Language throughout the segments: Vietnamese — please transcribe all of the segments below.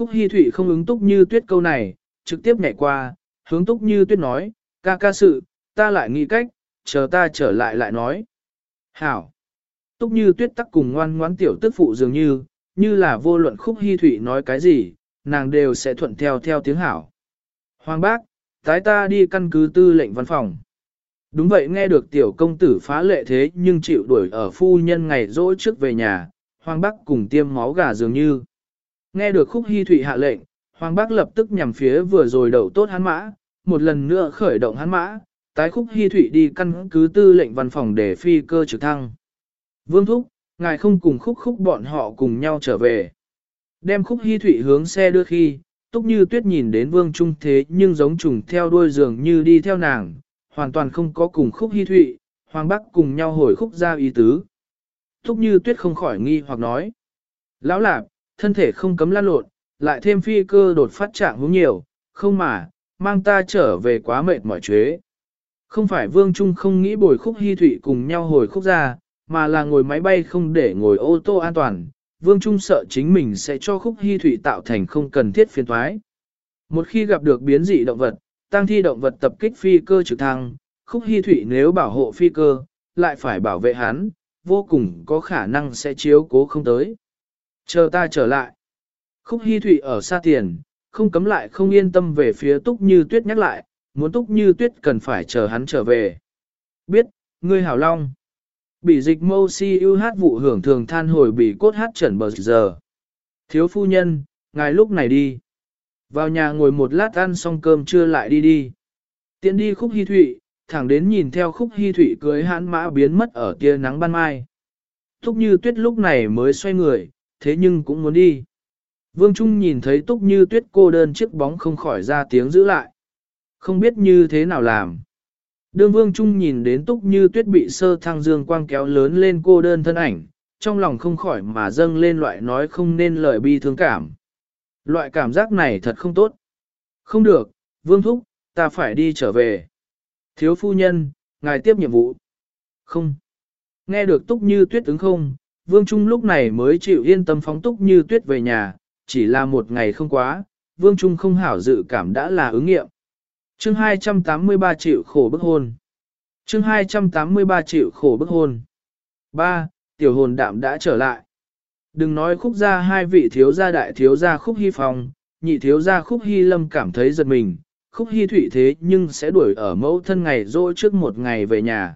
Khúc Hi Thụy không ứng túc như tuyết câu này, trực tiếp nhảy qua, hướng túc như tuyết nói, ca ca sự, ta lại nghĩ cách, chờ ta trở lại lại nói. Hảo! Túc như tuyết tắc cùng ngoan ngoãn tiểu tức phụ dường như, như là vô luận Khúc Hi Thụy nói cái gì, nàng đều sẽ thuận theo theo tiếng hảo. Hoàng bác, tái ta đi căn cứ tư lệnh văn phòng. Đúng vậy nghe được tiểu công tử phá lệ thế nhưng chịu đuổi ở phu nhân ngày rỗi trước về nhà, Hoàng Bắc cùng tiêm máu gà dường như. Nghe được khúc hy thụy hạ lệnh, Hoàng Bắc lập tức nhằm phía vừa rồi đậu tốt hắn mã, một lần nữa khởi động hắn mã, tái khúc hy thụy đi căn cứ tư lệnh văn phòng để phi cơ trực thăng. Vương Thúc, ngài không cùng khúc khúc bọn họ cùng nhau trở về. Đem khúc hy thụy hướng xe đưa khi, túc như tuyết nhìn đến vương trung thế nhưng giống trùng theo đuôi giường như đi theo nàng, hoàn toàn không có cùng khúc hy thụy, hoàng bắc cùng nhau hồi khúc ra ý tứ. Túc như tuyết không khỏi nghi hoặc nói. Lão lạp, thân thể không cấm lan lộn, lại thêm phi cơ đột phát trạng hướng nhiều, không mà, mang ta trở về quá mệt mỏi chế. Không phải vương trung không nghĩ bồi khúc hy thụy cùng nhau hồi khúc ra, mà là ngồi máy bay không để ngồi ô tô an toàn, Vương Trung sợ chính mình sẽ cho khúc hy thủy tạo thành không cần thiết phiền thoái. Một khi gặp được biến dị động vật, tăng thi động vật tập kích phi cơ trực thăng, khúc hy thủy nếu bảo hộ phi cơ, lại phải bảo vệ hắn, vô cùng có khả năng sẽ chiếu cố không tới. Chờ ta trở lại. Khúc Hi Thụy ở xa tiền, không cấm lại không yên tâm về phía túc như tuyết nhắc lại, muốn túc như tuyết cần phải chờ hắn trở về. Biết, ngươi hảo long. Bị dịch mâu si ưu hát vụ hưởng thường than hồi bị cốt hát trần bờ giờ. Thiếu phu nhân, ngài lúc này đi. Vào nhà ngồi một lát ăn xong cơm trưa lại đi đi. Tiện đi khúc hy thụy, thẳng đến nhìn theo khúc hy thụy cưới hãn mã biến mất ở tia nắng ban mai. Túc như tuyết lúc này mới xoay người, thế nhưng cũng muốn đi. Vương Trung nhìn thấy túc như tuyết cô đơn chiếc bóng không khỏi ra tiếng giữ lại. Không biết như thế nào làm. Đương Vương Trung nhìn đến túc như tuyết bị sơ thăng dương quang kéo lớn lên cô đơn thân ảnh, trong lòng không khỏi mà dâng lên loại nói không nên lời bi thương cảm. Loại cảm giác này thật không tốt. Không được, Vương Thúc, ta phải đi trở về. Thiếu phu nhân, ngài tiếp nhiệm vụ. Không. Nghe được túc như tuyết ứng không, Vương Trung lúc này mới chịu yên tâm phóng túc như tuyết về nhà, chỉ là một ngày không quá, Vương Trung không hảo dự cảm đã là ứng nghiệm. Chương 283 triệu khổ bức hôn. Chương 283 triệu khổ bức hôn. 3. Tiểu hồn đạm đã trở lại. Đừng nói khúc gia hai vị thiếu gia đại thiếu gia khúc hy phòng, nhị thiếu gia khúc hy lâm cảm thấy giật mình, khúc hy thụy thế nhưng sẽ đuổi ở mẫu thân ngày dỗ trước một ngày về nhà.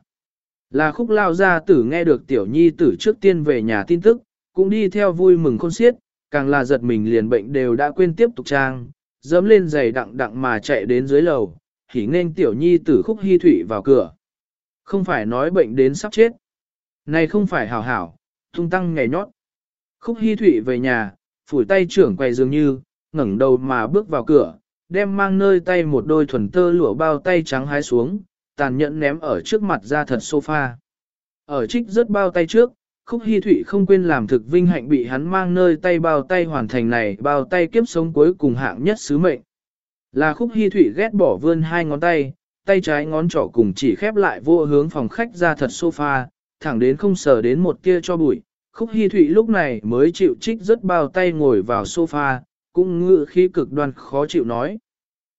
Là khúc lao gia tử nghe được tiểu nhi tử trước tiên về nhà tin tức, cũng đi theo vui mừng khôn xiết, càng là giật mình liền bệnh đều đã quên tiếp tục trang, dẫm lên giày đặng đặng mà chạy đến dưới lầu, hỉ nên tiểu nhi tử khúc hy thủy vào cửa. Không phải nói bệnh đến sắp chết. Này không phải hảo hảo, tung tăng ngày nhót. Khúc hy thủy về nhà, phủi tay trưởng quay dường như, ngẩng đầu mà bước vào cửa, đem mang nơi tay một đôi thuần tơ lụa bao tay trắng hái xuống, tàn nhẫn ném ở trước mặt ra thật sofa. Ở trích rất bao tay trước, Khúc Hi Thụy không quên làm thực vinh hạnh bị hắn mang nơi tay bao tay hoàn thành này bao tay kiếp sống cuối cùng hạng nhất sứ mệnh. Là Khúc Hi Thụy ghét bỏ vươn hai ngón tay, tay trái ngón trỏ cùng chỉ khép lại vô hướng phòng khách ra thật sofa, thẳng đến không sờ đến một kia cho bụi. Khúc Hi Thụy lúc này mới chịu trích rất bao tay ngồi vào sofa, cũng ngự khí cực đoan khó chịu nói.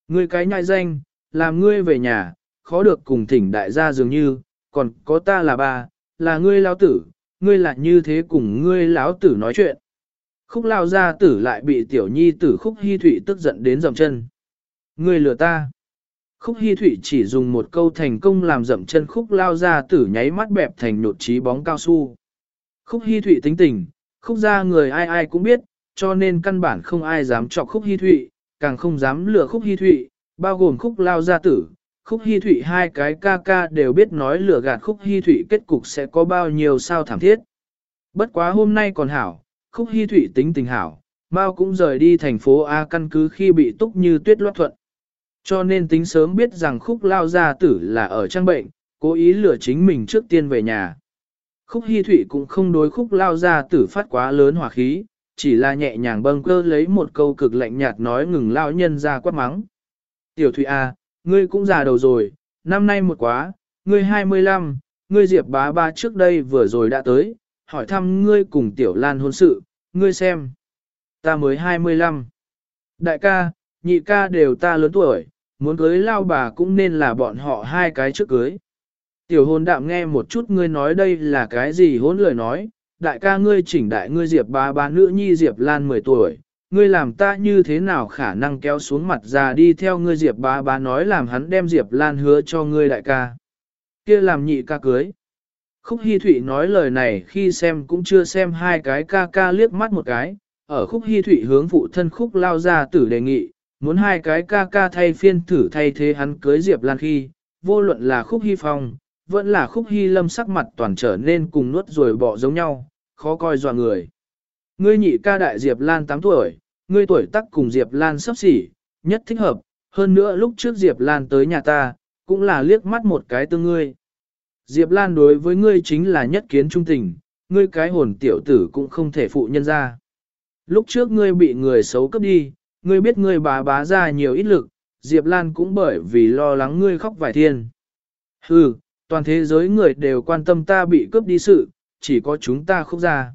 Ngươi cái nhại danh, làm ngươi về nhà, khó được cùng thỉnh đại gia dường như, còn có ta là bà là ngươi lão tử, ngươi lại như thế cùng ngươi lão tử nói chuyện. Khúc lao gia tử lại bị tiểu nhi tử khúc hy thụy tức giận đến dầm chân. Ngươi lừa ta. Khúc hy thụy chỉ dùng một câu thành công làm dậm chân khúc lao gia tử nháy mắt bẹp thành nột trí bóng cao su. Khúc hy thụy tính tình, khúc gia người ai ai cũng biết, cho nên căn bản không ai dám chọc khúc hy thụy, càng không dám lừa khúc hy thụy, bao gồm khúc lao gia tử, khúc hy thụy hai cái ca ca đều biết nói lừa gạt khúc hy thụy kết cục sẽ có bao nhiêu sao thảm thiết. Bất quá hôm nay còn hảo, khúc hy thụy tính tình hảo, Mao cũng rời đi thành phố A căn cứ khi bị túc như tuyết loát thuận. Cho nên tính sớm biết rằng khúc lao gia tử là ở trang bệnh, cố ý lừa chính mình trước tiên về nhà. Khúc hy thụy cũng không đối khúc lao gia tử phát quá lớn hỏa khí, chỉ là nhẹ nhàng bâng cơ lấy một câu cực lạnh nhạt nói ngừng lao nhân ra quát mắng. Tiểu thụy A, Ngươi cũng già đầu rồi, năm nay một quá, ngươi 25, ngươi Diệp bá ba trước đây vừa rồi đã tới, hỏi thăm ngươi cùng Tiểu Lan hôn sự, ngươi xem. Ta mới 25. Đại ca, nhị ca đều ta lớn tuổi, muốn cưới lao bà cũng nên là bọn họ hai cái trước cưới. Tiểu hồn đạm nghe một chút ngươi nói đây là cái gì hỗn lời nói, đại ca ngươi chỉnh đại ngươi Diệp Bá ba nữ nhi Diệp Lan 10 tuổi, ngươi làm ta như thế nào khả năng kéo xuống mặt ra đi theo ngươi Diệp ba ba nói làm hắn đem Diệp Lan hứa cho ngươi đại ca. kia làm nhị ca cưới. Khúc Hi Thụy nói lời này khi xem cũng chưa xem hai cái ca ca liếc mắt một cái, ở Khúc Hi Thụy hướng phụ thân Khúc lao ra tử đề nghị, muốn hai cái ca ca thay phiên thử thay thế hắn cưới Diệp Lan khi, vô luận là Khúc Hi Phong, vẫn là Khúc Hi Lâm sắc mặt toàn trở nên cùng nuốt rồi bỏ giống nhau, khó coi dọa người. Ngươi nhị ca đại Diệp Lan 8 tuổi, ngươi tuổi tác cùng Diệp Lan sắp xỉ, nhất thích hợp, hơn nữa lúc trước Diệp Lan tới nhà ta, cũng là liếc mắt một cái tương ngươi. Diệp Lan đối với ngươi chính là nhất kiến trung tình, ngươi cái hồn tiểu tử cũng không thể phụ nhân ra. Lúc trước ngươi bị người xấu cướp đi, ngươi biết ngươi bá bá ra nhiều ít lực, Diệp Lan cũng bởi vì lo lắng ngươi khóc vài thiên. Hừ, toàn thế giới người đều quan tâm ta bị cướp đi sự, chỉ có chúng ta khóc ra.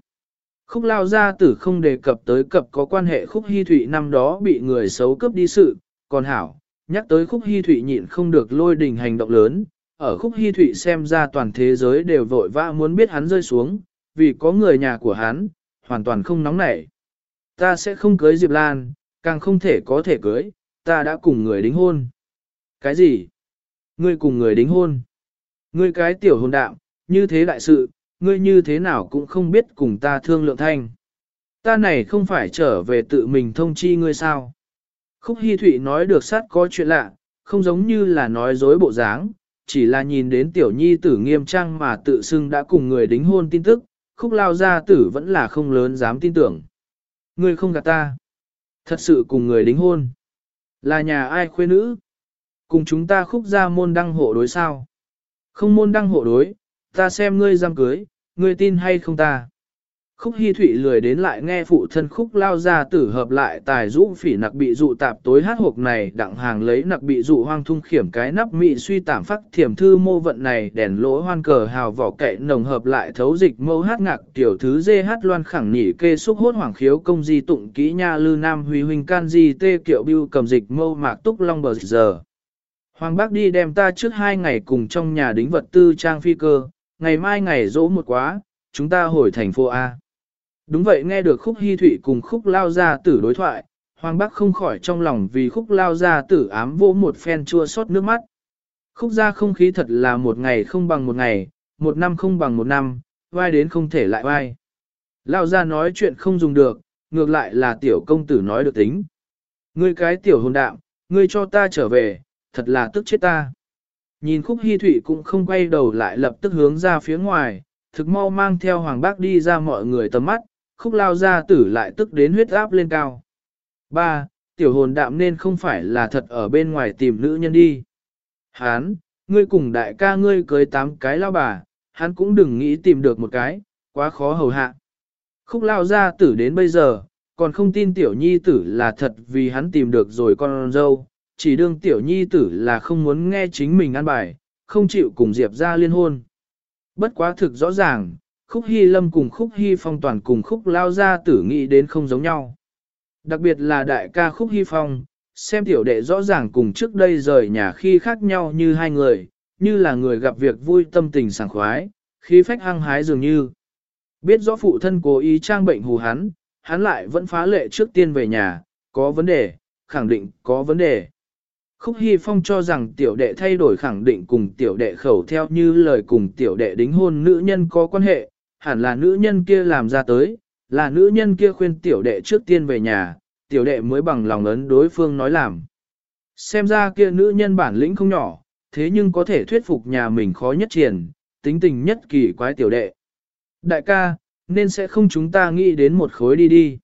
Khúc lao gia tử không đề cập tới cập có quan hệ khúc hy thụy năm đó bị người xấu cướp đi sự, còn hảo, nhắc tới khúc hy thụy nhịn không được lôi đình hành động lớn, ở khúc hy thụy xem ra toàn thế giới đều vội vã muốn biết hắn rơi xuống, vì có người nhà của hắn, hoàn toàn không nóng nảy. Ta sẽ không cưới Diệp Lan, càng không thể có thể cưới, ta đã cùng người đính hôn. Cái gì? Ngươi cùng người đính hôn? Ngươi cái tiểu hồn đạo, như thế đại sự, ngươi như thế nào cũng không biết cùng ta thương lượng thanh. Ta này không phải trở về tự mình thông chi ngươi sao. Khúc Hi Thụy nói được sát có chuyện lạ, không giống như là nói dối bộ dáng, chỉ là nhìn đến tiểu nhi tử nghiêm trang mà tự xưng đã cùng người đính hôn tin tức, khúc lao gia tử vẫn là không lớn dám tin tưởng. Ngươi không gạt ta. Thật sự cùng người đính hôn. Là nhà ai khuê nữ? Cùng chúng ta khúc ra môn đăng hộ đối sao? Không môn đăng hộ đối, ta xem ngươi giam cưới, ngươi tin hay không ta? Khúc Hi Thụy lười đến lại nghe phụ thân khúc lao ra tử hợp lại tài dũ phỉ nặc bị dụ tạp tối hát hộp này đặng hàng lấy nặc bị dụ hoang thung khiểm cái nắp mị suy tảm phát thiểm thư mô vận này đèn lỗ hoan cờ hào vỏ kệ nồng hợp lại thấu dịch mâu hát ngạc tiểu thứ dê hát loan khẳng nhỉ kê xúc hốt hoàng khiếu công di tụng kỹ nha lư nam huy huynh can di tê kiệu bưu cầm dịch mâu mạc túc long bờ giờ. Hoàng bác đi đem ta trước hai ngày cùng trong nhà đính vật tư trang phi cơ, ngày mai ngày dỗ một quá, chúng ta hồi thành phố A. Đúng vậy nghe được khúc hy thụy cùng khúc lao gia tử đối thoại, Hoàng Bắc không khỏi trong lòng vì khúc lao gia tử ám vô một phen chua xót nước mắt. Khúc ra không khí thật là một ngày không bằng một ngày, một năm không bằng một năm, vai đến không thể lại vai. Lao gia nói chuyện không dùng được, ngược lại là tiểu công tử nói được tính. Ngươi cái tiểu hồn đạo, ngươi cho ta trở về, thật là tức chết ta. Nhìn khúc hy thụy cũng không quay đầu lại lập tức hướng ra phía ngoài, thực mau mang theo hoàng bác đi ra mọi người tầm mắt, khúc lao ra tử lại tức đến huyết áp lên cao. Ba, Tiểu hồn đạm nên không phải là thật ở bên ngoài tìm nữ nhân đi. Hán, ngươi cùng đại ca ngươi cưới tám cái lao bà, hắn cũng đừng nghĩ tìm được một cái, quá khó hầu hạ. Khúc lao ra tử đến bây giờ, còn không tin tiểu nhi tử là thật vì hắn tìm được rồi con dâu, chỉ đương tiểu nhi tử là không muốn nghe chính mình ăn bài, không chịu cùng Diệp ra liên hôn. Bất quá thực rõ ràng, khúc hy lâm cùng khúc hy phong toàn cùng khúc lao ra tử nghĩ đến không giống nhau. Đặc biệt là đại ca khúc hy phong, xem tiểu đệ rõ ràng cùng trước đây rời nhà khi khác nhau như hai người, như là người gặp việc vui tâm tình sảng khoái, khí phách hăng hái dường như. Biết rõ phụ thân cố ý trang bệnh hù hắn, hắn lại vẫn phá lệ trước tiên về nhà, có vấn đề, khẳng định có vấn đề. Khúc Hy Phong cho rằng tiểu đệ thay đổi khẳng định cùng tiểu đệ khẩu theo như lời cùng tiểu đệ đính hôn nữ nhân có quan hệ, hẳn là nữ nhân kia làm ra tới, là nữ nhân kia khuyên tiểu đệ trước tiên về nhà, tiểu đệ mới bằng lòng ấn đối phương nói làm. Xem ra kia nữ nhân bản lĩnh không nhỏ, thế nhưng có thể thuyết phục nhà mình khó nhất triển, tính tình nhất kỳ quái tiểu đệ. Đại ca, nên sẽ không chúng ta nghĩ đến một khối đi đi.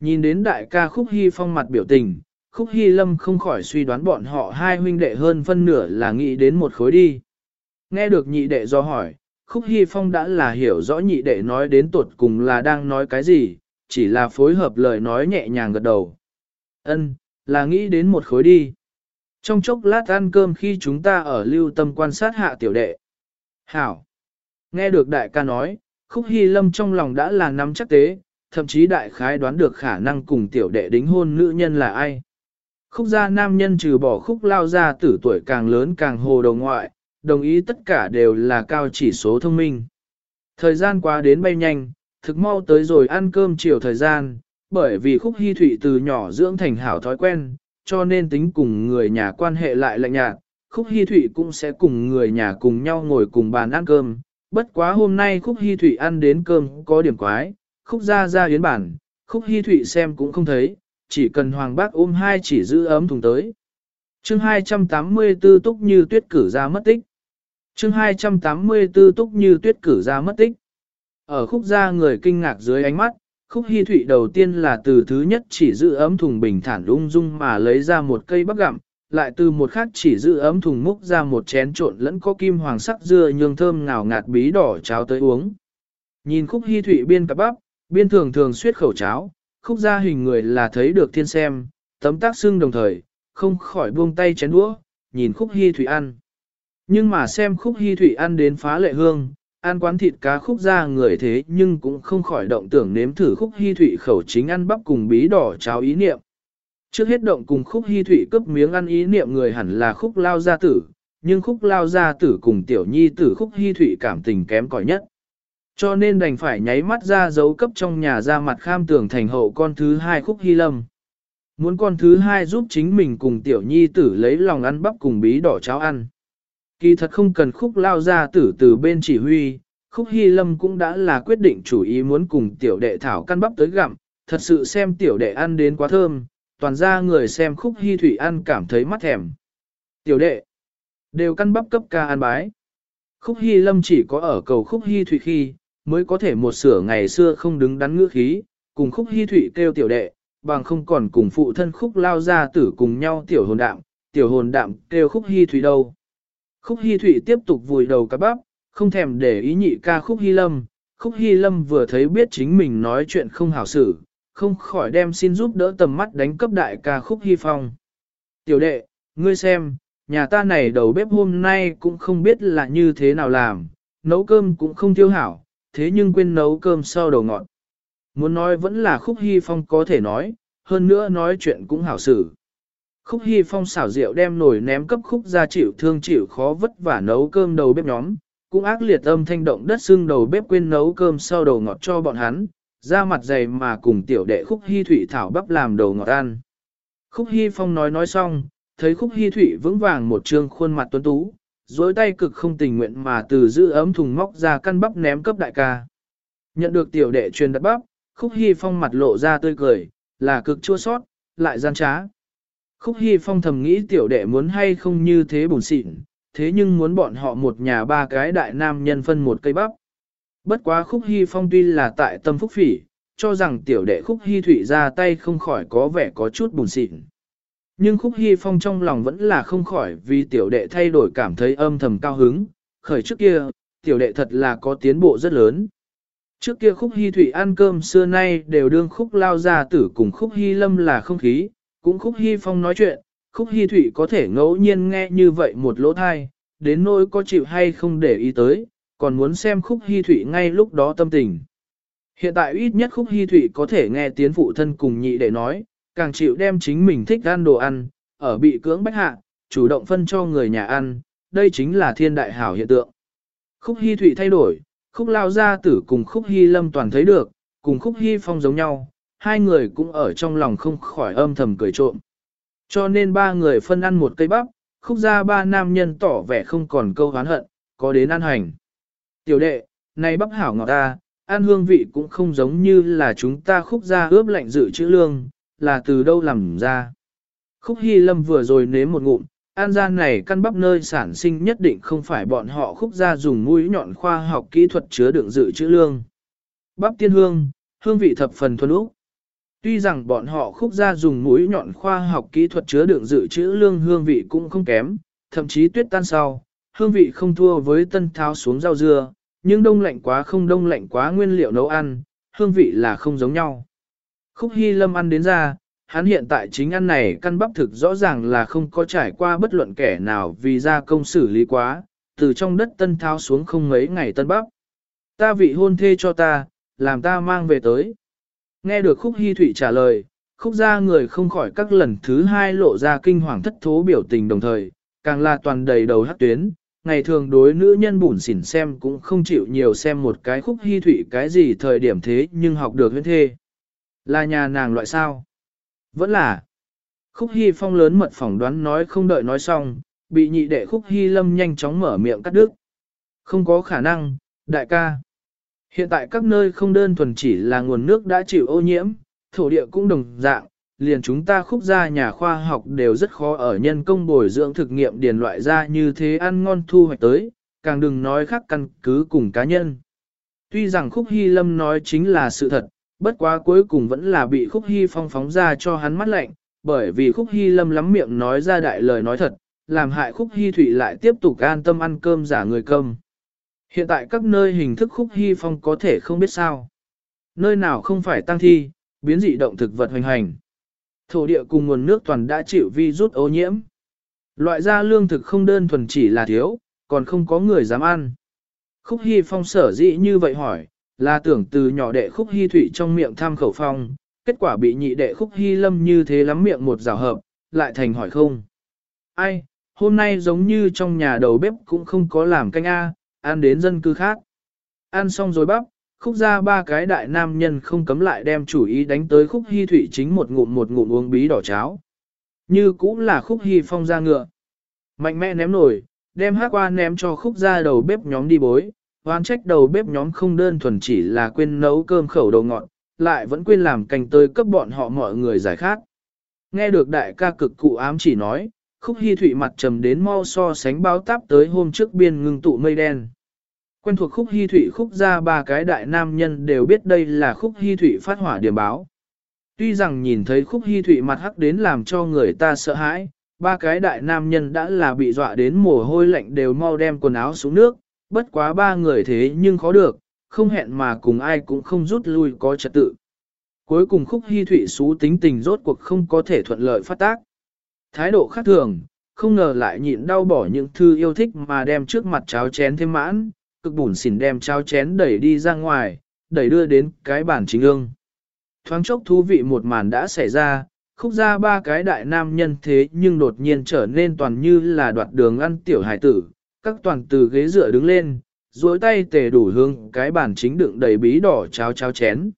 Nhìn đến đại ca khúc hy phong mặt biểu tình, khúc hy lâm không khỏi suy đoán bọn họ hai huynh đệ hơn phân nửa là nghĩ đến một khối đi. Nghe được nhị đệ do hỏi, Khúc Hy Phong đã là hiểu rõ nhị đệ nói đến tuột cùng là đang nói cái gì, chỉ là phối hợp lời nói nhẹ nhàng gật đầu. Ân, là nghĩ đến một khối đi. Trong chốc lát ăn cơm khi chúng ta ở lưu tâm quan sát hạ tiểu đệ. Hảo. Nghe được đại ca nói, Khúc Hy Lâm trong lòng đã là nắm chắc tế, thậm chí đại khái đoán được khả năng cùng tiểu đệ đính hôn nữ nhân là ai. Khúc gia nam nhân trừ bỏ khúc lao gia tử tuổi càng lớn càng hồ đầu ngoại, đồng ý tất cả đều là cao chỉ số thông minh. Thời gian qua đến bay nhanh, thực mau tới rồi ăn cơm chiều thời gian, bởi vì khúc hy thụy từ nhỏ dưỡng thành hảo thói quen, cho nên tính cùng người nhà quan hệ lại lạnh nhạt, khúc hy thụy cũng sẽ cùng người nhà cùng nhau ngồi cùng bàn ăn cơm. Bất quá hôm nay khúc hy thụy ăn đến cơm có điểm quái, khúc ra ra yến bản, khúc hy thụy xem cũng không thấy, chỉ cần hoàng bác ôm hai chỉ giữ ấm thùng tới. chương 284 túc như tuyết cử ra mất tích. chương 284 túc như tuyết cử ra mất tích. Ở khúc gia người kinh ngạc dưới ánh mắt, khúc hy thụy đầu tiên là từ thứ nhất chỉ giữ ấm thùng bình thản lung dung mà lấy ra một cây bắp gặm, lại từ một khác chỉ giữ ấm thùng múc ra một chén trộn lẫn có kim hoàng sắc dưa nhương thơm ngào ngạt bí đỏ cháo tới uống. Nhìn khúc hy thụy biên cặp bắp, biên thường thường suyết khẩu cháo, khúc gia hình người là thấy được thiên xem, tấm tác xương đồng thời, không khỏi buông tay chén đũa, nhìn khúc hy Thủy ăn. Nhưng mà xem khúc hy Thủy ăn đến phá lệ hương, ăn quán thịt cá khúc ra người thế nhưng cũng không khỏi động tưởng nếm thử khúc hy Thủy khẩu chính ăn bắp cùng bí đỏ cháo ý niệm. Trước hết động cùng khúc hy Thủy cướp miếng ăn ý niệm người hẳn là khúc lao gia tử, nhưng khúc lao gia tử cùng tiểu nhi tử khúc hy Thủy cảm tình kém cỏi nhất. Cho nên đành phải nháy mắt ra dấu cấp trong nhà ra mặt kham tưởng thành hậu con thứ hai khúc hy lâm. Muốn con thứ hai giúp chính mình cùng tiểu nhi tử lấy lòng ăn bắp cùng bí đỏ cháo ăn. Kỳ thật không cần khúc lao ra tử từ bên chỉ huy, khúc hy lâm cũng đã là quyết định chủ ý muốn cùng tiểu đệ thảo căn bắp tới gặm, thật sự xem tiểu đệ ăn đến quá thơm, toàn ra người xem khúc hy thủy ăn cảm thấy mắt thèm. Tiểu đệ, đều căn bắp cấp ca ăn bái. Khúc hy lâm chỉ có ở cầu khúc hy thủy khi, mới có thể một sửa ngày xưa không đứng đắn ngữ khí, cùng khúc hy thủy kêu tiểu đệ, bằng không còn cùng phụ thân khúc lao ra tử cùng nhau tiểu hồn đạm, tiểu hồn đạm kêu khúc hy thủy đâu. Khúc hy thủy tiếp tục vùi đầu cá bắp, không thèm để ý nhị ca Khúc hy Lâm. Khúc hy Lâm vừa thấy biết chính mình nói chuyện không hảo xử, không khỏi đem xin giúp đỡ tầm mắt đánh cấp đại ca Khúc hy Phong. Tiểu đệ, ngươi xem, nhà ta này đầu bếp hôm nay cũng không biết là như thế nào làm, nấu cơm cũng không tiêu hảo, thế nhưng quên nấu cơm sau đầu ngọn. Muốn nói vẫn là Khúc Hi Phong có thể nói, hơn nữa nói chuyện cũng hảo xử. Khúc Hy Phong xảo rượu đem nồi ném cấp khúc ra chịu thương chịu khó vất vả nấu cơm đầu bếp nhóm, cũng ác liệt âm thanh động đất xương đầu bếp quên nấu cơm sau đầu ngọt cho bọn hắn, ra mặt dày mà cùng tiểu đệ Khúc Hy Thụy thảo bắp làm đầu ngọt ăn. Khúc Hy Phong nói nói xong, thấy Khúc Hy Thụy vững vàng một trương khuôn mặt tuấn tú, dối tay cực không tình nguyện mà từ giữ ấm thùng móc ra căn bắp ném cấp đại ca. Nhận được tiểu đệ truyền đặt bắp, Khúc Hy Phong mặt lộ ra tươi cười, là cực chua sót, lại gian trá. Khúc Hy Phong thầm nghĩ tiểu đệ muốn hay không như thế bùn xịn, thế nhưng muốn bọn họ một nhà ba cái đại nam nhân phân một cây bắp. Bất quá Khúc Hy Phong tuy là tại tâm phúc phỉ, cho rằng tiểu đệ Khúc Hy Thụy ra tay không khỏi có vẻ có chút bùn xịn. Nhưng Khúc Hy Phong trong lòng vẫn là không khỏi vì tiểu đệ thay đổi cảm thấy âm thầm cao hứng, khởi trước kia, tiểu đệ thật là có tiến bộ rất lớn. Trước kia Khúc Hy Thụy ăn cơm xưa nay đều đương Khúc lao gia tử cùng Khúc Hy Lâm là không khí, cũng Khúc Hy Phong nói chuyện, Khúc Hy Thụy có thể ngẫu nhiên nghe như vậy một lỗ thai, đến nỗi có chịu hay không để ý tới, còn muốn xem Khúc Hy Thụy ngay lúc đó tâm tình. Hiện tại ít nhất Khúc Hy Thụy có thể nghe tiến phụ thân cùng nhị để nói, càng chịu đem chính mình thích ăn đồ ăn, ở bị cưỡng bách hạ, chủ động phân cho người nhà ăn, đây chính là thiên đại hảo hiện tượng. Khúc Hy Thụy thay đổi, Khúc Lao Gia Tử cùng Khúc Hy Lâm toàn thấy được, cùng Khúc Hy Phong giống nhau, hai người cũng ở trong lòng không khỏi âm thầm cười trộm. Cho nên ba người phân ăn một cây bắp, khúc ra ba nam nhân tỏ vẻ không còn câu hán hận, có đến ăn hành. Tiểu đệ, này bắp hảo ngọt ta, ăn hương vị cũng không giống như là chúng ta khúc ra ướp lạnh dự chữ lương, là từ đâu làm ra. Khúc Hy Lâm vừa rồi nếm một ngụm, an gian này căn bắp nơi sản sinh nhất định không phải bọn họ khúc ra dùng mũi nhọn khoa học kỹ thuật chứa đựng dự chữ lương. Bắp tiên hương, hương vị thập phần thuần úc. Tuy rằng bọn họ khúc ra dùng mũi nhọn khoa học kỹ thuật chứa đựng dự trữ lương hương vị cũng không kém, thậm chí tuyết tan sau, hương vị không thua với tân tháo xuống rau dưa, nhưng đông lạnh quá không đông lạnh quá nguyên liệu nấu ăn, hương vị là không giống nhau. Khúc Hy Lâm ăn đến ra, hắn hiện tại chính ăn này căn bắp thực rõ ràng là không có trải qua bất luận kẻ nào vì ra công xử lý quá, từ trong đất tân thao xuống không mấy ngày tân bắp. Ta vị hôn thê cho ta, làm ta mang về tới. Nghe được khúc hy thủy trả lời, khúc Gia người không khỏi các lần thứ hai lộ ra kinh hoàng thất thố biểu tình đồng thời, càng là toàn đầy đầu hát tuyến, ngày thường đối nữ nhân bùn xỉn xem cũng không chịu nhiều xem một cái khúc hy thủy cái gì thời điểm thế nhưng học được huyên thê. Là nhà nàng loại sao? Vẫn là. Khúc hy phong lớn mật phỏng đoán nói không đợi nói xong, bị nhị đệ khúc hy lâm nhanh chóng mở miệng cắt đứt. Không có khả năng, đại ca. Hiện tại các nơi không đơn thuần chỉ là nguồn nước đã chịu ô nhiễm, thổ địa cũng đồng dạng, liền chúng ta khúc ra nhà khoa học đều rất khó ở nhân công bồi dưỡng thực nghiệm điền loại ra như thế ăn ngon thu hoạch tới, càng đừng nói khác căn cứ cùng cá nhân. Tuy rằng khúc hy lâm nói chính là sự thật, bất quá cuối cùng vẫn là bị khúc hy phong phóng ra cho hắn mắt lạnh, bởi vì khúc hy lâm lắm miệng nói ra đại lời nói thật, làm hại khúc hy thủy lại tiếp tục an tâm ăn cơm giả người cơm. Hiện tại các nơi hình thức khúc hy phong có thể không biết sao. Nơi nào không phải tăng thi, biến dị động thực vật hoành hành. Thổ địa cùng nguồn nước toàn đã chịu vi rút ô nhiễm. Loại ra lương thực không đơn thuần chỉ là thiếu, còn không có người dám ăn. Khúc Hy Phong sở dĩ như vậy hỏi, là tưởng từ nhỏ đệ Khúc Hy Thủy trong miệng tham khẩu phong, kết quả bị nhị đệ Khúc Hy Lâm như thế lắm miệng một rào hợp, lại thành hỏi không. Ai, hôm nay giống như trong nhà đầu bếp cũng không có làm canh A, ăn đến dân cư khác. Ăn xong rồi bắp, khúc ra ba cái đại nam nhân không cấm lại đem chủ ý đánh tới khúc hy thủy chính một ngụm một ngụm uống bí đỏ cháo. Như cũng là khúc hy phong ra ngựa. Mạnh mẽ ném nổi, đem hát qua ném cho khúc ra đầu bếp nhóm đi bối. Hoán trách đầu bếp nhóm không đơn thuần chỉ là quên nấu cơm khẩu đầu ngọn, lại vẫn quên làm canh tơi cấp bọn họ mọi người giải khát. Nghe được đại ca cực cụ ám chỉ nói, khúc hy thụy mặt trầm đến mau so sánh báo táp tới hôm trước biên ngưng tụ mây đen. Quen thuộc khúc hy thụy khúc ra ba cái đại nam nhân đều biết đây là khúc hy thụy phát hỏa điểm báo. Tuy rằng nhìn thấy khúc hy thụy mặt hắc đến làm cho người ta sợ hãi, ba cái đại nam nhân đã là bị dọa đến mồ hôi lạnh đều mau đem quần áo xuống nước, bất quá ba người thế nhưng khó được, không hẹn mà cùng ai cũng không rút lui có trật tự. Cuối cùng khúc hy thụy xú tính tình rốt cuộc không có thể thuận lợi phát tác. Thái độ khác thường, không ngờ lại nhịn đau bỏ những thư yêu thích mà đem trước mặt cháo chén thêm mãn, cực bùn xỉn đem cháo chén đẩy đi ra ngoài, đẩy đưa đến cái bản chính ương. Thoáng chốc thú vị một màn đã xảy ra, khúc ra ba cái đại nam nhân thế nhưng đột nhiên trở nên toàn như là đoạt đường ăn tiểu hải tử, các toàn từ ghế dựa đứng lên, duỗi tay tề đủ hương cái bản chính đựng đầy bí đỏ cháo cháo chén.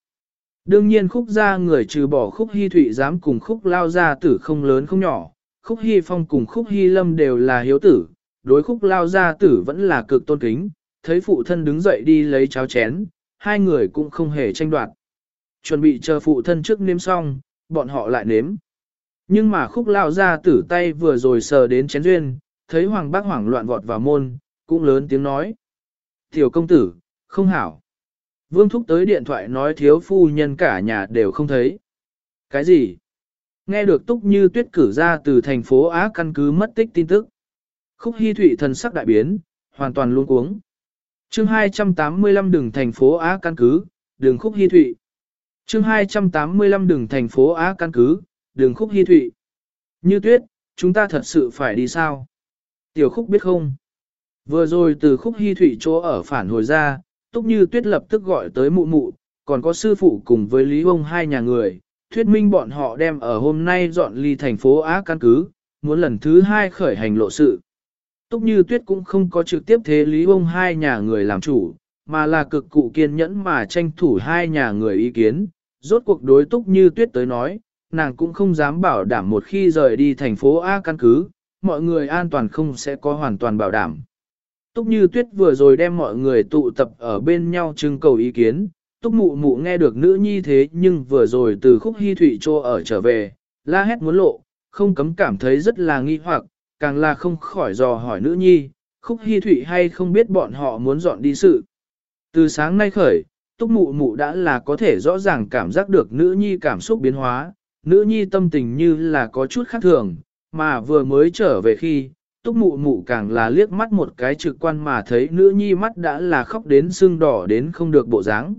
Đương nhiên khúc ra người trừ bỏ khúc hy thụy dám cùng khúc lao ra tử không lớn không nhỏ, khúc hy phong cùng khúc hy lâm đều là hiếu tử, đối khúc lao gia tử vẫn là cực tôn kính, thấy phụ thân đứng dậy đi lấy cháo chén, hai người cũng không hề tranh đoạt. Chuẩn bị chờ phụ thân trước nếm xong, bọn họ lại nếm. Nhưng mà khúc lao gia tử tay vừa rồi sờ đến chén duyên, thấy hoàng bác hoảng loạn vọt vào môn, cũng lớn tiếng nói. Tiểu công tử, không hảo. Vương thúc tới điện thoại nói thiếu phu nhân cả nhà đều không thấy. Cái gì? Nghe được túc như tuyết cử ra từ thành phố Á căn cứ mất tích tin tức. Khúc hy thụy thần sắc đại biến, hoàn toàn luôn cuống. chương 285 đường thành phố Á căn cứ, đường khúc hy thụy. chương 285 đường thành phố Á căn cứ, đường khúc hy thụy. Như tuyết, chúng ta thật sự phải đi sao? Tiểu khúc biết không? Vừa rồi từ khúc hy thủy chỗ ở phản hồi ra, túc như tuyết lập tức gọi tới mụ mụ, còn có sư phụ cùng với Lý Ông hai nhà người, thuyết minh bọn họ đem ở hôm nay dọn ly thành phố Á căn cứ, muốn lần thứ hai khởi hành lộ sự. Túc như tuyết cũng không có trực tiếp thế lý bông hai nhà người làm chủ, mà là cực cụ kiên nhẫn mà tranh thủ hai nhà người ý kiến. Rốt cuộc đối túc như tuyết tới nói, nàng cũng không dám bảo đảm một khi rời đi thành phố A căn cứ, mọi người an toàn không sẽ có hoàn toàn bảo đảm. Túc như tuyết vừa rồi đem mọi người tụ tập ở bên nhau trưng cầu ý kiến, Túc mụ mụ nghe được nữ nhi thế nhưng vừa rồi từ khúc hy thủy trô ở trở về, la hét muốn lộ, không cấm cảm thấy rất là nghi hoặc, càng là không khỏi dò hỏi nữ nhi, khúc hy thủy hay không biết bọn họ muốn dọn đi sự. Từ sáng nay khởi, túc mụ mụ đã là có thể rõ ràng cảm giác được nữ nhi cảm xúc biến hóa, nữ nhi tâm tình như là có chút khác thường, mà vừa mới trở về khi, túc mụ mụ càng là liếc mắt một cái trực quan mà thấy nữ nhi mắt đã là khóc đến sưng đỏ đến không được bộ dáng.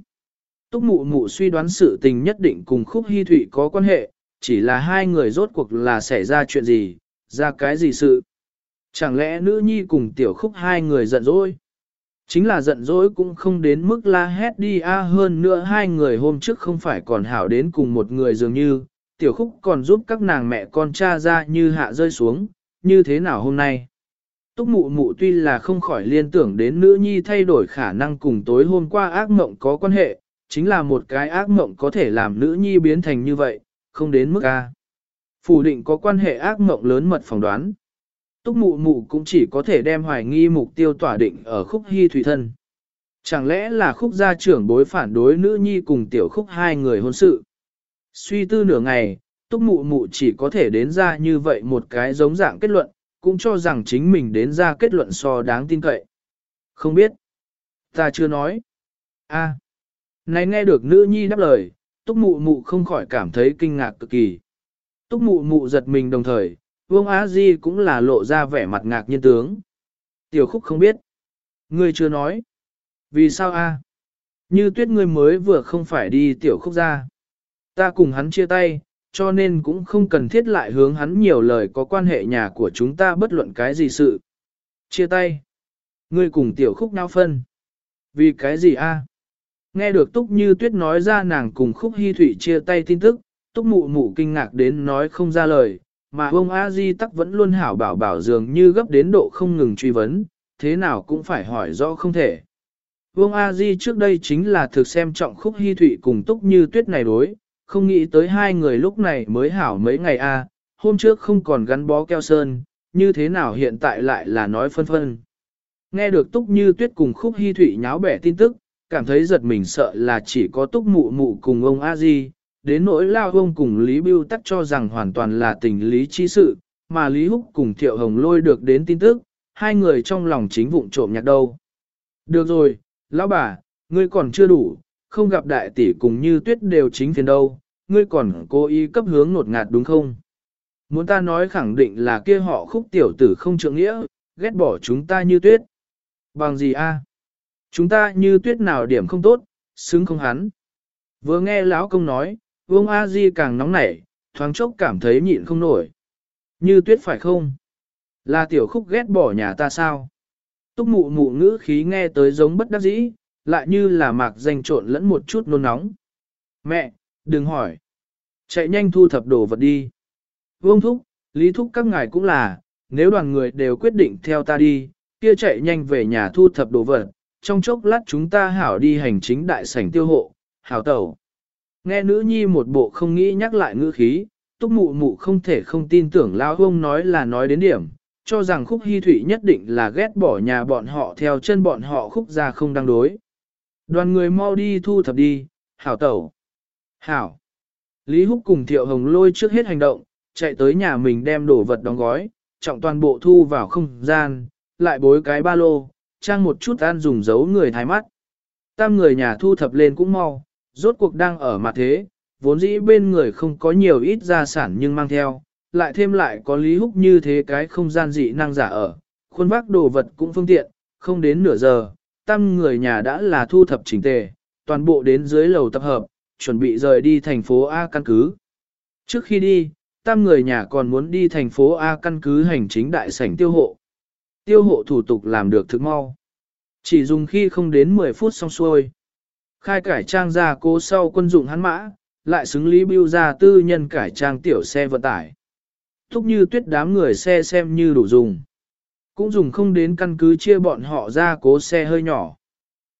Túc mụ mụ suy đoán sự tình nhất định cùng khúc hy thụy có quan hệ, chỉ là hai người rốt cuộc là xảy ra chuyện gì, ra cái gì sự. Chẳng lẽ nữ nhi cùng tiểu khúc hai người giận dỗi? Chính là giận dỗi cũng không đến mức la hét đi a à hơn nữa hai người hôm trước không phải còn hảo đến cùng một người dường như, tiểu khúc còn giúp các nàng mẹ con cha ra như hạ rơi xuống, như thế nào hôm nay. Túc mụ mụ tuy là không khỏi liên tưởng đến nữ nhi thay đổi khả năng cùng tối hôm qua ác mộng có quan hệ, chính là một cái ác mộng có thể làm nữ nhi biến thành như vậy, không đến mức A. Phủ định có quan hệ ác mộng lớn mật phỏng đoán. Túc mụ mụ cũng chỉ có thể đem hoài nghi mục tiêu tỏa định ở khúc hy thủy thân. Chẳng lẽ là khúc gia trưởng bối phản đối nữ nhi cùng tiểu khúc hai người hôn sự. Suy tư nửa ngày, túc mụ mụ chỉ có thể đến ra như vậy một cái giống dạng kết luận, cũng cho rằng chính mình đến ra kết luận so đáng tin cậy. Không biết. Ta chưa nói. a này nghe được nữ nhi đáp lời, túc mụ mụ không khỏi cảm thấy kinh ngạc cực kỳ. Túc mụ mụ giật mình đồng thời, Vương Á Di cũng là lộ ra vẻ mặt ngạc nhiên tướng. Tiểu khúc không biết. Ngươi chưa nói. Vì sao a? Như tuyết ngươi mới vừa không phải đi tiểu khúc ra. Ta cùng hắn chia tay, cho nên cũng không cần thiết lại hướng hắn nhiều lời có quan hệ nhà của chúng ta bất luận cái gì sự. Chia tay. Ngươi cùng tiểu khúc nhau phân. Vì cái gì a? Nghe được Túc Như Tuyết nói ra nàng cùng Khúc Hi thủy chia tay tin tức, Túc Mụ Mụ kinh ngạc đến nói không ra lời, mà ông A Di tắc vẫn luôn hảo bảo bảo dường như gấp đến độ không ngừng truy vấn, thế nào cũng phải hỏi rõ không thể. Vương A Di trước đây chính là thực xem trọng Khúc Hi Thụy cùng Túc Như Tuyết này đối, không nghĩ tới hai người lúc này mới hảo mấy ngày a, hôm trước không còn gắn bó keo sơn, như thế nào hiện tại lại là nói phân phân. Nghe được Túc Như Tuyết cùng Khúc Hi Thụy nháo bẻ tin tức, cảm thấy giật mình sợ là chỉ có túc mụ mụ cùng ông a di đến nỗi lao ông cùng Lý Bưu tắc cho rằng hoàn toàn là tình lý chi sự, mà Lý Húc cùng Thiệu Hồng lôi được đến tin tức, hai người trong lòng chính vụng trộm nhạc đâu. Được rồi, lão bà, ngươi còn chưa đủ, không gặp đại tỷ cùng như tuyết đều chính phiền đâu, ngươi còn cố ý cấp hướng nột ngạt đúng không? Muốn ta nói khẳng định là kia họ khúc tiểu tử không trượng nghĩa, ghét bỏ chúng ta như tuyết. Bằng gì a? Chúng ta như tuyết nào điểm không tốt, xứng không hắn. Vừa nghe lão công nói, vương A Di càng nóng nảy, thoáng chốc cảm thấy nhịn không nổi. Như tuyết phải không? Là tiểu khúc ghét bỏ nhà ta sao? Túc mụ mụ ngữ khí nghe tới giống bất đắc dĩ, lại như là mạc danh trộn lẫn một chút nôn nóng. Mẹ, đừng hỏi. Chạy nhanh thu thập đồ vật đi. Vương thúc, lý thúc các ngài cũng là, nếu đoàn người đều quyết định theo ta đi, kia chạy nhanh về nhà thu thập đồ vật, trong chốc lát chúng ta hảo đi hành chính đại sảnh tiêu hộ, hảo tẩu. Nghe nữ nhi một bộ không nghĩ nhắc lại ngữ khí, túc mụ mụ không thể không tin tưởng lao ông nói là nói đến điểm, cho rằng khúc hy thủy nhất định là ghét bỏ nhà bọn họ theo chân bọn họ khúc ra không đăng đối. Đoàn người mau đi thu thập đi, hảo tẩu. Hảo. Lý Húc cùng Thiệu Hồng lôi trước hết hành động, chạy tới nhà mình đem đồ vật đóng gói, trọng toàn bộ thu vào không gian, lại bối cái ba lô, trang một chút ăn dùng giấu người thái mắt. Tam người nhà thu thập lên cũng mau, rốt cuộc đang ở mặt thế, vốn dĩ bên người không có nhiều ít gia sản nhưng mang theo, lại thêm lại có lý húc như thế cái không gian dị năng giả ở, khuôn vác đồ vật cũng phương tiện, không đến nửa giờ, tam người nhà đã là thu thập chỉnh tề, toàn bộ đến dưới lầu tập hợp, chuẩn bị rời đi thành phố A căn cứ. Trước khi đi, tam người nhà còn muốn đi thành phố A căn cứ hành chính đại sảnh tiêu hộ. Tiêu hộ thủ tục làm được thực mau. Chỉ dùng khi không đến 10 phút xong xuôi. Khai cải trang ra cố sau quân dụng hắn mã, lại xứng lý bưu ra tư nhân cải trang tiểu xe vận tải. Thúc như tuyết đám người xe xem như đủ dùng. Cũng dùng không đến căn cứ chia bọn họ ra cố xe hơi nhỏ.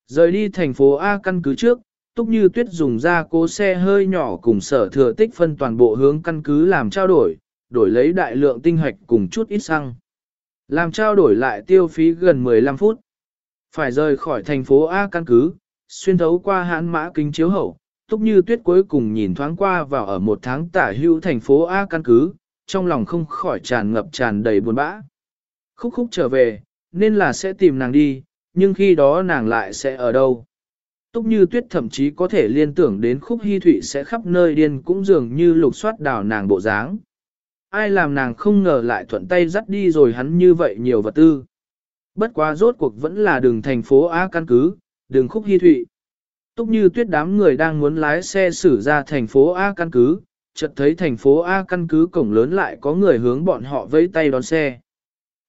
Rời đi thành phố A căn cứ trước, Túc Như Tuyết dùng ra cố xe hơi nhỏ cùng sở thừa tích phân toàn bộ hướng căn cứ làm trao đổi, đổi lấy đại lượng tinh hoạch cùng chút ít xăng. Làm trao đổi lại tiêu phí gần 15 phút. Phải rời khỏi thành phố A căn cứ, xuyên thấu qua hãn mã kính chiếu hậu, túc như tuyết cuối cùng nhìn thoáng qua vào ở một tháng tả hưu thành phố A căn cứ, trong lòng không khỏi tràn ngập tràn đầy buồn bã. Khúc khúc trở về, nên là sẽ tìm nàng đi, nhưng khi đó nàng lại sẽ ở đâu? Túc như tuyết thậm chí có thể liên tưởng đến khúc hy thụy sẽ khắp nơi điên cũng dường như lục soát đào nàng bộ dáng ai làm nàng không ngờ lại thuận tay dắt đi rồi hắn như vậy nhiều vật tư. Bất quá rốt cuộc vẫn là đường thành phố A căn cứ, đường khúc hy thụy. Túc như tuyết đám người đang muốn lái xe xử ra thành phố A căn cứ, chợt thấy thành phố A căn cứ cổng lớn lại có người hướng bọn họ vẫy tay đón xe.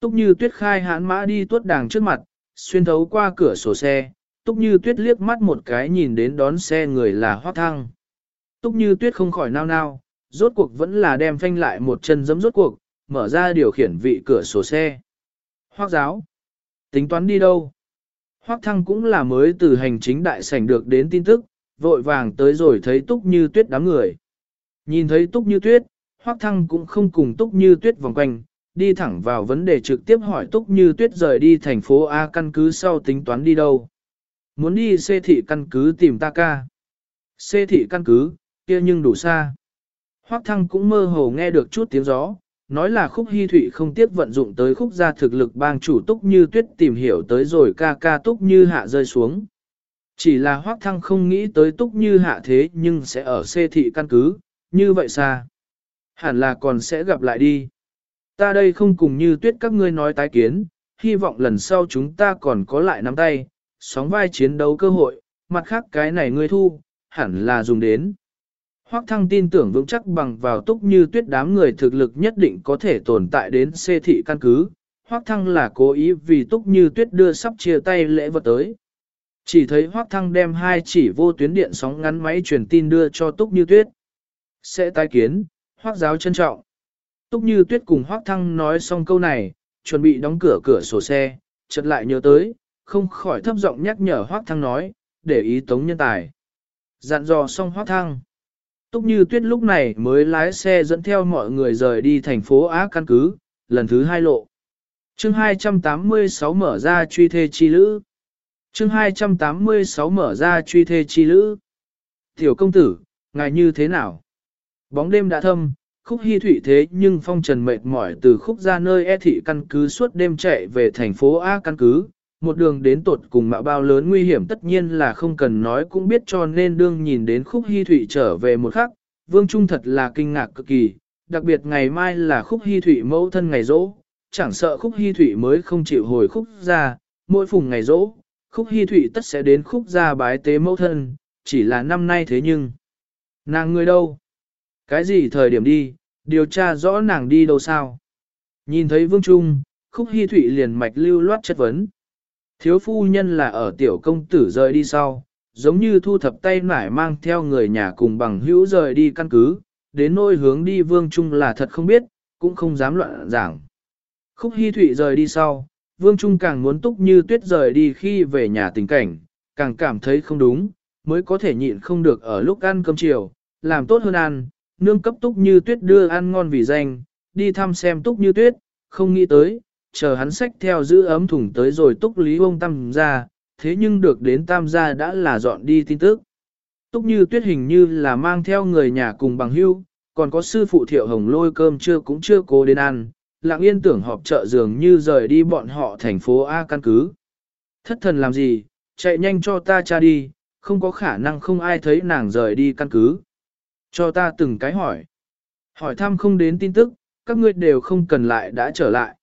Túc như tuyết khai hãn mã đi tuốt đàng trước mặt, Xuyên thấu qua cửa sổ xe, Túc Như Tuyết liếc mắt một cái nhìn đến đón xe người là Hoác Thăng. Túc Như Tuyết không khỏi nao nao, rốt cuộc vẫn là đem phanh lại một chân giấm rốt cuộc, mở ra điều khiển vị cửa sổ xe. Hoác giáo, tính toán đi đâu? Hoác Thăng cũng là mới từ hành chính đại sảnh được đến tin tức, vội vàng tới rồi thấy Túc Như Tuyết đám người. Nhìn thấy Túc Như Tuyết, Hoác Thăng cũng không cùng Túc Như Tuyết vòng quanh, đi thẳng vào vấn đề trực tiếp hỏi Túc Như Tuyết rời đi thành phố A căn cứ sau tính toán đi đâu. Muốn đi xê thị căn cứ tìm ta ca. Xê thị căn cứ, kia nhưng đủ xa. Hoác Thăng cũng mơ hồ nghe được chút tiếng gió, nói là khúc hy thụy không tiếc vận dụng tới khúc gia thực lực bang chủ Túc Như Tuyết tìm hiểu tới rồi ca ca Túc Như hạ rơi xuống. Chỉ là Hoác Thăng không nghĩ tới Túc Như hạ thế nhưng sẽ ở xê thị căn cứ, như vậy xa. Hẳn là còn sẽ gặp lại đi. Ta đây không cùng như tuyết các ngươi nói tái kiến, hy vọng lần sau chúng ta còn có lại nắm tay, sóng vai chiến đấu cơ hội, mặt khác cái này ngươi thu, hẳn là dùng đến. Hoắc thăng tin tưởng vững chắc bằng vào túc như tuyết đám người thực lực nhất định có thể tồn tại đến xê thị căn cứ. Hoắc thăng là cố ý vì túc như tuyết đưa sắp chia tay lễ vật tới. Chỉ thấy Hoắc thăng đem hai chỉ vô tuyến điện sóng ngắn máy truyền tin đưa cho túc như tuyết. Sẽ tái kiến, Hoắc giáo trân trọng. Túc như tuyết cùng Hoác Thăng nói xong câu này, chuẩn bị đóng cửa cửa sổ xe, chợt lại nhớ tới, không khỏi thấp giọng nhắc nhở Hoác Thăng nói, để ý tống nhân tài. Dặn dò xong Hoác Thăng. Túc như tuyết lúc này mới lái xe dẫn theo mọi người rời đi thành phố Á căn cứ, lần thứ hai lộ. chương 286 mở ra truy thê chi lữ. chương 286 mở ra truy thê chi lữ. Tiểu công tử, ngài như thế nào? Bóng đêm đã thâm, khúc hy Thụy thế nhưng phong trần mệt mỏi từ khúc ra nơi e thị căn cứ suốt đêm chạy về thành phố A căn cứ, một đường đến tột cùng mạo bao lớn nguy hiểm tất nhiên là không cần nói cũng biết cho nên đương nhìn đến khúc hy Thụy trở về một khắc, vương trung thật là kinh ngạc cực kỳ, đặc biệt ngày mai là khúc hy Thụy mẫu thân ngày rỗ, chẳng sợ khúc hy Thụy mới không chịu hồi khúc ra, mỗi phùng ngày rỗ, khúc hy Thụy tất sẽ đến khúc ra bái tế mẫu thân, chỉ là năm nay thế nhưng, nàng người đâu? Cái gì thời điểm đi, điều tra rõ nàng đi đâu sao? Nhìn thấy Vương Trung, Khúc hy Thụy liền mạch lưu loát chất vấn. Thiếu phu nhân là ở tiểu công tử rời đi sau, giống như thu thập tay nải mang theo người nhà cùng bằng hữu rời đi căn cứ, đến nôi hướng đi Vương Trung là thật không biết, cũng không dám loạn giảng. Khúc hy Thụy rời đi sau, Vương Trung càng muốn túc như tuyết rời đi khi về nhà tình cảnh, càng cảm thấy không đúng, mới có thể nhịn không được ở lúc ăn cơm chiều, làm tốt hơn ăn, nương cấp túc như tuyết đưa ăn ngon vì danh, đi thăm xem túc như tuyết, không nghĩ tới, chờ hắn sách theo giữ ấm thùng tới rồi túc lý ông tam ra, thế nhưng được đến tam gia đã là dọn đi tin tức. Túc như tuyết hình như là mang theo người nhà cùng bằng hưu, còn có sư phụ thiệu hồng lôi cơm chưa cũng chưa cố đến ăn, lặng yên tưởng họp chợ dường như rời đi bọn họ thành phố A căn cứ. Thất thần làm gì, chạy nhanh cho ta cha đi, không có khả năng không ai thấy nàng rời đi căn cứ. Cho ta từng cái hỏi. Hỏi thăm không đến tin tức, các ngươi đều không cần lại đã trở lại.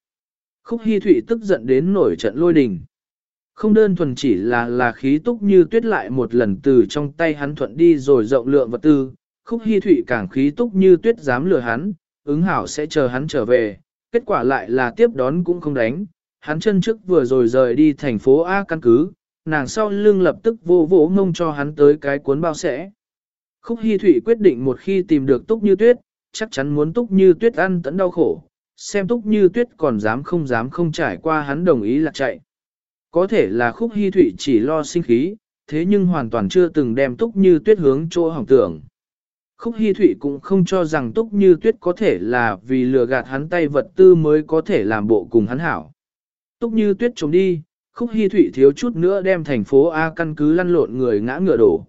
Khúc Hi Thụy tức giận đến nổi trận lôi đình. Không đơn thuần chỉ là là khí túc như tuyết lại một lần từ trong tay hắn thuận đi rồi rộng lượng vật tư. Khúc hy Thụy càng khí túc như tuyết dám lừa hắn, ứng hảo sẽ chờ hắn trở về. Kết quả lại là tiếp đón cũng không đánh. Hắn chân trước vừa rồi rời đi thành phố A căn cứ, nàng sau lưng lập tức vô vỗ ngông cho hắn tới cái cuốn bao sẽ. Khúc Hi Thụy quyết định một khi tìm được Túc Như Tuyết, chắc chắn muốn Túc Như Tuyết ăn tận đau khổ, xem Túc Như Tuyết còn dám không dám không trải qua hắn đồng ý là chạy. Có thể là Khúc Hi Thụy chỉ lo sinh khí, thế nhưng hoàn toàn chưa từng đem Túc Như Tuyết hướng chỗ hỏng tưởng. Khúc Hi Thụy cũng không cho rằng Túc Như Tuyết có thể là vì lừa gạt hắn tay vật tư mới có thể làm bộ cùng hắn hảo. Túc Như Tuyết trốn đi, Khúc Hi Thụy thiếu chút nữa đem thành phố A căn cứ lăn lộn người ngã ngựa đổ.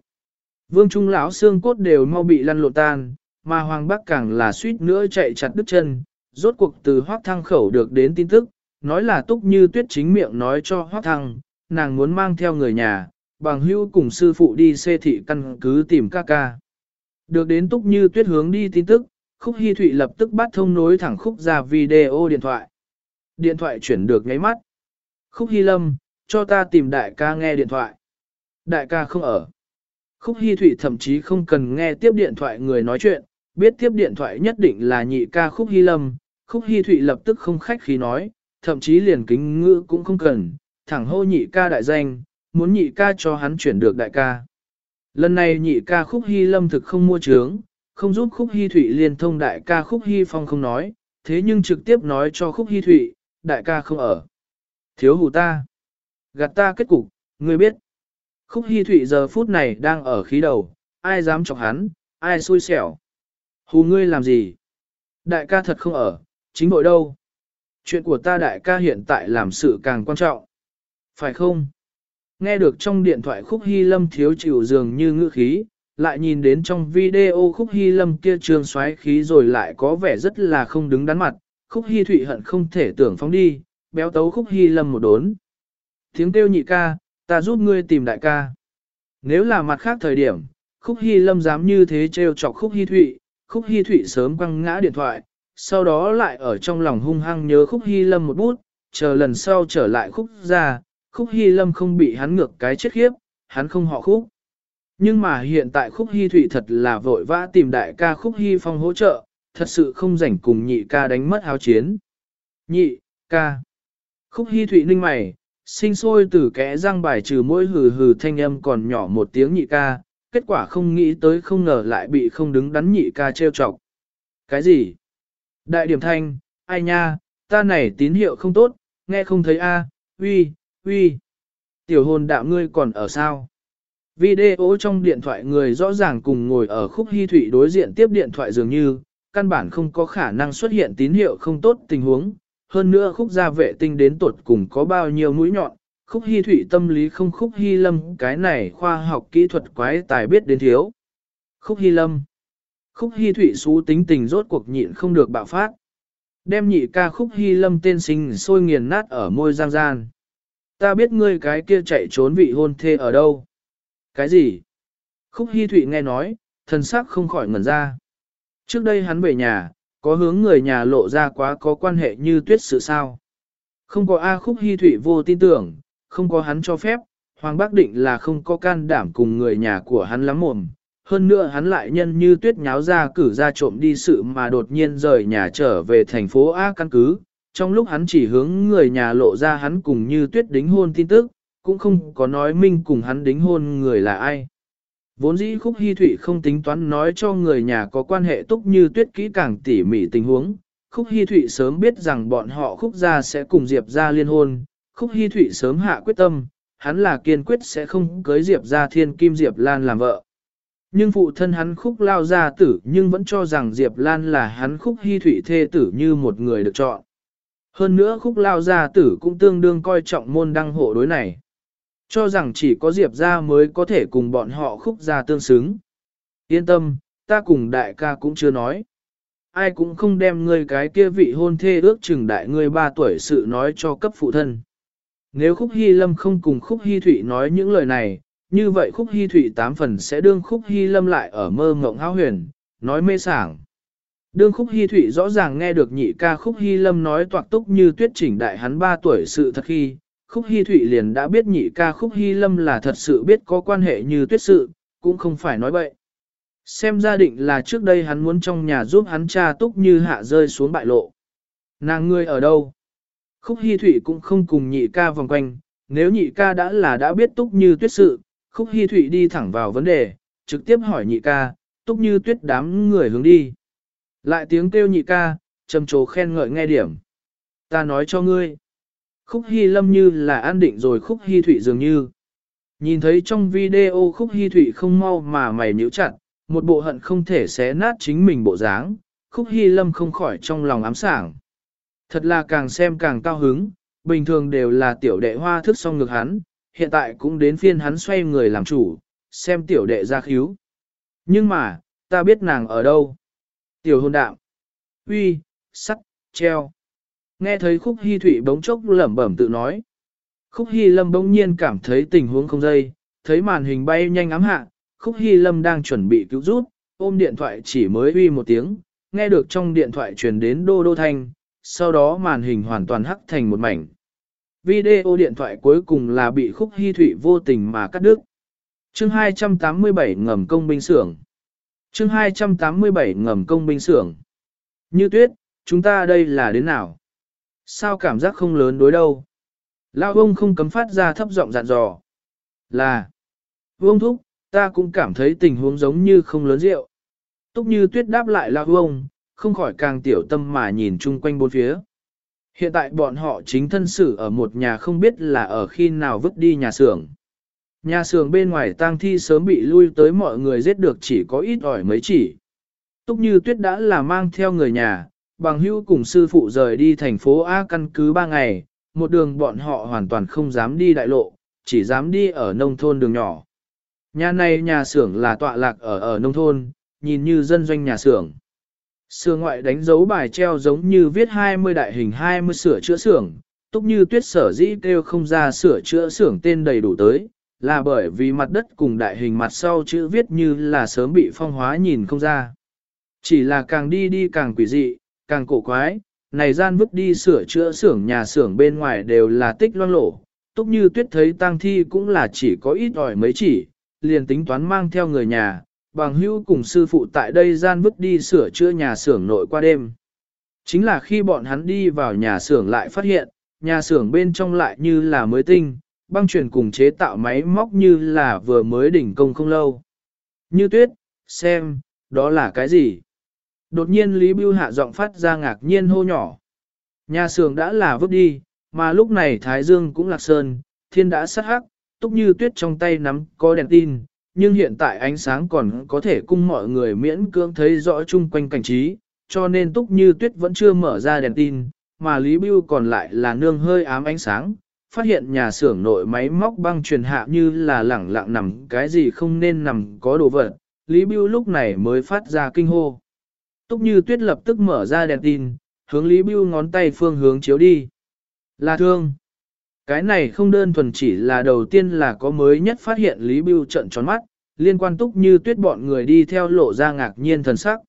Vương Trung lão xương cốt đều mau bị lăn lộn tan, mà Hoàng Bắc càng là suýt nữa chạy chặt đứt chân, rốt cuộc từ Hoắc Thăng khẩu được đến tin tức, nói là túc như tuyết chính miệng nói cho Hoắc Thăng, nàng muốn mang theo người nhà, bằng hữu cùng sư phụ đi xê thị căn cứ tìm ca ca. Được đến túc như tuyết hướng đi tin tức, Khúc Hi Thụy lập tức bắt thông nối thẳng Khúc ra video điện thoại. Điện thoại chuyển được nháy mắt. Khúc Hi Lâm, cho ta tìm đại ca nghe điện thoại. Đại ca không ở. Khúc Hi Thụy thậm chí không cần nghe tiếp điện thoại người nói chuyện, biết tiếp điện thoại nhất định là nhị ca Khúc Hi Lâm. Khúc Hi Thụy lập tức không khách khí nói, thậm chí liền kính ngữ cũng không cần, thẳng hô nhị ca đại danh, muốn nhị ca cho hắn chuyển được đại ca. Lần này nhị ca khúc Hi lâm thực không mua trướng, không giúp khúc Hi thụy liên thông đại ca khúc Hi phong không nói, thế nhưng trực tiếp nói cho khúc Hi thụy, đại ca không ở. Thiếu hủ ta. Gạt ta kết cục, ngươi biết. Khúc Hi thụy giờ phút này đang ở khí đầu, ai dám chọc hắn, ai xui xẻo. Hù ngươi làm gì? Đại ca thật không ở, chính bội đâu. Chuyện của ta đại ca hiện tại làm sự càng quan trọng. Phải không? Nghe được trong điện thoại khúc Hi lâm thiếu chịu dường như ngữ khí, lại nhìn đến trong video khúc Hi lâm kia trường xoáy khí rồi lại có vẻ rất là không đứng đắn mặt, khúc Hi thụy hận không thể tưởng phóng đi, béo tấu khúc Hi lâm một đốn. Tiếng kêu nhị ca, ta giúp ngươi tìm đại ca. Nếu là mặt khác thời điểm, khúc hy lâm dám như thế trêu chọc khúc hy thụy, khúc hy thụy sớm quăng ngã điện thoại, sau đó lại ở trong lòng hung hăng nhớ khúc hy lâm một bút, chờ lần sau trở lại khúc ra, khúc hy lâm không bị hắn ngược cái chết khiếp, hắn không họ khúc. Nhưng mà hiện tại khúc hy thụy thật là vội vã tìm đại ca khúc hy phong hỗ trợ, thật sự không rảnh cùng nhị ca đánh mất áo chiến. Nhị, ca. Khúc hy thụy ninh mày, sinh sôi từ kẽ răng bài trừ mỗi hừ hừ thanh âm còn nhỏ một tiếng nhị ca, kết quả không nghĩ tới không ngờ lại bị không đứng đắn nhị ca trêu chọc. Cái gì? Đại điểm thanh, ai nha, ta này tín hiệu không tốt, nghe không thấy a, uy, uy. Tiểu hồn đạo ngươi còn ở sao? Video trong điện thoại người rõ ràng cùng ngồi ở khúc hy thủy đối diện tiếp điện thoại dường như, căn bản không có khả năng xuất hiện tín hiệu không tốt tình huống. Hơn nữa khúc gia vệ tinh đến tuột cùng có bao nhiêu mũi nhọn, khúc hy thủy tâm lý không khúc hy lâm cái này khoa học kỹ thuật quái tài biết đến thiếu. Khúc hy lâm Khúc hy thủy xú tính tình rốt cuộc nhịn không được bạo phát. Đem nhị ca khúc hy lâm tên sinh sôi nghiền nát ở môi giang gian. Ta biết ngươi cái kia chạy trốn vị hôn thê ở đâu. Cái gì? Khúc hy thụy nghe nói, thần sắc không khỏi ngẩn ra. Trước đây hắn về nhà, có hướng người nhà lộ ra quá có quan hệ như tuyết sự sao. Không có A khúc hy thụy vô tin tưởng, không có hắn cho phép, Hoàng bắc Định là không có can đảm cùng người nhà của hắn lắm mồm. Hơn nữa hắn lại nhân như tuyết nháo ra cử ra trộm đi sự mà đột nhiên rời nhà trở về thành phố A căn cứ. Trong lúc hắn chỉ hướng người nhà lộ ra hắn cùng như tuyết đính hôn tin tức, cũng không có nói minh cùng hắn đính hôn người là ai. Vốn dĩ khúc hy thụy không tính toán nói cho người nhà có quan hệ túc như tuyết kỹ càng tỉ mỉ tình huống. Khúc hy thụy sớm biết rằng bọn họ khúc gia sẽ cùng Diệp gia liên hôn, khúc hy thụy sớm hạ quyết tâm, hắn là kiên quyết sẽ không cưới Diệp gia thiên kim Diệp Lan làm vợ. Nhưng phụ thân hắn khúc lao Gia tử nhưng vẫn cho rằng Diệp Lan là hắn khúc hy thụy thê tử như một người được chọn. Hơn nữa khúc lao gia tử cũng tương đương coi trọng môn đăng hộ đối này. Cho rằng chỉ có Diệp ra mới có thể cùng bọn họ khúc ra tương xứng. Yên tâm, ta cùng đại ca cũng chưa nói. Ai cũng không đem ngươi cái kia vị hôn thê ước chừng đại ngươi ba tuổi sự nói cho cấp phụ thân. Nếu khúc hy lâm không cùng khúc hy thụy nói những lời này, như vậy khúc hy thụy tám phần sẽ đương khúc hy lâm lại ở mơ ngộng háo huyền, nói mê sảng. Đương khúc hy thụy rõ ràng nghe được nhị ca khúc hy lâm nói toạc túc như tuyết chỉnh đại hắn ba tuổi sự thật khi, Khúc Hy Thụy liền đã biết nhị ca Khúc Hy Lâm là thật sự biết có quan hệ như tuyết sự, cũng không phải nói bậy. Xem gia định là trước đây hắn muốn trong nhà giúp hắn cha túc như hạ rơi xuống bại lộ. Nàng ngươi ở đâu? Khúc Hy Thụy cũng không cùng nhị ca vòng quanh, nếu nhị ca đã là đã biết túc như tuyết sự, Khúc Hy Thụy đi thẳng vào vấn đề, trực tiếp hỏi nhị ca, túc như tuyết đám người hướng đi. Lại tiếng kêu nhị ca, trầm trồ khen ngợi nghe điểm. Ta nói cho ngươi. Khúc Hy Lâm như là an định rồi Khúc Hy Thụy dường như. Nhìn thấy trong video Khúc Hy Thụy không mau mà mày nhíu chặt, một bộ hận không thể xé nát chính mình bộ dáng, Khúc Hy Lâm không khỏi trong lòng ám sảng. Thật là càng xem càng cao hứng, bình thường đều là tiểu đệ hoa thức xong ngực hắn, hiện tại cũng đến phiên hắn xoay người làm chủ, xem tiểu đệ ra khíu. Nhưng mà, ta biết nàng ở đâu. Tiểu hôn đạo. Uy, sắt, treo. Nghe thấy khúc hy thủy bỗng chốc lẩm bẩm tự nói. Khúc hy lâm bỗng nhiên cảm thấy tình huống không dây, thấy màn hình bay nhanh ám hạ, khúc hy lâm đang chuẩn bị cứu rút, ôm điện thoại chỉ mới uy một tiếng, nghe được trong điện thoại truyền đến đô đô thanh, sau đó màn hình hoàn toàn hắc thành một mảnh. Video điện thoại cuối cùng là bị khúc hy thủy vô tình mà cắt đứt. Chương 287 ngầm công binh xưởng. Chương 287 ngầm công binh xưởng. Như tuyết, chúng ta đây là đến nào? Sao cảm giác không lớn đối đâu? Lao ông không cấm phát ra thấp giọng dặn dò. Là, vương thúc, ta cũng cảm thấy tình huống giống như không lớn rượu. Túc như tuyết đáp lại Lao ông, không khỏi càng tiểu tâm mà nhìn chung quanh bốn phía. Hiện tại bọn họ chính thân xử ở một nhà không biết là ở khi nào vứt đi nhà xưởng. Nhà xưởng bên ngoài tang thi sớm bị lui tới mọi người giết được chỉ có ít ỏi mấy chỉ. Túc như tuyết đã là mang theo người nhà, bằng hữu cùng sư phụ rời đi thành phố A căn cứ 3 ngày, một đường bọn họ hoàn toàn không dám đi đại lộ, chỉ dám đi ở nông thôn đường nhỏ. Nhà này nhà xưởng là tọa lạc ở ở nông thôn, nhìn như dân doanh nhà xưởng. Sửa ngoại đánh dấu bài treo giống như viết 20 đại hình 20 sửa chữa xưởng, túc như tuyết sở dĩ kêu không ra sửa chữa xưởng tên đầy đủ tới, là bởi vì mặt đất cùng đại hình mặt sau chữ viết như là sớm bị phong hóa nhìn không ra. Chỉ là càng đi đi càng quỷ dị, càng cổ quái, này gian vứt đi sửa chữa xưởng nhà xưởng bên ngoài đều là tích loang lổ, túc như tuyết thấy tang thi cũng là chỉ có ít ỏi mấy chỉ, liền tính toán mang theo người nhà, bằng hữu cùng sư phụ tại đây gian vứt đi sửa chữa nhà xưởng nội qua đêm. Chính là khi bọn hắn đi vào nhà xưởng lại phát hiện, nhà xưởng bên trong lại như là mới tinh, băng truyền cùng chế tạo máy móc như là vừa mới đỉnh công không lâu. Như tuyết, xem, đó là cái gì? Đột nhiên Lý Bưu hạ giọng phát ra ngạc nhiên hô nhỏ. Nhà xưởng đã là vứt đi, mà lúc này Thái Dương cũng lạc sơn, thiên đã sát hắc, túc như tuyết trong tay nắm có đèn tin, nhưng hiện tại ánh sáng còn có thể cung mọi người miễn cưỡng thấy rõ chung quanh cảnh trí, cho nên túc như tuyết vẫn chưa mở ra đèn tin, mà Lý Bưu còn lại là nương hơi ám ánh sáng, phát hiện nhà xưởng nội máy móc băng truyền hạ như là lẳng lặng nằm cái gì không nên nằm có đồ vật, Lý Bưu lúc này mới phát ra kinh hô. Túc như tuyết lập tức mở ra đèn tin, hướng Lý Bưu ngón tay phương hướng chiếu đi. Là thương. Cái này không đơn thuần chỉ là đầu tiên là có mới nhất phát hiện Lý Bưu trận tròn mắt, liên quan túc như tuyết bọn người đi theo lộ ra ngạc nhiên thần sắc.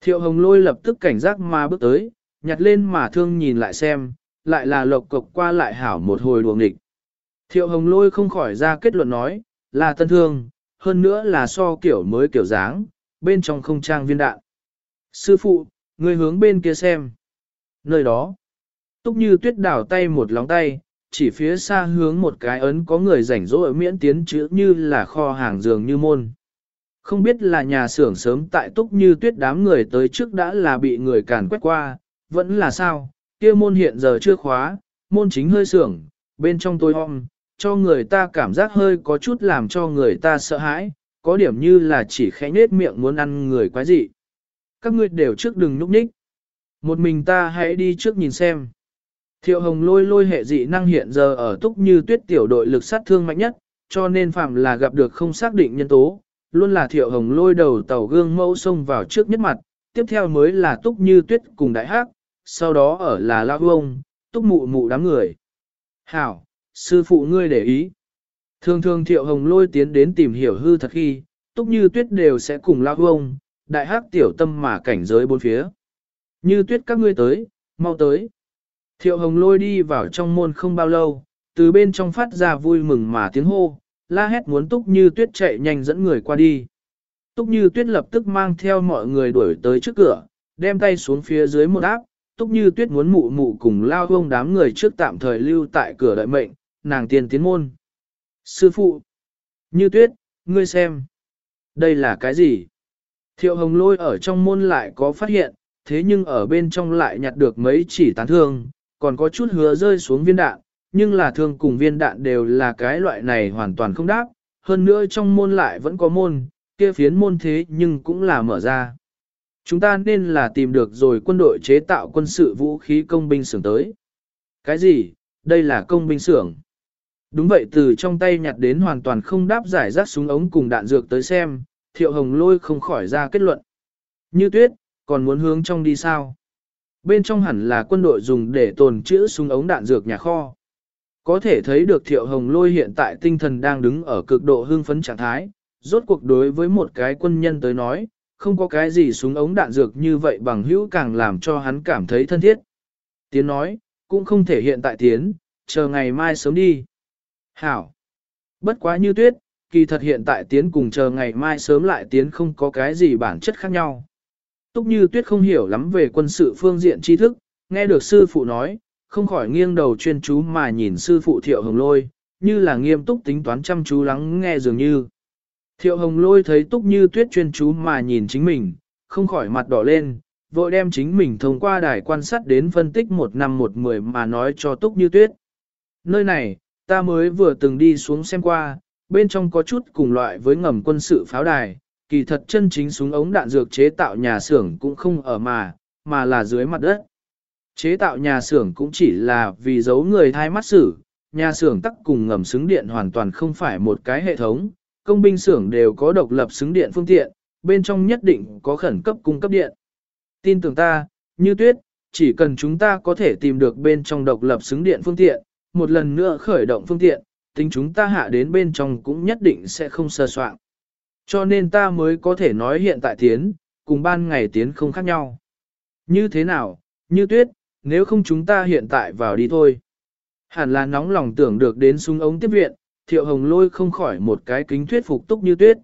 Thiệu hồng lôi lập tức cảnh giác mà bước tới, nhặt lên mà thương nhìn lại xem, lại là lộc cộc qua lại hảo một hồi đuồng địch. Thiệu hồng lôi không khỏi ra kết luận nói, là tân thương, hơn nữa là so kiểu mới kiểu dáng, bên trong không trang viên đạn. Sư phụ, người hướng bên kia xem. Nơi đó, túc như tuyết đảo tay một lóng tay, chỉ phía xa hướng một cái ấn có người rảnh rỗi miễn tiến chữ như là kho hàng dường như môn. Không biết là nhà xưởng sớm tại túc như tuyết đám người tới trước đã là bị người càn quét qua, vẫn là sao, kia môn hiện giờ chưa khóa, môn chính hơi xưởng, bên trong tôi om, cho người ta cảm giác hơi có chút làm cho người ta sợ hãi, có điểm như là chỉ khẽ nết miệng muốn ăn người quái dị. Các ngươi đều trước đừng núp nhích. Một mình ta hãy đi trước nhìn xem. Thiệu hồng lôi lôi hệ dị năng hiện giờ ở túc như tuyết tiểu đội lực sát thương mạnh nhất, cho nên phạm là gặp được không xác định nhân tố, luôn là thiệu hồng lôi đầu tàu gương mẫu xông vào trước nhất mặt, tiếp theo mới là túc như tuyết cùng đại hắc, sau đó ở là lao ông, túc mụ mụ đám người. Hảo, sư phụ ngươi để ý. Thường thường thiệu hồng lôi tiến đến tìm hiểu hư thật khi, túc như tuyết đều sẽ cùng lao ông, đại hắc tiểu tâm mà cảnh giới bốn phía. Như tuyết các ngươi tới, mau tới. Thiệu hồng lôi đi vào trong môn không bao lâu, từ bên trong phát ra vui mừng mà tiếng hô, la hét muốn túc như tuyết chạy nhanh dẫn người qua đi. Túc như tuyết lập tức mang theo mọi người đuổi tới trước cửa, đem tay xuống phía dưới một áp, túc như tuyết muốn mụ mụ cùng lao hông đám người trước tạm thời lưu tại cửa đợi mệnh, nàng tiền tiến môn. Sư phụ! Như tuyết, ngươi xem! Đây là cái gì? Thiệu hồng lôi ở trong môn lại có phát hiện, thế nhưng ở bên trong lại nhặt được mấy chỉ tán thương, còn có chút hứa rơi xuống viên đạn, nhưng là thương cùng viên đạn đều là cái loại này hoàn toàn không đáp, hơn nữa trong môn lại vẫn có môn, kia phiến môn thế nhưng cũng là mở ra. Chúng ta nên là tìm được rồi quân đội chế tạo quân sự vũ khí công binh xưởng tới. Cái gì? Đây là công binh xưởng. Đúng vậy từ trong tay nhặt đến hoàn toàn không đáp giải rác súng ống cùng đạn dược tới xem, thiệu hồng lôi không khỏi ra kết luận. Như tuyết, còn muốn hướng trong đi sao? Bên trong hẳn là quân đội dùng để tồn trữ súng ống đạn dược nhà kho. Có thể thấy được thiệu hồng lôi hiện tại tinh thần đang đứng ở cực độ hưng phấn trạng thái, rốt cuộc đối với một cái quân nhân tới nói, không có cái gì súng ống đạn dược như vậy bằng hữu càng làm cho hắn cảm thấy thân thiết. Tiến nói, cũng không thể hiện tại tiến, chờ ngày mai sớm đi. Hảo! Bất quá như tuyết, kỳ thật hiện tại tiến cùng chờ ngày mai sớm lại tiến không có cái gì bản chất khác nhau. Túc như tuyết không hiểu lắm về quân sự phương diện tri thức, nghe được sư phụ nói, không khỏi nghiêng đầu chuyên chú mà nhìn sư phụ thiệu hồng lôi, như là nghiêm túc tính toán chăm chú lắng nghe dường như. Thiệu hồng lôi thấy túc như tuyết chuyên chú mà nhìn chính mình, không khỏi mặt đỏ lên, vội đem chính mình thông qua đài quan sát đến phân tích một năm một mười mà nói cho túc như tuyết. Nơi này, ta mới vừa từng đi xuống xem qua, bên trong có chút cùng loại với ngầm quân sự pháo đài, kỳ thật chân chính súng ống đạn dược chế tạo nhà xưởng cũng không ở mà, mà là dưới mặt đất. Chế tạo nhà xưởng cũng chỉ là vì giấu người thai mắt xử, nhà xưởng tắc cùng ngầm xứng điện hoàn toàn không phải một cái hệ thống, công binh xưởng đều có độc lập xứng điện phương tiện, bên trong nhất định có khẩn cấp cung cấp điện. Tin tưởng ta, như tuyết, chỉ cần chúng ta có thể tìm được bên trong độc lập xứng điện phương tiện, một lần nữa khởi động phương tiện, tính chúng ta hạ đến bên trong cũng nhất định sẽ không sơ soạn. Cho nên ta mới có thể nói hiện tại tiến, cùng ban ngày tiến không khác nhau. Như thế nào, như tuyết, nếu không chúng ta hiện tại vào đi thôi. Hẳn là nóng lòng tưởng được đến súng ống tiếp viện, thiệu hồng lôi không khỏi một cái kính thuyết phục túc như tuyết.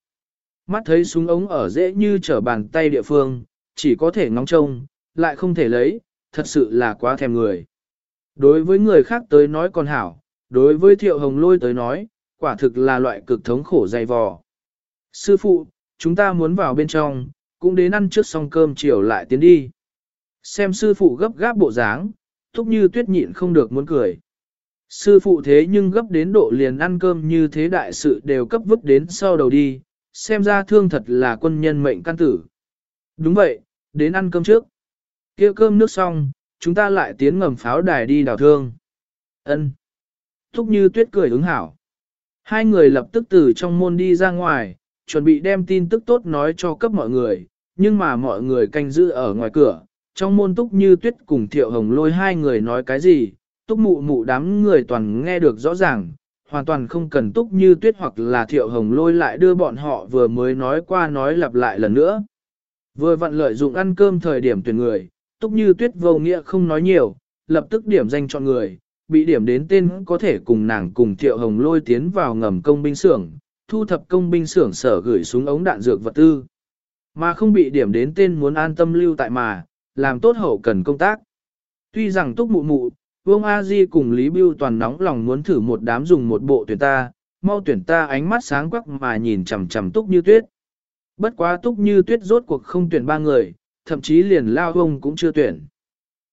Mắt thấy súng ống ở dễ như trở bàn tay địa phương, chỉ có thể ngóng trông, lại không thể lấy, thật sự là quá thèm người. Đối với người khác tới nói còn hảo, đối với thiệu hồng lôi tới nói, quả thực là loại cực thống khổ dày vò. Sư phụ, chúng ta muốn vào bên trong, cũng đến ăn trước xong cơm chiều lại tiến đi. Xem sư phụ gấp gáp bộ dáng, thúc như tuyết nhịn không được muốn cười. Sư phụ thế nhưng gấp đến độ liền ăn cơm như thế đại sự đều cấp vứt đến sau đầu đi, xem ra thương thật là quân nhân mệnh căn tử. Đúng vậy, đến ăn cơm trước. kia cơm nước xong, chúng ta lại tiến ngầm pháo đài đi đào thương. Ân. Thúc như tuyết cười ứng hảo. Hai người lập tức từ trong môn đi ra ngoài, chuẩn bị đem tin tức tốt nói cho cấp mọi người, nhưng mà mọi người canh giữ ở ngoài cửa. Trong môn túc như tuyết cùng thiệu hồng lôi hai người nói cái gì, túc mụ mụ đám người toàn nghe được rõ ràng, hoàn toàn không cần túc như tuyết hoặc là thiệu hồng lôi lại đưa bọn họ vừa mới nói qua nói lặp lại lần nữa. Vừa vặn lợi dụng ăn cơm thời điểm tuyển người, túc như tuyết vô nghĩa không nói nhiều, lập tức điểm danh chọn người, bị điểm đến tên có thể cùng nàng cùng thiệu hồng lôi tiến vào ngầm công binh xưởng, thu thập công binh xưởng sở gửi xuống ống đạn dược vật tư. Mà không bị điểm đến tên muốn an tâm lưu tại mà, làm tốt hậu cần công tác. Tuy rằng túc mụ mụ, Vương A Di cùng Lý Bưu toàn nóng lòng muốn thử một đám dùng một bộ tuyển ta, mau tuyển ta ánh mắt sáng quắc mà nhìn chằm chằm túc như tuyết. Bất quá túc như tuyết rốt cuộc không tuyển ba người, thậm chí liền lao ông cũng chưa tuyển.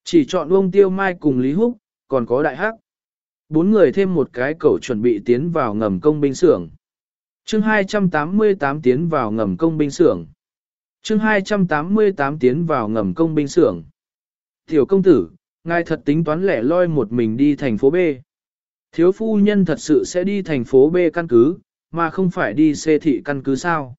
Chỉ chọn ông Tiêu Mai cùng Lý Húc, còn có Đại Hắc. Bốn người thêm một cái cẩu chuẩn bị tiến vào ngầm công binh xưởng. Chương 288 tiến vào ngầm công binh xưởng. Chương 288 tiến vào ngầm công binh xưởng. Tiểu công tử, ngài thật tính toán lẻ loi một mình đi thành phố B. Thiếu phu nhân thật sự sẽ đi thành phố B căn cứ, mà không phải đi xê thị căn cứ sao.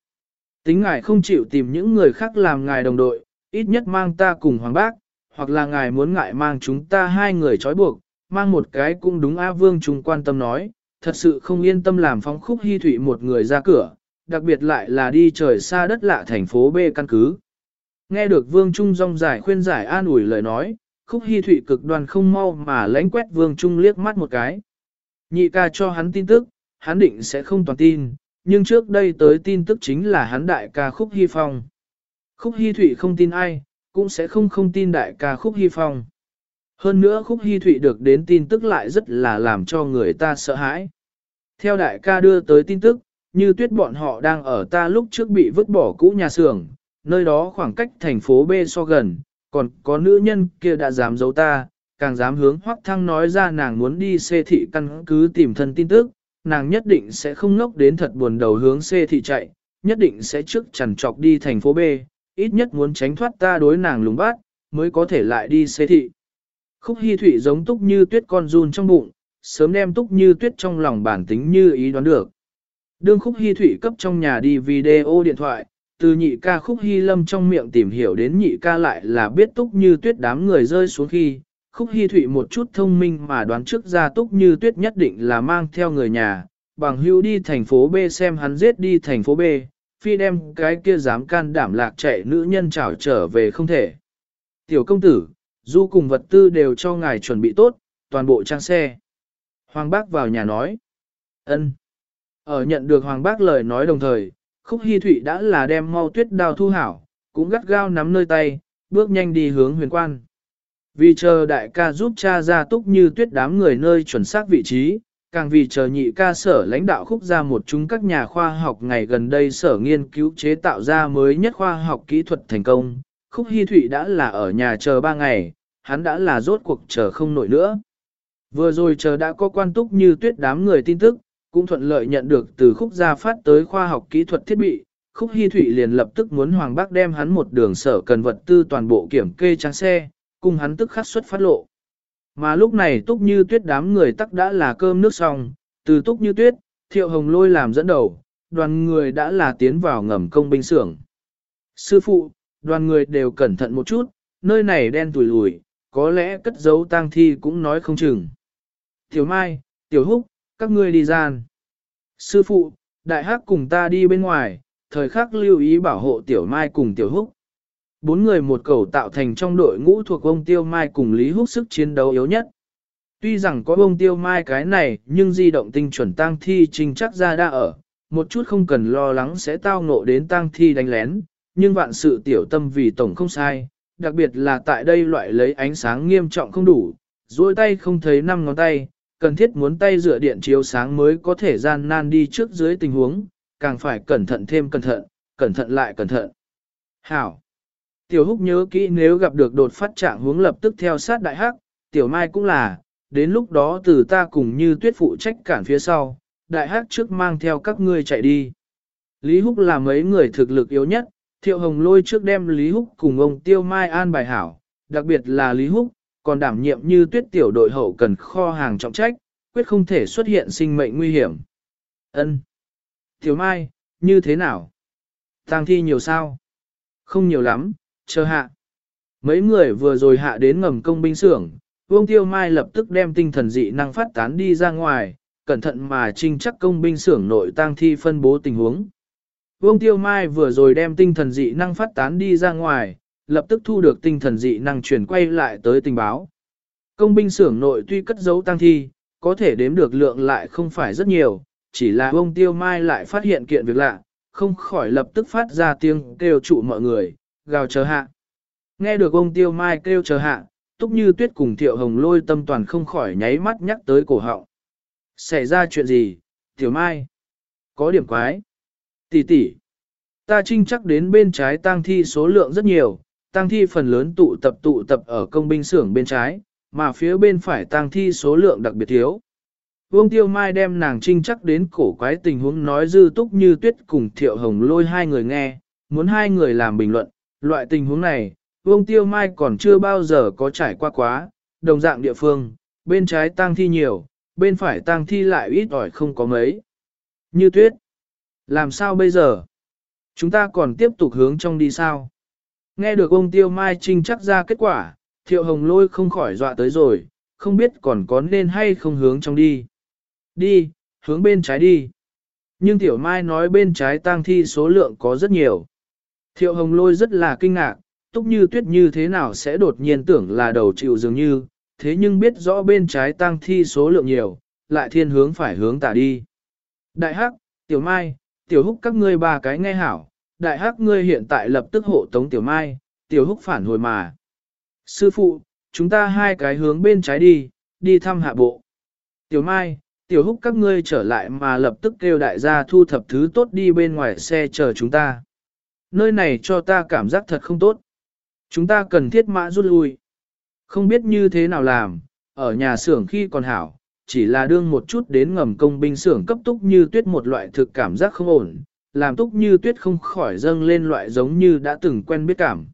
Tính ngài không chịu tìm những người khác làm ngài đồng đội, ít nhất mang ta cùng hoàng bác, hoặc là ngài muốn ngại mang chúng ta hai người trói buộc, mang một cái cũng đúng A Vương Trung quan tâm nói, thật sự không yên tâm làm phóng khúc hy thụy một người ra cửa, đặc biệt lại là đi trời xa đất lạ thành phố B căn cứ. Nghe được Vương Trung rong giải khuyên giải an ủi lời nói, khúc hy thụy cực đoan không mau mà lãnh quét Vương Trung liếc mắt một cái. Nhị ca cho hắn tin tức, hắn định sẽ không toàn tin, nhưng trước đây tới tin tức chính là hắn đại ca khúc hy phong. Khúc hy thụy không tin ai, cũng sẽ không không tin đại ca khúc hy phong. Hơn nữa khúc hy thụy được đến tin tức lại rất là làm cho người ta sợ hãi. Theo đại ca đưa tới tin tức, như tuyết bọn họ đang ở ta lúc trước bị vứt bỏ cũ nhà xưởng, nơi đó khoảng cách thành phố B so gần, còn có nữ nhân kia đã dám giấu ta, càng dám hướng hoắc thăng nói ra nàng muốn đi xê thị căn cứ tìm thân tin tức, nàng nhất định sẽ không ngốc đến thật buồn đầu hướng xê thị chạy, nhất định sẽ trước chằn trọc đi thành phố B, ít nhất muốn tránh thoát ta đối nàng lùng bát, mới có thể lại đi xê thị. Khúc Hi Thụy giống túc như tuyết con run trong bụng, sớm đem túc như tuyết trong lòng bản tính như ý đoán được. Đương Khúc Hi Thụy cấp trong nhà đi video điện thoại, từ nhị ca Khúc Hi Lâm trong miệng tìm hiểu đến nhị ca lại là biết túc như tuyết đám người rơi xuống khi, Khúc Hi Thụy một chút thông minh mà đoán trước ra túc như tuyết nhất định là mang theo người nhà, bằng hữu đi thành phố B xem hắn giết đi thành phố B, phi đem cái kia dám can đảm lạc chạy nữ nhân trảo trở về không thể. Tiểu công tử, du cùng vật tư đều cho ngài chuẩn bị tốt, toàn bộ trang xe. Hoàng bác vào nhà nói. ân. Ở nhận được Hoàng bác lời nói đồng thời, khúc hy thụy đã là đem mau tuyết đào thu hảo, cũng gắt gao nắm nơi tay, bước nhanh đi hướng huyền quan. Vì chờ đại ca giúp cha ra túc như tuyết đám người nơi chuẩn xác vị trí, càng vì chờ nhị ca sở lãnh đạo khúc ra một chúng các nhà khoa học ngày gần đây sở nghiên cứu chế tạo ra mới nhất khoa học kỹ thuật thành công. Khúc Hy Thụy đã là ở nhà chờ ba ngày, hắn đã là rốt cuộc chờ không nổi nữa. Vừa rồi chờ đã có quan túc như tuyết đám người tin tức, cũng thuận lợi nhận được từ khúc gia phát tới khoa học kỹ thuật thiết bị. Khúc Hy Thụy liền lập tức muốn Hoàng Bác đem hắn một đường sở cần vật tư toàn bộ kiểm kê trang xe, cùng hắn tức khắc xuất phát lộ. Mà lúc này túc như tuyết đám người tắc đã là cơm nước xong, từ túc như tuyết, thiệu hồng lôi làm dẫn đầu, đoàn người đã là tiến vào ngầm công binh xưởng. Sư phụ, đoàn người đều cẩn thận một chút, nơi này đen tùi lùi, có lẽ cất giấu tang thi cũng nói không chừng. Tiểu Mai, Tiểu Húc, các ngươi đi gian. Sư phụ, đại hắc cùng ta đi bên ngoài, thời khắc lưu ý bảo hộ Tiểu Mai cùng Tiểu Húc. Bốn người một cầu tạo thành trong đội ngũ thuộc ông Tiêu Mai cùng Lý Húc sức chiến đấu yếu nhất. Tuy rằng có ông Tiêu Mai cái này nhưng di động tinh chuẩn tang thi trình chắc ra đã ở, một chút không cần lo lắng sẽ tao ngộ đến tang thi đánh lén, nhưng vạn sự tiểu tâm vì tổng không sai, đặc biệt là tại đây loại lấy ánh sáng nghiêm trọng không đủ, duỗi tay không thấy năm ngón tay, cần thiết muốn tay dựa điện chiếu sáng mới có thể gian nan đi trước dưới tình huống, càng phải cẩn thận thêm cẩn thận, cẩn thận lại cẩn thận. Hảo! Tiểu húc nhớ kỹ nếu gặp được đột phát trạng hướng lập tức theo sát đại hắc, tiểu mai cũng là, đến lúc đó từ ta cùng như tuyết phụ trách cản phía sau, đại hắc trước mang theo các ngươi chạy đi. Lý húc là mấy người thực lực yếu nhất, thiệu hồng lôi trước đem Lý húc cùng ông tiêu mai an bài hảo, đặc biệt là Lý húc, còn đảm nhiệm như tuyết tiểu đội hậu cần kho hàng trọng trách, quyết không thể xuất hiện sinh mệnh nguy hiểm. Ân, Tiểu mai, như thế nào? Tang thi nhiều sao? Không nhiều lắm, chờ hạ. Mấy người vừa rồi hạ đến ngầm công binh xưởng, Vương Tiêu Mai lập tức đem tinh thần dị năng phát tán đi ra ngoài, cẩn thận mà trinh chắc công binh xưởng nội tang thi phân bố tình huống. Vương Tiêu Mai vừa rồi đem tinh thần dị năng phát tán đi ra ngoài, lập tức thu được tinh thần dị năng chuyển quay lại tới tình báo. Công binh xưởng nội tuy cất giấu tang thi, có thể đếm được lượng lại không phải rất nhiều, chỉ là Vương Tiêu Mai lại phát hiện kiện việc lạ, không khỏi lập tức phát ra tiếng kêu trụ mọi người, gào chờ hạ. Nghe được ông Tiêu Mai kêu chờ hạ, túc như tuyết cùng thiệu hồng lôi tâm toàn không khỏi nháy mắt nhắc tới cổ họng. Xảy ra chuyện gì, Tiểu Mai? Có điểm quái. Tỷ tỷ, ta trinh chắc đến bên trái tang thi số lượng rất nhiều, tang thi phần lớn tụ tập tụ tập ở công binh xưởng bên trái, mà phía bên phải tang thi số lượng đặc biệt thiếu. Vương Tiêu Mai đem nàng trinh chắc đến cổ quái tình huống nói dư túc như tuyết cùng thiệu hồng lôi hai người nghe, muốn hai người làm bình luận, Loại tình huống này, Vương Tiêu Mai còn chưa bao giờ có trải qua quá, đồng dạng địa phương, bên trái tang thi nhiều, bên phải tang thi lại ít ỏi không có mấy. Như tuyết. Làm sao bây giờ? Chúng ta còn tiếp tục hướng trong đi sao? Nghe được ông Tiêu Mai trinh chắc ra kết quả, Thiệu Hồng Lôi không khỏi dọa tới rồi, không biết còn có nên hay không hướng trong đi. Đi, hướng bên trái đi. Nhưng Tiểu Mai nói bên trái tang thi số lượng có rất nhiều. Thiệu hồng lôi rất là kinh ngạc, túc như tuyết như thế nào sẽ đột nhiên tưởng là đầu chịu dường như, thế nhưng biết rõ bên trái tăng thi số lượng nhiều, lại thiên hướng phải hướng tả đi. Đại hắc, tiểu mai, tiểu húc các ngươi ba cái nghe hảo, đại hắc ngươi hiện tại lập tức hộ tống tiểu mai, tiểu húc phản hồi mà. Sư phụ, chúng ta hai cái hướng bên trái đi, đi thăm hạ bộ. Tiểu mai, tiểu húc các ngươi trở lại mà lập tức kêu đại gia thu thập thứ tốt đi bên ngoài xe chờ chúng ta. Nơi này cho ta cảm giác thật không tốt. Chúng ta cần thiết mã rút lui. Không biết như thế nào làm, ở nhà xưởng khi còn hảo, chỉ là đương một chút đến ngầm công binh xưởng cấp túc như tuyết một loại thực cảm giác không ổn, làm túc như tuyết không khỏi dâng lên loại giống như đã từng quen biết cảm.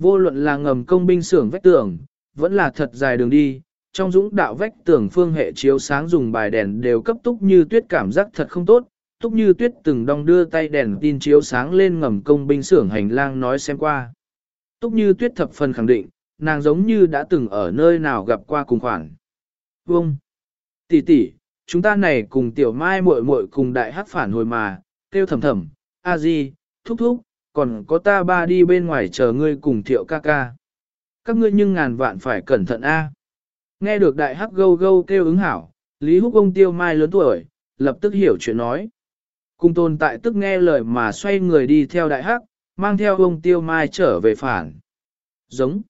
Vô luận là ngầm công binh xưởng vách tường, vẫn là thật dài đường đi, trong dũng đạo vách tường phương hệ chiếu sáng dùng bài đèn đều cấp túc như tuyết cảm giác thật không tốt, Túc Như Tuyết từng đong đưa tay đèn tin chiếu sáng lên ngầm công binh xưởng hành lang nói xem qua. Túc Như Tuyết thập phần khẳng định, nàng giống như đã từng ở nơi nào gặp qua cùng khoản. Vông! Tỷ tỷ, chúng ta này cùng tiểu mai muội muội cùng đại hắc phản hồi mà, kêu thầm thầm, a di, thúc thúc, còn có ta ba đi bên ngoài chờ ngươi cùng thiệu ca ca. Các ngươi nhưng ngàn vạn phải cẩn thận a. Nghe được đại hắc gâu gâu kêu ứng hảo, Lý Húc ông tiêu mai lớn tuổi, lập tức hiểu chuyện nói. Cung tồn tại tức nghe lời mà xoay người đi theo đại hắc, mang theo ông tiêu mai trở về phản. Giống.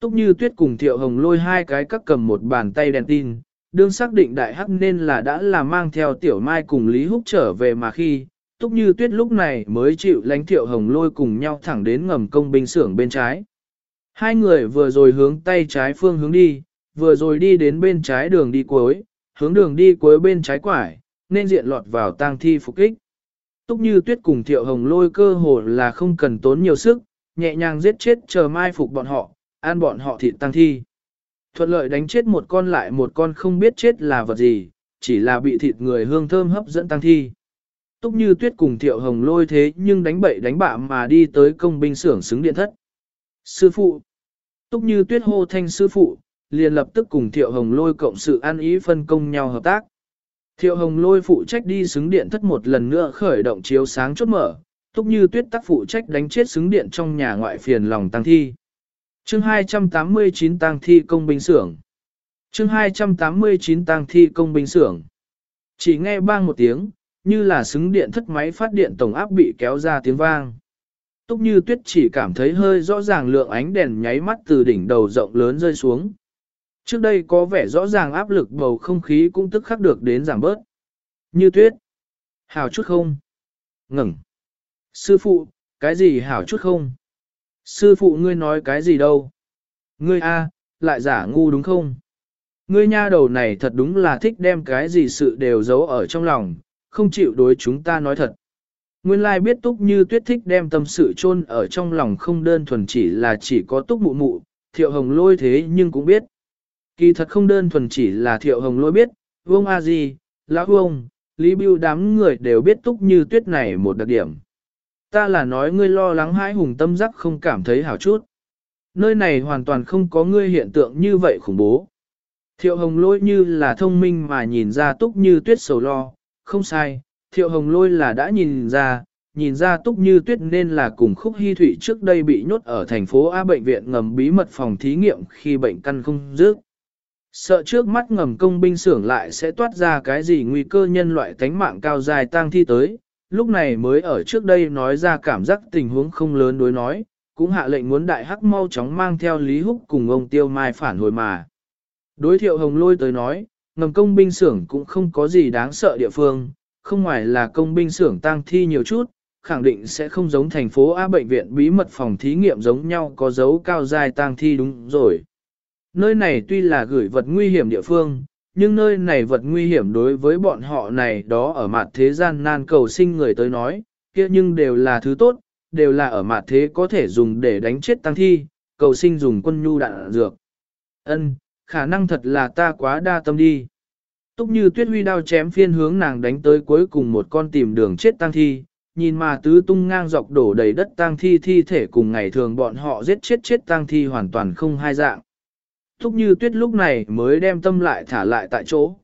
Túc như tuyết cùng thiệu hồng lôi hai cái các cầm một bàn tay đèn tin, đương xác định đại hắc nên là đã là mang theo tiểu mai cùng Lý Húc trở về mà khi, Túc Như Tuyết lúc này mới chịu lánh thiệu hồng lôi cùng nhau thẳng đến ngầm công binh xưởng bên trái. Hai người vừa rồi hướng tay trái phương hướng đi, vừa rồi đi đến bên trái đường đi cuối, hướng đường đi cuối bên trái quải, nên diện lọt vào tang thi phục kích. Túc Như Tuyết cùng thiệu hồng lôi cơ hồ là không cần tốn nhiều sức, nhẹ nhàng giết chết chờ mai phục bọn họ, ăn bọn họ thịt tăng thi. Thuận lợi đánh chết một con lại một con không biết chết là vật gì, chỉ là bị thịt người hương thơm hấp dẫn tăng thi. Túc như tuyết cùng thiệu hồng lôi thế nhưng đánh bậy đánh bạ mà đi tới công binh xưởng xứng điện thất. Sư phụ! Túc như tuyết hô thanh sư phụ, liền lập tức cùng thiệu hồng lôi cộng sự ăn ý phân công nhau hợp tác. Thiệu hồng lôi phụ trách đi xứng điện thất một lần nữa khởi động chiếu sáng chốt mở, túc như tuyết tác phụ trách đánh chết xứng điện trong nhà ngoại phiền lòng tăng thi. Chương 289 tang thi công binh xưởng. Chương 289 tang thi công binh xưởng. Chỉ nghe bang một tiếng, như là xứng điện thất máy phát điện tổng áp bị kéo ra tiếng vang. Túc như tuyết chỉ cảm thấy hơi rõ ràng lượng ánh đèn nháy mắt từ đỉnh đầu rộng lớn rơi xuống. Trước đây có vẻ rõ ràng áp lực bầu không khí cũng tức khắc được đến giảm bớt. Như tuyết. Hảo chút không? Ngừng. Sư phụ, cái gì hảo chút không? Sư phụ ngươi nói cái gì đâu? Ngươi a, lại giả ngu đúng không? Ngươi nha đầu này thật đúng là thích đem cái gì sự đều giấu ở trong lòng, không chịu đối chúng ta nói thật. Nguyên lai biết túc như tuyết thích đem tâm sự chôn ở trong lòng không đơn thuần chỉ là chỉ có túc mụ mụ, thiệu hồng lôi thế nhưng cũng biết. Kỳ thật không đơn thuần chỉ là thiệu hồng lôi biết, Vương a gì, lão Vương, lý bưu đám người đều biết túc như tuyết này một đặc điểm. Ta là nói ngươi lo lắng hãi hùng tâm giác không cảm thấy hảo chút. Nơi này hoàn toàn không có ngươi hiện tượng như vậy khủng bố. Thiệu hồng lôi như là thông minh mà nhìn ra túc như tuyết sầu lo, không sai, thiệu hồng lôi là đã nhìn ra, nhìn ra túc như tuyết nên là cùng khúc hy thủy trước đây bị nhốt ở thành phố A bệnh viện ngầm bí mật phòng thí nghiệm khi bệnh căn không dứt. Sợ trước mắt ngầm công binh xưởng lại sẽ toát ra cái gì nguy cơ nhân loại tánh mạng cao dài tang thi tới, lúc này mới ở trước đây nói ra cảm giác tình huống không lớn đối nói, cũng hạ lệnh muốn đại hắc mau chóng mang theo Lý Húc cùng ông Tiêu Mai phản hồi mà. Đối thiệu hồng lôi tới nói, ngầm công binh xưởng cũng không có gì đáng sợ địa phương, không ngoài là công binh xưởng tăng thi nhiều chút, khẳng định sẽ không giống thành phố A bệnh viện bí mật phòng thí nghiệm giống nhau có dấu cao dài tăng thi đúng rồi. Nơi này tuy là gửi vật nguy hiểm địa phương, nhưng nơi này vật nguy hiểm đối với bọn họ này đó ở mặt thế gian nan cầu sinh người tới nói, kia nhưng đều là thứ tốt, đều là ở mặt thế có thể dùng để đánh chết tăng thi, cầu sinh dùng quân nhu đạn dược. Ân, khả năng thật là ta quá đa tâm đi. Túc như tuyết huy đao chém phiên hướng nàng đánh tới cuối cùng một con tìm đường chết tăng thi, nhìn mà tứ tung ngang dọc đổ đầy đất tăng thi thi thể cùng ngày thường bọn họ giết chết chết tăng thi hoàn toàn không hai dạng. Thúc như tuyết lúc này mới đem tâm lại thả lại tại chỗ.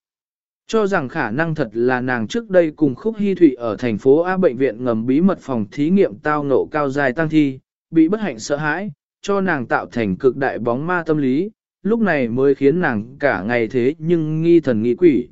Cho rằng khả năng thật là nàng trước đây cùng khúc hy thụy ở thành phố A bệnh viện ngầm bí mật phòng thí nghiệm tao ngộ cao dài tăng thi, bị bất hạnh sợ hãi, cho nàng tạo thành cực đại bóng ma tâm lý, lúc này mới khiến nàng cả ngày thế nhưng nghi thần nghi quỷ.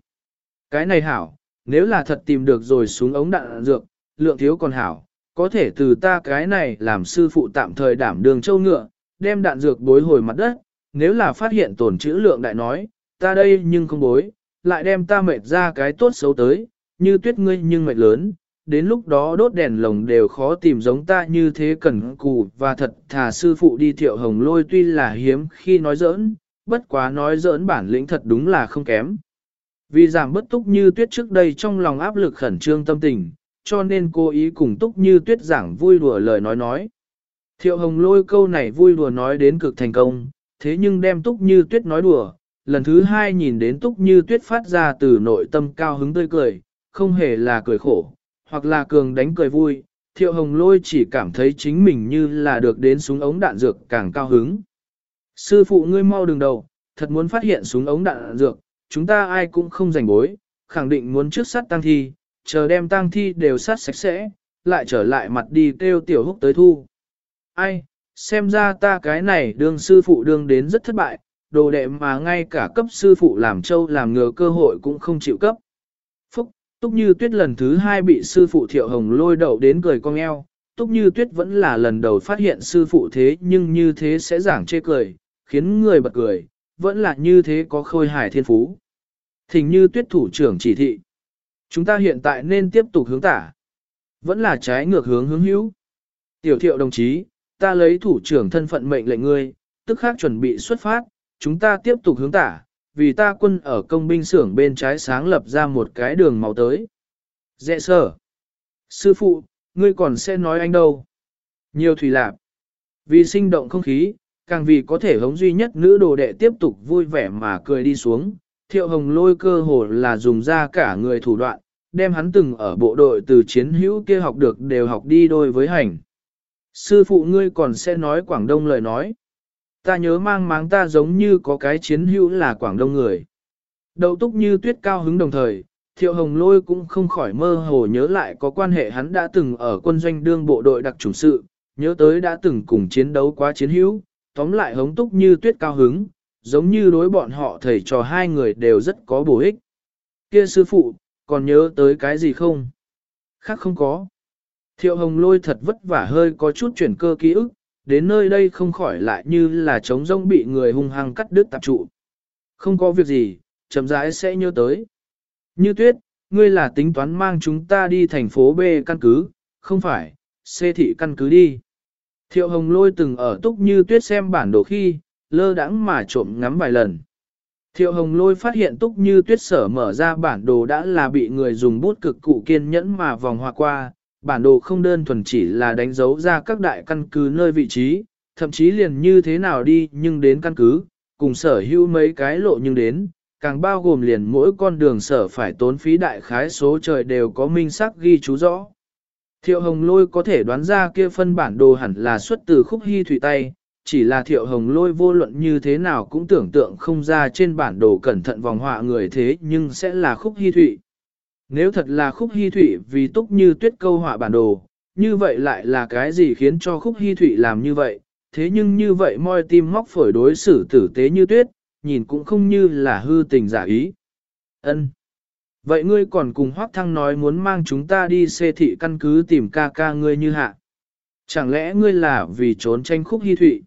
Cái này hảo, nếu là thật tìm được rồi xuống ống đạn dược, lượng thiếu còn hảo, có thể từ ta cái này làm sư phụ tạm thời đảm đường châu ngựa, đem đạn dược bối hồi mặt đất, nếu là phát hiện tổn chữ lượng đại nói, ta đây nhưng không bối, lại đem ta mệt ra cái tốt xấu tới, như tuyết ngươi nhưng mệt lớn, đến lúc đó đốt đèn lồng đều khó tìm giống ta như thế cẩn cù và thật thà sư phụ đi thiệu hồng lôi tuy là hiếm khi nói giỡn, bất quá nói giỡn bản lĩnh thật đúng là không kém. Vì giảm bất túc như tuyết trước đây trong lòng áp lực khẩn trương tâm tình, cho nên cô ý cùng túc như tuyết giảng vui đùa lời nói nói. Thiệu hồng lôi câu này vui đùa nói đến cực thành công, thế nhưng đem túc như tuyết nói đùa, lần thứ hai nhìn đến túc như tuyết phát ra từ nội tâm cao hứng tươi cười, không hề là cười khổ, hoặc là cường đánh cười vui, thiệu hồng lôi chỉ cảm thấy chính mình như là được đến súng ống đạn dược càng cao hứng. Sư phụ ngươi mau đừng đầu, thật muốn phát hiện súng ống đạn dược, chúng ta ai cũng không rảnh bối, khẳng định muốn trước sát tăng thi, chờ đem tăng thi đều sát sạch sẽ, lại trở lại mặt đi kêu tiểu húc tới thu. Ai, xem ra ta cái này đương sư phụ đương đến rất thất bại, đồ đệ mà ngay cả cấp sư phụ làm châu làm ngừa cơ hội cũng không chịu cấp. Phúc, Túc Như Tuyết lần thứ hai bị sư phụ Thiệu Hồng lôi đầu đến cười cong eo, Túc Như Tuyết vẫn là lần đầu phát hiện sư phụ thế nhưng như thế sẽ giảng chê cười, khiến người bật cười, vẫn là như thế có khôi hài thiên phú. Thình như tuyết thủ trưởng chỉ thị. Chúng ta hiện tại nên tiếp tục hướng tả. Vẫn là trái ngược hướng hướng hữu. Tiểu thiệu đồng chí, ta lấy thủ trưởng thân phận mệnh lệnh ngươi, tức khác chuẩn bị xuất phát, chúng ta tiếp tục hướng tả, vì ta quân ở công binh xưởng bên trái sáng lập ra một cái đường màu tới. Dạ Dẹ sở. Sư phụ, ngươi còn sẽ nói anh đâu? Nhiều thủy lạp. Vì sinh động không khí, càng vì có thể hống duy nhất nữ đồ đệ tiếp tục vui vẻ mà cười đi xuống. Thiệu hồng lôi cơ hồ là dùng ra cả người thủ đoạn, đem hắn từng ở bộ đội từ chiến hữu kia học được đều học đi đôi với hành. Sư phụ ngươi còn sẽ nói Quảng Đông lời nói. Ta nhớ mang máng ta giống như có cái chiến hữu là Quảng Đông người. đầu túc như tuyết cao hứng đồng thời, Thiệu Hồng Lôi cũng không khỏi mơ hồ nhớ lại có quan hệ hắn đã từng ở quân doanh đương bộ đội đặc chủng sự, nhớ tới đã từng cùng chiến đấu quá chiến hữu, tóm lại hống túc như tuyết cao hứng, giống như đối bọn họ thầy trò hai người đều rất có bổ ích. Kia sư phụ, còn nhớ tới cái gì không? Khác không có. Thiệu hồng lôi thật vất vả hơi có chút chuyển cơ ký ức, đến nơi đây không khỏi lại như là trống rông bị người hung hăng cắt đứt tạp trụ. Không có việc gì, chậm rãi sẽ nhớ tới. Như tuyết, ngươi là tính toán mang chúng ta đi thành phố B căn cứ, không phải, C thị căn cứ đi. Thiệu hồng lôi từng ở túc như tuyết xem bản đồ khi, lơ đãng mà trộm ngắm vài lần. Thiệu hồng lôi phát hiện túc như tuyết sở mở ra bản đồ đã là bị người dùng bút cực cụ kiên nhẫn mà vòng hoa qua, bản đồ không đơn thuần chỉ là đánh dấu ra các đại căn cứ nơi vị trí, thậm chí liền như thế nào đi nhưng đến căn cứ, cùng sở hữu mấy cái lộ nhưng đến, càng bao gồm liền mỗi con đường sở phải tốn phí đại khái số trời đều có minh sắc ghi chú rõ. Thiệu hồng lôi có thể đoán ra kia phân bản đồ hẳn là xuất từ khúc hy thủy tay, chỉ là thiệu hồng lôi vô luận như thế nào cũng tưởng tượng không ra trên bản đồ cẩn thận vòng họa người thế nhưng sẽ là khúc hy thủy. Nếu thật là khúc hy thủy vì túc như tuyết câu họa bản đồ, như vậy lại là cái gì khiến cho khúc hy thủy làm như vậy, thế nhưng như vậy moi tim móc phổi đối xử tử tế như tuyết, nhìn cũng không như là hư tình giả ý. ân Vậy ngươi còn cùng Hoác Thăng nói muốn mang chúng ta đi xê thị căn cứ tìm ca ca ngươi như hạ. Chẳng lẽ ngươi là vì trốn tranh khúc hy thụy?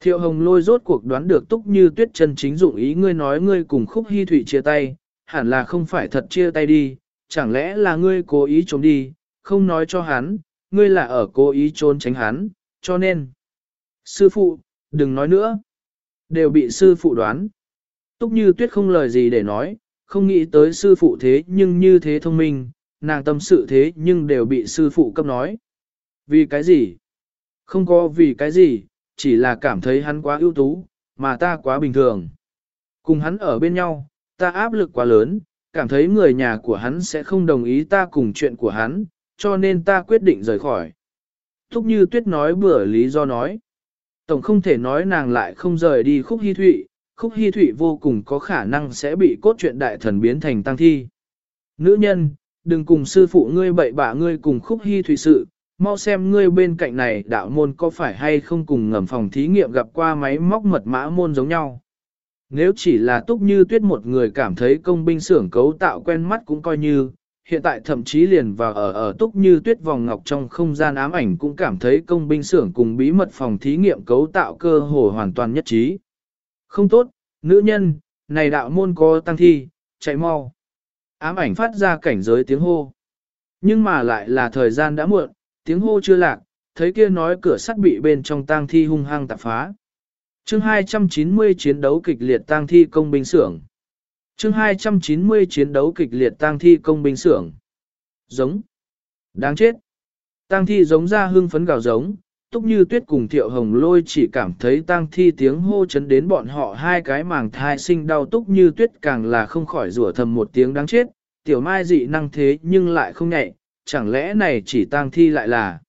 Thiệu hồng lôi rốt cuộc đoán được túc như tuyết chân chính dụng ý ngươi nói ngươi cùng khúc hy thụy chia tay, hẳn là không phải thật chia tay đi, chẳng lẽ là ngươi cố ý trốn đi, không nói cho hắn, ngươi là ở cố ý trốn tránh hắn, cho nên. Sư phụ, đừng nói nữa. Đều bị sư phụ đoán. Túc như tuyết không lời gì để nói, không nghĩ tới sư phụ thế nhưng như thế thông minh, nàng tâm sự thế nhưng đều bị sư phụ cấp nói. Vì cái gì? Không có vì cái gì, chỉ là cảm thấy hắn quá ưu tú, mà ta quá bình thường. Cùng hắn ở bên nhau, ta áp lực quá lớn, cảm thấy người nhà của hắn sẽ không đồng ý ta cùng chuyện của hắn, cho nên ta quyết định rời khỏi. Thúc như tuyết nói bữa lý do nói. Tổng không thể nói nàng lại không rời đi khúc hy thụy, khúc hy thụy vô cùng có khả năng sẽ bị cốt truyện đại thần biến thành tăng thi. Nữ nhân, đừng cùng sư phụ ngươi bậy bạ ngươi cùng khúc hy thụy sự, mau xem ngươi bên cạnh này đạo môn có phải hay không cùng ngầm phòng thí nghiệm gặp qua máy móc mật mã môn giống nhau. Nếu chỉ là túc như tuyết một người cảm thấy công binh xưởng cấu tạo quen mắt cũng coi như, hiện tại thậm chí liền vào ở ở túc như tuyết vòng ngọc trong không gian ám ảnh cũng cảm thấy công binh xưởng cùng bí mật phòng thí nghiệm cấu tạo cơ hồ hoàn toàn nhất trí. Không tốt, nữ nhân, này đạo môn có tăng thi, chạy mau. Ám ảnh phát ra cảnh giới tiếng hô. Nhưng mà lại là thời gian đã muộn, tiếng hô chưa lạc, thấy kia nói cửa sắt bị bên trong tang thi hung hăng tạp phá. Chương 290 chiến đấu kịch liệt tang thi công binh xưởng. Chương 290 chiến đấu kịch liệt tang thi công binh xưởng. Giống. Đáng chết. Tang thi giống ra hưng phấn gào giống, túc như tuyết cùng thiệu hồng lôi chỉ cảm thấy tang thi tiếng hô chấn đến bọn họ hai cái màng thai sinh đau túc như tuyết càng là không khỏi rủa thầm một tiếng đáng chết, tiểu mai dị năng thế nhưng lại không nhẹ, chẳng lẽ này chỉ tang thi lại là.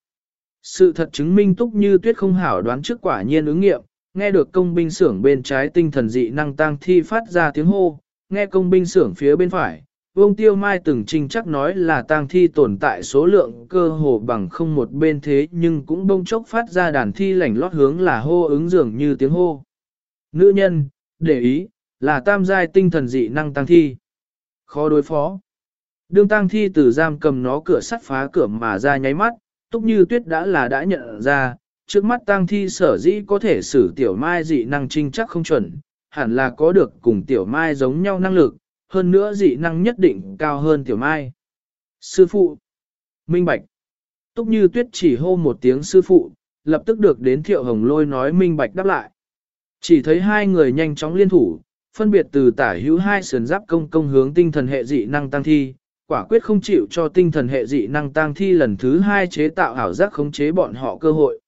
Sự thật chứng minh túc như tuyết không hảo đoán trước quả nhiên ứng nghiệm, nghe được công binh xưởng bên trái tinh thần dị năng tang thi phát ra tiếng hô, nghe công binh xưởng phía bên phải, Vương Tiêu Mai từng trình chắc nói là tang thi tồn tại số lượng cơ hồ bằng không một bên thế nhưng cũng bông chốc phát ra đàn thi lảnh lót hướng là hô ứng dường như tiếng hô. Nữ nhân, để ý, là tam giai tinh thần dị năng tang thi. Khó đối phó. Đương tang thi từ giam cầm nó cửa sắt phá cửa mà ra nháy mắt, túc như tuyết đã là đã nhận ra, trước mắt tang thi sở dĩ có thể xử tiểu mai dị năng trinh chắc không chuẩn, hẳn là có được cùng tiểu mai giống nhau năng lực, hơn nữa dị năng nhất định cao hơn tiểu mai. Sư phụ, minh bạch, túc như tuyết chỉ hô một tiếng sư phụ, lập tức được đến thiệu hồng lôi nói minh bạch đáp lại. Chỉ thấy hai người nhanh chóng liên thủ, phân biệt từ tả hữu hai sườn giáp công công hướng tinh thần hệ dị năng tăng thi, quả quyết không chịu cho tinh thần hệ dị năng tăng thi lần thứ hai chế tạo ảo giác khống chế bọn họ cơ hội.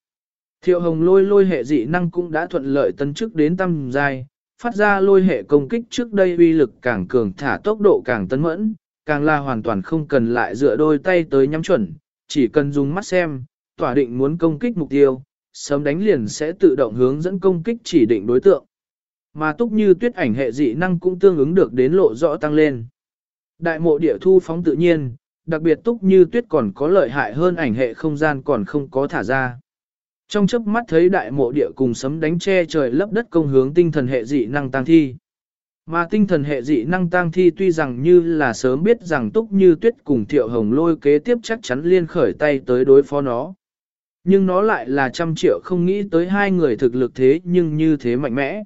Thiệu hồng lôi lôi hệ dị năng cũng đã thuận lợi tân chức đến tâm giai, phát ra lôi hệ công kích trước đây uy lực càng cường thả tốc độ càng tấn mẫn, càng là hoàn toàn không cần lại dựa đôi tay tới nhắm chuẩn, chỉ cần dùng mắt xem, tỏa định muốn công kích mục tiêu, sớm đánh liền sẽ tự động hướng dẫn công kích chỉ định đối tượng. Mà túc như tuyết ảnh hệ dị năng cũng tương ứng được đến lộ rõ tăng lên. Đại mộ địa thu phóng tự nhiên, đặc biệt túc như tuyết còn có lợi hại hơn ảnh hệ không gian còn không có thả ra. Trong chớp mắt thấy đại mộ địa cùng sấm đánh che trời lấp đất công hướng tinh thần hệ dị năng tăng thi. Mà tinh thần hệ dị năng tăng thi tuy rằng như là sớm biết rằng túc như tuyết cùng thiệu hồng lôi kế tiếp chắc chắn liên khởi tay tới đối phó nó. Nhưng nó lại là trăm triệu không nghĩ tới hai người thực lực thế nhưng như thế mạnh mẽ.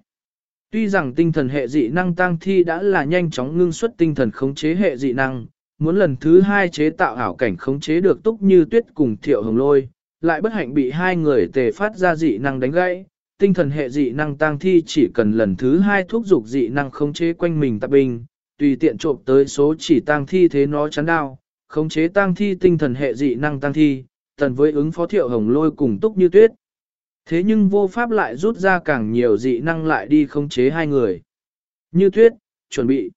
Tuy rằng tinh thần hệ dị năng tăng thi đã là nhanh chóng ngưng xuất tinh thần khống chế hệ dị năng, muốn lần thứ hai chế tạo ảo cảnh khống chế được túc như tuyết cùng thiệu hồng lôi, lại bất hạnh bị hai người tề phát ra dị năng đánh gãy. Tinh thần hệ dị năng tăng thi chỉ cần lần thứ hai thúc dục dị năng khống chế quanh mình tập binh, tùy tiện trộm tới số chỉ tăng thi thế nó chắn đau, khống chế tăng thi tinh thần hệ dị năng tăng thi, tần với ứng phó thiệu hồng lôi cùng túc như tuyết. Thế nhưng vô pháp lại rút ra càng nhiều dị năng lại đi khống chế hai người. Như tuyết, chuẩn bị.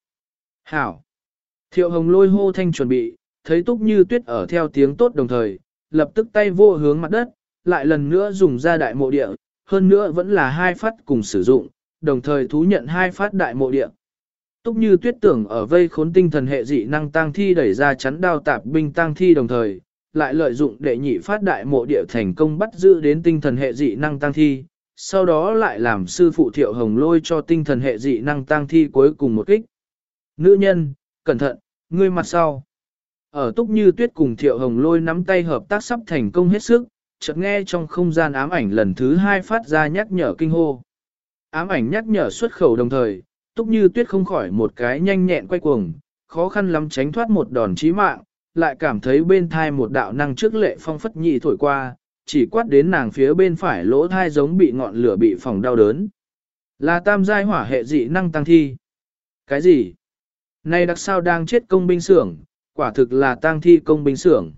Hảo. Thiệu hồng lôi hô thanh chuẩn bị, thấy túc như tuyết ở theo tiếng tốt đồng thời, lập tức tay vô hướng mặt đất, lại lần nữa dùng ra đại mộ địa, hơn nữa vẫn là hai phát cùng sử dụng, đồng thời thú nhận hai phát đại mộ địa. Túc như tuyết tưởng ở vây khốn tinh thần hệ dị năng tăng thi đẩy ra chắn đao tạp binh tăng thi đồng thời, lại lợi dụng đệ nhị phát đại mộ địa thành công bắt giữ đến tinh thần hệ dị năng tăng thi, sau đó lại làm sư phụ thiệu hồng lôi cho tinh thần hệ dị năng tăng thi cuối cùng một kích. Nữ nhân, cẩn thận, ngươi mặt sau. Ở túc như tuyết cùng thiệu hồng lôi nắm tay hợp tác sắp thành công hết sức, chợt nghe trong không gian ám ảnh lần thứ hai phát ra nhắc nhở kinh hô. Ám ảnh nhắc nhở xuất khẩu đồng thời, túc như tuyết không khỏi một cái nhanh nhẹn quay cuồng, khó khăn lắm tránh thoát một đòn chí mạng, lại cảm thấy bên thai một đạo năng trước lệ phong phất nhị thổi qua, chỉ quát đến nàng phía bên phải lỗ thai giống bị ngọn lửa bị phòng đau đớn. Là tam giai hỏa hệ dị năng tăng thi. Cái gì? Này đặc sao đang chết công binh xưởng, quả thực là tang thi công binh xưởng.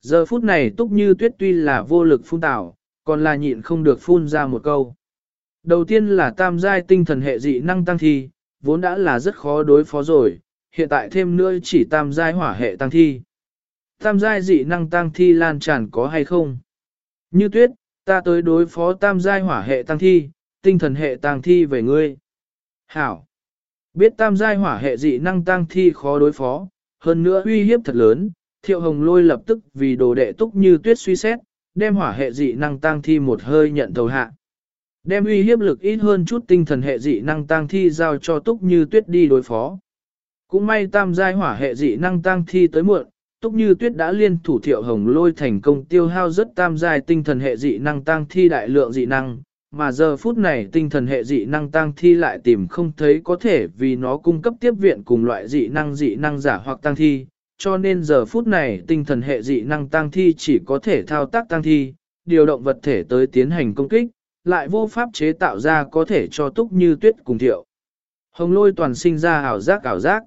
Giờ phút này túc như tuyết tuy là vô lực phun tạo, còn là nhịn không được phun ra một câu. Đầu tiên là tam giai tinh thần hệ dị năng tăng thi, vốn đã là rất khó đối phó rồi, hiện tại thêm nữa chỉ tam giai hỏa hệ tăng thi. Tam giai dị năng tăng thi lan tràn có hay không? Như tuyết, ta tới đối phó tam giai hỏa hệ tăng thi, tinh thần hệ tăng thi về ngươi. Hảo! Biết tam giai hỏa hệ dị năng tăng thi khó đối phó, hơn nữa uy hiếp thật lớn, thiệu hồng lôi lập tức vì đồ đệ túc như tuyết suy xét, đem hỏa hệ dị năng tăng thi một hơi nhận thầu hạ. Đem uy hiếp lực ít hơn chút tinh thần hệ dị năng tăng thi giao cho túc như tuyết đi đối phó. Cũng may tam giai hỏa hệ dị năng tăng thi tới muộn, túc như tuyết đã liên thủ thiệu hồng lôi thành công tiêu hao rất tam giai tinh thần hệ dị năng tăng thi đại lượng dị năng, mà giờ phút này tinh thần hệ dị năng tăng thi lại tìm không thấy có thể vì nó cung cấp tiếp viện cùng loại dị năng dị năng giả hoặc tăng thi, cho nên giờ phút này tinh thần hệ dị năng tăng thi chỉ có thể thao tác tăng thi, điều động vật thể tới tiến hành công kích, lại vô pháp chế tạo ra có thể cho túc như tuyết cùng thiệu. Hồng lôi toàn sinh ra ảo giác ảo giác.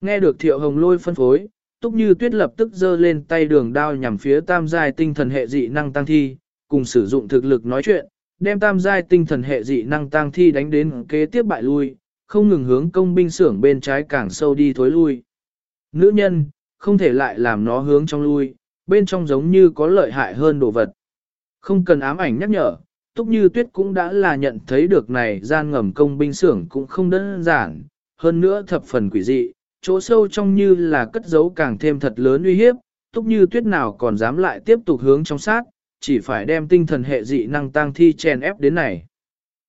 Nghe được thiệu hồng lôi phân phối, túc như tuyết lập tức giơ lên tay đường đao nhằm phía tam giai tinh thần hệ dị năng tăng thi, cùng sử dụng thực lực nói chuyện, đem tam giai tinh thần hệ dị năng tăng thi đánh đến kế tiếp bại lui, không ngừng hướng công binh xưởng bên trái càng sâu đi thối lui. Nữ nhân, không thể lại làm nó hướng trong lui, bên trong giống như có lợi hại hơn đồ vật. Không cần ám ảnh nhắc nhở, Túc Như Tuyết cũng đã là nhận thấy được này gian ngầm công binh xưởng cũng không đơn giản, hơn nữa thập phần quỷ dị, chỗ sâu trong như là cất giấu càng thêm thật lớn uy hiếp, Túc Như Tuyết nào còn dám lại tiếp tục hướng trong sát, chỉ phải đem tinh thần hệ dị năng tăng thi chèn ép đến này.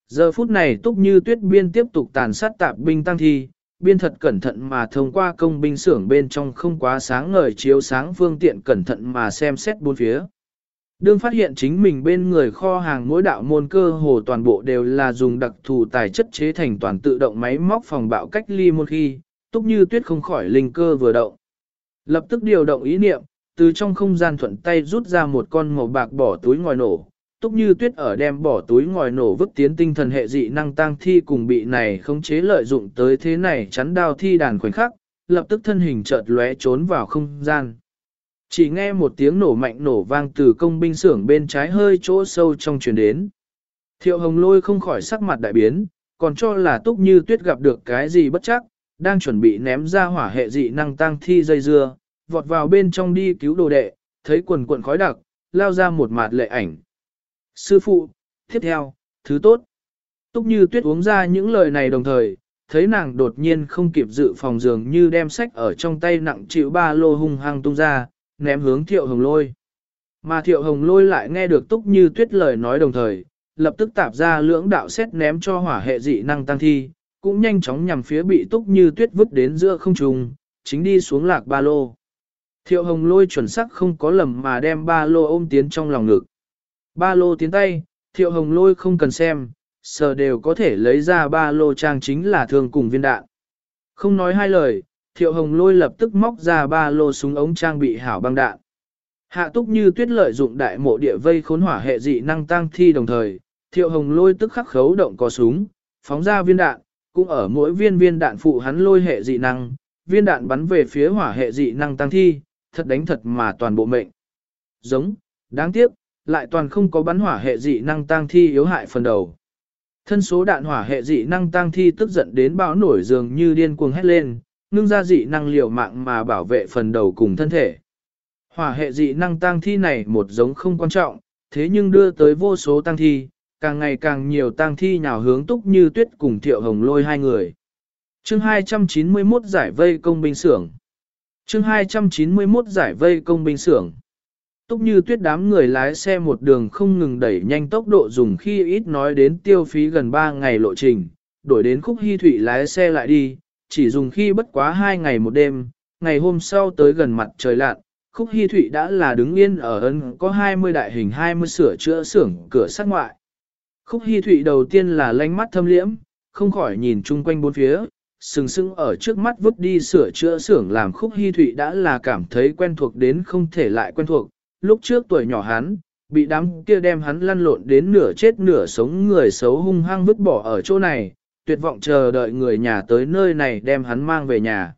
Giờ phút này Túc Như Tuyết biên tiếp tục tàn sát tạp binh tăng thi, biên thật cẩn thận mà thông qua công binh xưởng bên trong không quá sáng ngời chiếu sáng phương tiện cẩn thận mà xem xét bốn phía. Đương phát hiện chính mình bên người kho hàng mỗi đạo môn cơ hồ toàn bộ đều là dùng đặc thù tài chất chế thành toàn tự động máy móc phòng bạo cách ly môn khi, túc như tuyết không khỏi linh cơ vừa động. Lập tức điều động ý niệm, từ trong không gian thuận tay rút ra một con màu bạc bỏ túi ngòi nổ. Túc như tuyết ở đem bỏ túi ngòi nổ vứt tiến tinh thần hệ dị năng tăng thi cùng bị này không chế lợi dụng tới thế này chắn đao thi đàn khoảnh khắc, lập tức thân hình chợt lóe trốn vào không gian. Chỉ nghe một tiếng nổ mạnh nổ vang từ công binh xưởng bên trái hơi chỗ sâu trong truyền đến. Thiệu hồng lôi không khỏi sắc mặt đại biến, còn cho là túc như tuyết gặp được cái gì bất chắc, đang chuẩn bị ném ra hỏa hệ dị năng tăng thi dây dưa, vọt vào bên trong đi cứu đồ đệ, thấy quần quần khói đặc, lao ra một mạt lệ ảnh. Sư phụ, tiếp theo, thứ tốt. Túc như tuyết uống ra những lời này đồng thời, thấy nàng đột nhiên không kịp dự phòng giường như đem sách ở trong tay nặng chịu ba lô hung hăng tung ra, ném hướng thiệu hồng lôi. Mà thiệu hồng lôi lại nghe được túc như tuyết lời nói đồng thời, lập tức tạp ra lưỡng đạo xét ném cho hỏa hệ dị năng tăng thi, cũng nhanh chóng nhằm phía bị túc như tuyết vứt đến giữa không trung, chính đi xuống lạc ba lô. Thiệu hồng lôi chuẩn sắc không có lầm mà đem ba lô ôm tiến trong lòng ngực. Ba lô tiến tay, thiệu hồng lôi không cần xem, sờ đều có thể lấy ra ba lô trang chính là thương cùng viên đạn. Không nói hai lời, thiệu hồng lôi lập tức móc ra ba lô súng ống trang bị hảo băng đạn. Hạ túc như tuyết lợi dụng đại mộ địa vây khốn hỏa hệ dị năng tăng thi đồng thời, thiệu hồng lôi tức khắc khấu động có súng, phóng ra viên đạn, cũng ở mỗi viên viên đạn phụ hắn lôi hệ dị năng, viên đạn bắn về phía hỏa hệ dị năng tăng thi, thật đánh thật mà toàn bộ mệnh. Giống, đáng tiếc, lại toàn không có bắn hỏa hệ dị năng tăng thi yếu hại phần đầu. Thân số đạn hỏa hệ dị năng tăng thi tức giận đến bão nổi dường như điên cuồng hét lên, ngưng ra dị năng liều mạng mà bảo vệ phần đầu cùng thân thể. Hỏa hệ dị năng tăng thi này một giống không quan trọng, thế nhưng đưa tới vô số tăng thi, càng ngày càng nhiều tăng thi nhào hướng túc như tuyết cùng thiệu hồng lôi hai người. chương 291 giải vây công binh xưởng chương 291 giải vây công binh xưởng Túc như tuyết đám người lái xe một đường không ngừng đẩy nhanh tốc độ dùng khi ít nói đến tiêu phí gần 3 ngày lộ trình, đổi đến khúc hy thủy lái xe lại đi, chỉ dùng khi bất quá 2 ngày một đêm, ngày hôm sau tới gần mặt trời lặn, khúc hy thủy đã là đứng yên ở ấn có 20 đại hình 20 sửa chữa xưởng cửa sát ngoại. Khúc hy thủy đầu tiên là lánh mắt thâm liễm, không khỏi nhìn chung quanh bốn phía, sừng sững ở trước mắt vứt đi sửa chữa xưởng làm khúc hy thụy đã là cảm thấy quen thuộc đến không thể lại quen thuộc. Lúc trước tuổi nhỏ hắn, bị đám kia đem hắn lăn lộn đến nửa chết nửa sống người xấu hung hăng vứt bỏ ở chỗ này, tuyệt vọng chờ đợi người nhà tới nơi này đem hắn mang về nhà.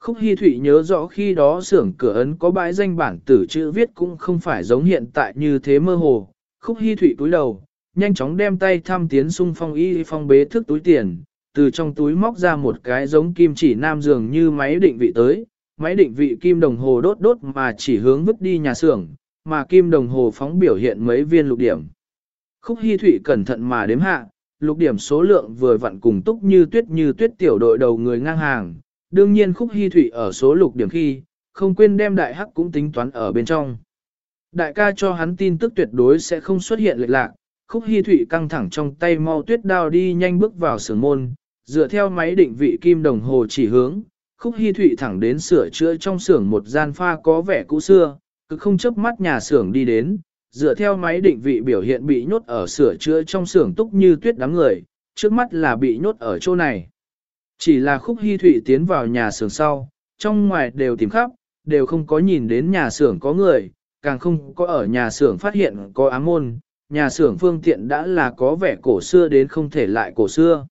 Khúc Hy Thụy nhớ rõ khi đó xưởng cửa ấn có bãi danh bản tử chữ viết cũng không phải giống hiện tại như thế mơ hồ. Khúc Hy Thụy cúi đầu, nhanh chóng đem tay thăm tiến sung phong y phong bế thức túi tiền, từ trong túi móc ra một cái giống kim chỉ nam dường như máy định vị tới, máy định vị kim đồng hồ đốt đốt mà chỉ hướng vứt đi nhà xưởng, mà kim đồng hồ phóng biểu hiện mấy viên lục điểm. Khúc Hi Thụy cẩn thận mà đếm hạ, lục điểm số lượng vừa vặn cùng túc như tuyết như tuyết tiểu đội đầu người ngang hàng. Đương nhiên Khúc Hi Thụy ở số lục điểm khi, không quên đem đại hắc cũng tính toán ở bên trong. Đại ca cho hắn tin tức tuyệt đối sẽ không xuất hiện lệch lạc, Khúc Hi Thụy căng thẳng trong tay mau tuyết đao đi nhanh bước vào sưởng môn, dựa theo máy định vị kim đồng hồ chỉ hướng, Khúc Hi Thụy thẳng đến sửa chữa trong xưởng một gian pha có vẻ cũ xưa, cứ không chớp mắt nhà xưởng đi đến, dựa theo máy định vị biểu hiện bị nhốt ở sửa chữa trong xưởng túc như tuyết đám người, trước mắt là bị nhốt ở chỗ này. Chỉ là Khúc Hi Thụy tiến vào nhà xưởng sau, trong ngoài đều tìm khắp, đều không có nhìn đến nhà xưởng có người, càng không có ở nhà xưởng phát hiện có ám môn, nhà xưởng phương tiện đã là có vẻ cổ xưa đến không thể lại cổ xưa.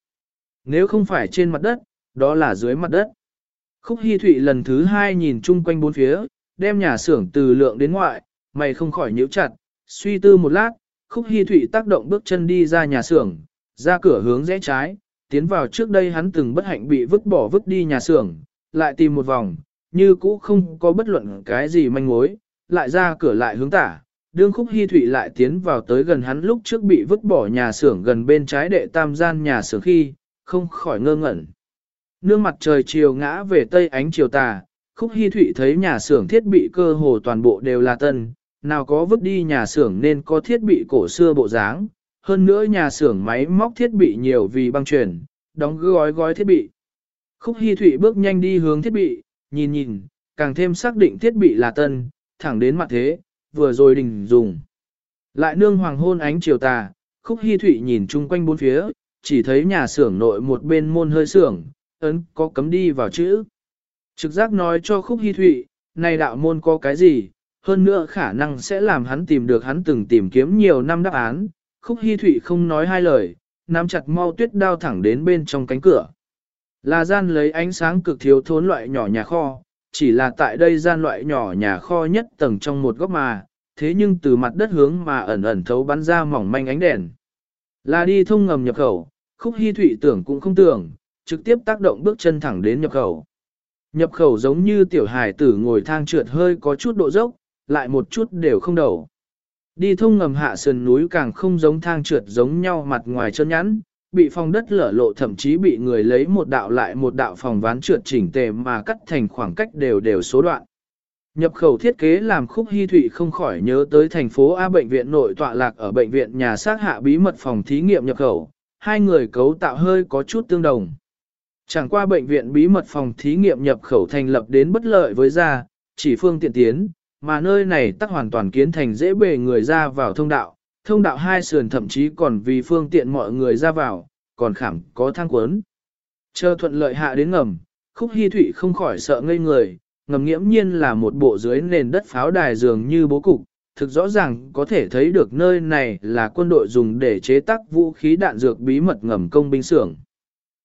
Nếu không phải trên mặt đất, đó là dưới mặt đất. Khúc Hi Thụy lần thứ hai nhìn chung quanh bốn phía, đem nhà xưởng từ lượng đến ngoại, mày không khỏi nhíu chặt, suy tư một lát, Khúc Hi Thụy tác động bước chân đi ra nhà xưởng, ra cửa hướng rẽ trái, tiến vào trước đây hắn từng bất hạnh bị vứt bỏ vứt đi nhà xưởng, lại tìm một vòng, như cũ không có bất luận cái gì manh mối, lại ra cửa lại hướng tả, đương khúc Hi thụy lại tiến vào tới gần hắn lúc trước bị vứt bỏ nhà xưởng gần bên trái đệ tam gian nhà xưởng khi, không khỏi ngơ ngẩn. Nương mặt trời chiều ngã về tây ánh chiều tà, khúc hy thụy thấy nhà xưởng thiết bị cơ hồ toàn bộ đều là tân, nào có vứt đi nhà xưởng nên có thiết bị cổ xưa bộ dáng, hơn nữa nhà xưởng máy móc thiết bị nhiều vì băng chuyển, đóng gói gói thiết bị. Khúc hy thụy bước nhanh đi hướng thiết bị, nhìn nhìn, càng thêm xác định thiết bị là tân, thẳng đến mặt thế, vừa rồi đình dùng. Lại nương hoàng hôn ánh chiều tà, khúc hy thụy nhìn chung quanh bốn phía, chỉ thấy nhà xưởng nội một bên môn hơi xưởng, ấn có cấm đi vào chữ. Trực giác nói cho khúc hy thụy, này đạo môn có cái gì, hơn nữa khả năng sẽ làm hắn tìm được hắn từng tìm kiếm nhiều năm đáp án. Khúc hy thụy không nói hai lời, nắm chặt mau tuyết đao thẳng đến bên trong cánh cửa. Là gian lấy ánh sáng cực thiếu thốn loại nhỏ nhà kho, chỉ là tại đây gian loại nhỏ nhà kho nhất tầng trong một góc mà, thế nhưng từ mặt đất hướng mà ẩn ẩn thấu bắn ra mỏng manh ánh đèn. Là đi thông ngầm nhập khẩu, khúc hy thụy tưởng cũng không tưởng, trực tiếp tác động bước chân thẳng đến nhập khẩu. Nhập khẩu giống như tiểu hải tử ngồi thang trượt hơi có chút độ dốc, lại một chút đều không đầu. Đi thông ngầm hạ sườn núi càng không giống thang trượt giống nhau mặt ngoài chân nhắn, bị phong đất lở lộ thậm chí bị người lấy một đạo lại một đạo phòng ván trượt chỉnh tề mà cắt thành khoảng cách đều đều số đoạn. Nhập khẩu thiết kế làm khúc hy thụy không khỏi nhớ tới thành phố A bệnh viện nội tọa lạc ở bệnh viện nhà xác hạ bí mật phòng thí nghiệm nhập khẩu, hai người cấu tạo hơi có chút tương đồng. Chẳng qua bệnh viện bí mật phòng thí nghiệm nhập khẩu thành lập đến bất lợi với gia chỉ phương tiện tiến, mà nơi này tắc hoàn toàn kiến thành dễ bề người ra vào thông đạo, thông đạo hai sườn thậm chí còn vì phương tiện mọi người ra vào, còn khảm có thang cuốn. Chờ thuận lợi hạ đến ngầm, khúc hy thụy không khỏi sợ ngây người, ngầm nghiễm nhiên là một bộ dưới nền đất pháo đài dường như bố cục, thực rõ ràng có thể thấy được nơi này là quân đội dùng để chế tác vũ khí đạn dược bí mật ngầm công binh xưởng.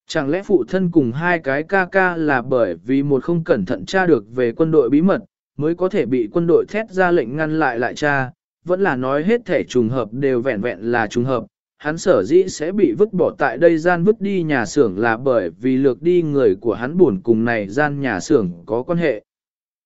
Chẳng lẽ phụ thân cùng hai cái ca ca là bởi vì một không cẩn thận tra được về quân đội bí mật, mới có thể bị quân đội thét ra lệnh ngăn lại lại cha, vẫn là nói hết thể trùng hợp đều vẹn vẹn là trùng hợp, hắn sở dĩ sẽ bị vứt bỏ tại đây gian vứt đi nhà xưởng là bởi vì lược đi người của hắn buồn cùng này gian nhà xưởng có quan hệ.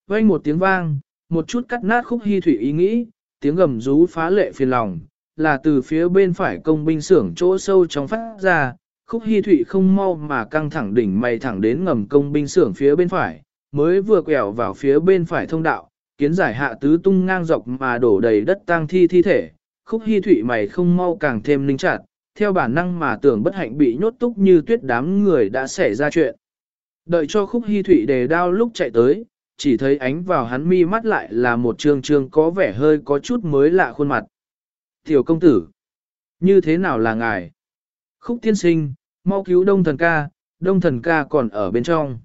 Vang một tiếng vang, một chút cắt nát khúc hy thủy ý nghĩ, tiếng gầm rú phá lệ phiền lòng, là từ phía bên phải công binh xưởng chỗ sâu trong phát ra, khúc hy thủy không mau mà căng thẳng đỉnh mày thẳng đến ngầm công binh xưởng phía bên phải, mới vừa quẹo vào phía bên phải thông đạo, kiến giải hạ tứ tung ngang dọc mà đổ đầy đất tang thi thi thể, khúc hy thủy mày không mau càng thêm linh chặt, theo bản năng mà tưởng bất hạnh bị nhốt túc như tuyết đám người đã xảy ra chuyện. Đợi cho khúc hy thủy đề đao lúc chạy tới, chỉ thấy ánh vào hắn mi mắt lại là một trương trương có vẻ hơi có chút mới lạ khuôn mặt. Tiểu công tử, như thế nào là ngài? Khúc tiên sinh, mau cứu đông thần ca, đông thần ca còn ở bên trong.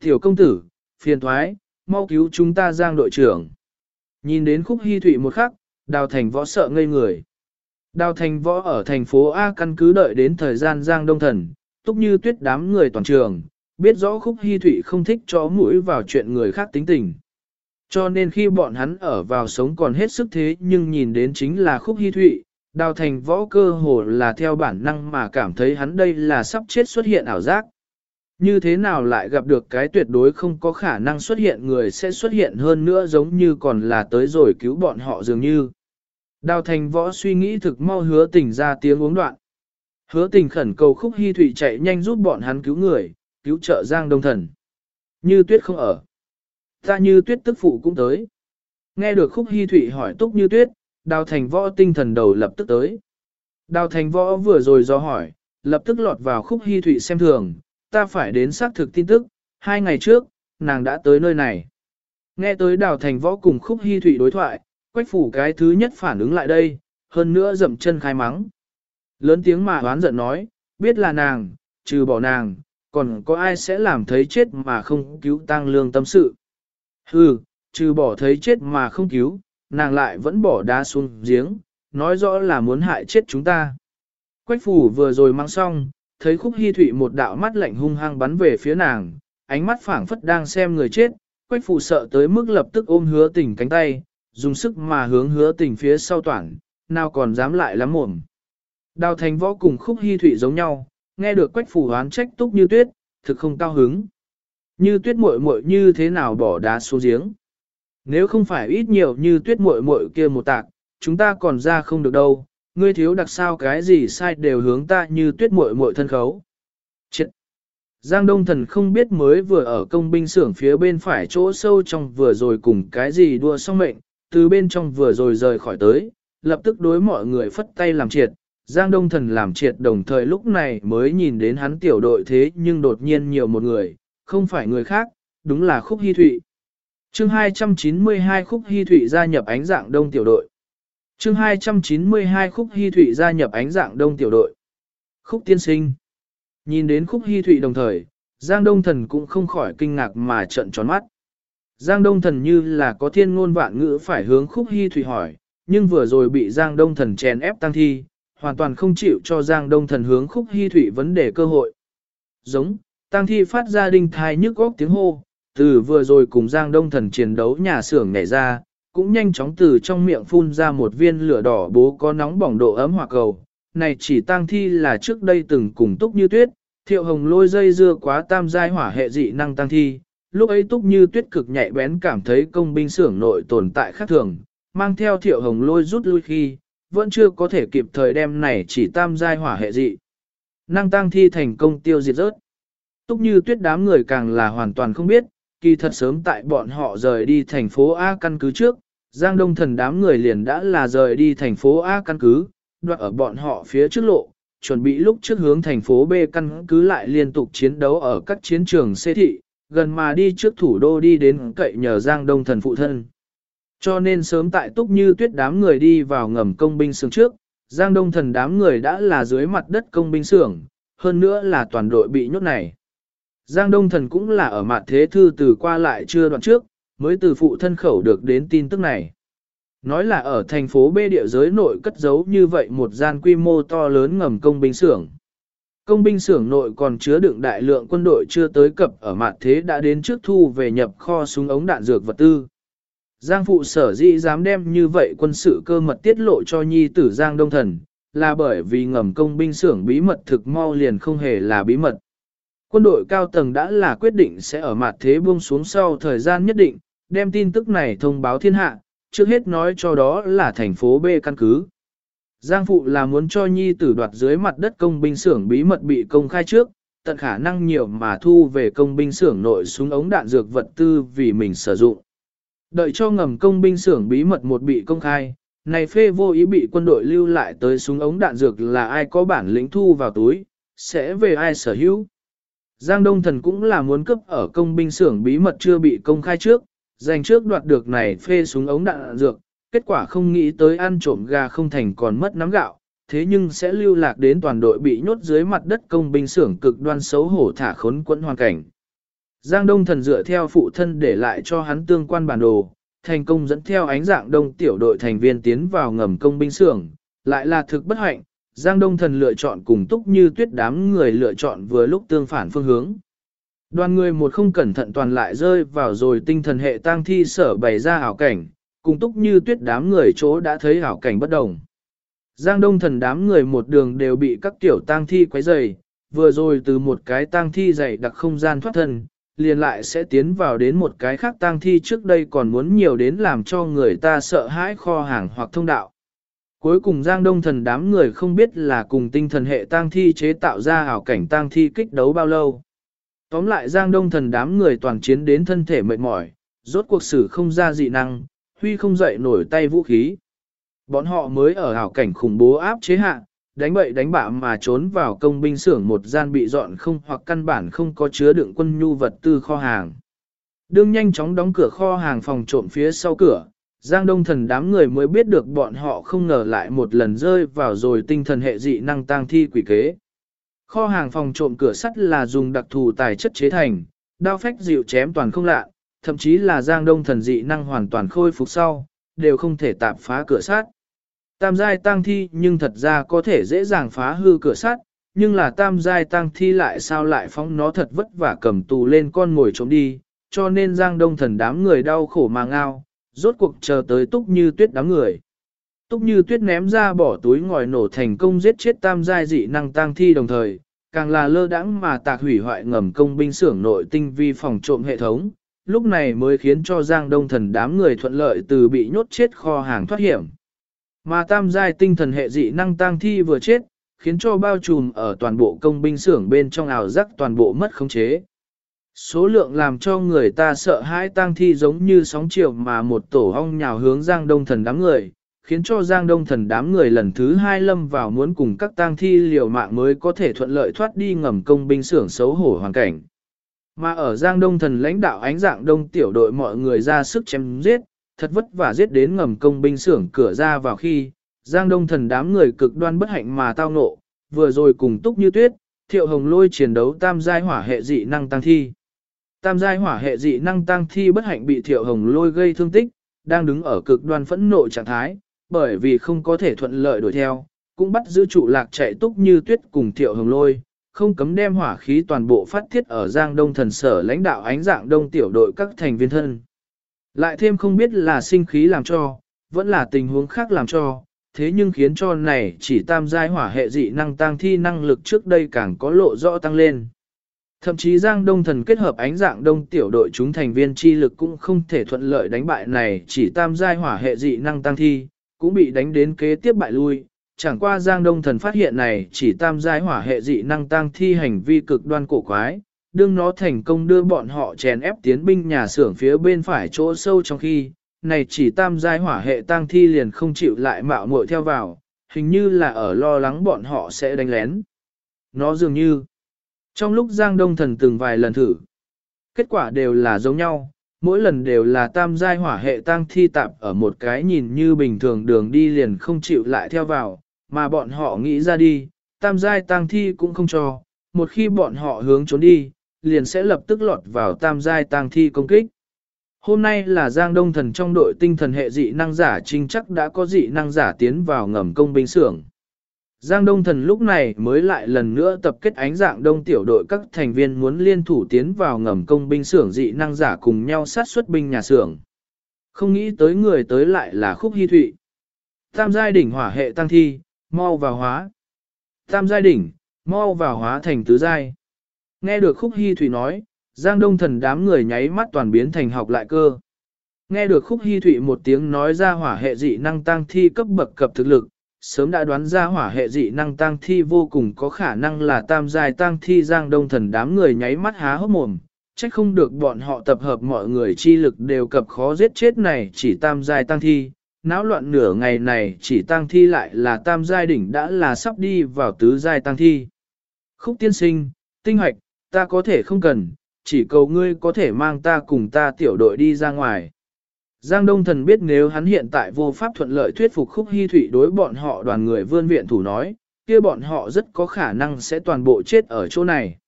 Tiểu công tử, phiền thoái, mau cứu chúng ta giang đội trưởng. Nhìn đến khúc hy thụy một khắc, đào thành võ sợ ngây người. Đào thành võ ở thành phố A căn cứ đợi đến thời gian giang đông thần, túc như tuyết đám người toàn trường, biết rõ khúc hy thụy không thích cho mũi vào chuyện người khác tính tình. Cho nên khi bọn hắn ở vào sống còn hết sức thế nhưng nhìn đến chính là khúc hy thụy, đào thành võ cơ hồ là theo bản năng mà cảm thấy hắn đây là sắp chết xuất hiện ảo giác. Như thế nào lại gặp được cái tuyệt đối không có khả năng xuất hiện người sẽ xuất hiện hơn nữa giống như còn là tới rồi cứu bọn họ dường như. Đào thành võ suy nghĩ thực mau hứa tình ra tiếng uống đoạn. Hứa tình khẩn cầu khúc hy thụy chạy nhanh giúp bọn hắn cứu người, cứu trợ giang đông thần. Như tuyết không ở. Ta như tuyết tức phụ cũng tới. Nghe được khúc hy thụy hỏi túc như tuyết, đào thành võ tinh thần đầu lập tức tới. Đào thành võ vừa rồi do hỏi, lập tức lọt vào khúc hy thụy xem thường, ta phải đến xác thực tin tức, hai ngày trước, nàng đã tới nơi này. Nghe tới đào thành võ cùng khúc hy thụy đối thoại, quách phủ cái thứ nhất phản ứng lại đây, hơn nữa dậm chân khai mắng. Lớn tiếng mà oán giận nói, biết là nàng, trừ bỏ nàng, còn có ai sẽ làm thấy chết mà không cứu tăng lương tâm sự. Hừ, trừ bỏ thấy chết mà không cứu, nàng lại vẫn bỏ đá xuống giếng, nói rõ là muốn hại chết chúng ta. Quách phủ vừa rồi mang xong, thấy khúc hy thụy một đạo mắt lạnh hung hăng bắn về phía nàng, ánh mắt phảng phất đang xem người chết, quách phủ sợ tới mức lập tức ôm hứa tình cánh tay, dùng sức mà hướng hứa tình phía sau toàn, nào còn dám lại lắm mồm. Đào thành võ cùng khúc hy thụy giống nhau, nghe được quách phủ hoán trách túc như tuyết, thực không cao hứng. Như tuyết muội muội như thế nào bỏ đá xuống giếng. Nếu không phải ít nhiều như tuyết muội muội kia một tạc, chúng ta còn ra không được đâu, ngươi thiếu đặc sao cái gì sai đều hướng ta như tuyết muội muội thân khấu. Chết! Giang Đông Thần không biết mới vừa ở công binh xưởng phía bên phải chỗ sâu trong vừa rồi cùng cái gì đua xong mệnh, từ bên trong vừa rồi rời khỏi tới, lập tức đối mọi người phất tay làm triệt. Giang Đông Thần làm triệt đồng thời lúc này mới nhìn đến hắn tiểu đội thế nhưng đột nhiên nhiều một người, không phải người khác, đúng là Khúc Hy Thụy. chương 292 Khúc Hy Thụy gia nhập ánh dạng đông tiểu đội. chương 292 khúc hy thụy gia nhập ánh dạng đông tiểu đội. Khúc tiên sinh. Nhìn đến khúc hy thụy đồng thời, Giang Đông Thần cũng không khỏi kinh ngạc mà trợn tròn mắt. Giang Đông Thần như là có thiên ngôn vạn ngữ phải hướng khúc hy thụy hỏi, nhưng vừa rồi bị Giang Đông Thần chèn ép tăng thi, hoàn toàn không chịu cho Giang Đông Thần hướng khúc hy thủy vấn đề cơ hội. Giống, tăng thi phát ra đinh thai nhức góc tiếng hô, từ vừa rồi cùng Giang Đông Thần chiến đấu nhà xưởng nhảy ra, cũng nhanh chóng từ trong miệng phun ra một viên lửa đỏ bố có nóng bỏng độ ấm hoặc cầu. Này chỉ tăng thi là trước đây từng cùng túc như tuyết, thiệu hồng lôi dây dưa quá tam giai hỏa hệ dị năng tăng thi. Lúc ấy túc như tuyết cực nhạy bén cảm thấy công binh xưởng nội tồn tại khác thường, mang theo thiệu hồng lôi rút lui khi, vẫn chưa có thể kịp thời đem này chỉ tam giai hỏa hệ dị. Năng tăng thi thành công tiêu diệt rớt. Túc như tuyết đám người càng là hoàn toàn không biết, kỳ thật sớm tại bọn họ rời đi thành phố A căn cứ trước, Giang Đông Thần đám người liền đã là rời đi thành phố A căn cứ, đoạn ở bọn họ phía trước lộ, chuẩn bị lúc trước hướng thành phố B căn cứ lại liên tục chiến đấu ở các chiến trường xê thị, gần mà đi trước thủ đô đi đến cậy nhờ Giang Đông Thần phụ thân. Cho nên sớm tại túc như tuyết đám người đi vào ngầm công binh xưởng trước, Giang Đông Thần đám người đã là dưới mặt đất công binh xưởng, hơn nữa là toàn đội bị nhốt này. Giang Đông Thần cũng là ở mặt thế thư từ qua lại chưa đoạn trước, mới từ phụ thân khẩu được đến tin tức này. Nói là ở thành phố B địa giới nội cất giấu như vậy một gian quy mô to lớn ngầm công binh xưởng. Công binh xưởng nội còn chứa đựng đại lượng quân đội chưa tới cập ở mặt thế đã đến trước thu về nhập kho súng ống đạn dược vật tư. Giang phụ sở dĩ dám đem như vậy quân sự cơ mật tiết lộ cho nhi tử Giang Đông Thần, là bởi vì ngầm công binh xưởng bí mật thực mau liền không hề là bí mật. Quân đội cao tầng đã là quyết định sẽ ở mặt thế buông xuống sau thời gian nhất định, đem tin tức này thông báo thiên hạ, trước hết nói cho đó là thành phố B căn cứ. Giang phụ là muốn cho nhi tử đoạt dưới mặt đất công binh xưởng bí mật bị công khai trước, tận khả năng nhiều mà thu về công binh xưởng nội súng ống đạn dược vật tư vì mình sử dụng. Đợi cho ngầm công binh xưởng bí mật một bị công khai, này phê vô ý bị quân đội lưu lại tới súng ống đạn dược là ai có bản lĩnh thu vào túi, sẽ về ai sở hữu. Giang Đông Thần cũng là muốn cấp ở công binh xưởng bí mật chưa bị công khai trước, giành trước đoạt được này phê súng ống đạn dược, kết quả không nghĩ tới ăn trộm gà không thành còn mất nắm gạo, thế nhưng sẽ lưu lạc đến toàn đội bị nhốt dưới mặt đất công binh xưởng cực đoan xấu hổ thả khốn quẫn hoàn cảnh. Giang Đông Thần dựa theo phụ thân để lại cho hắn tương quan bản đồ, thành công dẫn theo ánh dạng đông tiểu đội thành viên tiến vào ngầm công binh xưởng, lại là thực bất hạnh, Giang Đông Thần lựa chọn cùng túc như tuyết đám người lựa chọn vừa lúc tương phản phương hướng. Đoàn người một không cẩn thận toàn lại rơi vào rồi tinh thần hệ tang thi sở bày ra hảo cảnh, cùng túc như tuyết đám người chỗ đã thấy hảo cảnh bất đồng. Giang Đông Thần đám người một đường đều bị các tiểu tang thi quấy rầy, vừa rồi từ một cái tang thi dày đặc không gian thoát thân, liền lại sẽ tiến vào đến một cái khác tang thi trước đây còn muốn nhiều đến làm cho người ta sợ hãi kho hàng hoặc thông đạo. Cuối cùng Giang Đông Thần đám người không biết là cùng tinh thần hệ tang thi chế tạo ra ảo cảnh tang thi kích đấu bao lâu. Tóm lại Giang Đông Thần đám người toàn chiến đến thân thể mệt mỏi, rốt cuộc sử không ra dị năng, huy không dậy nổi tay vũ khí. Bọn họ mới ở ảo cảnh khủng bố áp chế hạ, đánh bậy đánh bạ mà trốn vào công binh xưởng một gian bị dọn không hoặc căn bản không có chứa đựng quân nhu vật tư kho hàng. Đương nhanh chóng đóng cửa kho hàng phòng trộm phía sau cửa, Giang Đông Thần đám người mới biết được bọn họ không ngờ lại một lần rơi vào rồi tinh thần hệ dị năng tang thi quỷ kế. Kho hàng phòng trộm cửa sắt là dùng đặc thù tài chất chế thành, đao phách dịu chém toàn không lạ, thậm chí là Giang Đông Thần dị năng hoàn toàn khôi phục sau, đều không thể tạp phá cửa sắt. Tam giai tăng thi nhưng thật ra có thể dễ dàng phá hư cửa sắt, nhưng là tam giai tăng thi lại sao lại phóng nó thật vất vả cầm tù lên con ngồi trốn đi, cho nên Giang Đông Thần đám người đau khổ mà ngao, rốt cuộc chờ tới túc như tuyết đám người. Túc như tuyết ném ra bỏ túi ngòi nổ thành công giết chết tam giai dị năng tăng thi đồng thời, càng là lơ đãng mà tạc hủy hoại ngầm công binh xưởng nội tinh vi phòng trộm hệ thống, lúc này mới khiến cho Giang Đông Thần đám người thuận lợi từ bị nhốt chết kho hàng thoát hiểm. Mà tam giai tinh thần hệ dị năng tang thi vừa chết, khiến cho bao trùm ở toàn bộ công binh xưởng bên trong ảo giác toàn bộ mất khống chế. Số lượng làm cho người ta sợ hãi tang thi giống như sóng chiều mà một tổ ong nhào hướng Giang Đông Thần đám người, khiến cho Giang Đông Thần đám người lần thứ hai lâm vào muốn cùng các tang thi liều mạng mới có thể thuận lợi thoát đi ngầm công binh xưởng xấu hổ hoàn cảnh. Mà ở Giang Đông Thần lãnh đạo ánh dạng đông tiểu đội mọi người ra sức chém giết, thật vất vả giết đến ngầm công binh xưởng cửa ra vào khi, Giang Đông Thần đám người cực đoan bất hạnh mà tao ngộ, vừa rồi cùng túc như tuyết, thiệu hồng lôi chiến đấu tam giai hỏa hệ dị năng tăng thi. Tam giai hỏa hệ dị năng tăng thi bất hạnh bị thiệu hồng lôi gây thương tích, đang đứng ở cực đoan phẫn nộ trạng thái, bởi vì không có thể thuận lợi đuổi theo, cũng bắt giữ trụ lạc chạy túc như tuyết cùng thiệu hồng lôi, không cấm đem hỏa khí toàn bộ phát thiết ở Giang Đông thần sở lãnh đạo ánh dạng đông tiểu đội các thành viên thân. Lại thêm không biết là sinh khí làm cho, vẫn là tình huống khác làm cho, thế nhưng khiến cho này chỉ tam giai hỏa hệ dị năng tăng thi năng lực trước đây càng có lộ rõ tăng lên. Thậm chí Giang Đông Thần kết hợp ánh dạng đông tiểu đội chúng thành viên chi lực cũng không thể thuận lợi đánh bại này chỉ tam giai hỏa hệ dị năng tăng thi, cũng bị đánh đến kế tiếp bại lui. Chẳng qua Giang Đông Thần phát hiện này chỉ tam giai hỏa hệ dị năng tăng thi hành vi cực đoan cổ quái, đương nó thành công đưa bọn họ chèn ép tiến binh nhà xưởng phía bên phải chỗ sâu trong khi, này chỉ tam giai hỏa hệ tăng thi liền không chịu lại mạo muội theo vào, hình như là ở lo lắng bọn họ sẽ đánh lén. Nó dường như, trong lúc Giang Đông Thần từng vài lần thử, kết quả đều là giống nhau, mỗi lần đều là tam giai hỏa hệ tăng thi tạp ở một cái nhìn như bình thường đường đi liền không chịu lại theo vào, mà bọn họ nghĩ ra đi, tam giai tăng thi cũng không cho, một khi bọn họ hướng trốn đi, liền sẽ lập tức lọt vào tam giai tăng thi công kích. Hôm nay là Giang Đông Thần trong đội tinh thần hệ dị năng giả trinh chắc đã có dị năng giả tiến vào ngầm công binh xưởng. Giang Đông Thần lúc này mới lại lần nữa tập kết ánh dạng đông tiểu đội các thành viên muốn liên thủ tiến vào ngầm công binh xưởng dị năng giả cùng nhau sát xuất binh nhà xưởng. Không nghĩ tới người tới lại là khúc hy thụy. Tam giai đỉnh hỏa hệ tăng thi, mau vào hóa. Tam giai đỉnh, mau vào hóa thành tứ giai. Nghe được khúc hy thụy nói, Giang Đông Thần đám người nháy mắt toàn biến thành học lại cơ. Nghe được khúc hy thụy một tiếng nói ra hỏa hệ dị năng tăng thi cấp bậc cập thực lực, sớm đã đoán ra hỏa hệ dị năng tăng thi vô cùng có khả năng là tam giai tăng thi Giang Đông Thần đám người nháy mắt há hốc mồm. Trách không được bọn họ tập hợp mọi người chi lực đều cập khó giết chết này chỉ tam giai tăng thi, náo loạn nửa ngày này chỉ tăng thi lại là tam giai đỉnh đã là sắp đi vào tứ giai tăng thi. Khúc tiên sinh, tinh hoạch, ta có thể không cần, chỉ cầu ngươi có thể mang ta cùng ta tiểu đội đi ra ngoài. Giang Đông Thần biết nếu hắn hiện tại vô pháp thuận lợi thuyết phục khúc hy thủy đối bọn họ đoàn người vươn viện thủ nói, kia bọn họ rất có khả năng sẽ toàn bộ chết ở chỗ này.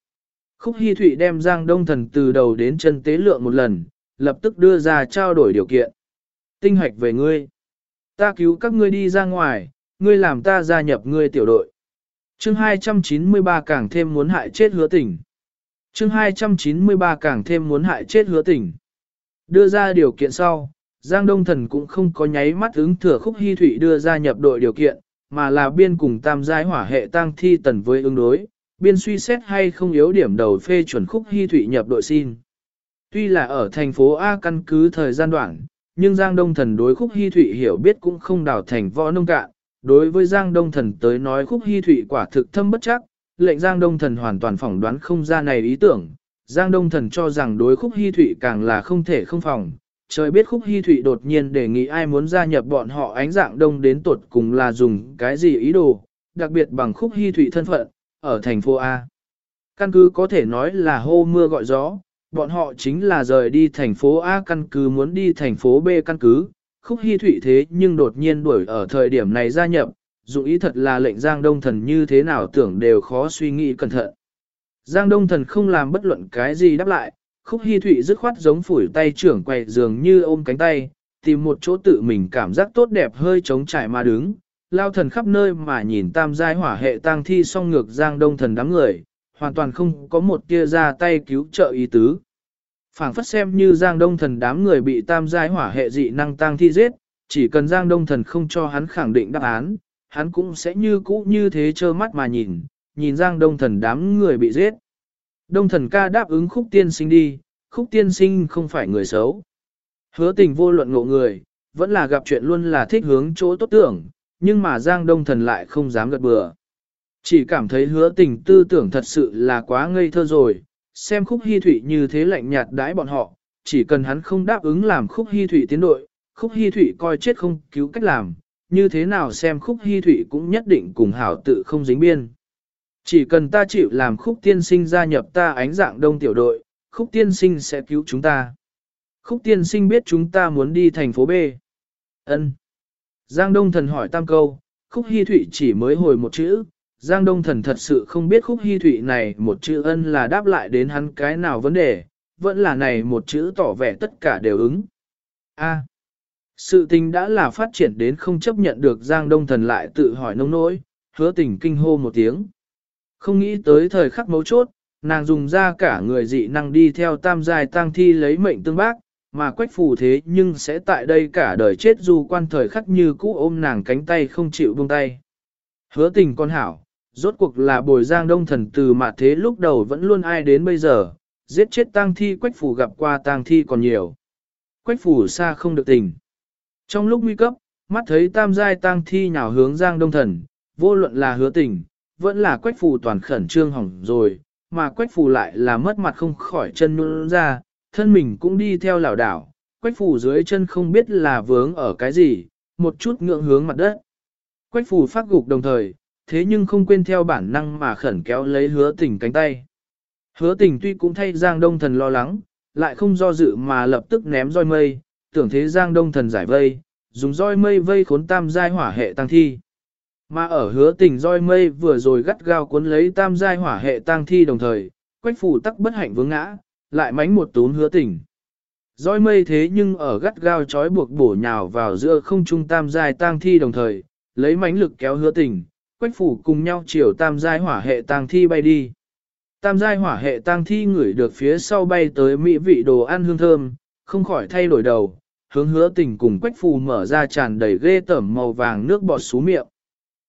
Khúc hy thủy đem Giang Đông Thần từ đầu đến chân tế lượng một lần, lập tức đưa ra trao đổi điều kiện. Tinh hoạch về ngươi. Ta cứu các ngươi đi ra ngoài, ngươi làm ta gia nhập ngươi tiểu đội. chương 293 càng thêm muốn hại chết hứa tình chương 293 càng thêm muốn hại chết hứa tình. Đưa ra điều kiện sau, Giang Đông Thần cũng không có nháy mắt ứng thừa khúc hy thủy đưa ra nhập đội điều kiện, mà là biên cùng tam giai hỏa hệ tăng thi tần với ứng đối, biên suy xét hay không yếu điểm đầu phê chuẩn khúc hy thủy nhập đội xin. Tuy là ở thành phố A căn cứ thời gian đoạn, nhưng Giang Đông Thần đối khúc hy thủy hiểu biết cũng không đào thành võ nông cạn. Đối với Giang Đông Thần tới nói khúc hy thủy quả thực thâm bất chắc, lệnh Giang Đông Thần hoàn toàn phỏng đoán không ra này ý tưởng. Giang Đông Thần cho rằng đối khúc hy thụy càng là không thể không phòng. Trời biết khúc hy thụy đột nhiên đề nghị ai muốn gia nhập bọn họ ánh dạng đông đến tuột cùng là dùng cái gì ý đồ, đặc biệt bằng khúc hy thụy thân phận, ở thành phố A. Căn cứ có thể nói là hô mưa gọi gió, bọn họ chính là rời đi thành phố A căn cứ muốn đi thành phố B căn cứ, khúc hy thụy thế nhưng đột nhiên đuổi ở thời điểm này gia nhập, dụng ý thật là lệnh Giang Đông Thần như thế nào tưởng đều khó suy nghĩ cẩn thận. Giang Đông Thần không làm bất luận cái gì đáp lại, khúc hy thụy dứt khoát giống phủi tay trưởng quầy dường như ôm cánh tay, tìm một chỗ tự mình cảm giác tốt đẹp hơi trống trải mà đứng, lao thần khắp nơi mà nhìn tam giai hỏa hệ tang thi song ngược Giang Đông Thần đám người, hoàn toàn không có một tia ra tay cứu trợ ý tứ. phảng phất xem như Giang Đông Thần đám người bị tam giai hỏa hệ dị năng tang thi giết, chỉ cần Giang Đông Thần không cho hắn khẳng định đáp án, hắn cũng sẽ như cũ như thế trơ mắt mà nhìn, nhìn Giang Đông Thần đám người bị giết. Đông Thần ca đáp ứng khúc tiên sinh đi, khúc tiên sinh không phải người xấu. Hứa tình vô luận ngộ người, vẫn là gặp chuyện luôn là thích hướng chỗ tốt tưởng, nhưng mà Giang Đông Thần lại không dám gật bừa. Chỉ cảm thấy hứa tình tư tưởng thật sự là quá ngây thơ rồi, xem khúc hy thủy như thế lạnh nhạt đãi bọn họ, chỉ cần hắn không đáp ứng làm khúc hy thủy tiến đội, khúc hy thủy coi chết không cứu cách làm, như thế nào xem khúc hy thủy cũng nhất định cùng hảo tự không dính biên. Chỉ cần ta chịu làm khúc tiên sinh gia nhập ta ánh dạng đông tiểu đội, khúc tiên sinh sẽ cứu chúng ta. Khúc tiên sinh biết chúng ta muốn đi thành phố B. Ân. Giang Đông Thần hỏi tam câu, Khúc Hi Thụy chỉ mới hồi một chữ. Giang Đông Thần thật sự không biết Khúc Hi Thụy này một chữ ân là đáp lại đến hắn cái nào vấn đề, vẫn là này một chữ tỏ vẻ tất cả đều ứng. A. Sự tình đã là phát triển đến không chấp nhận được Giang Đông Thần lại tự hỏi nông nỗi, hứa tình kinh hô một tiếng. Không nghĩ tới thời khắc mấu chốt, nàng dùng ra cả người dị năng đi theo tam giai tang thi lấy mệnh tương bác, mà quách phù thế nhưng sẽ tại đây cả đời chết dù quan thời khắc như cũ ôm nàng cánh tay không chịu buông tay. Hứa tình con hảo, rốt cuộc là bồi giang đông thần từ mà thế lúc đầu vẫn luôn ai đến bây giờ, giết chết tang thi quách phù gặp qua tang thi còn nhiều. Quách phù xa không được tình. Trong lúc nguy cấp, mắt thấy tam giai tang thi nhào hướng giang đông thần, vô luận là hứa tình, vẫn là quách phù toàn khẩn trương hỏng rồi, mà quách phù lại là mất mặt không khỏi chân nhún ra, thân mình cũng đi theo lảo đảo, quách phù dưới chân không biết là vướng ở cái gì, một chút ngượng hướng mặt đất. Quách phù phát gục đồng thời, thế nhưng không quên theo bản năng mà khẩn kéo lấy hứa tình cánh tay. Hứa tình tuy cũng thay Giang Đông Thần lo lắng, lại không do dự mà lập tức ném roi mây, tưởng thế Giang Đông Thần giải vây, dùng roi mây vây khốn tam giai hỏa hệ tăng thi. Mà ở hứa tình roi mây vừa rồi gắt gao cuốn lấy tam giai hỏa hệ tăng thi đồng thời, quách phủ tắc bất hạnh vướng ngã, lại mánh một tún hứa tình. Roi mây thế nhưng ở gắt gao trói buộc bổ nhào vào giữa không trung tam giai tăng thi đồng thời, lấy mánh lực kéo hứa tình, quách phủ cùng nhau chiều tam giai hỏa hệ tăng thi bay đi. Tam giai hỏa hệ tăng thi ngửi được phía sau bay tới mỹ vị đồ ăn hương thơm, không khỏi thay đổi đầu, hướng hứa tình cùng quách phù mở ra tràn đầy ghê tởm màu vàng nước bọt xú miệng.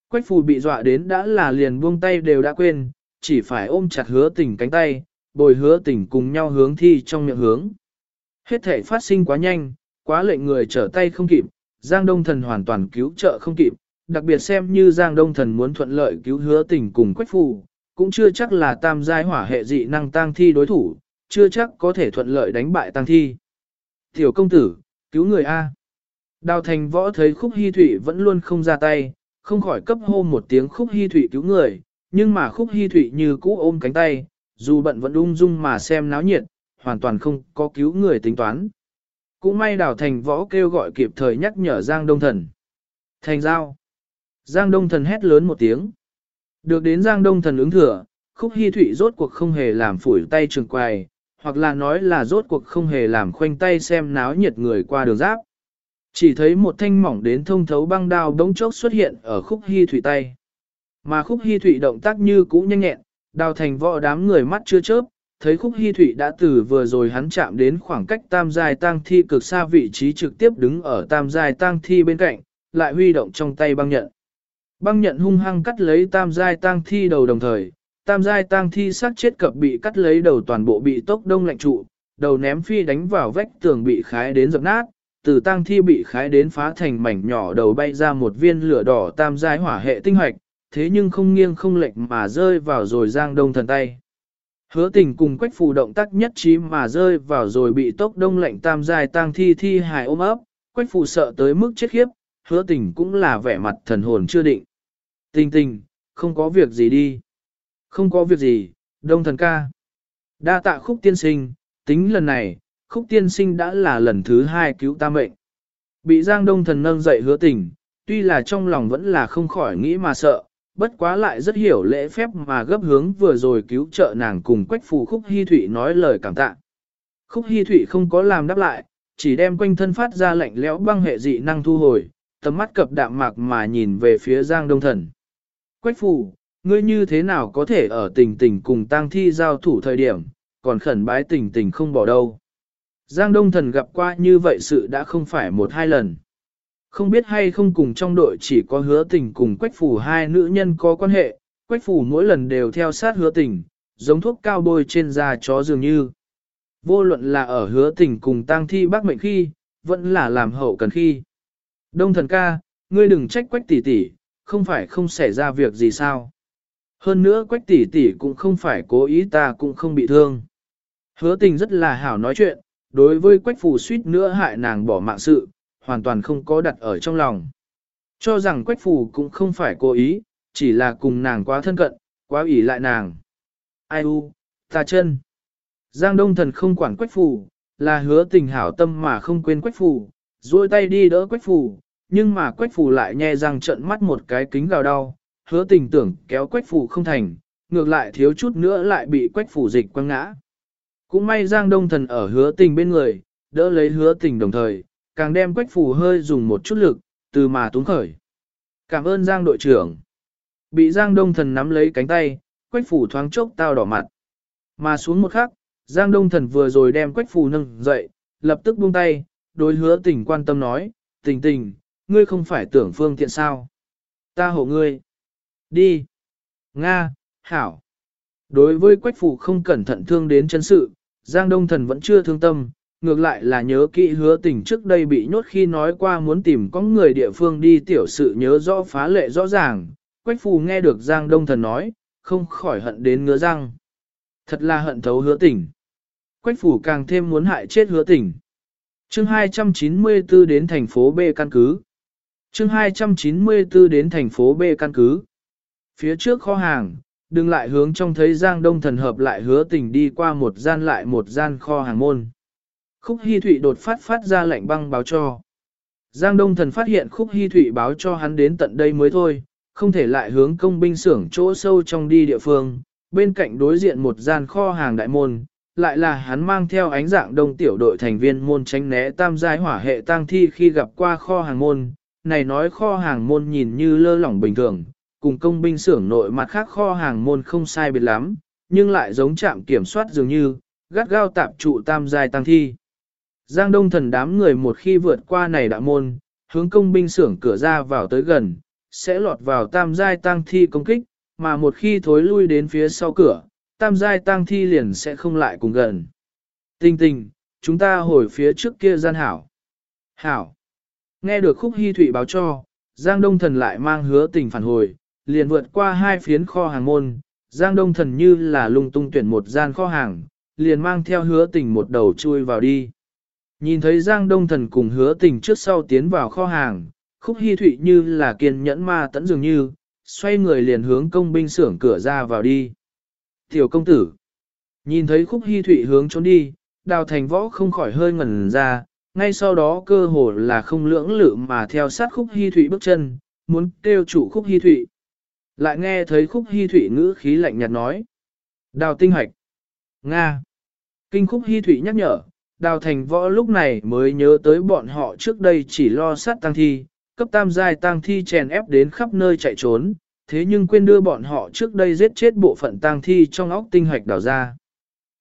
Quách phù bị dọa đến đã là liền buông tay đều đã quên, chỉ phải ôm chặt hứa tình cánh tay, bồi hứa tình cùng nhau hướng thi trong miệng hướng. Hết thể phát sinh quá nhanh, quá lệnh người trở tay không kịp, Giang Đông Thần hoàn toàn cứu trợ không kịp, đặc biệt xem như Giang Đông Thần muốn thuận lợi cứu hứa tình cùng Quách phù, cũng chưa chắc là tam giai hỏa hệ dị năng tăng thi đối thủ, chưa chắc có thể thuận lợi đánh bại tăng thi. Tiểu công tử, cứu người A. Đào thành võ thấy khúc hy thủy vẫn luôn không ra tay, không khỏi cấp hô một tiếng khúc hy thủy cứu người, nhưng mà khúc hy thủy như cũ ôm cánh tay, dù bận vẫn ung dung mà xem náo nhiệt, hoàn toàn không có cứu người tính toán. Cũng may đào thành võ kêu gọi kịp thời nhắc nhở Giang Đông Thần. Thành giao. Giang Đông Thần hét lớn một tiếng. Được đến Giang Đông Thần ứng thừa, khúc hy thủy rốt cuộc không hề làm phủi tay trường quài, hoặc là nói là rốt cuộc không hề làm khoanh tay xem náo nhiệt người qua đường giáp. Chỉ thấy một thanh mỏng đến thông thấu băng đao đống chốc xuất hiện ở khúc hy thủy tay. Mà khúc hy thủy động tác như cũ nhanh nhẹn, đào thành võ đám người mắt chưa chớp, thấy khúc hy thủy đã từ vừa rồi hắn chạm đến khoảng cách tam giai tang thi cực xa vị trí trực tiếp đứng ở tam giai tang thi bên cạnh, lại huy động trong tay băng nhận. Băng nhận hung hăng cắt lấy tam giai tang thi đầu đồng thời, tam giai tang thi sát chết cập bị cắt lấy đầu toàn bộ bị tốc đông lạnh trụ, đầu ném phi đánh vào vách tường bị khái đến dập nát, từ tang thi bị khái đến phá thành mảnh nhỏ đầu bay ra một viên lửa đỏ tam giai hỏa hệ tinh hoạch, thế nhưng không nghiêng không lệch mà rơi vào rồi giang đông thần tay. Hứa tình cùng quách phù động tác nhất trí mà rơi vào rồi bị tốc đông lạnh tam giai tang thi thi hài ôm ấp, quách phù sợ tới mức chết khiếp, hứa tình cũng là vẻ mặt thần hồn chưa định. Tình tình, không có việc gì đi. Không có việc gì, đông thần ca. Đa tạ khúc tiên sinh, tính lần này, khúc tiên sinh đã là lần thứ hai cứu ta mệnh. Bị Giang Đông Thần nâng dậy hứa tình, tuy là trong lòng vẫn là không khỏi nghĩ mà sợ, bất quá lại rất hiểu lễ phép mà gấp hướng vừa rồi cứu trợ nàng cùng quách phù khúc hy thủy nói lời cảm tạ. Khúc hy thủy không có làm đáp lại, chỉ đem quanh thân phát ra lạnh lẽo băng hệ dị năng thu hồi, tầm mắt cập đạm mạc mà nhìn về phía Giang Đông Thần. Quách phù, ngươi như thế nào có thể ở tình tình cùng tang thi giao thủ thời điểm, còn khẩn bái tình tình không bỏ đâu. Giang Đông Thần gặp qua như vậy sự đã không phải một hai lần. Không biết hay không cùng trong đội chỉ có hứa tình cùng quách phủ hai nữ nhân có quan hệ, quách phủ mỗi lần đều theo sát hứa tình, giống thuốc cao bôi trên da chó dường như. Vô luận là ở hứa tình cùng tang thi bác mệnh khi, vẫn là làm hậu cần khi. Đông thần ca, ngươi đừng trách quách tỷ tỷ, không phải không xảy ra việc gì sao. Hơn nữa quách tỷ tỷ cũng không phải cố ý ta cũng không bị thương. Hứa tình rất là hảo nói chuyện, đối với quách phù suýt nữa hại nàng bỏ mạng sự, hoàn toàn không có đặt ở trong lòng. Cho rằng quách phù cũng không phải cố ý, chỉ là cùng nàng quá thân cận, quá ủy lại nàng. Ai u, ta chân. Giang Đông Thần không quản quách phù, Là hứa tình hảo tâm mà không quên quách phủ, duỗi tay đi đỡ quách phủ, nhưng mà quách phủ lại nhe răng trận mắt một cái kính gào đau, hứa tình tưởng kéo quách phủ không thành, ngược lại thiếu chút nữa lại bị quách phủ dịch quăng ngã. Cũng may Giang Đông Thần ở hứa tình bên người, đỡ lấy hứa tình đồng thời, càng đem quách phủ hơi dùng một chút lực, từ mà túng khởi. Cảm ơn Giang đội trưởng. Bị Giang Đông Thần nắm lấy cánh tay, quách phủ thoáng chốc tao đỏ mặt. Mà xuống một khắc, Giang Đông Thần vừa rồi đem quách phủ nâng dậy, lập tức buông tay, đối hứa tình quan tâm nói, tình tình, ngươi không phải tưởng phương tiện sao. Ta hộ ngươi. Đi. Nga, Hảo. Đối với quách phủ không cẩn thận thương đến chân sự, Giang Đông Thần vẫn chưa thương tâm, ngược lại là nhớ kỹ hứa tình trước đây bị nhốt khi nói qua muốn tìm có người địa phương đi tiểu sự nhớ rõ phá lệ rõ ràng. Quách phù nghe được Giang Đông Thần nói, không khỏi hận đến ngứa răng. Thật là hận thấu hứa tình. Quách phủ càng thêm muốn hại chết hứa tình. chương 294 đến thành phố B căn cứ. chương 294 đến thành phố B căn cứ. Phía trước kho hàng, đừng lại hướng trong thấy Giang Đông thần hợp lại hứa tình đi qua một gian lại một gian kho hàng môn. Khúc Hi Thụy đột phát phát ra lệnh băng báo cho. Giang Đông thần phát hiện Khúc Hi Thụy báo cho hắn đến tận đây mới thôi, không thể lại hướng công binh xưởng chỗ sâu trong đi địa phương, bên cạnh đối diện một gian kho hàng đại môn, lại là hắn mang theo ánh dạng đông tiểu đội thành viên môn tránh né tam giai hỏa hệ tang thi khi gặp qua kho hàng môn, này nói kho hàng môn nhìn như lơ lỏng bình thường, cùng công binh xưởng nội mặt khác kho hàng môn không sai biệt lắm, nhưng lại giống trạm kiểm soát dường như, gắt gao tạp trụ tam giai tăng thi. Giang đông thần đám người một khi vượt qua này đã môn, hướng công binh xưởng cửa ra vào tới gần, sẽ lọt vào tam giai tăng thi công kích, mà một khi thối lui đến phía sau cửa, tam giai tăng thi liền sẽ không lại cùng gần. Tình tình, chúng ta hồi phía trước kia gian hảo. Hảo. Nghe được khúc hy thủy báo cho, Giang Đông Thần lại mang hứa tình phản hồi, liền vượt qua hai phiến kho hàng môn, Giang Đông Thần như là lung tung tuyển một gian kho hàng, liền mang theo hứa tình một đầu chui vào đi. Nhìn thấy Giang Đông Thần cùng hứa tình trước sau tiến vào kho hàng, khúc hy thụy như là kiên nhẫn ma tẫn dường như, xoay người liền hướng công binh xưởng cửa ra vào đi. Tiểu công tử, nhìn thấy khúc hy thụy hướng trốn đi, đào thành võ không khỏi hơi ngẩn ra, ngay sau đó cơ hồ là không lưỡng lự mà theo sát khúc hy thụy bước chân, muốn kêu chủ khúc hy thụy. Lại nghe thấy khúc hy thủy ngữ khí lạnh nhạt nói. Đào tinh hoạch. Nga. Kinh khúc hy thủy nhắc nhở, đào thành võ lúc này mới nhớ tới bọn họ trước đây chỉ lo sát tăng thi, cấp tam giai tăng thi chèn ép đến khắp nơi chạy trốn, thế nhưng quên đưa bọn họ trước đây giết chết bộ phận tăng thi trong óc tinh hoạch đào ra.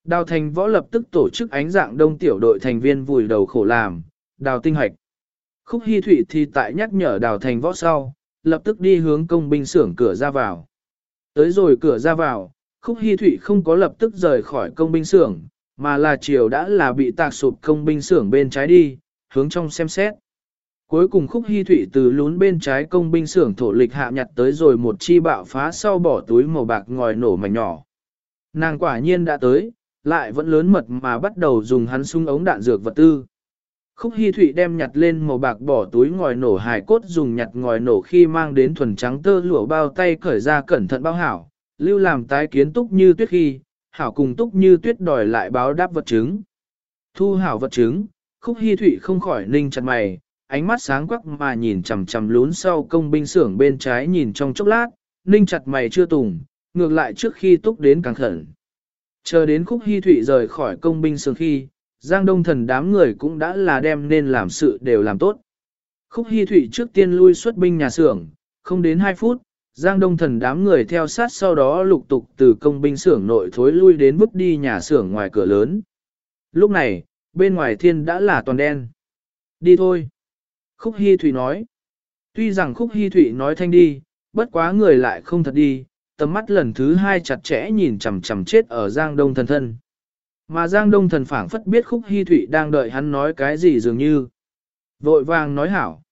Đào thành võ lập tức tổ chức ánh dạng đông tiểu đội thành viên vùi đầu khổ làm, đào tinh hoạch. Khúc hy thủy thì tại nhắc nhở đào thành võ sau, lập tức đi hướng công binh xưởng cửa ra vào. Tới rồi cửa ra vào, Khúc Hi Thụy không có lập tức rời khỏi công binh xưởng, mà là chiều đã là bị tạc sụp công binh xưởng bên trái đi, hướng trong xem xét. Cuối cùng Khúc Hi Thụy từ lún bên trái công binh xưởng thổ lịch hạ nhặt tới rồi một chi bạo phá sau bỏ túi màu bạc ngòi nổ mảnh nhỏ. Nàng quả nhiên đã tới, lại vẫn lớn mật mà bắt đầu dùng hắn sung ống đạn dược vật tư. Khúc Hi Thụy đem nhặt lên màu bạc bỏ túi ngòi nổ hài cốt dùng nhặt ngòi nổ khi mang đến thuần trắng tơ lụa bao tay cởi ra cẩn thận bao hảo, lưu làm tái kiến túc như tuyết khi, hảo cùng túc như tuyết đòi lại báo đáp vật chứng. Thu hảo vật chứng, Khúc Hi Thụy không khỏi ninh chặt mày, ánh mắt sáng quắc mà nhìn chằm chằm lún sau công binh xưởng bên trái nhìn trong chốc lát, ninh chặt mày chưa tùng, ngược lại trước khi túc đến càng khẩn. Chờ đến Khúc Hi Thụy rời khỏi công binh xưởng khi, Giang Đông Thần đám người cũng đã là đem nên làm sự đều làm tốt. Khúc Hi Thụy trước tiên lui xuất binh nhà xưởng, không đến 2 phút, Giang Đông Thần đám người theo sát sau đó lục tục từ công binh xưởng nội thối lui đến bước đi nhà xưởng ngoài cửa lớn. Lúc này, bên ngoài thiên đã là toàn đen. Đi thôi. Khúc Hi Thụy nói. Tuy rằng Khúc Hi Thụy nói thanh đi, bất quá người lại không thật đi, tầm mắt lần thứ hai chặt chẽ nhìn chằm chằm chết ở Giang Đông Thần thân. Mà Giang Đông thần phảng phất biết khúc Hi thụy đang đợi hắn nói cái gì dường như. Vội vàng nói hảo.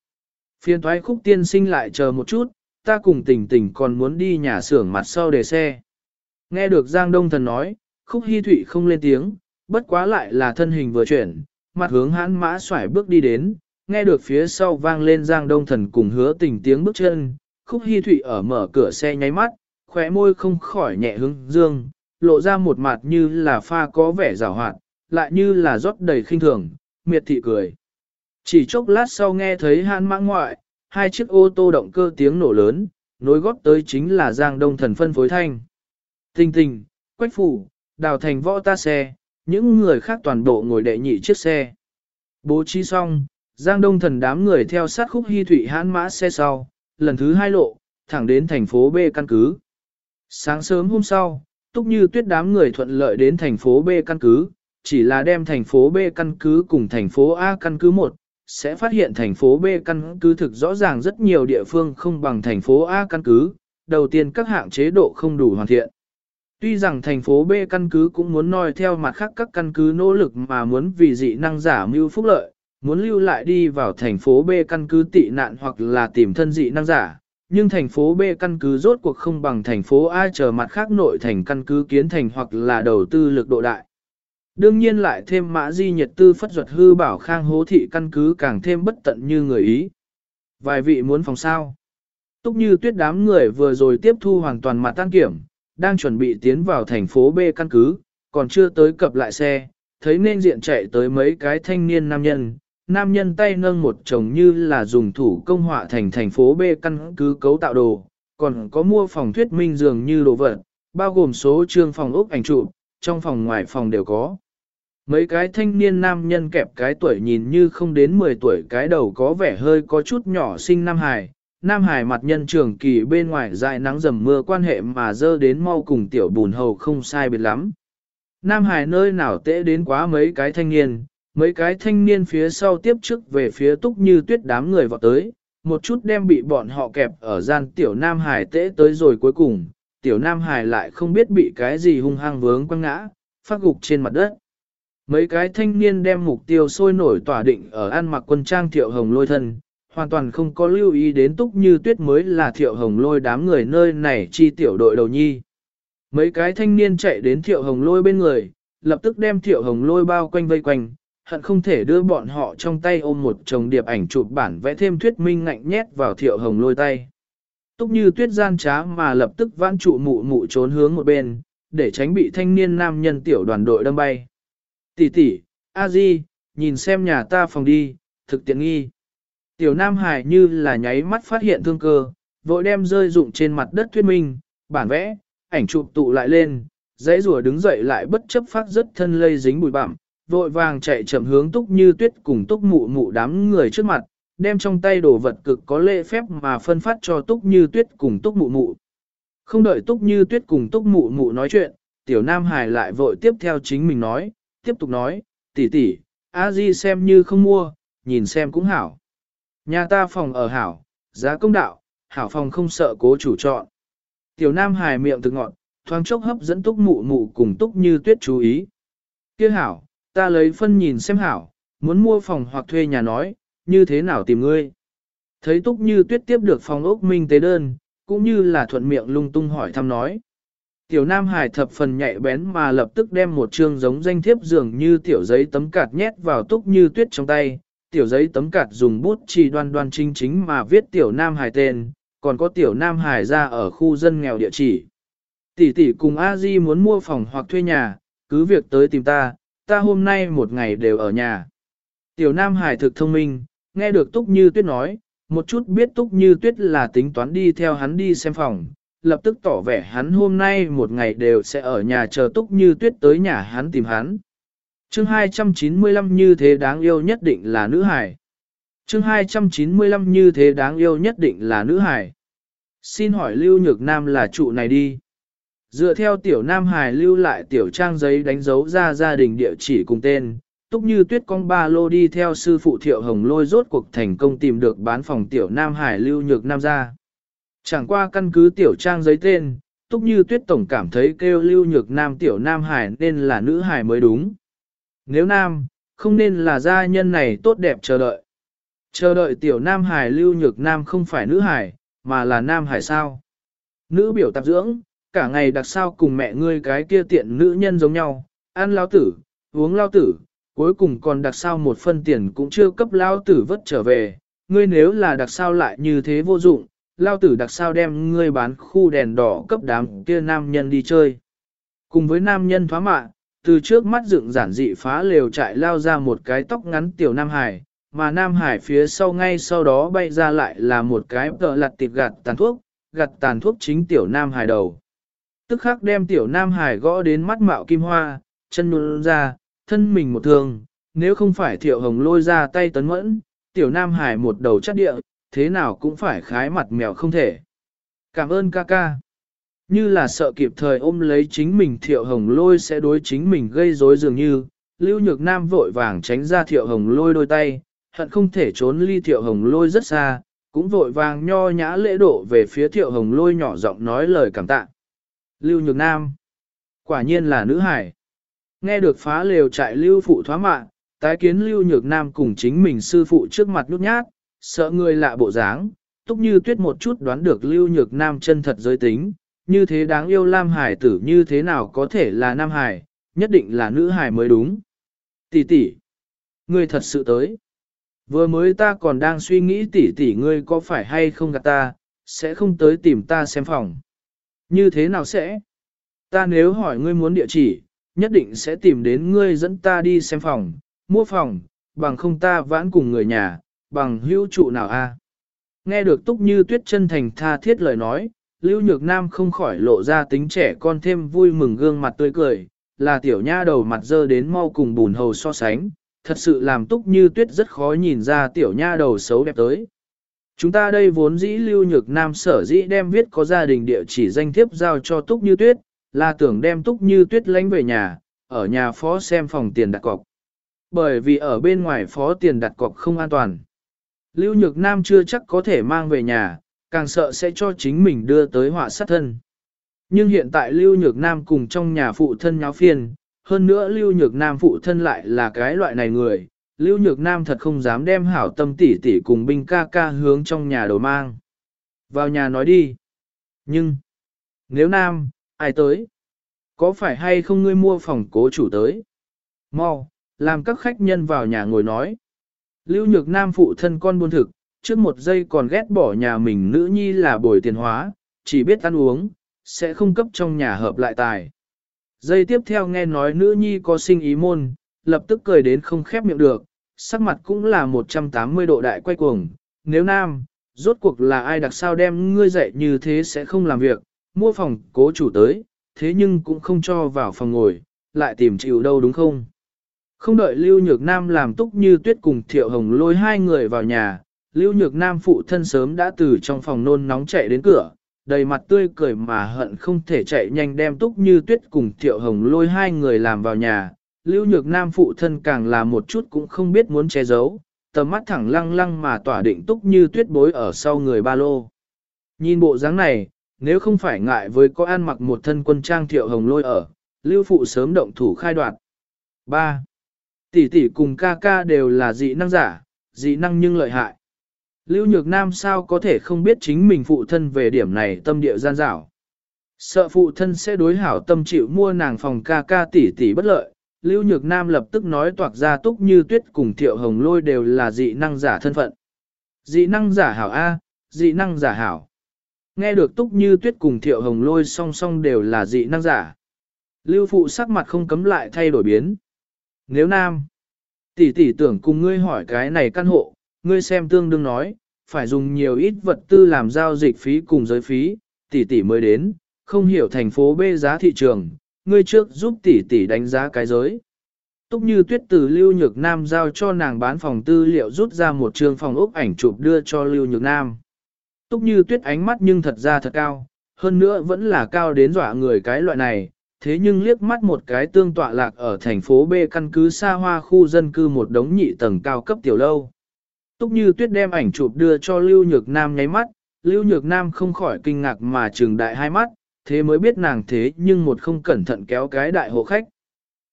Phiên thoái khúc tiên sinh lại chờ một chút, ta cùng tình tình còn muốn đi nhà xưởng mặt sau để xe. Nghe được Giang Đông thần nói, khúc Hi thụy không lên tiếng, bất quá lại là thân hình vừa chuyển, mặt hướng hắn mã xoải bước đi đến, nghe được phía sau vang lên Giang Đông thần cùng hứa tình tiếng bước chân, khúc Hi thụy ở mở cửa xe nháy mắt, khóe môi không khỏi nhẹ hướng dương, lộ ra một mặt như là pha có vẻ rào hoạt, lại như là rót đầy khinh thường, miệt thị cười. Chỉ chốc lát sau nghe thấy hãn mã ngoại, hai chiếc ô tô động cơ tiếng nổ lớn, nối góp tới chính là Giang Đông thần phân phối thanh. Tình tình, quách phủ, đào thành võ ta xe, những người khác toàn bộ ngồi đệ nhị chiếc xe. Bố trí xong, Giang Đông thần đám người theo sát khúc hy thủy hãn mã xe sau, lần thứ hai lộ, thẳng đến thành phố B căn cứ. Sáng sớm hôm sau, túc như tuyết đám người thuận lợi đến thành phố B căn cứ, chỉ là đem thành phố B căn cứ cùng thành phố A căn cứ một, sẽ phát hiện thành phố B căn cứ thực rõ ràng rất nhiều địa phương không bằng thành phố A căn cứ, đầu tiên các hạng chế độ không đủ hoàn thiện. Tuy rằng thành phố B căn cứ cũng muốn noi theo mặt khác các căn cứ nỗ lực mà muốn vì dị năng giả mưu phúc lợi, muốn lưu lại đi vào thành phố B căn cứ tị nạn hoặc là tìm thân dị năng giả, nhưng thành phố B căn cứ rốt cuộc không bằng thành phố A chờ mặt khác nội thành căn cứ kiến thành hoặc là đầu tư lực độ đại. Đương nhiên lại thêm mã di nhật tư phất duật hư bảo khang hố thị căn cứ càng thêm bất tận như người Ý. Vài vị muốn phòng sao. Túc như tuyết đám người vừa rồi tiếp thu hoàn toàn mặt tan kiểm, đang chuẩn bị tiến vào thành phố B căn cứ, còn chưa tới cập lại xe, thấy nên diện chạy tới mấy cái thanh niên nam nhân. Nam nhân tay nâng một chồng như là dùng thủ công họa thành thành phố B căn cứ cấu tạo đồ, còn có mua phòng thuyết minh dường như đồ vật, bao gồm số trương phòng ốc ảnh trụ, trong phòng ngoài phòng đều có. Mấy cái thanh niên nam nhân kẹp cái tuổi nhìn như không đến 10 tuổi cái đầu có vẻ hơi có chút nhỏ sinh Nam Hải. Nam Hải mặt nhân trường kỳ bên ngoài dài nắng dầm mưa quan hệ mà dơ đến mau cùng tiểu bùn hầu không sai biệt lắm. Nam Hải nơi nào tễ đến quá mấy cái thanh niên, mấy cái thanh niên phía sau tiếp trước về phía túc như tuyết đám người vọt tới, một chút đem bị bọn họ kẹp ở gian tiểu Nam Hải tễ tới rồi cuối cùng, tiểu Nam Hải lại không biết bị cái gì hung hăng vướng quăng ngã, phát gục trên mặt đất. Mấy cái thanh niên đem mục tiêu sôi nổi tỏa định ở ăn mặc quân trang thiệu hồng lôi thân, hoàn toàn không có lưu ý đến túc như tuyết mới là thiệu hồng lôi đám người nơi này chi tiểu đội đầu nhi. Mấy cái thanh niên chạy đến thiệu hồng lôi bên người, lập tức đem thiệu hồng lôi bao quanh vây quanh, hận không thể đưa bọn họ trong tay ôm một chồng điệp ảnh chụp bản vẽ thêm thuyết minh ngạnh nhét vào thiệu hồng lôi tay. Túc như tuyết gian trá mà lập tức vãn trụ mụ mụ trốn hướng một bên, để tránh bị thanh niên nam nhân tiểu đoàn đội đâm bay. Tỷ tỷ, a di, nhìn xem nhà ta phòng đi, thực tiện nghi. Tiểu Nam Hải như là nháy mắt phát hiện thương cơ, vội đem rơi dụng trên mặt đất thuyết minh, bản vẽ, ảnh chụp tụ lại lên, dãy rùa đứng dậy lại bất chấp phát rất thân lây dính bụi bặm, vội vàng chạy chậm hướng túc như tuyết cùng túc mụ mụ đám người trước mặt, đem trong tay đồ vật cực có lễ phép mà phân phát cho túc như tuyết cùng túc mụ mụ. Không đợi túc như tuyết cùng túc mụ mụ nói chuyện, tiểu Nam Hải lại vội tiếp theo chính mình nói, tiếp tục nói, tỷ tỷ, a di xem như không mua, nhìn xem cũng hảo. Nhà ta phòng ở hảo, giá công đạo, hảo phòng không sợ cố chủ chọn. Tiểu Nam hải miệng từ ngọn, thoáng chốc hấp dẫn túc mụ mụ cùng túc như tuyết chú ý. Kia hảo, ta lấy phân nhìn xem hảo, muốn mua phòng hoặc thuê nhà nói, như thế nào tìm ngươi. Thấy túc như tuyết tiếp được phòng ốc minh tế đơn, cũng như là thuận miệng lung tung hỏi thăm nói. Tiểu Nam Hải thập phần nhạy bén mà lập tức đem một chương giống danh thiếp dường như tiểu giấy tấm cạt nhét vào túc như tuyết trong tay. Tiểu giấy tấm cạt dùng bút chỉ đoan đoan chính chính mà viết tiểu Nam Hải tên, còn có tiểu Nam Hải ra ở khu dân nghèo địa chỉ. Tỷ tỷ cùng A Di muốn mua phòng hoặc thuê nhà, cứ việc tới tìm ta, ta hôm nay một ngày đều ở nhà. Tiểu Nam Hải thực thông minh, nghe được Túc Như Tuyết nói, một chút biết Túc Như Tuyết là tính toán đi theo hắn đi xem phòng, lập tức tỏ vẻ hắn hôm nay một ngày đều sẽ ở nhà chờ túc như tuyết tới nhà hắn tìm hắn. Chương 295 như thế đáng yêu nhất định là nữ hải. Chương 295 như thế đáng yêu nhất định là nữ hải. Xin hỏi Lưu Nhược Nam là trụ này đi. Dựa theo tiểu Nam Hải lưu lại tiểu trang giấy đánh dấu ra gia đình địa chỉ cùng tên, túc như tuyết con ba lô đi theo sư phụ thiệu hồng lôi rốt cuộc thành công tìm được bán phòng tiểu Nam Hải lưu nhược Nam gia. Chẳng qua căn cứ tiểu trang giấy tên, Túc Như Tuyết Tổng cảm thấy kêu lưu nhược nam tiểu nam hải nên là nữ hải mới đúng. Nếu nam, không nên là gia nhân này tốt đẹp chờ đợi. Chờ đợi tiểu nam hải lưu nhược nam không phải nữ hải, mà là nam hải sao. Nữ biểu tạp dưỡng, cả ngày đặc sao cùng mẹ ngươi cái kia tiện nữ nhân giống nhau, ăn lao tử, uống lao tử, cuối cùng còn đặc sao một phân tiền cũng chưa cấp lao tử vất trở về. Ngươi nếu là đặc sao lại như thế vô dụng, lao tử đặc sao đem ngươi bán khu đèn đỏ cấp đám kia nam nhân đi chơi. Cùng với nam nhân thoá mạ, từ trước mắt dựng giản dị phá lều trại lao ra một cái tóc ngắn tiểu Nam Hải, mà Nam Hải phía sau ngay sau đó bay ra lại là một cái tợ lặt tịt gạt tàn thuốc, gạt tàn thuốc chính tiểu Nam Hải đầu. Tức khắc đem tiểu Nam Hải gõ đến mắt mạo kim hoa, chân nhuôn ra, thân mình một thương, nếu không phải thiệu hồng lôi ra tay tấn mẫn, tiểu Nam Hải một đầu chắc địa, thế nào cũng phải khái mặt mèo không thể. Cảm ơn ca ca. Như là sợ kịp thời ôm lấy chính mình thiệu hồng lôi sẽ đối chính mình gây rối dường như, Lưu Nhược Nam vội vàng tránh ra thiệu hồng lôi đôi tay, hận không thể trốn ly thiệu hồng lôi rất xa, cũng vội vàng nho nhã lễ độ về phía thiệu hồng lôi nhỏ giọng nói lời cảm tạ. Lưu Nhược Nam Quả nhiên là nữ hải. Nghe được phá lều trại Lưu Phụ thoá mạ, tái kiến Lưu Nhược Nam cùng chính mình sư phụ trước mặt nhút nhát, sợ người lạ bộ dáng, túc như tuyết một chút đoán được Lưu Nhược Nam chân thật giới tính, như thế đáng yêu Lam Hải tử như thế nào có thể là Nam Hải, nhất định là nữ Hải mới đúng. Tỷ tỷ, ngươi thật sự tới. Vừa mới ta còn đang suy nghĩ tỷ tỷ ngươi có phải hay không gặp ta, sẽ không tới tìm ta xem phòng. Như thế nào sẽ? Ta nếu hỏi ngươi muốn địa chỉ, nhất định sẽ tìm đến ngươi dẫn ta đi xem phòng, mua phòng, bằng không ta vãn cùng người nhà, bằng hữu trụ nào a? Nghe được Túc Như Tuyết chân thành tha thiết lời nói, Lưu Nhược Nam không khỏi lộ ra tính trẻ con thêm vui mừng gương mặt tươi cười, là tiểu nha đầu mặt dơ đến mau cùng bùn hầu so sánh, thật sự làm Túc Như Tuyết rất khó nhìn ra tiểu nha đầu xấu đẹp tới. Chúng ta đây vốn dĩ Lưu Nhược Nam sở dĩ đem viết có gia đình địa chỉ danh thiếp giao cho Túc Như Tuyết, là tưởng đem Túc Như Tuyết lánh về nhà, ở nhà phó xem phòng tiền đặt cọc. Bởi vì ở bên ngoài phó tiền đặt cọc không an toàn. Lưu Nhược Nam chưa chắc có thể mang về nhà, càng sợ sẽ cho chính mình đưa tới họa sát thân. Nhưng hiện tại Lưu Nhược Nam cùng trong nhà phụ thân nháo phiền, hơn nữa Lưu Nhược Nam phụ thân lại là cái loại này người, Lưu Nhược Nam thật không dám đem hảo tâm tỷ tỷ cùng binh ca ca hướng trong nhà đồ mang. Vào nhà nói đi. Nhưng, nếu Nam, ai tới? Có phải hay không ngươi mua phòng cố chủ tới? Mau, làm các khách nhân vào nhà ngồi nói. Lưu Nhược Nam phụ thân con buôn thực, trước một giây còn ghét bỏ nhà mình nữ nhi là bồi tiền hóa, chỉ biết ăn uống, sẽ không cấp trong nhà hợp lại tài. Giây tiếp theo nghe nói nữ nhi có sinh ý môn, lập tức cười đến không khép miệng được, sắc mặt cũng là 180 độ đại quay cuồng. Nếu nam, rốt cuộc là ai đặc sao đem ngươi dạy như thế sẽ không làm việc, mua phòng cố chủ tới, thế nhưng cũng không cho vào phòng ngồi, lại tìm chịu đâu đúng không? Không đợi Lưu Nhược Nam làm túc như tuyết cùng Thiệu Hồng lôi hai người vào nhà, Lưu Nhược Nam phụ thân sớm đã từ trong phòng nôn nóng chạy đến cửa, đầy mặt tươi cười mà hận không thể chạy nhanh đem túc như tuyết cùng Thiệu Hồng lôi hai người làm vào nhà. Lưu Nhược Nam phụ thân càng là một chút cũng không biết muốn che giấu, tầm mắt thẳng lăng lăng mà tỏa định túc như tuyết bối ở sau người ba lô. Nhìn bộ dáng này, nếu không phải ngại với có ăn mặc một thân quân trang Thiệu Hồng lôi ở, Lưu phụ sớm động thủ khai đoạt. 3. Tỷ tỷ cùng ca ca đều là dị năng giả, dị năng nhưng lợi hại. Lưu Nhược Nam sao có thể không biết chính mình phụ thân về điểm này tâm địa gian dảo. Sợ phụ thân sẽ đối hảo tâm chịu mua nàng phòng ca ca tỷ tỷ bất lợi, Lưu Nhược Nam lập tức nói toạc ra túc như tuyết cùng thiệu hồng lôi đều là dị năng giả thân phận. Dị năng giả hảo A, dị năng giả hảo. Nghe được túc như tuyết cùng thiệu hồng lôi song song đều là dị năng giả. Lưu phụ sắc mặt không cấm lại thay đổi biến. Nếu nam, tỷ tỷ tưởng cùng ngươi hỏi cái này căn hộ, ngươi xem tương đương nói, phải dùng nhiều ít vật tư làm giao dịch phí cùng giới phí, tỷ tỷ mới đến, không hiểu thành phố B giá thị trường, ngươi trước giúp tỷ tỷ đánh giá cái giới. Túc như tuyết từ Lưu Nhược Nam giao cho nàng bán phòng tư liệu rút ra một trường phòng ốc ảnh chụp đưa cho Lưu Nhược Nam. Túc như tuyết ánh mắt nhưng thật ra thật cao, hơn nữa vẫn là cao đến dọa người cái loại này, thế nhưng liếc mắt một cái tương tọa lạc ở thành phố B căn cứ xa hoa khu dân cư một đống nhị tầng cao cấp tiểu lâu. Túc như tuyết đem ảnh chụp đưa cho Lưu Nhược Nam nháy mắt, Lưu Nhược Nam không khỏi kinh ngạc mà trừng đại hai mắt, thế mới biết nàng thế nhưng một không cẩn thận kéo cái đại hộ khách.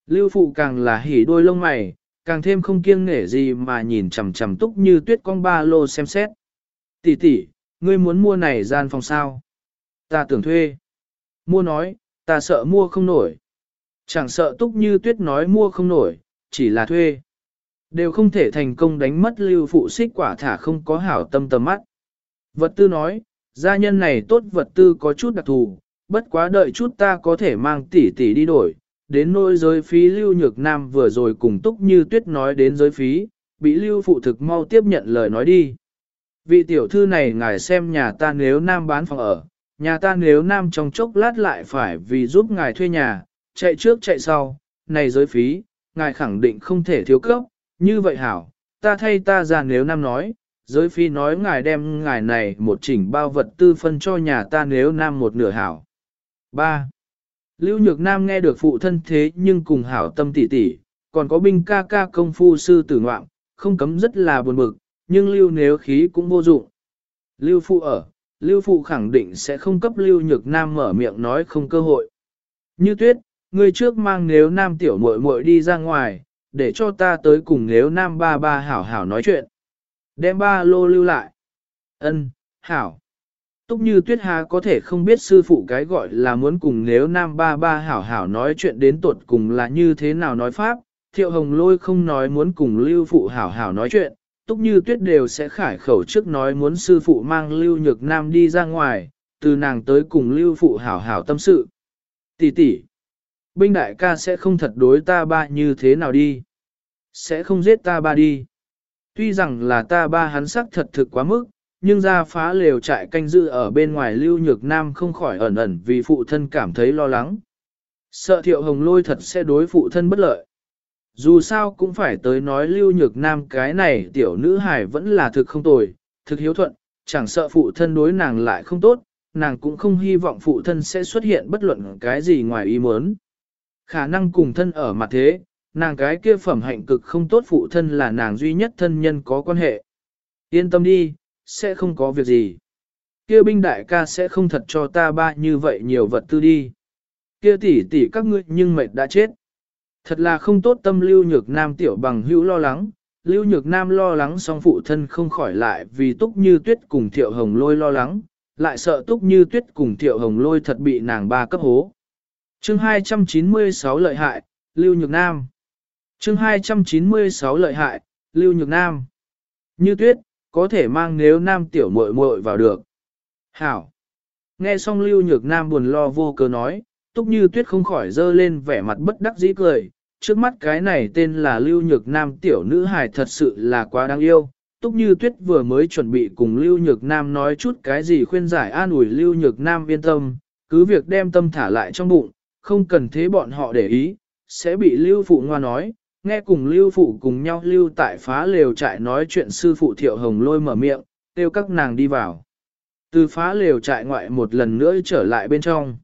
Lưu Phụ càng là hỉ đôi lông mày, càng thêm không kiêng nể gì mà nhìn chằm chằm Túc như tuyết con ba lô xem xét. Tỷ tỷ, ngươi muốn mua này gian phòng sao? Ta tưởng thuê. Mua nói, ta sợ mua không nổi. Chẳng sợ Túc như tuyết nói mua không nổi, chỉ là thuê. Đều không thể thành công đánh mất lưu phụ xích quả thả không có hảo tâm tầm mắt. Vật tư nói, gia nhân này tốt vật tư có chút đặc thù, bất quá đợi chút ta có thể mang tỷ tỷ đi đổi, đến nỗi giới phí Lưu Nhược Nam vừa rồi cùng Túc Như Tuyết nói đến giới phí, bị Lưu Phụ thực mau tiếp nhận lời nói đi. Vị tiểu thư này ngài xem nhà ta nếu Nam bán phòng ở, nhà ta nếu Nam trong chốc lát lại phải vì giúp ngài thuê nhà, chạy trước chạy sau, này giới phí, ngài khẳng định không thể thiếu cấp, như vậy hảo, ta thay ta ra nếu Nam nói, giới phí nói ngài đem ngài này một chỉnh bao vật tư phân cho nhà ta nếu Nam một nửa hảo. 3. Lưu Nhược Nam nghe được phụ thân thế nhưng cùng hảo tâm tỷ tỷ, còn có binh ca ca công phu sư tử ngoạm, không cấm rất là buồn bực, nhưng Lưu nếu khí cũng vô dụng. Lưu phụ ở, Lưu phụ khẳng định sẽ không cấp Lưu Nhược Nam mở miệng nói không cơ hội. Như tuyết, người trước mang nếu Nam tiểu muội muội đi ra ngoài, để cho ta tới cùng nếu Nam ba ba hảo hảo nói chuyện. Đem ba lô lưu lại. Ân, hảo. Túc như tuyết hà có thể không biết sư phụ cái gọi là muốn cùng nếu nam ba ba hảo hảo nói chuyện đến tuột cùng là như thế nào nói pháp, thiệu hồng lôi không nói muốn cùng lưu phụ hảo hảo nói chuyện, túc như tuyết đều sẽ khải khẩu trước nói muốn sư phụ mang lưu nhược nam đi ra ngoài, từ nàng tới cùng lưu phụ hảo hảo tâm sự. Tỷ tỷ, binh đại ca sẽ không thật đối ta ba như thế nào đi, sẽ không giết ta ba đi. Tuy rằng là ta ba hắn sắc thật thực quá mức, nhưng ra phá lều trại canh giữ ở bên ngoài lưu nhược nam không khỏi ẩn ẩn vì phụ thân cảm thấy lo lắng. Sợ thiệu hồng lôi thật sẽ đối phụ thân bất lợi. Dù sao cũng phải tới nói lưu nhược nam cái này tiểu nữ hài vẫn là thực không tồi, thực hiếu thuận, chẳng sợ phụ thân đối nàng lại không tốt, nàng cũng không hy vọng phụ thân sẽ xuất hiện bất luận cái gì ngoài ý muốn. Khả năng cùng thân ở mặt thế, nàng cái kia phẩm hạnh cực không tốt phụ thân là nàng duy nhất thân nhân có quan hệ. Yên tâm đi, sẽ không có việc gì. Kia binh đại ca sẽ không thật cho ta ba như vậy nhiều vật tư đi. Kia tỷ tỷ các ngươi nhưng mệt đã chết. Thật là không tốt tâm lưu nhược nam tiểu bằng hữu lo lắng, lưu nhược nam lo lắng song phụ thân không khỏi lại vì túc như tuyết cùng thiệu hồng lôi lo lắng, lại sợ túc như tuyết cùng thiệu hồng lôi thật bị nàng ba cấp hố. Chương 296 lợi hại, lưu nhược nam. Chương 296 lợi hại, lưu nhược nam. Như tuyết, có thể mang nếu nam tiểu muội muội vào được. Hảo. Nghe xong lưu nhược nam buồn lo vô cớ nói, túc như tuyết không khỏi dơ lên vẻ mặt bất đắc dĩ cười. Trước mắt cái này tên là lưu nhược nam tiểu nữ hài thật sự là quá đáng yêu. Túc như tuyết vừa mới chuẩn bị cùng lưu nhược nam nói chút cái gì khuyên giải an ủi lưu nhược nam yên tâm, cứ việc đem tâm thả lại trong bụng, không cần thế bọn họ để ý, sẽ bị lưu phụ ngoa nói, nghe cùng lưu phụ cùng nhau lưu tại phá lều trại nói chuyện sư phụ thiệu hồng lôi mở miệng, kêu các nàng đi vào. Từ phá lều trại ngoại một lần nữa trở lại bên trong.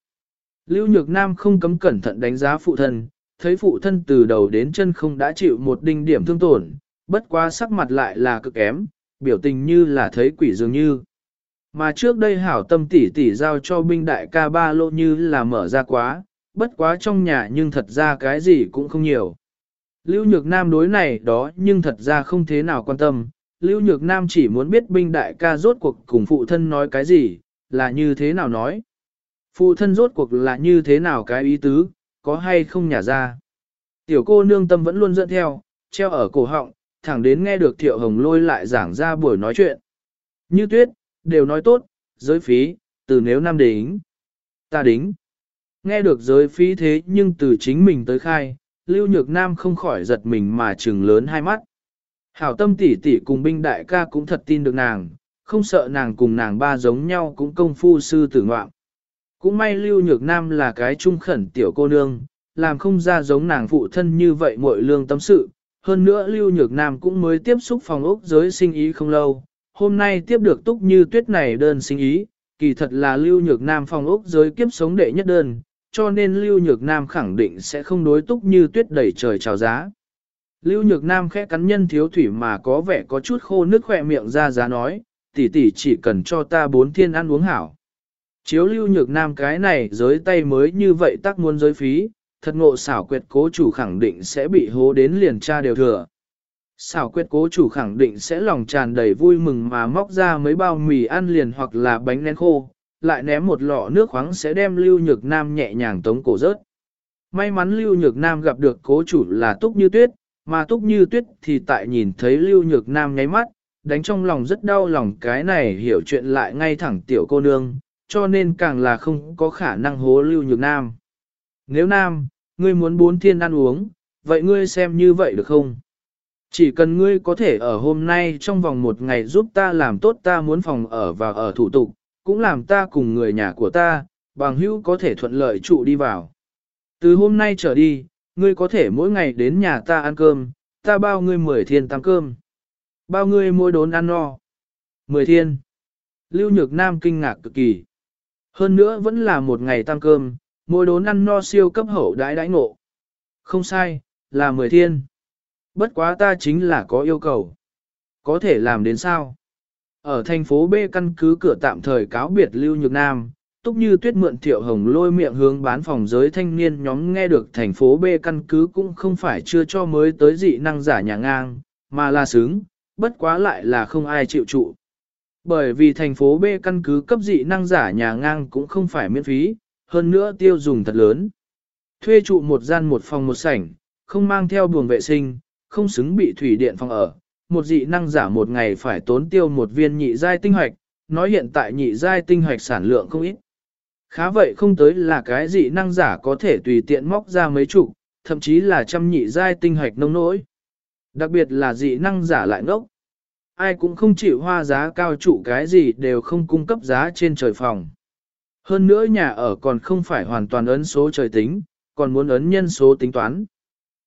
Lưu Nhược Nam không cấm cẩn thận đánh giá phụ thân, thấy phụ thân từ đầu đến chân không đã chịu một đinh điểm thương tổn, bất quá sắc mặt lại là cực kém, biểu tình như là thấy quỷ dường như. Mà trước đây hảo tâm tỷ tỷ giao cho binh đại ca ba lô như là mở ra quá, bất quá trong nhà nhưng thật ra cái gì cũng không nhiều. Lưu Nhược Nam đối này đó nhưng thật ra không thế nào quan tâm, Lưu Nhược Nam chỉ muốn biết binh đại ca rốt cuộc cùng phụ thân nói cái gì, là như thế nào nói. Phụ thân rốt cuộc là như thế nào cái ý tứ, có hay không nhả ra. Tiểu cô nương tâm vẫn luôn dẫn theo, treo ở cổ họng, thẳng đến nghe được Thiệu Hồng lôi lại giảng ra buổi nói chuyện. Như tuyết, đều nói tốt, giới phí, từ nếu Nam đính. Ta đính. Nghe được giới phí thế nhưng từ chính mình tới khai, Lưu Nhược Nam không khỏi giật mình mà trừng lớn hai mắt. Hảo tâm tỷ tỷ cùng binh đại ca cũng thật tin được nàng, không sợ nàng cùng nàng ba giống nhau cũng công phu sư tử ngoạm. Cũng may Lưu Nhược Nam là cái trung khẩn tiểu cô nương, làm không ra giống nàng phụ thân như vậy muội lương tâm sự. Hơn nữa Lưu Nhược Nam cũng mới tiếp xúc phòng ốc giới sinh ý không lâu, hôm nay tiếp được túc như tuyết này đơn sinh ý, kỳ thật là Lưu Nhược Nam phòng ốc giới kiếp sống đệ nhất đơn, cho nên Lưu Nhược Nam khẳng định sẽ không đối túc như tuyết đẩy trời chào giá. Lưu Nhược Nam khẽ cắn nhân thiếu thủy mà có vẻ có chút khô nước khỏe miệng ra giá nói, tỷ tỷ chỉ cần cho ta bốn thiên ăn uống hảo. Chiếu Lưu Nhược Nam cái này giới tay mới như vậy tắc muôn giới phí, thật ngộ xảo quyệt cố chủ khẳng định sẽ bị hố đến liền tra đều thừa. Xảo quyệt cố chủ khẳng định sẽ lòng tràn đầy vui mừng mà móc ra mấy bao mì ăn liền hoặc là bánh nén khô, lại ném một lọ nước khoáng sẽ đem Lưu Nhược Nam nhẹ nhàng tống cổ rớt. May mắn Lưu Nhược Nam gặp được cố chủ là Túc Như Tuyết, mà Túc Như Tuyết thì tại nhìn thấy Lưu Nhược Nam nháy mắt, đánh trong lòng rất đau lòng cái này hiểu chuyện lại ngay thẳng tiểu cô nương, cho nên càng là không có khả năng hố Lưu Nhược Nam. Nếu Nam, ngươi muốn bốn thiên ăn uống, vậy ngươi xem như vậy được không? Chỉ cần ngươi có thể ở hôm nay trong vòng một ngày giúp ta làm tốt ta muốn phòng ở và ở thủ tục, cũng làm ta cùng người nhà của ta, bằng hữu có thể thuận lợi trụ đi vào. Từ hôm nay trở đi, ngươi có thể mỗi ngày đến nhà ta ăn cơm, ta bao ngươi mười thiên tăng cơm. Bao ngươi mỗi đốn ăn no. Mười thiên. Lưu Nhược Nam kinh ngạc cực kỳ. Hơn nữa vẫn là một ngày tăng cơm, mỗi đốn ăn no siêu cấp hậu đãi đãi ngộ. Không sai, là mười thiên. Bất quá ta chính là có yêu cầu. Có thể làm đến sao? Ở thành phố B căn cứ cửa tạm thời cáo biệt Lưu Nhược Nam, túc như tuyết mượn thiệu hồng lôi miệng hướng bán phòng giới thanh niên nhóm nghe được thành phố B căn cứ cũng không phải chưa cho mới tới dị năng giả nhà ngang, mà là sướng, bất quá lại là không ai chịu trụ. Bởi vì thành phố B căn cứ cấp dị năng giả nhà ngang cũng không phải miễn phí, hơn nữa tiêu dùng thật lớn. Thuê trụ một gian một phòng một sảnh, không mang theo buồng vệ sinh, không xứng bị thủy điện phòng ở. Một dị năng giả một ngày phải tốn tiêu một viên nhị giai tinh hoạch, nói hiện tại nhị giai tinh hoạch sản lượng không ít. Khá vậy không tới là cái dị năng giả có thể tùy tiện móc ra mấy chục, thậm chí là trăm nhị giai tinh hoạch nông nỗi. Đặc biệt là dị năng giả lại ngốc. Ai cũng không chịu hoa giá cao trụ cái gì đều không cung cấp giá trên trời phòng. Hơn nữa nhà ở còn không phải hoàn toàn ấn số trời tính, còn muốn ấn nhân số tính toán.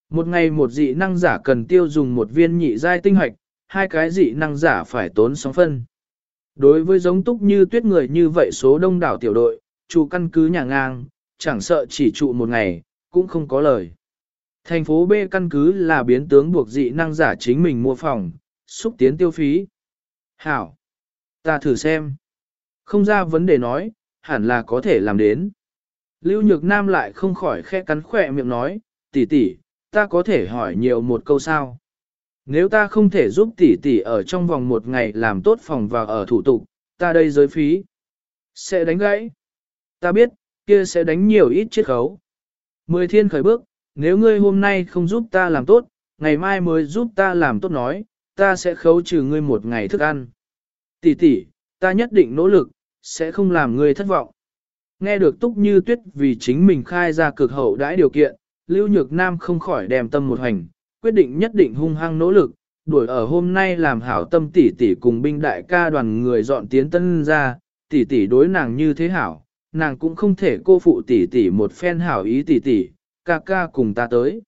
Một ngày một dị năng giả cần tiêu dùng một viên nhị giai tinh hoạch, hai cái dị năng giả phải tốn sóng phân. Đối với giống túc như tuyết người như vậy số đông đảo tiểu đội, trụ căn cứ nhà ngang, chẳng sợ chỉ trụ một ngày, cũng không có lời. Thành phố B căn cứ là biến tướng buộc dị năng giả chính mình mua phòng, xúc tiến tiêu phí. Hảo! Ta thử xem. Không ra vấn đề nói, hẳn là có thể làm đến. Lưu Nhược Nam lại không khỏi khe cắn khỏe miệng nói, tỷ tỷ, ta có thể hỏi nhiều một câu sao? Nếu ta không thể giúp tỷ tỷ ở trong vòng một ngày làm tốt phòng và ở thủ tục, ta đây giới phí. Sẽ đánh gãy. Ta biết, kia sẽ đánh nhiều ít chiết khấu. Mười thiên khởi bước, nếu ngươi hôm nay không giúp ta làm tốt, ngày mai mới giúp ta làm tốt nói, ta sẽ khấu trừ ngươi một ngày thức ăn. Tỷ tỷ, ta nhất định nỗ lực, sẽ không làm ngươi thất vọng. Nghe được túc như tuyết vì chính mình khai ra cực hậu đãi điều kiện, Lưu Nhược Nam không khỏi đem tâm một hành, quyết định nhất định hung hăng nỗ lực, đuổi ở hôm nay làm hảo tâm tỷ tỷ cùng binh đại ca đoàn người dọn tiến tân ra, tỷ tỷ đối nàng như thế hảo, nàng cũng không thể cô phụ tỷ tỷ một phen hảo ý tỷ tỷ, ca ca cùng ta tới.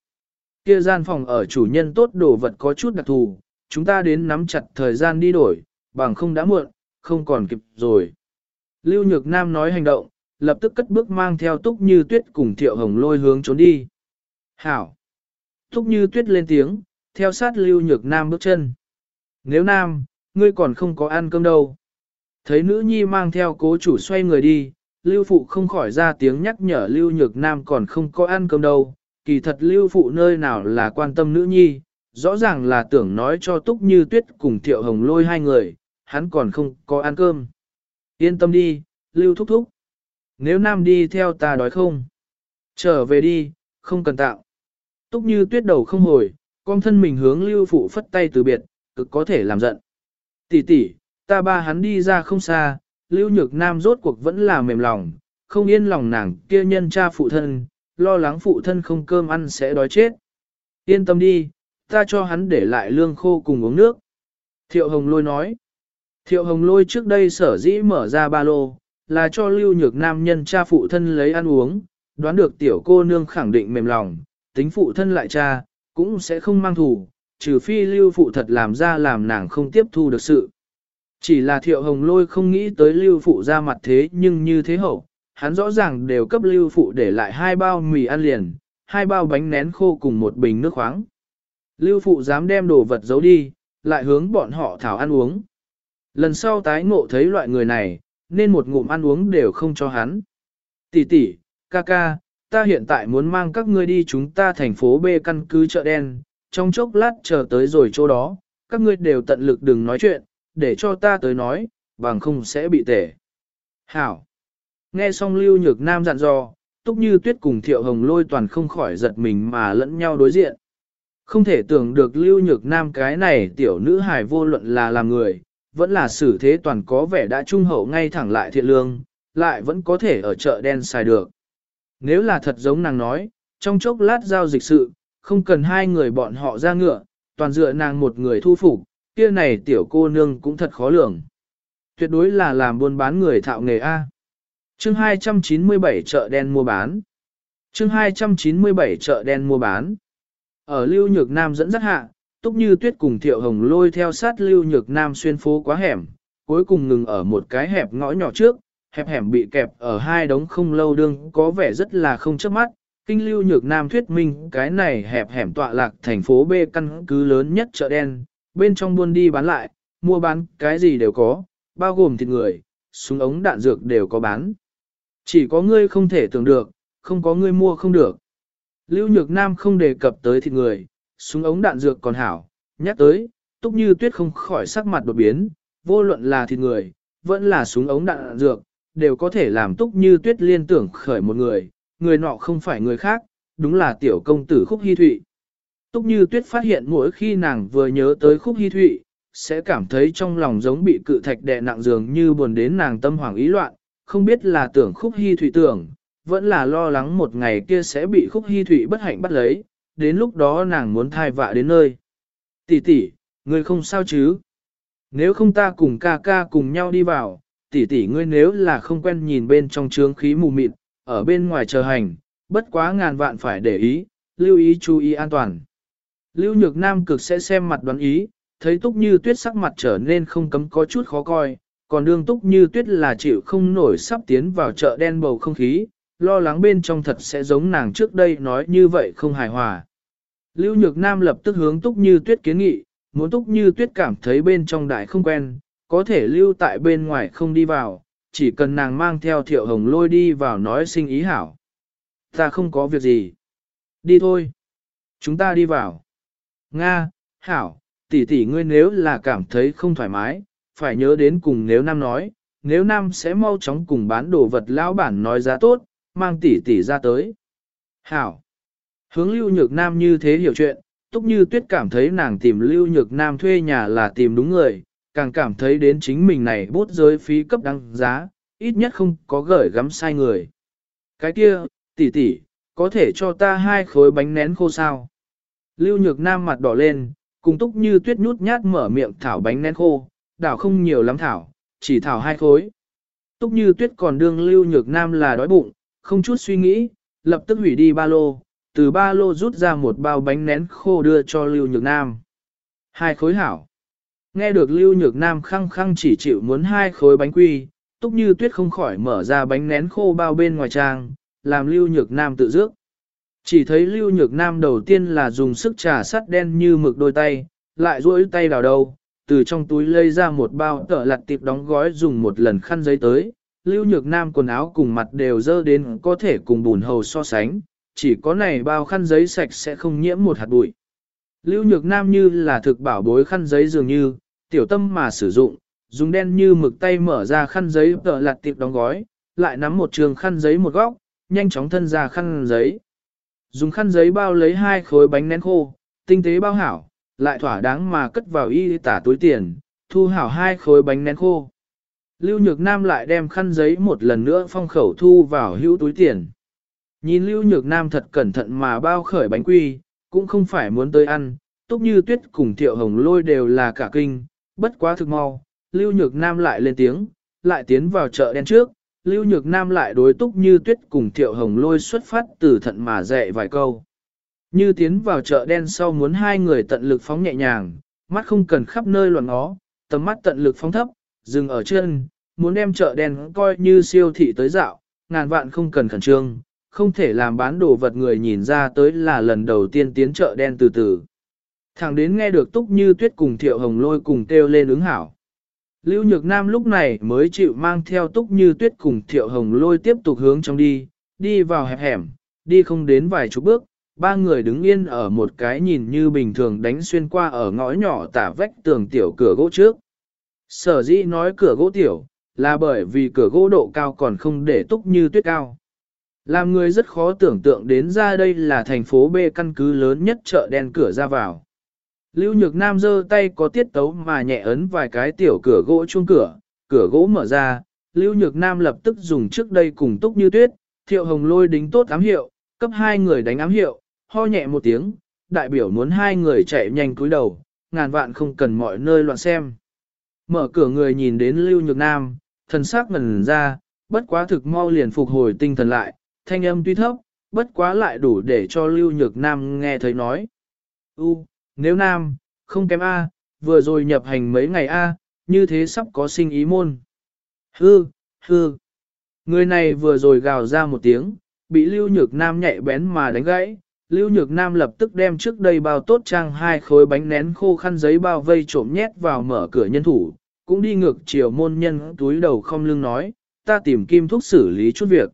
Kia gian phòng ở chủ nhân tốt đồ vật có chút đặc thù, chúng ta đến nắm chặt thời gian đi đổi, bằng không đã muộn, không còn kịp rồi. Lưu Nhược Nam nói hành động, lập tức cất bước mang theo túc như tuyết cùng thiệu hồng lôi hướng trốn đi. Hảo! thúc như tuyết lên tiếng, theo sát Lưu Nhược Nam bước chân. Nếu Nam, ngươi còn không có ăn cơm đâu. Thấy nữ nhi mang theo cố chủ xoay người đi, Lưu Phụ không khỏi ra tiếng nhắc nhở Lưu Nhược Nam còn không có ăn cơm đâu. Kỳ thật Lưu Phụ nơi nào là quan tâm nữ nhi, rõ ràng là tưởng nói cho Túc Như Tuyết cùng Thiệu Hồng lôi hai người, hắn còn không có ăn cơm. Yên tâm đi, Lưu Thúc Thúc. Nếu Nam đi theo ta đói không? Trở về đi, không cần tạo. Túc Như Tuyết đầu không hồi, con thân mình hướng Lưu Phụ phất tay từ biệt, cực có thể làm giận. Tỷ tỷ, ta ba hắn đi ra không xa, Lưu Nhược Nam rốt cuộc vẫn là mềm lòng, không yên lòng nàng kia nhân cha phụ thân, lo lắng phụ thân không cơm ăn sẽ đói chết. Yên tâm đi, ta cho hắn để lại lương khô cùng uống nước. Thiệu Hồng Lôi nói. Thiệu Hồng Lôi trước đây sở dĩ mở ra ba lô, là cho Lưu Nhược Nam nhân cha phụ thân lấy ăn uống, đoán được tiểu cô nương khẳng định mềm lòng, tính phụ thân lại cha, cũng sẽ không mang thù, trừ phi Lưu phụ thật làm ra làm nàng không tiếp thu được sự. Chỉ là thiệu hồng lôi không nghĩ tới lưu phụ ra mặt thế nhưng như thế hậu, hắn rõ ràng đều cấp lưu phụ để lại hai bao mì ăn liền, hai bao bánh nén khô cùng một bình nước khoáng. Lưu phụ dám đem đồ vật giấu đi, lại hướng bọn họ thảo ăn uống. Lần sau tái ngộ thấy loại người này, nên một ngụm ăn uống đều không cho hắn. Tỷ tỷ, ca ca, ta hiện tại muốn mang các ngươi đi chúng ta thành phố B căn cứ chợ đen, trong chốc lát chờ tới rồi chỗ đó, các ngươi đều tận lực đừng nói chuyện, để cho ta tới nói, bằng không sẽ bị tể. Hảo! Nghe xong Lưu Nhược Nam dặn dò, Túc Như Tuyết cùng Thiệu Hồng lôi toàn không khỏi giật mình mà lẫn nhau đối diện. Không thể tưởng được Lưu Nhược Nam cái này tiểu nữ hài vô luận là làm người, vẫn là xử thế toàn có vẻ đã trung hậu ngay thẳng lại thiện lương, lại vẫn có thể ở chợ đen xài được. Nếu là thật giống nàng nói, trong chốc lát giao dịch sự, không cần hai người bọn họ ra ngựa, toàn dựa nàng một người thu phục, kia này tiểu cô nương cũng thật khó lường. Tuyệt đối là làm buôn bán người thạo nghề A. Chương 297 chợ đen mua bán. Chương 297 chợ đen mua bán. Ở Lưu Nhược Nam dẫn dắt hạ, Túc Như Tuyết cùng Thiệu Hồng lôi theo sát Lưu Nhược Nam xuyên phố quá hẻm, cuối cùng ngừng ở một cái hẹp ngõ nhỏ trước, hẹp hẻm bị kẹp ở hai đống không lâu đương có vẻ rất là không chớp mắt. Kinh Lưu Nhược Nam thuyết minh cái này hẹp hẻm tọa lạc thành phố B căn cứ lớn nhất chợ đen, bên trong buôn đi bán lại, mua bán cái gì đều có, bao gồm thịt người, súng ống đạn dược đều có bán. Chỉ có ngươi không thể tưởng được, không có ngươi mua không được. Lưu Nhược Nam không đề cập tới thịt người, súng ống đạn dược còn hảo, nhắc tới, túc như tuyết không khỏi sắc mặt đột biến, vô luận là thịt người, vẫn là súng ống đạn dược, đều có thể làm túc như tuyết liên tưởng khởi một người, người nọ không phải người khác, đúng là tiểu công tử Khúc Hy Thụy. Túc như tuyết phát hiện mỗi khi nàng vừa nhớ tới Khúc Hy Thụy, sẽ cảm thấy trong lòng giống bị cự thạch đè nặng dường như buồn đến nàng tâm hoảng ý loạn, không biết là tưởng Khúc Hy Thụy tưởng, vẫn là lo lắng một ngày kia sẽ bị Khúc Hy Thụy bất hạnh bắt lấy, đến lúc đó nàng muốn thai vạ đến nơi. Tỷ tỷ, người không sao chứ? Nếu không ta cùng ca ca cùng nhau đi vào, tỷ tỷ ngươi nếu là không quen nhìn bên trong trướng khí mù mịt, ở bên ngoài chờ hành, bất quá ngàn vạn phải để ý, lưu ý chú ý an toàn. Lưu Nhược Nam cực sẽ xem mặt đoán ý, thấy Túc Như Tuyết sắc mặt trở nên không cấm có chút khó coi, còn đương Túc Như Tuyết là chịu không nổi sắp tiến vào chợ đen bầu không khí, lo lắng bên trong thật sẽ giống nàng trước đây nói như vậy không hài hòa. Lưu Nhược Nam lập tức hướng Túc Như Tuyết kiến nghị, muốn Túc Như Tuyết cảm thấy bên trong đại không quen, có thể lưu tại bên ngoài không đi vào, chỉ cần nàng mang theo thiệu hồng lôi đi vào nói sinh ý hảo. Ta không có việc gì. Đi thôi. Chúng ta đi vào. Nga, hảo, tỷ tỷ ngươi nếu là cảm thấy không thoải mái, phải nhớ đến cùng nếu nam nói, nếu nam sẽ mau chóng cùng bán đồ vật lão bản nói giá tốt, mang tỷ tỷ ra tới. Hảo. Hướng lưu nhược nam như thế hiểu chuyện, túc như tuyết cảm thấy nàng tìm lưu nhược nam thuê nhà là tìm đúng người, càng cảm thấy đến chính mình này bút giới phí cấp đăng giá, ít nhất không có gửi gắm sai người. Cái kia, tỷ tỷ, có thể cho ta hai khối bánh nén khô sao? Lưu nhược nam mặt đỏ lên, cùng túc như tuyết nhút nhát mở miệng thảo bánh nén khô, đảo không nhiều lắm thảo, chỉ thảo hai khối. Túc như tuyết còn đương lưu nhược nam là đói bụng, không chút suy nghĩ, lập tức hủy đi ba lô, từ ba lô rút ra một bao bánh nén khô đưa cho lưu nhược nam. Hai khối hảo. Nghe được lưu nhược nam khăng khăng chỉ chịu muốn hai khối bánh quy, túc như tuyết không khỏi mở ra bánh nén khô bao bên ngoài trang, làm lưu nhược nam tự dước. Chỉ thấy lưu nhược nam đầu tiên là dùng sức trà sắt đen như mực đôi tay, lại duỗi tay đào đầu, từ trong túi lấy ra một bao tợ lặt tiệp đóng gói dùng một lần khăn giấy tới. Lưu nhược nam quần áo cùng mặt đều dơ đến có thể cùng bùn hầu so sánh, chỉ có này bao khăn giấy sạch sẽ không nhiễm một hạt bụi. Lưu nhược nam như là thực bảo bối khăn giấy dường như, tiểu tâm mà sử dụng, dùng đen như mực tay mở ra khăn giấy tờ lạt tiệp đóng gói, lại nắm một trường khăn giấy một góc, nhanh chóng thân ra khăn giấy. Dùng khăn giấy bao lấy hai khối bánh nén khô, tinh tế bao hảo, lại thỏa đáng mà cất vào y tả túi tiền, thu hảo hai khối bánh nén khô. Lưu Nhược Nam lại đem khăn giấy một lần nữa phong khẩu thu vào hữu túi tiền. Nhìn Lưu Nhược Nam thật cẩn thận mà bao khởi bánh quy, cũng không phải muốn tới ăn, túc như tuyết cùng thiệu hồng lôi đều là cả kinh, bất quá thực mau. Lưu Nhược Nam lại lên tiếng, lại tiến vào chợ đen trước, Lưu Nhược Nam lại đối túc như tuyết cùng thiệu hồng lôi xuất phát từ thận mà dạy vài câu. Như tiến vào chợ đen sau muốn hai người tận lực phóng nhẹ nhàng, mắt không cần khắp nơi loạn ngó, tầm mắt tận lực phóng thấp, dừng ở chân, muốn đem chợ đen coi như siêu thị tới dạo, ngàn vạn không cần khẩn trương, không thể làm bán đồ vật người nhìn ra tới là lần đầu tiên tiến chợ đen từ từ. Thẳng đến nghe được túc như tuyết cùng thiệu hồng lôi cùng kêu lên ứng hảo. Lưu Nhược Nam lúc này mới chịu mang theo túc như tuyết cùng thiệu hồng lôi tiếp tục hướng trong đi, đi vào hẹp hẻm, đi không đến vài chục bước, ba người đứng yên ở một cái nhìn như bình thường đánh xuyên qua ở ngõ nhỏ tả vách tường tiểu cửa gỗ trước. Sở dĩ nói cửa gỗ tiểu, là bởi vì cửa gỗ độ cao còn không để túc như tuyết cao. Làm người rất khó tưởng tượng đến ra đây là thành phố B căn cứ lớn nhất chợ đen cửa ra vào. Lưu Nhược Nam giơ tay có tiết tấu mà nhẹ ấn vài cái tiểu cửa gỗ chuông cửa, cửa gỗ mở ra, Lưu Nhược Nam lập tức dùng trước đây cùng túc như tuyết, thiệu hồng lôi đính tốt ám hiệu, cấp hai người đánh ám hiệu, ho nhẹ một tiếng, đại biểu muốn hai người chạy nhanh cúi đầu, ngàn vạn không cần mọi nơi loạn xem. Mở cửa người nhìn đến Lưu Nhược Nam, thần sắc ngần ra, bất quá thực mau liền phục hồi tinh thần lại, thanh âm tuy thấp, bất quá lại đủ để cho Lưu Nhược Nam nghe thấy nói. U, nếu Nam, không kém A, vừa rồi nhập hành mấy ngày A, như thế sắp có sinh ý môn. Hư, hư. Người này vừa rồi gào ra một tiếng, bị Lưu Nhược Nam nhạy bén mà đánh gãy. Lưu Nhược Nam lập tức đem trước đây bao tốt trang hai khối bánh nén khô khăn giấy bao vây trộm nhét vào mở cửa nhân thủ, cũng đi ngược chiều môn nhân túi đầu không lưng nói, ta tìm kim thuốc xử lý chút việc.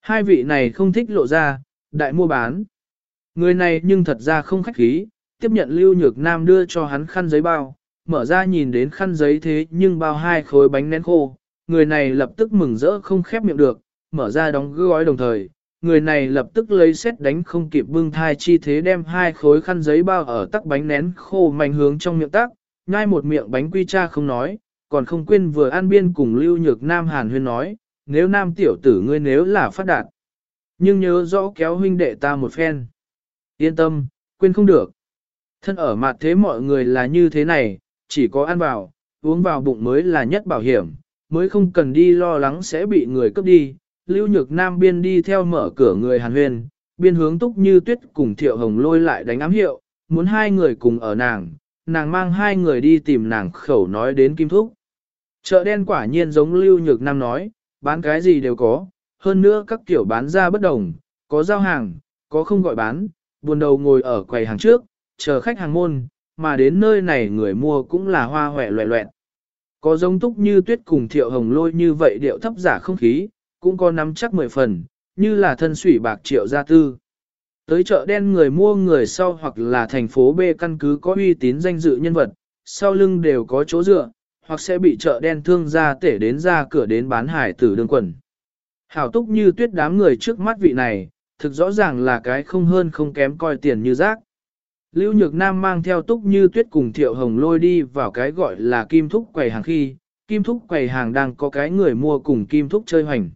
Hai vị này không thích lộ ra, đại mua bán. Người này nhưng thật ra không khách khí, tiếp nhận Lưu Nhược Nam đưa cho hắn khăn giấy bao, mở ra nhìn đến khăn giấy thế nhưng bao hai khối bánh nén khô, người này lập tức mừng rỡ không khép miệng được, mở ra đóng gói đồng thời, người này lập tức lấy xét đánh không kịp bưng thai chi thế đem hai khối khăn giấy bao ở tắc bánh nén khô mạnh hướng trong miệng tắc, nhai một miệng bánh quy cha không nói, còn không quên vừa an biên cùng Lưu Nhược Nam Hàn Huyên nói, nếu nam tiểu tử ngươi nếu là phát đạt. Nhưng nhớ rõ kéo huynh đệ ta một phen. Yên tâm, quên không được. Thân ở mặt thế mọi người là như thế này, chỉ có ăn vào, uống vào bụng mới là nhất bảo hiểm, mới không cần đi lo lắng sẽ bị người cướp đi. Lưu Nhược Nam biên đi theo mở cửa người Hàn Huyền, biên hướng túc như tuyết cùng Thiệu Hồng lôi lại đánh ám hiệu, muốn hai người cùng ở nàng, nàng mang hai người đi tìm nàng khẩu nói đến Kim Thúc. Chợ đen quả nhiên giống Lưu Nhược Nam nói, bán cái gì đều có, hơn nữa các kiểu bán ra bất đồng, có giao hàng, có không gọi bán, buồn đầu ngồi ở quầy hàng trước, chờ khách hàng môn, mà đến nơi này người mua cũng là hoa hòe loẹ loẹn. Có giống túc như tuyết cùng thiệu hồng lôi như vậy điệu thấp giả không khí, cũng có nắm chắc mười phần, như là thân sủy bạc triệu gia tư. Tới chợ đen người mua người sau hoặc là thành phố B căn cứ có uy tín danh dự nhân vật, sau lưng đều có chỗ dựa, hoặc sẽ bị chợ đen thương gia tể đến ra cửa đến bán hải tử đương quần. Hảo túc như tuyết đám người trước mắt vị này, thực rõ ràng là cái không hơn không kém coi tiền như rác. Lưu Nhược Nam mang theo túc như tuyết cùng thiệu hồng lôi đi vào cái gọi là kim thúc quầy hàng khi, kim thúc quầy hàng đang có cái người mua cùng kim thúc chơi hoành.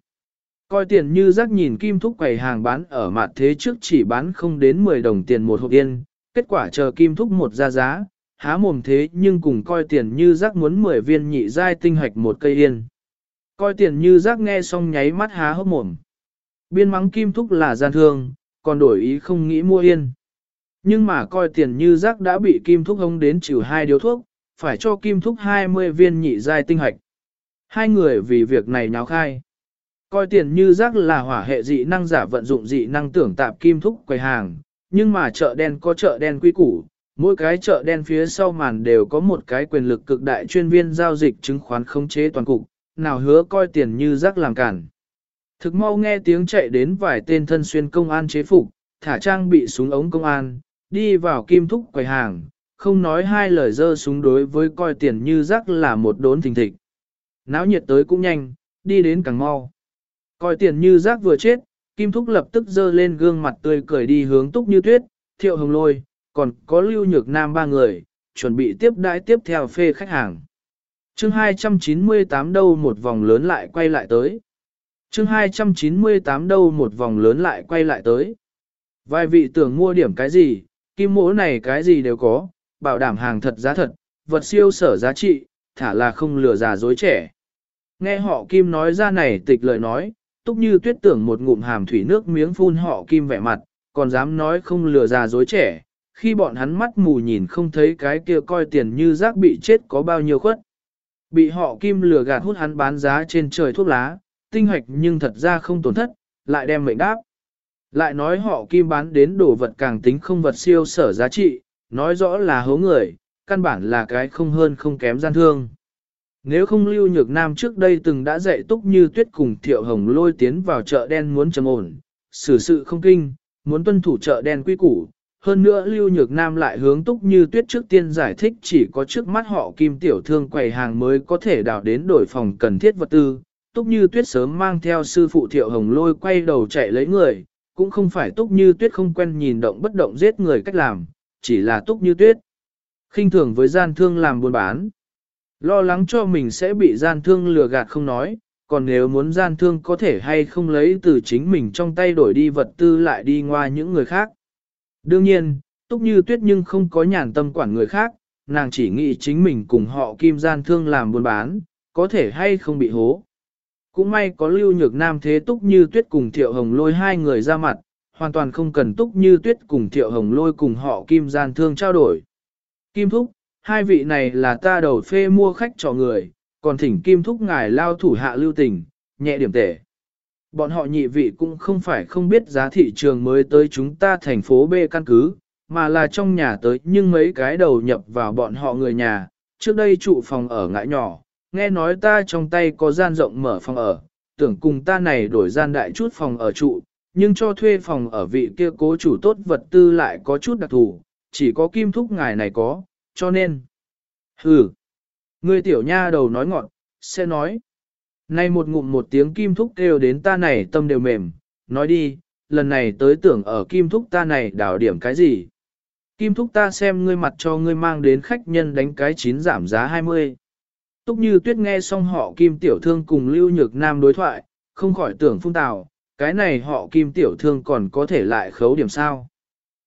Coi tiền như rác nhìn kim thúc quầy hàng bán ở mặt thế trước chỉ bán không đến 10 đồng tiền một hộp yên, kết quả chờ kim thúc một ra giá, há mồm thế nhưng cùng coi tiền như rác muốn 10 viên nhị giai tinh hoạch một cây yên. Coi tiền như rác nghe xong nháy mắt há hốc mồm. Biên mắng kim thúc là gian thương, còn đổi ý không nghĩ mua yên. Nhưng mà coi tiền như rác đã bị kim thúc hống đến trừ hai điếu thuốc, phải cho kim thúc 20 viên nhị giai tinh hạch. Hai người vì việc này nháo khai. Coi tiền như rác là hỏa hệ dị năng giả vận dụng dị năng tưởng tạp kim thúc quầy hàng, nhưng mà chợ đen có chợ đen quy củ, mỗi cái chợ đen phía sau màn đều có một cái quyền lực cực đại chuyên viên giao dịch chứng khoán khống chế toàn cục, nào hứa coi tiền như rác làm cản. Thực mau nghe tiếng chạy đến vài tên thân xuyên công an chế phục, thả trang bị súng ống công an, đi vào kim thúc quầy hàng, không nói hai lời dơ súng đối với coi tiền như rác là một đốn thình thịch. Náo nhiệt tới cũng nhanh, đi đến càng mau. Coi tiền như rác vừa chết, kim thúc lập tức dơ lên gương mặt tươi cười đi hướng túc như tuyết, thiệu hồng lôi, còn có lưu nhược nam ba người, chuẩn bị tiếp đãi tiếp theo phê khách hàng. chương 298 đâu một vòng lớn lại quay lại tới. chương 298 đâu một vòng lớn lại quay lại tới. Vài vị tưởng mua điểm cái gì, kim mỗ này cái gì đều có, bảo đảm hàng thật giá thật, vật siêu sở giá trị, thả là không lừa già dối trẻ. Nghe họ kim nói ra này tịch lời nói, túc như tuyết tưởng một ngụm hàm thủy nước miếng phun họ kim vẻ mặt, còn dám nói không lừa già dối trẻ, khi bọn hắn mắt mù nhìn không thấy cái kia coi tiền như rác bị chết có bao nhiêu khuất. Bị họ kim lừa gạt hút hắn bán giá trên trời thuốc lá, tinh hoạch nhưng thật ra không tổn thất, lại đem mệnh đáp. Lại nói họ kim bán đến đồ vật càng tính không vật siêu sở giá trị, nói rõ là hố người, căn bản là cái không hơn không kém gian thương. Nếu không lưu nhược nam trước đây từng đã dạy túc như tuyết cùng thiệu hồng lôi tiến vào chợ đen muốn trầm ổn, xử sự không kinh, muốn tuân thủ chợ đen quy củ. Hơn nữa lưu nhược nam lại hướng túc như tuyết trước tiên giải thích chỉ có trước mắt họ kim tiểu thương quầy hàng mới có thể đào đến đổi phòng cần thiết vật tư. Túc như tuyết sớm mang theo sư phụ thiệu hồng lôi quay đầu chạy lấy người, cũng không phải túc như tuyết không quen nhìn động bất động giết người cách làm, chỉ là túc như tuyết. khinh thường với gian thương làm buôn bán. Lo lắng cho mình sẽ bị gian thương lừa gạt không nói, còn nếu muốn gian thương có thể hay không lấy từ chính mình trong tay đổi đi vật tư lại đi ngoài những người khác. Đương nhiên, Túc Như Tuyết nhưng không có nhàn tâm quản người khác, nàng chỉ nghĩ chính mình cùng họ kim gian thương làm buôn bán, có thể hay không bị hố. Cũng may có lưu nhược nam thế Túc Như Tuyết cùng Thiệu Hồng lôi hai người ra mặt, hoàn toàn không cần Túc Như Tuyết cùng Thiệu Hồng lôi cùng họ kim gian thương trao đổi. Kim Thúc, hai vị này là ta đầu phê mua khách cho người, còn thỉnh Kim Thúc ngài lao thủ hạ lưu tình, nhẹ điểm tể. Bọn họ nhị vị cũng không phải không biết giá thị trường mới tới chúng ta thành phố B căn cứ, mà là trong nhà tới nhưng mấy cái đầu nhập vào bọn họ người nhà, trước đây trụ phòng ở ngãi nhỏ, nghe nói ta trong tay có gian rộng mở phòng ở, tưởng cùng ta này đổi gian đại chút phòng ở trụ, nhưng cho thuê phòng ở vị kia cố chủ tốt vật tư lại có chút đặc thù, chỉ có kim thúc ngài này có, cho nên. Hừ, người tiểu nha đầu nói ngọn, sẽ nói. Nay một ngụm một tiếng kim thúc kêu đến ta này tâm đều mềm, nói đi, lần này tới tưởng ở kim thúc ta này đảo điểm cái gì. Kim thúc ta xem ngươi mặt cho ngươi mang đến khách nhân đánh cái chín giảm giá 20. Túc như tuyết nghe xong họ kim tiểu thương cùng lưu nhược nam đối thoại, không khỏi tưởng phung tào, cái này họ kim tiểu thương còn có thể lại khấu điểm sao.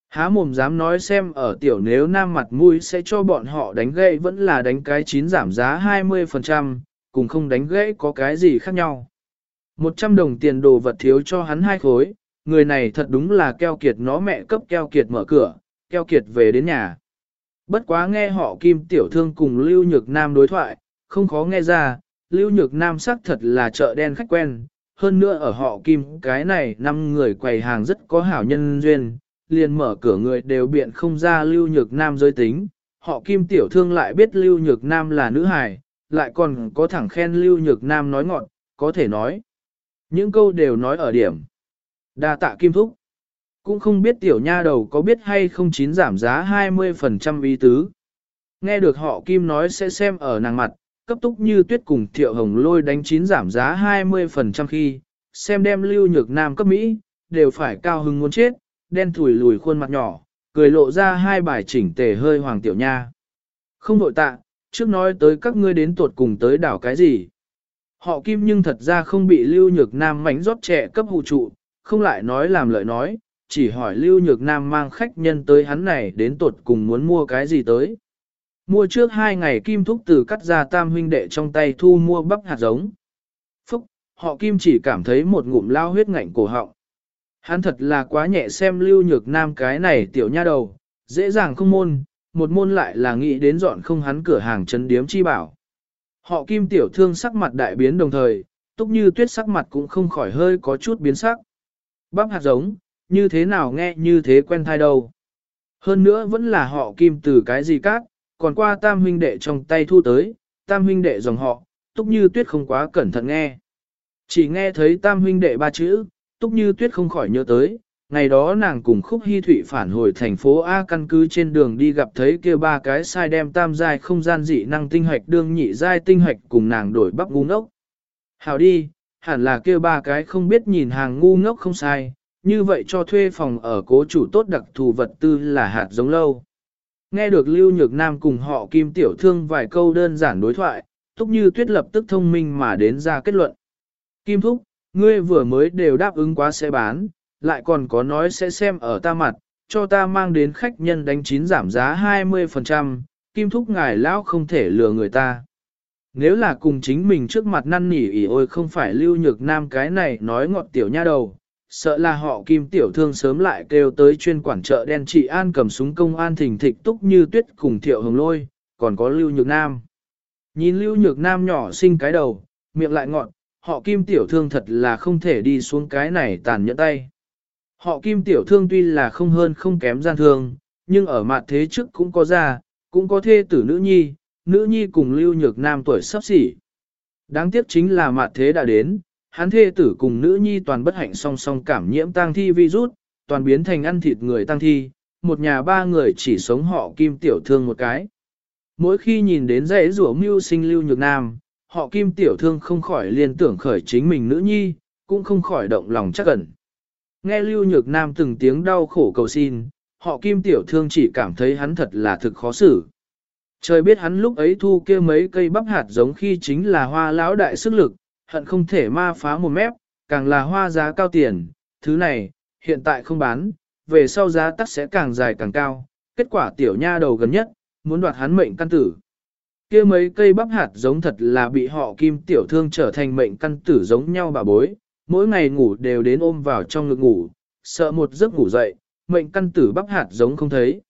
Há mồm dám nói xem ở tiểu nếu nam mặt mũi sẽ cho bọn họ đánh gãy vẫn là đánh cái chín giảm giá 20%, cùng không đánh gãy có cái gì khác nhau. 100 đồng tiền đồ vật thiếu cho hắn hai khối, người này thật đúng là keo kiệt nó mẹ cấp keo kiệt mở cửa, keo kiệt về đến nhà. Bất quá nghe họ kim tiểu thương cùng Lưu Nhược Nam đối thoại, không khó nghe ra, Lưu Nhược Nam xác thật là chợ đen khách quen, hơn nữa ở họ kim cái này năm người quầy hàng rất có hảo nhân duyên, liền mở cửa người đều biện không ra Lưu Nhược Nam giới tính, họ kim tiểu thương lại biết Lưu Nhược Nam là nữ hài, lại còn có thẳng khen Lưu Nhược Nam nói ngọn, có thể nói. Những câu đều nói ở điểm. đa tạ kim thúc. Cũng không biết tiểu nha đầu có biết hay không chín giảm giá 20% ý tứ. Nghe được họ kim nói sẽ xem ở nàng mặt, cấp túc như tuyết cùng thiệu hồng lôi đánh chín giảm giá 20% khi, xem đem lưu nhược nam cấp Mỹ, đều phải cao hưng muốn chết, đen thủi lùi khuôn mặt nhỏ, cười lộ ra hai bài chỉnh tề hơi hoàng tiểu nha. Không đội tạ, trước nói tới các ngươi đến tuột cùng tới đảo cái gì. Họ kim nhưng thật ra không bị lưu nhược nam mánh rót trẻ cấp hụ trụ, không lại nói làm lợi nói, chỉ hỏi lưu nhược nam mang khách nhân tới hắn này đến tuột cùng muốn mua cái gì tới. Mua trước hai ngày kim thúc từ cắt ra tam huynh đệ trong tay thu mua bắp hạt giống. Phúc, họ kim chỉ cảm thấy một ngụm lao huyết ngạnh cổ họng. Hắn thật là quá nhẹ xem lưu nhược nam cái này tiểu nha đầu, dễ dàng không môn, một môn lại là nghĩ đến dọn không hắn cửa hàng chấn điếm chi bảo. Họ kim tiểu thương sắc mặt đại biến đồng thời, túc như tuyết sắc mặt cũng không khỏi hơi có chút biến sắc. Bắp hạt giống, như thế nào nghe như thế quen thai đâu. Hơn nữa vẫn là họ kim từ cái gì cát, còn qua tam huynh đệ trong tay thu tới, tam huynh đệ dòng họ, túc như tuyết không quá cẩn thận nghe. Chỉ nghe thấy tam huynh đệ ba chữ, túc như tuyết không khỏi nhớ tới, ngày đó nàng cùng khúc hy thụy phản hồi thành phố A căn cứ trên đường đi gặp thấy kia ba cái sai đem tam giai không gian dị năng tinh hoạch đương nhị giai tinh hoạch cùng nàng đổi bắp ngu ngốc. Hào đi, hẳn là kia ba cái không biết nhìn hàng ngu ngốc không sai, như vậy cho thuê phòng ở cố chủ tốt đặc thù vật tư là hạt giống lâu. Nghe được Lưu Nhược Nam cùng họ Kim Tiểu Thương vài câu đơn giản đối thoại, Túc Như Tuyết lập tức thông minh mà đến ra kết luận. Kim Thúc, ngươi vừa mới đều đáp ứng quá sẽ bán, lại còn có nói sẽ xem ở ta mặt, cho ta mang đến khách nhân đánh chín giảm giá 20%, Kim Thúc ngài lão không thể lừa người ta. Nếu là cùng chính mình trước mặt năn nỉ ỉ ôi không phải Lưu Nhược Nam cái này nói ngọt tiểu nha đầu, sợ là họ kim tiểu thương sớm lại kêu tới chuyên quản trợ đen trị an cầm súng công an thỉnh thịch túc như tuyết cùng thiệu hồng lôi, còn có lưu nhược nam. Nhìn lưu nhược nam nhỏ xinh cái đầu, miệng lại ngọn, họ kim tiểu thương thật là không thể đi xuống cái này tàn nhẫn tay. Họ kim tiểu thương tuy là không hơn không kém gian thương, nhưng ở mặt thế trước cũng có già, cũng có thê tử nữ nhi, nữ nhi cùng lưu nhược nam tuổi sắp xỉ. Đáng tiếc chính là mặt thế đã đến, hắn thê tử cùng nữ nhi toàn bất hạnh song song cảm nhiễm tang thi virus, toàn biến thành ăn thịt người tang thi, một nhà ba người chỉ sống họ kim tiểu thương một cái. Mỗi khi nhìn đến dãy rủa mưu sinh lưu nhược nam, họ kim tiểu thương không khỏi liên tưởng khởi chính mình nữ nhi, cũng không khỏi động lòng chắc ẩn. Nghe lưu nhược nam từng tiếng đau khổ cầu xin, họ kim tiểu thương chỉ cảm thấy hắn thật là thực khó xử. Trời biết hắn lúc ấy thu kia mấy cây bắp hạt giống khi chính là hoa lão đại sức lực, hận không thể ma phá một mép, càng là hoa giá cao tiền, thứ này, hiện tại không bán, về sau giá tắc sẽ càng dài càng cao, kết quả tiểu nha đầu gần nhất, muốn đoạt hắn mệnh căn tử. kia mấy cây bắp hạt giống thật là bị họ kim tiểu thương trở thành mệnh căn tử giống nhau bà bối, mỗi ngày ngủ đều đến ôm vào trong ngực ngủ, sợ một giấc ngủ dậy, mệnh căn tử bắp hạt giống không thấy.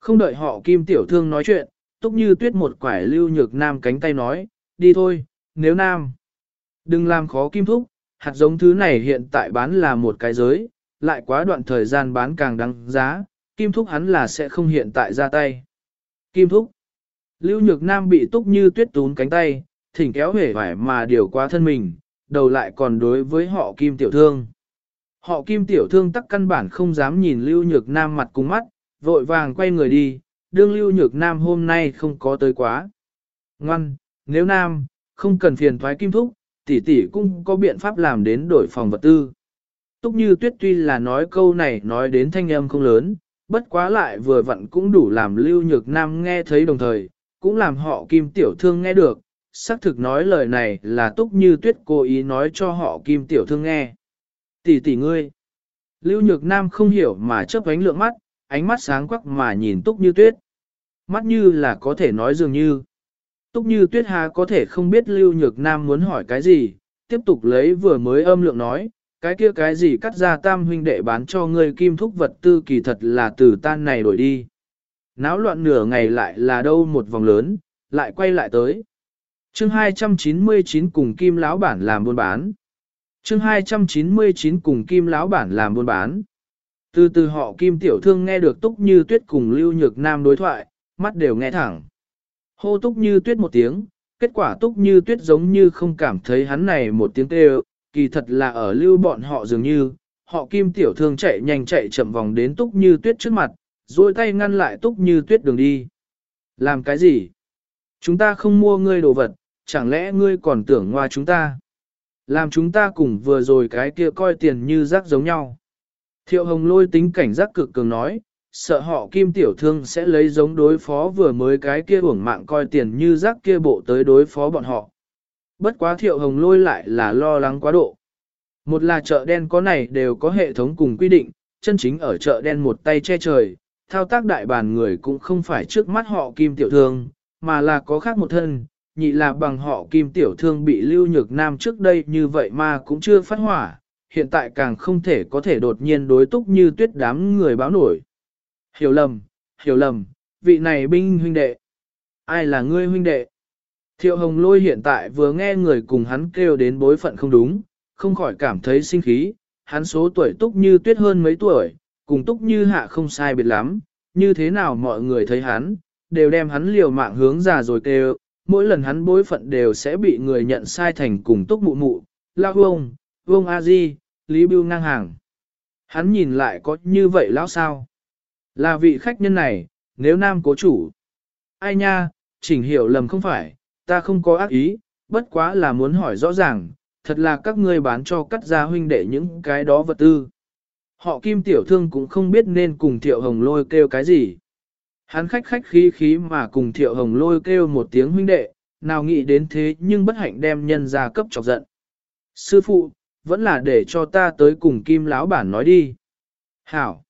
Không đợi họ kim tiểu thương nói chuyện, túc như tuyết một quải lưu nhược nam cánh tay nói, đi thôi, nếu nam. Đừng làm khó kim thúc, hạt giống thứ này hiện tại bán là một cái giới, lại quá đoạn thời gian bán càng đáng giá, kim thúc hắn là sẽ không hiện tại ra tay. Kim thúc. Lưu nhược nam bị túc như tuyết tún cánh tay, thỉnh kéo hể vải mà điều qua thân mình, đầu lại còn đối với họ kim tiểu thương. Họ kim tiểu thương tắc căn bản không dám nhìn lưu nhược nam mặt cùng mắt, vội vàng quay người đi, đương lưu nhược nam hôm nay không có tới quá. Ngoan, nếu nam, không cần phiền thoái kim thúc, tỷ tỷ cũng có biện pháp làm đến đổi phòng vật tư. Túc như tuyết tuy là nói câu này nói đến thanh âm không lớn, bất quá lại vừa vặn cũng đủ làm lưu nhược nam nghe thấy đồng thời, cũng làm họ kim tiểu thương nghe được, xác thực nói lời này là túc như tuyết cố ý nói cho họ kim tiểu thương nghe. Tỷ tỷ ngươi. Lưu nhược nam không hiểu mà chớp ánh lượng mắt, ánh mắt sáng quắc mà nhìn túc như tuyết. Mắt như là có thể nói dường như. Túc như tuyết hà có thể không biết lưu nhược nam muốn hỏi cái gì, tiếp tục lấy vừa mới âm lượng nói, cái kia cái gì cắt ra tam huynh đệ bán cho ngươi kim thúc vật tư kỳ thật là từ tan này đổi đi. Náo loạn nửa ngày lại là đâu một vòng lớn, lại quay lại tới. chương 299 cùng kim lão bản làm buôn bán. chương 299 cùng kim lão bản làm buôn bán. Từ từ họ kim tiểu thương nghe được túc như tuyết cùng lưu nhược nam đối thoại, mắt đều nghe thẳng. Hô túc như tuyết một tiếng, kết quả túc như tuyết giống như không cảm thấy hắn này một tiếng kêu, kỳ thật là ở lưu bọn họ dường như, họ kim tiểu thương chạy nhanh chạy chậm vòng đến túc như tuyết trước mặt, rồi tay ngăn lại túc như tuyết đường đi. Làm cái gì? Chúng ta không mua ngươi đồ vật, chẳng lẽ ngươi còn tưởng ngoa chúng ta? Làm chúng ta cùng vừa rồi cái kia coi tiền như rác giống nhau. Thiệu hồng lôi tính cảnh giác cực cường nói, sợ họ kim tiểu thương sẽ lấy giống đối phó vừa mới cái kia uổng mạng coi tiền như rác kia bộ tới đối phó bọn họ. Bất quá thiệu hồng lôi lại là lo lắng quá độ. Một là chợ đen có này đều có hệ thống cùng quy định, chân chính ở chợ đen một tay che trời, thao tác đại bàn người cũng không phải trước mắt họ kim tiểu thương, mà là có khác một thân, nhị là bằng họ kim tiểu thương bị lưu nhược nam trước đây như vậy mà cũng chưa phát hỏa, hiện tại càng không thể có thể đột nhiên đối túc như tuyết đám người báo nổi. Hiểu lầm, hiểu lầm, vị này binh huynh đệ. Ai là ngươi huynh đệ? Thiệu hồng lôi hiện tại vừa nghe người cùng hắn kêu đến bối phận không đúng, không khỏi cảm thấy sinh khí, hắn số tuổi túc như tuyết hơn mấy tuổi, cùng túc như hạ không sai biệt lắm, như thế nào mọi người thấy hắn, đều đem hắn liều mạng hướng già rồi kêu, mỗi lần hắn bối phận đều sẽ bị người nhận sai thành cùng túc mụ mụ, la vông, vông a di, lý bưu ngang hàng. Hắn nhìn lại có như vậy lão sao? Là vị khách nhân này, nếu nam cố chủ. Ai nha, chỉnh hiểu lầm không phải, ta không có ác ý, bất quá là muốn hỏi rõ ràng, thật là các ngươi bán cho cắt gia huynh đệ những cái đó vật tư. Họ kim tiểu thương cũng không biết nên cùng thiệu hồng lôi kêu cái gì. Hắn khách khách khí khí mà cùng thiệu hồng lôi kêu một tiếng huynh đệ, nào nghĩ đến thế nhưng bất hạnh đem nhân ra cấp chọc giận. Sư phụ, vẫn là để cho ta tới cùng kim lão bản nói đi. Hảo!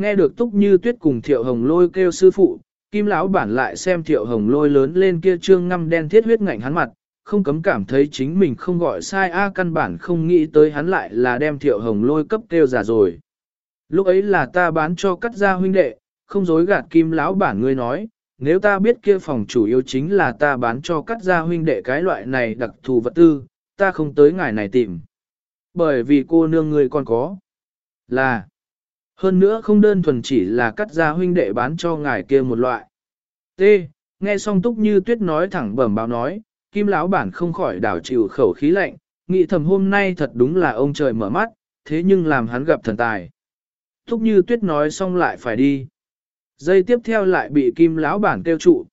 Nghe được túc như tuyết cùng thiệu hồng lôi kêu sư phụ, kim lão bản lại xem thiệu hồng lôi lớn lên kia trương ngăm đen thiết huyết ngạnh hắn mặt, không cấm cảm thấy chính mình không gọi sai a căn bản không nghĩ tới hắn lại là đem thiệu hồng lôi cấp kêu giả rồi. Lúc ấy là ta bán cho cắt gia huynh đệ, không dối gạt kim lão bản ngươi nói, nếu ta biết kia phòng chủ yếu chính là ta bán cho cắt gia huynh đệ cái loại này đặc thù vật tư, ta không tới ngài này tìm. Bởi vì cô nương ngươi còn có. Là. Hơn nữa không đơn thuần chỉ là cắt ra huynh đệ bán cho ngài kia một loại. T. Nghe xong túc như tuyết nói thẳng bẩm báo nói, kim lão bản không khỏi đảo chịu khẩu khí lạnh, nghĩ thầm hôm nay thật đúng là ông trời mở mắt, thế nhưng làm hắn gặp thần tài. Túc như tuyết nói xong lại phải đi. Giây tiếp theo lại bị kim lão bản kêu trụ.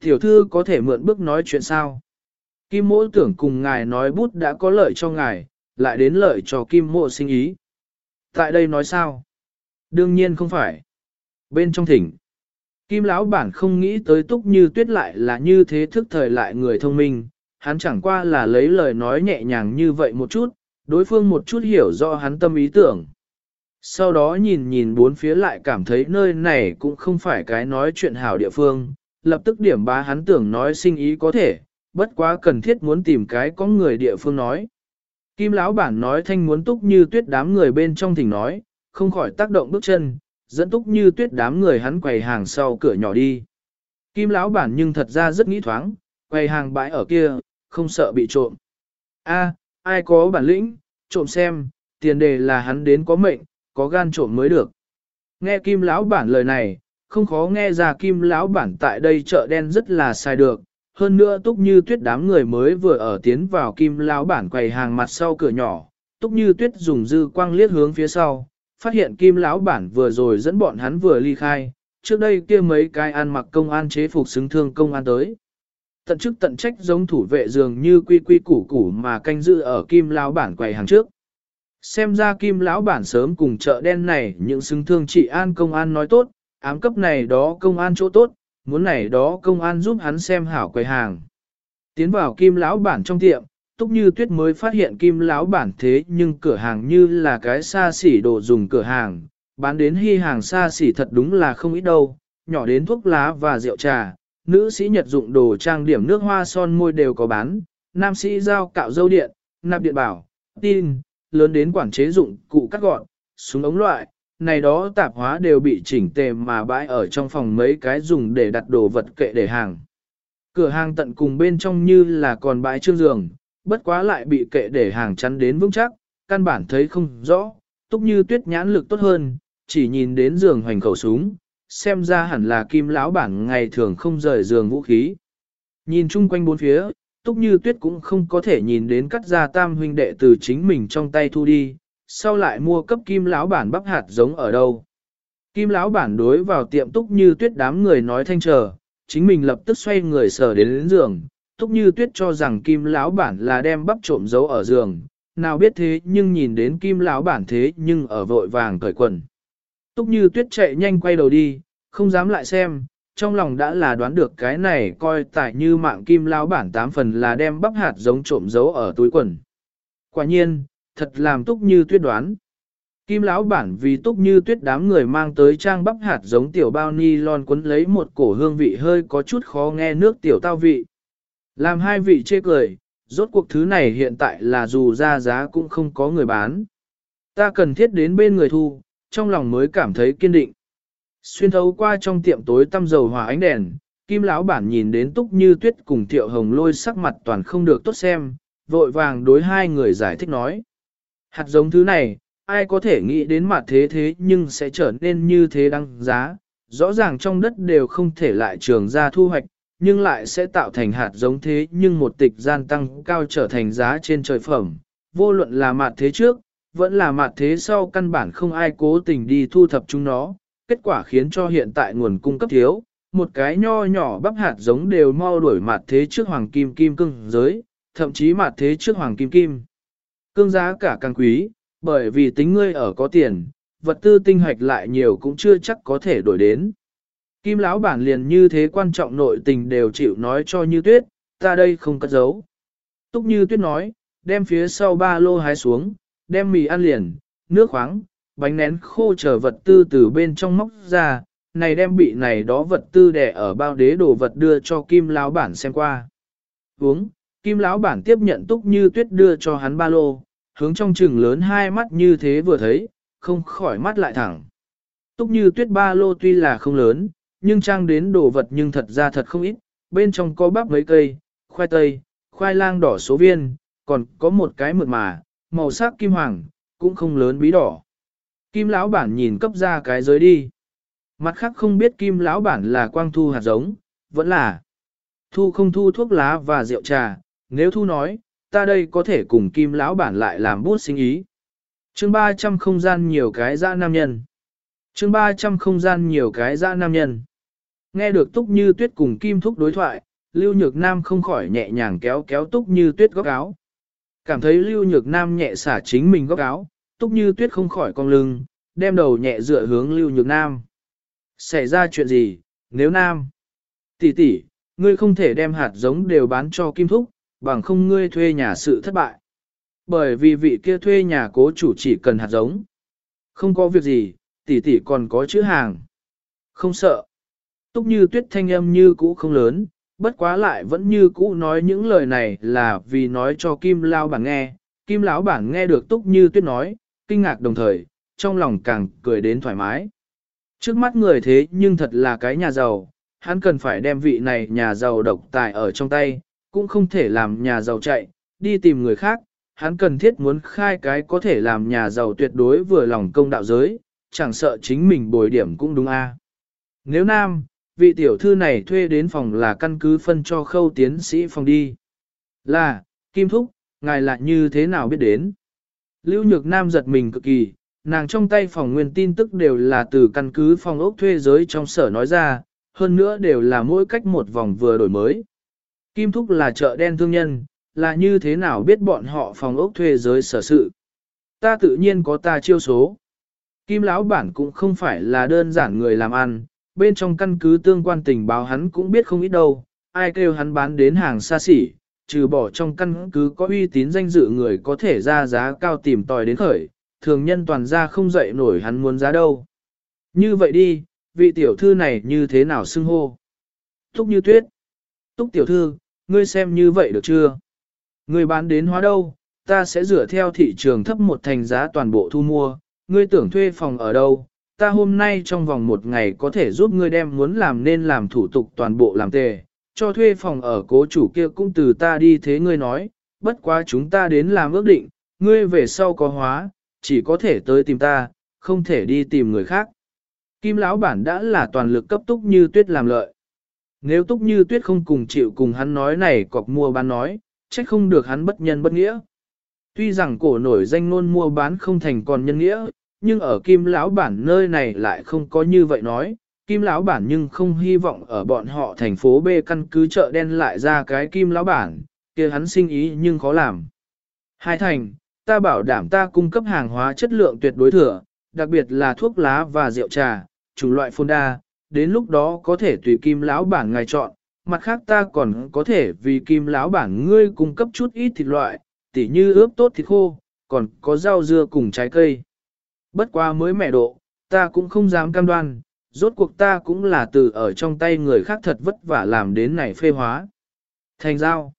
Tiểu thư có thể mượn bước nói chuyện sao? Kim mỗ tưởng cùng ngài nói bút đã có lợi cho ngài, lại đến lợi cho kim mộ sinh ý. Tại đây nói sao? Đương nhiên không phải. Bên trong thỉnh, Kim lão bản không nghĩ tới túc như tuyết lại là như thế thức thời lại người thông minh, hắn chẳng qua là lấy lời nói nhẹ nhàng như vậy một chút, đối phương một chút hiểu rõ hắn tâm ý tưởng. Sau đó nhìn nhìn bốn phía lại cảm thấy nơi này cũng không phải cái nói chuyện hảo địa phương, lập tức điểm bá hắn tưởng nói sinh ý có thể, bất quá cần thiết muốn tìm cái có người địa phương nói. Kim lão bản nói thanh muốn túc như tuyết đám người bên trong thỉnh nói, không khỏi tác động bước chân, dẫn túc như tuyết đám người hắn quầy hàng sau cửa nhỏ đi. Kim lão bản nhưng thật ra rất nghĩ thoáng, quầy hàng bãi ở kia, không sợ bị trộm. A, ai có bản lĩnh, trộm xem, tiền đề là hắn đến có mệnh, có gan trộm mới được. Nghe Kim lão bản lời này, không khó nghe ra Kim lão bản tại đây chợ đen rất là sai được. Hơn nữa túc như tuyết đám người mới vừa ở tiến vào Kim lão bản quầy hàng mặt sau cửa nhỏ, túc như tuyết dùng dư quang liếc hướng phía sau, phát hiện Kim lão bản vừa rồi dẫn bọn hắn vừa ly khai, trước đây kia mấy cái ăn mặc công an chế phục xứng thương công an tới. Tận chức tận trách giống thủ vệ dường như quy quy củ củ mà canh giữ ở Kim lão bản quầy hàng trước. Xem ra kim lão bản sớm cùng chợ đen này những xứng thương trị an công an nói tốt, ám cấp này đó công an chỗ tốt, muốn này đó công an giúp hắn xem hảo quầy hàng. Tiến vào kim lão bản trong tiệm, túc như tuyết mới phát hiện kim lão bản thế nhưng cửa hàng như là cái xa xỉ đồ dùng cửa hàng, bán đến hy hàng xa xỉ thật đúng là không ít đâu, nhỏ đến thuốc lá và rượu trà, nữ sĩ nhật dụng đồ trang điểm nước hoa son môi đều có bán, nam sĩ giao cạo dâu điện, nạp điện bảo, tin, lớn đến quản chế dụng cụ cắt gọn, súng ống loại, này đó tạp hóa đều bị chỉnh tề mà bãi ở trong phòng mấy cái dùng để đặt đồ vật kệ để hàng. Cửa hàng tận cùng bên trong như là còn bãi trương giường, bất quá lại bị kệ để hàng chắn đến vững chắc, căn bản thấy không rõ, túc như tuyết nhãn lực tốt hơn, chỉ nhìn đến giường hoành khẩu súng, xem ra hẳn là kim lão bản ngày thường không rời giường vũ khí. Nhìn chung quanh bốn phía, Túc Như Tuyết cũng không có thể nhìn đến cắt ra tam huynh đệ từ chính mình trong tay thu đi, sau lại mua cấp kim lão bản bắp hạt giống ở đâu. Kim lão bản đối vào tiệm Túc Như Tuyết đám người nói thanh chờ, chính mình lập tức xoay người sờ đến, đến giường. Túc Như Tuyết cho rằng kim lão bản là đem bắp trộm giấu ở giường, nào biết thế nhưng nhìn đến kim lão bản thế nhưng ở vội vàng cởi quần. Túc Như Tuyết chạy nhanh quay đầu đi, không dám lại xem, trong lòng đã là đoán được cái này coi tại như mạng kim lão bản tám phần là đem bắp hạt giống trộm giấu ở túi quần. Quả nhiên, thật làm túc như tuyết đoán. Kim lão bản vì túc như tuyết đám người mang tới trang bắp hạt giống tiểu bao ni lon quấn lấy một cổ hương vị hơi có chút khó nghe nước tiểu tao vị. Làm hai vị chê cười, rốt cuộc thứ này hiện tại là dù ra giá cũng không có người bán. Ta cần thiết đến bên người thu, trong lòng mới cảm thấy kiên định. Xuyên thấu qua trong tiệm tối tăm dầu hòa ánh đèn, Kim lão bản nhìn đến Túc Như Tuyết cùng Tiệu Hồng Lôi sắc mặt toàn không được tốt xem, vội vàng đối hai người giải thích nói. Hạt giống thứ này, ai có thể nghĩ đến mặt thế thế nhưng sẽ trở nên như thế đăng giá, rõ ràng trong đất đều không thể lại trường ra thu hoạch, nhưng lại sẽ tạo thành hạt giống thế nhưng một tịch gian tăng cao trở thành giá trên trời phẩm. Vô luận là mặt thế trước, vẫn là mặt thế sau căn bản không ai cố tình đi thu thập chúng nó, kết quả khiến cho hiện tại nguồn cung cấp thiếu, một cái nho nhỏ bắp hạt giống đều mau đuổi mặt thế trước hoàng kim kim cương giới, thậm chí mặt thế trước hoàng kim kim. Cương giá cả càng quý, bởi vì tính ngươi ở có tiền, vật tư tinh hoạch lại nhiều cũng chưa chắc có thể đổi đến. Kim lão bản liền như thế quan trọng nội tình đều chịu nói cho như tuyết, ta đây không cất giấu. Túc như tuyết nói, đem phía sau ba lô hái xuống, đem mì ăn liền, nước khoáng, bánh nén khô chờ vật tư từ bên trong móc ra, này đem bị này đó vật tư đẻ ở bao đế đồ vật đưa cho kim lão bản xem qua. Uống, kim lão bản tiếp nhận túc như tuyết đưa cho hắn ba lô, hướng trong chừng lớn hai mắt như thế vừa thấy, không khỏi mắt lại thẳng. Túc như tuyết ba lô tuy là không lớn, nhưng trang đến đồ vật nhưng thật ra thật không ít, bên trong có bắp mấy cây, khoai tây, khoai lang đỏ số viên, còn có một cái mượt mà, màu sắc kim hoàng, cũng không lớn bí đỏ. Kim lão bản nhìn cấp ra cái giới đi. Mặt khác không biết kim lão bản là quang thu hạt giống, vẫn là thu không thu thuốc lá và rượu trà, nếu thu nói, ta đây có thể cùng kim lão bản lại làm bút sinh ý. Chương 300 không gian nhiều cái dã nam nhân. Chương 300 không gian nhiều cái dã nam nhân. Nghe được Túc Như Tuyết cùng Kim Thúc đối thoại, Lưu Nhược Nam không khỏi nhẹ nhàng kéo kéo Túc Như Tuyết góc áo. Cảm thấy Lưu Nhược Nam nhẹ xả chính mình góc áo, túc như tuyết không khỏi cong lưng, đem đầu nhẹ dựa hướng lưu nhược nam. Xảy ra chuyện gì, nếu nam? Tỷ tỷ, ngươi không thể đem hạt giống đều bán cho kim thúc, bằng không ngươi thuê nhà sự thất bại. Bởi vì vị kia thuê nhà cố chủ chỉ cần hạt giống. Không có việc gì, tỷ tỷ còn có chữ hàng. Không sợ. Túc như tuyết thanh âm như cũ không lớn, bất quá lại vẫn như cũ nói những lời này là vì nói cho Kim Lao bản nghe. Kim Lão bản nghe được Túc như tuyết nói, kinh ngạc đồng thời, trong lòng càng cười đến thoải mái. Trước mắt người thế nhưng thật là cái nhà giàu, hắn cần phải đem vị này nhà giàu độc tài ở trong tay, cũng không thể làm nhà giàu chạy, đi tìm người khác, hắn cần thiết muốn khai cái có thể làm nhà giàu tuyệt đối vừa lòng công đạo giới, chẳng sợ chính mình bồi điểm cũng đúng a. Nếu nam, vị tiểu thư này thuê đến phòng là căn cứ phân cho khâu tiến sĩ phòng đi. Là, Kim Thúc, ngài lại như thế nào biết đến? Lưu Nhược Nam giật mình cực kỳ, nàng trong tay phòng nguyên tin tức đều là từ căn cứ phòng ốc thuê giới trong sở nói ra, hơn nữa đều là mỗi cách một vòng vừa đổi mới. Kim Thúc là chợ đen thương nhân, là như thế nào biết bọn họ phòng ốc thuê giới sở sự. Ta tự nhiên có ta chiêu số. Kim lão bản cũng không phải là đơn giản người làm ăn, bên trong căn cứ tương quan tình báo hắn cũng biết không ít đâu, ai kêu hắn bán đến hàng xa xỉ, trừ bỏ trong căn cứ có uy tín danh dự người có thể ra giá cao tìm tòi đến khởi, thường nhân toàn ra không dậy nổi hắn muốn giá đâu. Như vậy đi, vị tiểu thư này như thế nào xưng hô? Túc như tuyết. Túc tiểu thư, ngươi xem như vậy được chưa? Ngươi bán đến hóa đâu, ta sẽ rửa theo thị trường thấp một thành giá toàn bộ thu mua, ngươi tưởng thuê phòng ở đâu, ta hôm nay trong vòng một ngày có thể giúp ngươi đem muốn làm nên làm thủ tục toàn bộ làm tề, cho thuê phòng ở cố chủ kia cũng từ ta đi thế ngươi nói, bất quá chúng ta đến làm ước định, ngươi về sau có hóa, chỉ có thể tới tìm ta, không thể đi tìm người khác. Kim lão bản đã là toàn lực cấp túc như tuyết làm lợi. Nếu túc như tuyết không cùng chịu cùng hắn nói này cọc mua bán nói, trách không được hắn bất nhân bất nghĩa. Tuy rằng cổ nổi danh ngôn mua bán không thành còn nhân nghĩa, nhưng ở kim lão bản nơi này lại không có như vậy nói. Kim lão bản nhưng không hy vọng ở bọn họ thành phố B căn cứ chợ đen lại ra cái kim lão bản, kia hắn sinh ý nhưng khó làm. Hai thành, ta bảo đảm ta cung cấp hàng hóa chất lượng tuyệt đối thừa, đặc biệt là thuốc lá và rượu trà, chủng loại phôn đa, đến lúc đó có thể tùy kim lão bản ngài chọn, mặt khác ta còn có thể vì kim lão bản ngươi cung cấp chút ít thịt loại, tỉ như ướp tốt thịt khô, còn có rau dưa cùng trái cây. Bất qua mới mẹ độ, ta cũng không dám cam đoan, rốt cuộc ta cũng là từ ở trong tay người khác thật vất vả làm đến này phê hóa. Thành giao.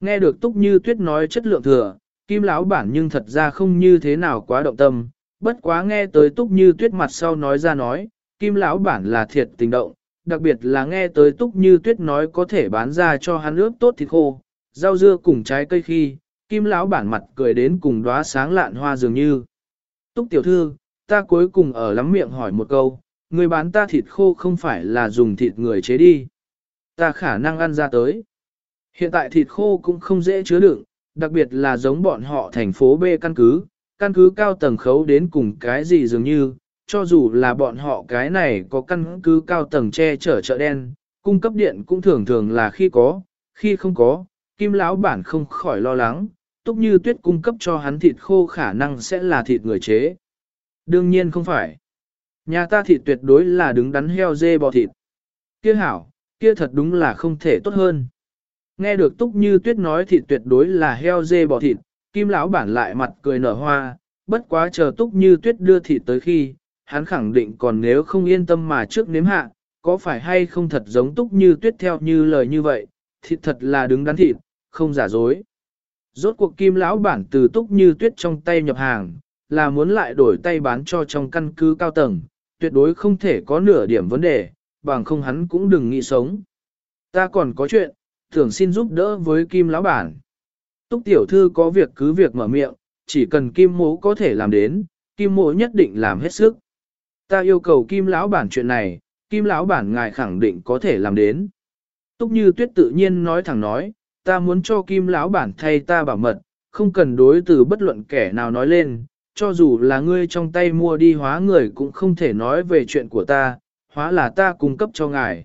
Nghe được Túc Như Tuyết nói chất lượng thừa, Kim lão bản nhưng thật ra không như thế nào quá động tâm, bất quá nghe tới Túc Như Tuyết mặt sau nói ra nói, Kim lão bản là thiệt tình động, đặc biệt là nghe tới Túc Như Tuyết nói có thể bán ra cho hắn ướp tốt thịt khô, rau dưa cùng trái cây khi, Kim lão bản mặt cười đến cùng đóa sáng lạn hoa dường như. Túc tiểu thư, ta cuối cùng ở lắm miệng hỏi một câu, người bán ta thịt khô không phải là dùng thịt người chế đi. Ta khả năng ăn ra tới. Hiện tại thịt khô cũng không dễ chứa đựng, đặc biệt là giống bọn họ thành phố B căn cứ, căn cứ cao tầng khấu đến cùng cái gì dường như, cho dù là bọn họ cái này có căn cứ cao tầng che chở chợ đen, cung cấp điện cũng thường thường là khi có, khi không có, kim lão bản không khỏi lo lắng, túc như tuyết cung cấp cho hắn thịt khô khả năng sẽ là thịt người chế. Đương nhiên không phải. Nhà ta thịt tuyệt đối là đứng đắn heo dê bò thịt. Kia hảo, kia thật đúng là không thể tốt hơn. Nghe được túc như tuyết nói thịt tuyệt đối là heo dê bò thịt, kim lão bản lại mặt cười nở hoa, bất quá chờ túc như tuyết đưa thịt tới khi, hắn khẳng định còn nếu không yên tâm mà trước nếm hạ, có phải hay không thật giống túc như tuyết theo như lời như vậy, thịt thật là đứng đắn thịt, không giả dối. Rốt cuộc kim lão bản từ túc như tuyết trong tay nhập hàng, là muốn lại đổi tay bán cho trong căn cứ cao tầng, tuyệt đối không thể có nửa điểm vấn đề, bằng không hắn cũng đừng nghĩ sống. Ta còn có chuyện, tưởng xin giúp đỡ với kim lão bản. Túc tiểu thư có việc cứ việc mở miệng, chỉ cần kim mố có thể làm đến, kim mố nhất định làm hết sức. Ta yêu cầu kim lão bản chuyện này, kim lão bản ngài khẳng định có thể làm đến. Túc như tuyết tự nhiên nói thẳng nói, ta muốn cho kim lão bản thay ta bảo mật, không cần đối từ bất luận kẻ nào nói lên, cho dù là ngươi trong tay mua đi hóa người cũng không thể nói về chuyện của ta, hóa là ta cung cấp cho ngài.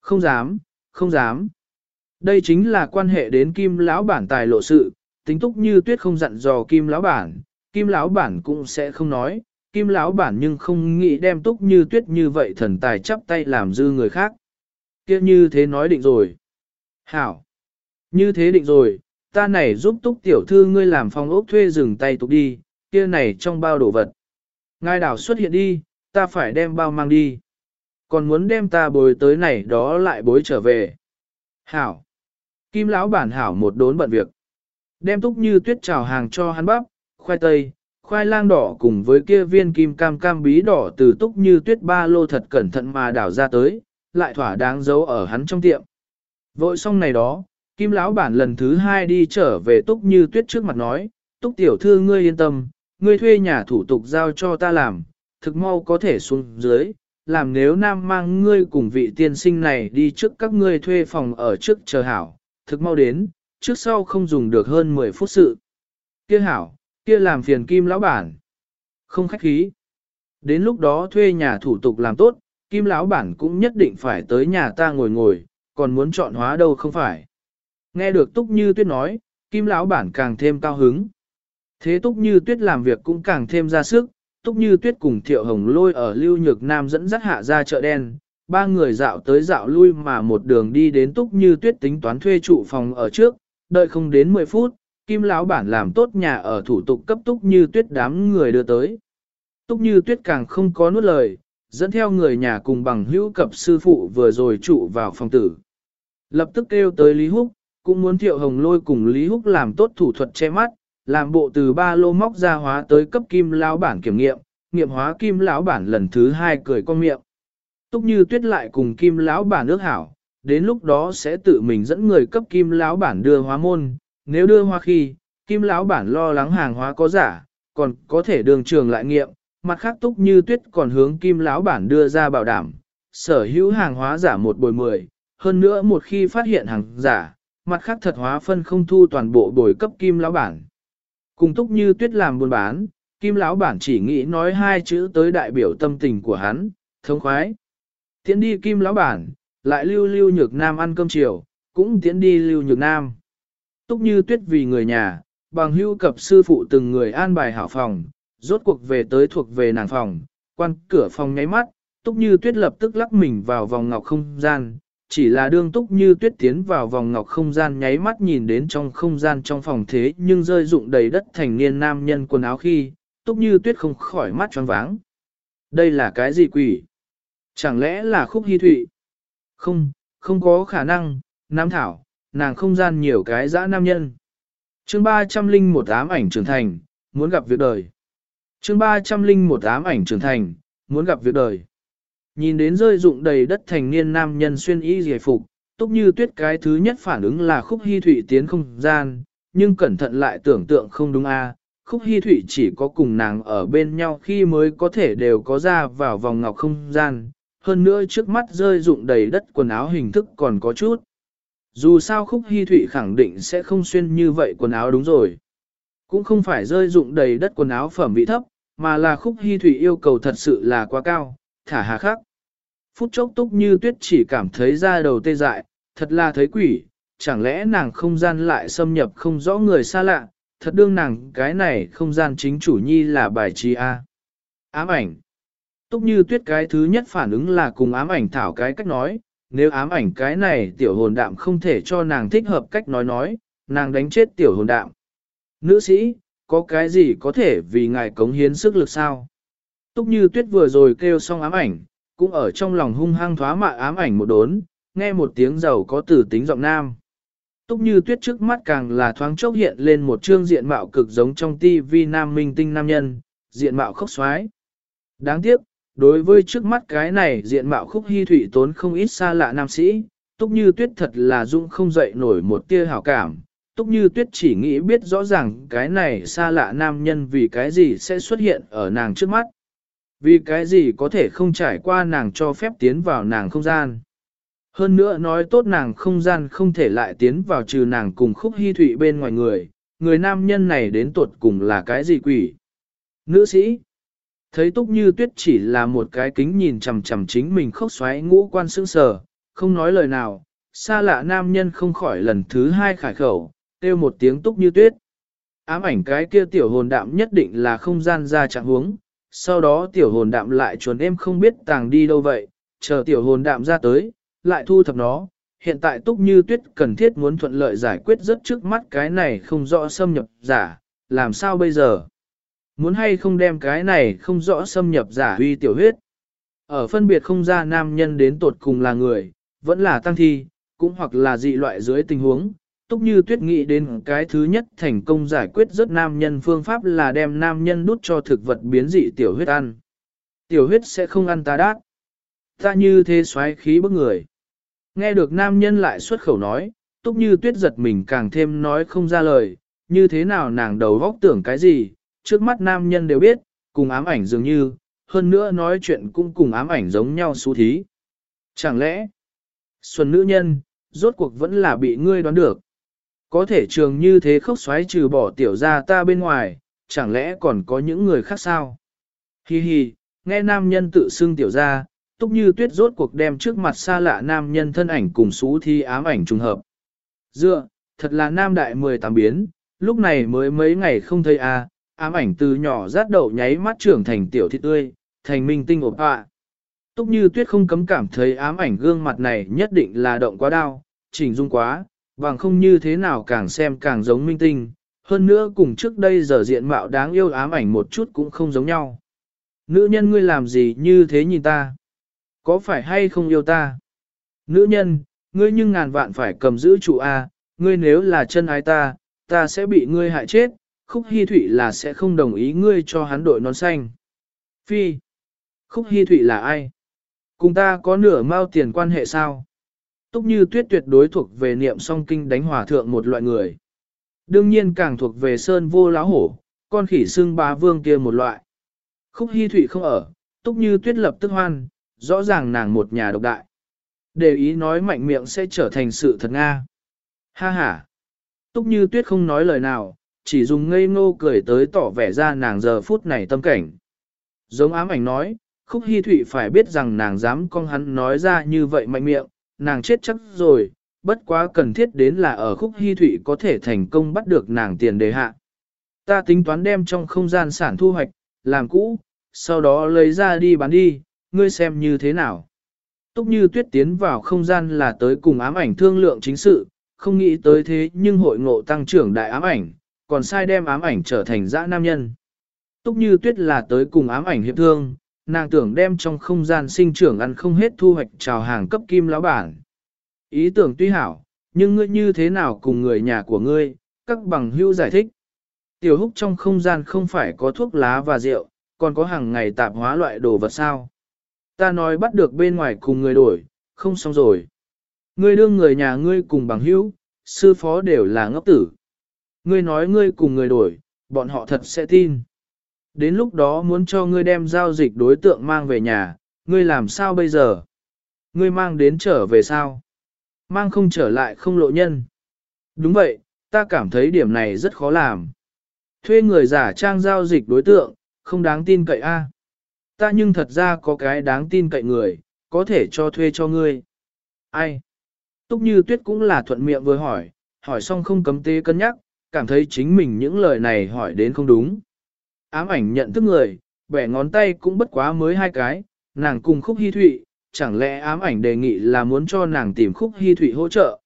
Không dám, không dám. Đây chính là quan hệ đến kim lão bản tài lộ sự, tính túc như tuyết không dặn dò kim lão bản, kim lão bản cũng sẽ không nói, kim lão bản nhưng không nghĩ đem túc như tuyết như vậy thần tài chắp tay làm dư người khác kia như thế nói định rồi. Hảo. Như thế định rồi, ta này giúp túc tiểu thư ngươi làm phòng ốc thuê dừng tay tục đi, kia này trong bao đồ vật. Ngài đảo xuất hiện đi, ta phải đem bao mang đi. Còn muốn đem ta bồi tới này đó lại bối trở về. Hảo. Kim lão bản hảo một đốn bận việc. Đem túc như tuyết trào hàng cho hắn bắp, khoai tây, khoai lang đỏ cùng với kia viên kim cam cam bí đỏ từ túc như tuyết ba lô thật cẩn thận mà đảo ra tới, lại thỏa đáng giấu ở hắn trong tiệm. Vội xong này đó, kim lão bản lần thứ hai đi trở về túc như tuyết trước mặt nói, túc tiểu thư ngươi yên tâm, ngươi thuê nhà thủ tục giao cho ta làm, thực mau có thể xuống dưới, làm nếu nam mang ngươi cùng vị tiên sinh này đi trước các ngươi thuê phòng ở trước chờ hảo, thực mau đến, trước sau không dùng được hơn 10 phút sự. Kia hảo, kia làm phiền kim lão bản. Không khách khí. Đến lúc đó thuê nhà thủ tục làm tốt, kim lão bản cũng nhất định phải tới nhà ta ngồi ngồi, còn muốn chọn hóa đâu không phải. Nghe được Túc Như Tuyết nói, kim lão bản càng thêm cao hứng. Thế Túc Như Tuyết làm việc cũng càng thêm ra sức, Túc Như Tuyết cùng Thiệu Hồng lôi ở Lưu Nhược Nam dẫn dắt hạ ra chợ đen, ba người dạo tới dạo lui mà một đường đi đến Túc Như Tuyết tính toán thuê trụ phòng ở trước, đợi không đến 10 phút, Kim lão bản làm tốt nhà ở thủ tục cấp Túc Như Tuyết đám người đưa tới. Túc Như Tuyết càng không có nuốt lời, dẫn theo người nhà cùng bằng hữu cập sư phụ vừa rồi trụ vào phòng tử. Lập tức kêu tới Lý Húc, cũng muốn Thiệu Hồng lôi cùng Lý Húc làm tốt thủ thuật che mắt, làm bộ từ ba lô móc ra hóa tới cấp kim lão bản kiểm nghiệm, nghiệm hóa kim lão bản lần thứ hai cười con miệng. Túc như tuyết lại cùng kim lão bản ước hảo, đến lúc đó sẽ tự mình dẫn người cấp kim lão bản đưa hóa môn, nếu đưa hoa khi, kim lão bản lo lắng hàng hóa có giả, còn có thể đường trường lại nghiệm, mặt khác túc như tuyết còn hướng kim lão bản đưa ra bảo đảm, sở hữu hàng hóa giả một bồi mười, hơn nữa một khi phát hiện hàng giả, mặt khác thật hóa phân không thu toàn bộ bồi cấp kim lão bản. Cùng túc như tuyết làm buôn bán, kim lão bản chỉ nghĩ nói hai chữ tới đại biểu tâm tình của hắn, thống khoái. Tiến đi kim lão bản, lại lưu lưu nhược nam ăn cơm chiều, cũng tiến đi lưu nhược nam. Túc như tuyết vì người nhà, bằng hưu cập sư phụ từng người an bài hảo phòng, rốt cuộc về tới thuộc về nàng phòng, quan cửa phòng nháy mắt, túc như tuyết lập tức lắc mình vào vòng ngọc không gian, chỉ là đương túc như tuyết tiến vào vòng ngọc không gian nháy mắt nhìn đến trong không gian trong phòng thế nhưng rơi rụng đầy đất thành niên nam nhân quần áo khi, túc như tuyết không khỏi mắt choáng váng. Đây là cái gì quỷ? Chẳng lẽ là khúc hy thụy? Không, không có khả năng, nam thảo, nàng không gian nhiều cái dã nam nhân. chương 300 linh một ám ảnh trưởng thành, muốn gặp việc đời chương 300 linh một ám ảnh trưởng thành, muốn gặp việc đời. Nhìn đến rơi dụng đầy đất thành niên nam nhân xuyên y giải phục, túc như tuyết cái thứ nhất phản ứng là khúc hy thụy tiến không gian, nhưng cẩn thận lại tưởng tượng không đúng a khúc hy thụy chỉ có cùng nàng ở bên nhau khi mới có thể đều có ra vào vòng ngọc không gian, hơn nữa trước mắt rơi dụng đầy đất quần áo hình thức còn có chút. Dù sao khúc hy thụy khẳng định sẽ không xuyên như vậy quần áo đúng rồi. Cũng không phải rơi dụng đầy đất quần áo phẩm vị thấp, mà là khúc hy thủy yêu cầu thật sự là quá cao, thả hà khắc. Phút chốc túc như tuyết chỉ cảm thấy da đầu tê dại, thật là thấy quỷ, chẳng lẽ nàng không gian lại xâm nhập không rõ người xa lạ, thật đương nàng cái này không gian chính chủ nhi là bài trí A. Ám ảnh. Túc như tuyết cái thứ nhất phản ứng là cùng ám ảnh thảo cái cách nói, nếu ám ảnh cái này tiểu hồn đạm không thể cho nàng thích hợp cách nói nói, nàng đánh chết tiểu hồn đạm. Nữ sĩ, có cái gì có thể vì ngài cống hiến sức lực sao? Túc như tuyết vừa rồi kêu xong ám ảnh, cũng ở trong lòng hung hăng thoá mạ ám ảnh một đốn, nghe một tiếng giàu có tử tính giọng nam. Túc như tuyết trước mắt càng là thoáng chốc hiện lên một trương diện mạo cực giống trong tivi nam minh tinh nam nhân, diện mạo khốc xoái. Đáng tiếc, đối với trước mắt cái này diện mạo khúc hy thủy tốn không ít xa lạ nam sĩ, túc như tuyết thật là dung không dậy nổi một tia hảo cảm. Túc như tuyết chỉ nghĩ biết rõ ràng cái này xa lạ nam nhân vì cái gì sẽ xuất hiện ở nàng trước mắt. Vì cái gì có thể không trải qua nàng cho phép tiến vào nàng không gian. Hơn nữa nói tốt nàng không gian không thể lại tiến vào trừ nàng cùng khúc hy thụy bên ngoài người, người nam nhân này đến tuột cùng là cái gì quỷ. Nữ sĩ, thấy túc như tuyết chỉ là một cái kính nhìn chằm chằm chính mình khóc xoáy ngũ quan sững sờ, không nói lời nào, xa lạ nam nhân không khỏi lần thứ hai khải khẩu, kêu một tiếng túc như tuyết. Ám ảnh cái kia tiểu hồn đạm nhất định là không gian ra trạng huống, sau đó tiểu hồn đạm lại chuồn em không biết tàng đi đâu vậy, chờ tiểu hồn đạm ra tới, lại thu thập nó, hiện tại Túc Như Tuyết cần thiết muốn thuận lợi giải quyết rất trước mắt cái này không rõ xâm nhập giả, làm sao bây giờ? Muốn hay không đem cái này không rõ xâm nhập giả huy tiểu huyết? Ở phân biệt không ra nam nhân đến tột cùng là người, vẫn là tăng thi, cũng hoặc là dị loại dưới tình huống. Túc như tuyết nghĩ đến cái thứ nhất thành công giải quyết rất nam nhân phương pháp là đem nam nhân đút cho thực vật biến dị tiểu huyết ăn. Tiểu huyết sẽ không ăn ta đát. Ta như thế xoáy khí bức người. Nghe được nam nhân lại xuất khẩu nói, túc như tuyết giật mình càng thêm nói không ra lời, như thế nào nàng đầu góc tưởng cái gì, trước mắt nam nhân đều biết, cùng ám ảnh dường như, hơn nữa nói chuyện cũng cùng ám ảnh giống nhau xú thí. Chẳng lẽ, xuân nữ nhân, rốt cuộc vẫn là bị ngươi đoán được. Có thể trường như thế khóc xoáy trừ bỏ tiểu ra ta bên ngoài, chẳng lẽ còn có những người khác sao? Hi hi, nghe nam nhân tự xưng tiểu ra, túc như tuyết rốt cuộc đem trước mặt xa lạ nam nhân thân ảnh cùng xú thi ám ảnh trùng hợp. Dựa, thật là nam đại 18 biến, lúc này mới mấy ngày không thấy a, à, ám ảnh từ nhỏ rát đậu nháy mắt trưởng thành tiểu thịt tươi, thành minh tinh ổn họa. Túc như tuyết không cấm cảm thấy ám ảnh gương mặt này nhất định là động quá đau, chỉnh dung quá, bằng không như thế nào càng xem càng giống minh tinh, hơn nữa cùng trước đây giờ diện mạo đáng yêu ám ảnh một chút cũng không giống nhau. Nữ nhân ngươi làm gì như thế nhìn ta? Có phải hay không yêu ta? Nữ nhân, ngươi nhưng ngàn vạn phải cầm giữ chủ A, ngươi nếu là chân ái ta, ta sẽ bị ngươi hại chết, khúc hy thụy là sẽ không đồng ý ngươi cho hắn đội nón xanh. Phi, khúc hy thụy là ai? Cùng ta có nửa mao tiền quan hệ sao? Túc như tuyết tuyệt đối thuộc về niệm song kinh đánh hòa thượng một loại người. Đương nhiên càng thuộc về sơn vô láo hổ, con khỉ xương bá vương kia một loại. Khúc hy thụy không ở, túc như tuyết lập tức hoan, rõ ràng nàng một nhà độc đại. Để ý nói mạnh miệng sẽ trở thành sự thật Nga. Ha ha. Túc như tuyết không nói lời nào, chỉ dùng ngây ngô cười tới tỏ vẻ ra nàng giờ phút này tâm cảnh. Giống ám ảnh nói, khúc hy thụy phải biết rằng nàng dám con hắn nói ra như vậy mạnh miệng, nàng chết chắc rồi, bất quá cần thiết đến là ở khúc hy thụy có thể thành công bắt được nàng tiền đề hạ. Ta tính toán đem trong không gian sản thu hoạch, làm cũ, sau đó lấy ra đi bán đi, ngươi xem như thế nào. Túc như tuyết tiến vào không gian là tới cùng ám ảnh thương lượng chính sự, không nghĩ tới thế nhưng hội ngộ tăng trưởng đại ám ảnh, còn sai đem ám ảnh trở thành dã nam nhân. Túc như tuyết là tới cùng ám ảnh hiệp thương, nàng tưởng đem trong không gian sinh trưởng ăn không hết thu hoạch trào hàng cấp kim lão bản. Ý tưởng tuy hảo, nhưng ngươi như thế nào cùng người nhà của ngươi, các bằng hữu giải thích. Tiểu húc trong không gian không phải có thuốc lá và rượu, còn có hàng ngày tạp hóa loại đồ vật sao. Ta nói bắt được bên ngoài cùng người đổi, không xong rồi. Ngươi đương người nhà ngươi cùng bằng hữu, sư phó đều là ngốc tử. Ngươi nói ngươi cùng người đổi, bọn họ thật sẽ tin. Đến lúc đó muốn cho ngươi đem giao dịch đối tượng mang về nhà, ngươi làm sao bây giờ? Ngươi mang đến trở về sao? Mang không trở lại không lộ nhân. Đúng vậy, ta cảm thấy điểm này rất khó làm. Thuê người giả trang giao dịch đối tượng, không đáng tin cậy a. Ta nhưng thật ra có cái đáng tin cậy người, có thể cho thuê cho ngươi. Ai? Túc như tuyết cũng là thuận miệng vừa hỏi, hỏi xong không cấm tê cân nhắc, cảm thấy chính mình những lời này hỏi đến không đúng. Ám ảnh nhận thức người, bẻ ngón tay cũng bất quá mới hai cái, nàng cùng khúc hy thụy, chẳng lẽ ám ảnh đề nghị là muốn cho nàng tìm khúc hy thụy hỗ trợ.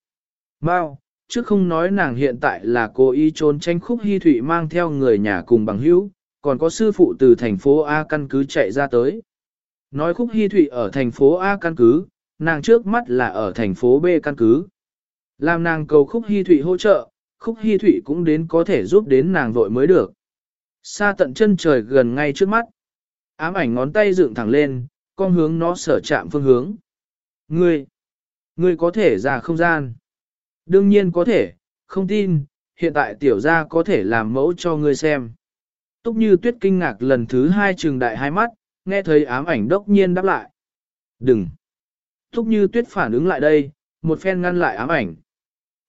Bao, chứ không nói nàng hiện tại là cố ý trốn tranh khúc hy thụy mang theo người nhà cùng bằng hữu, còn có sư phụ từ thành phố A căn cứ chạy ra tới. Nói khúc hy thụy ở thành phố A căn cứ, nàng trước mắt là ở thành phố B căn cứ. Làm nàng cầu khúc hy thụy hỗ trợ, khúc hy thụy cũng đến có thể giúp đến nàng vội mới được. Xa tận chân trời gần ngay trước mắt. Ám ảnh ngón tay dựng thẳng lên, con hướng nó sở chạm phương hướng. Ngươi, ngươi có thể ra không gian. Đương nhiên có thể, không tin, hiện tại tiểu gia có thể làm mẫu cho ngươi xem. Túc như tuyết kinh ngạc lần thứ hai trừng đại hai mắt, nghe thấy ám ảnh đốc nhiên đáp lại. Đừng! Túc như tuyết phản ứng lại đây, một phen ngăn lại ám ảnh.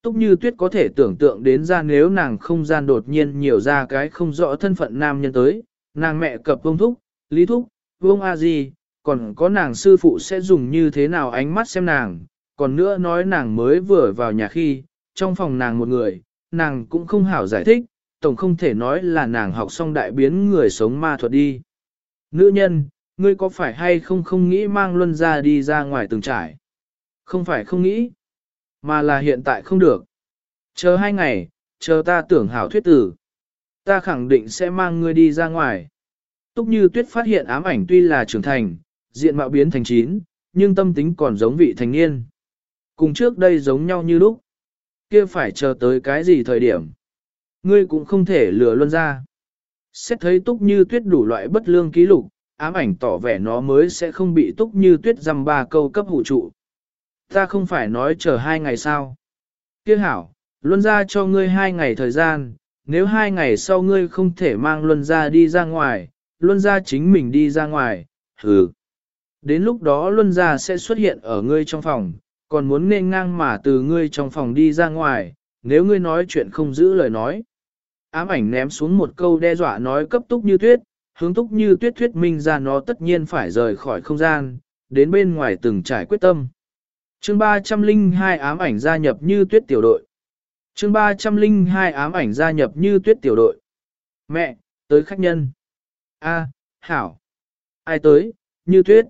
Túc như tuyết có thể tưởng tượng đến ra nếu nàng không gian đột nhiên nhiều ra cái không rõ thân phận nam nhân tới, nàng mẹ cập vông thúc, lý thúc, vông a gì, còn có nàng sư phụ sẽ dùng như thế nào ánh mắt xem nàng, còn nữa nói nàng mới vừa vào nhà khi, trong phòng nàng một người, nàng cũng không hảo giải thích, tổng không thể nói là nàng học xong đại biến người sống ma thuật đi. Nữ nhân, ngươi có phải hay không không nghĩ mang luân ra đi ra ngoài từng trải? Không phải không nghĩ mà là hiện tại không được. Chờ hai ngày, chờ ta tưởng hảo thuyết tử. Ta khẳng định sẽ mang ngươi đi ra ngoài. Túc như tuyết phát hiện ám ảnh tuy là trưởng thành, diện mạo biến thành chín, nhưng tâm tính còn giống vị thành niên. Cùng trước đây giống nhau như lúc. kia phải chờ tới cái gì thời điểm. Ngươi cũng không thể lừa luôn ra. Xét thấy túc như tuyết đủ loại bất lương ký lục, ám ảnh tỏ vẻ nó mới sẽ không bị túc như tuyết dăm ba câu cấp hụ trụ. Ta không phải nói chờ hai ngày sao. Kia hảo, luân ra cho ngươi hai ngày thời gian, nếu hai ngày sau ngươi không thể mang luân ra đi ra ngoài, luân ra chính mình đi ra ngoài, hừ. Đến lúc đó luân ra sẽ xuất hiện ở ngươi trong phòng, còn muốn nên ngang mà từ ngươi trong phòng đi ra ngoài, nếu ngươi nói chuyện không giữ lời nói. Ám ảnh ném xuống một câu đe dọa nói cấp túc như tuyết, hướng túc như tuyết thuyết minh ra nó tất nhiên phải rời khỏi không gian, đến bên ngoài từng trải quyết tâm chương 302 ám ảnh gia nhập như tuyết tiểu đội. chương 302 ám ảnh gia nhập như tuyết tiểu đội. Mẹ, tới khách nhân. A, Hảo. Ai tới, như tuyết.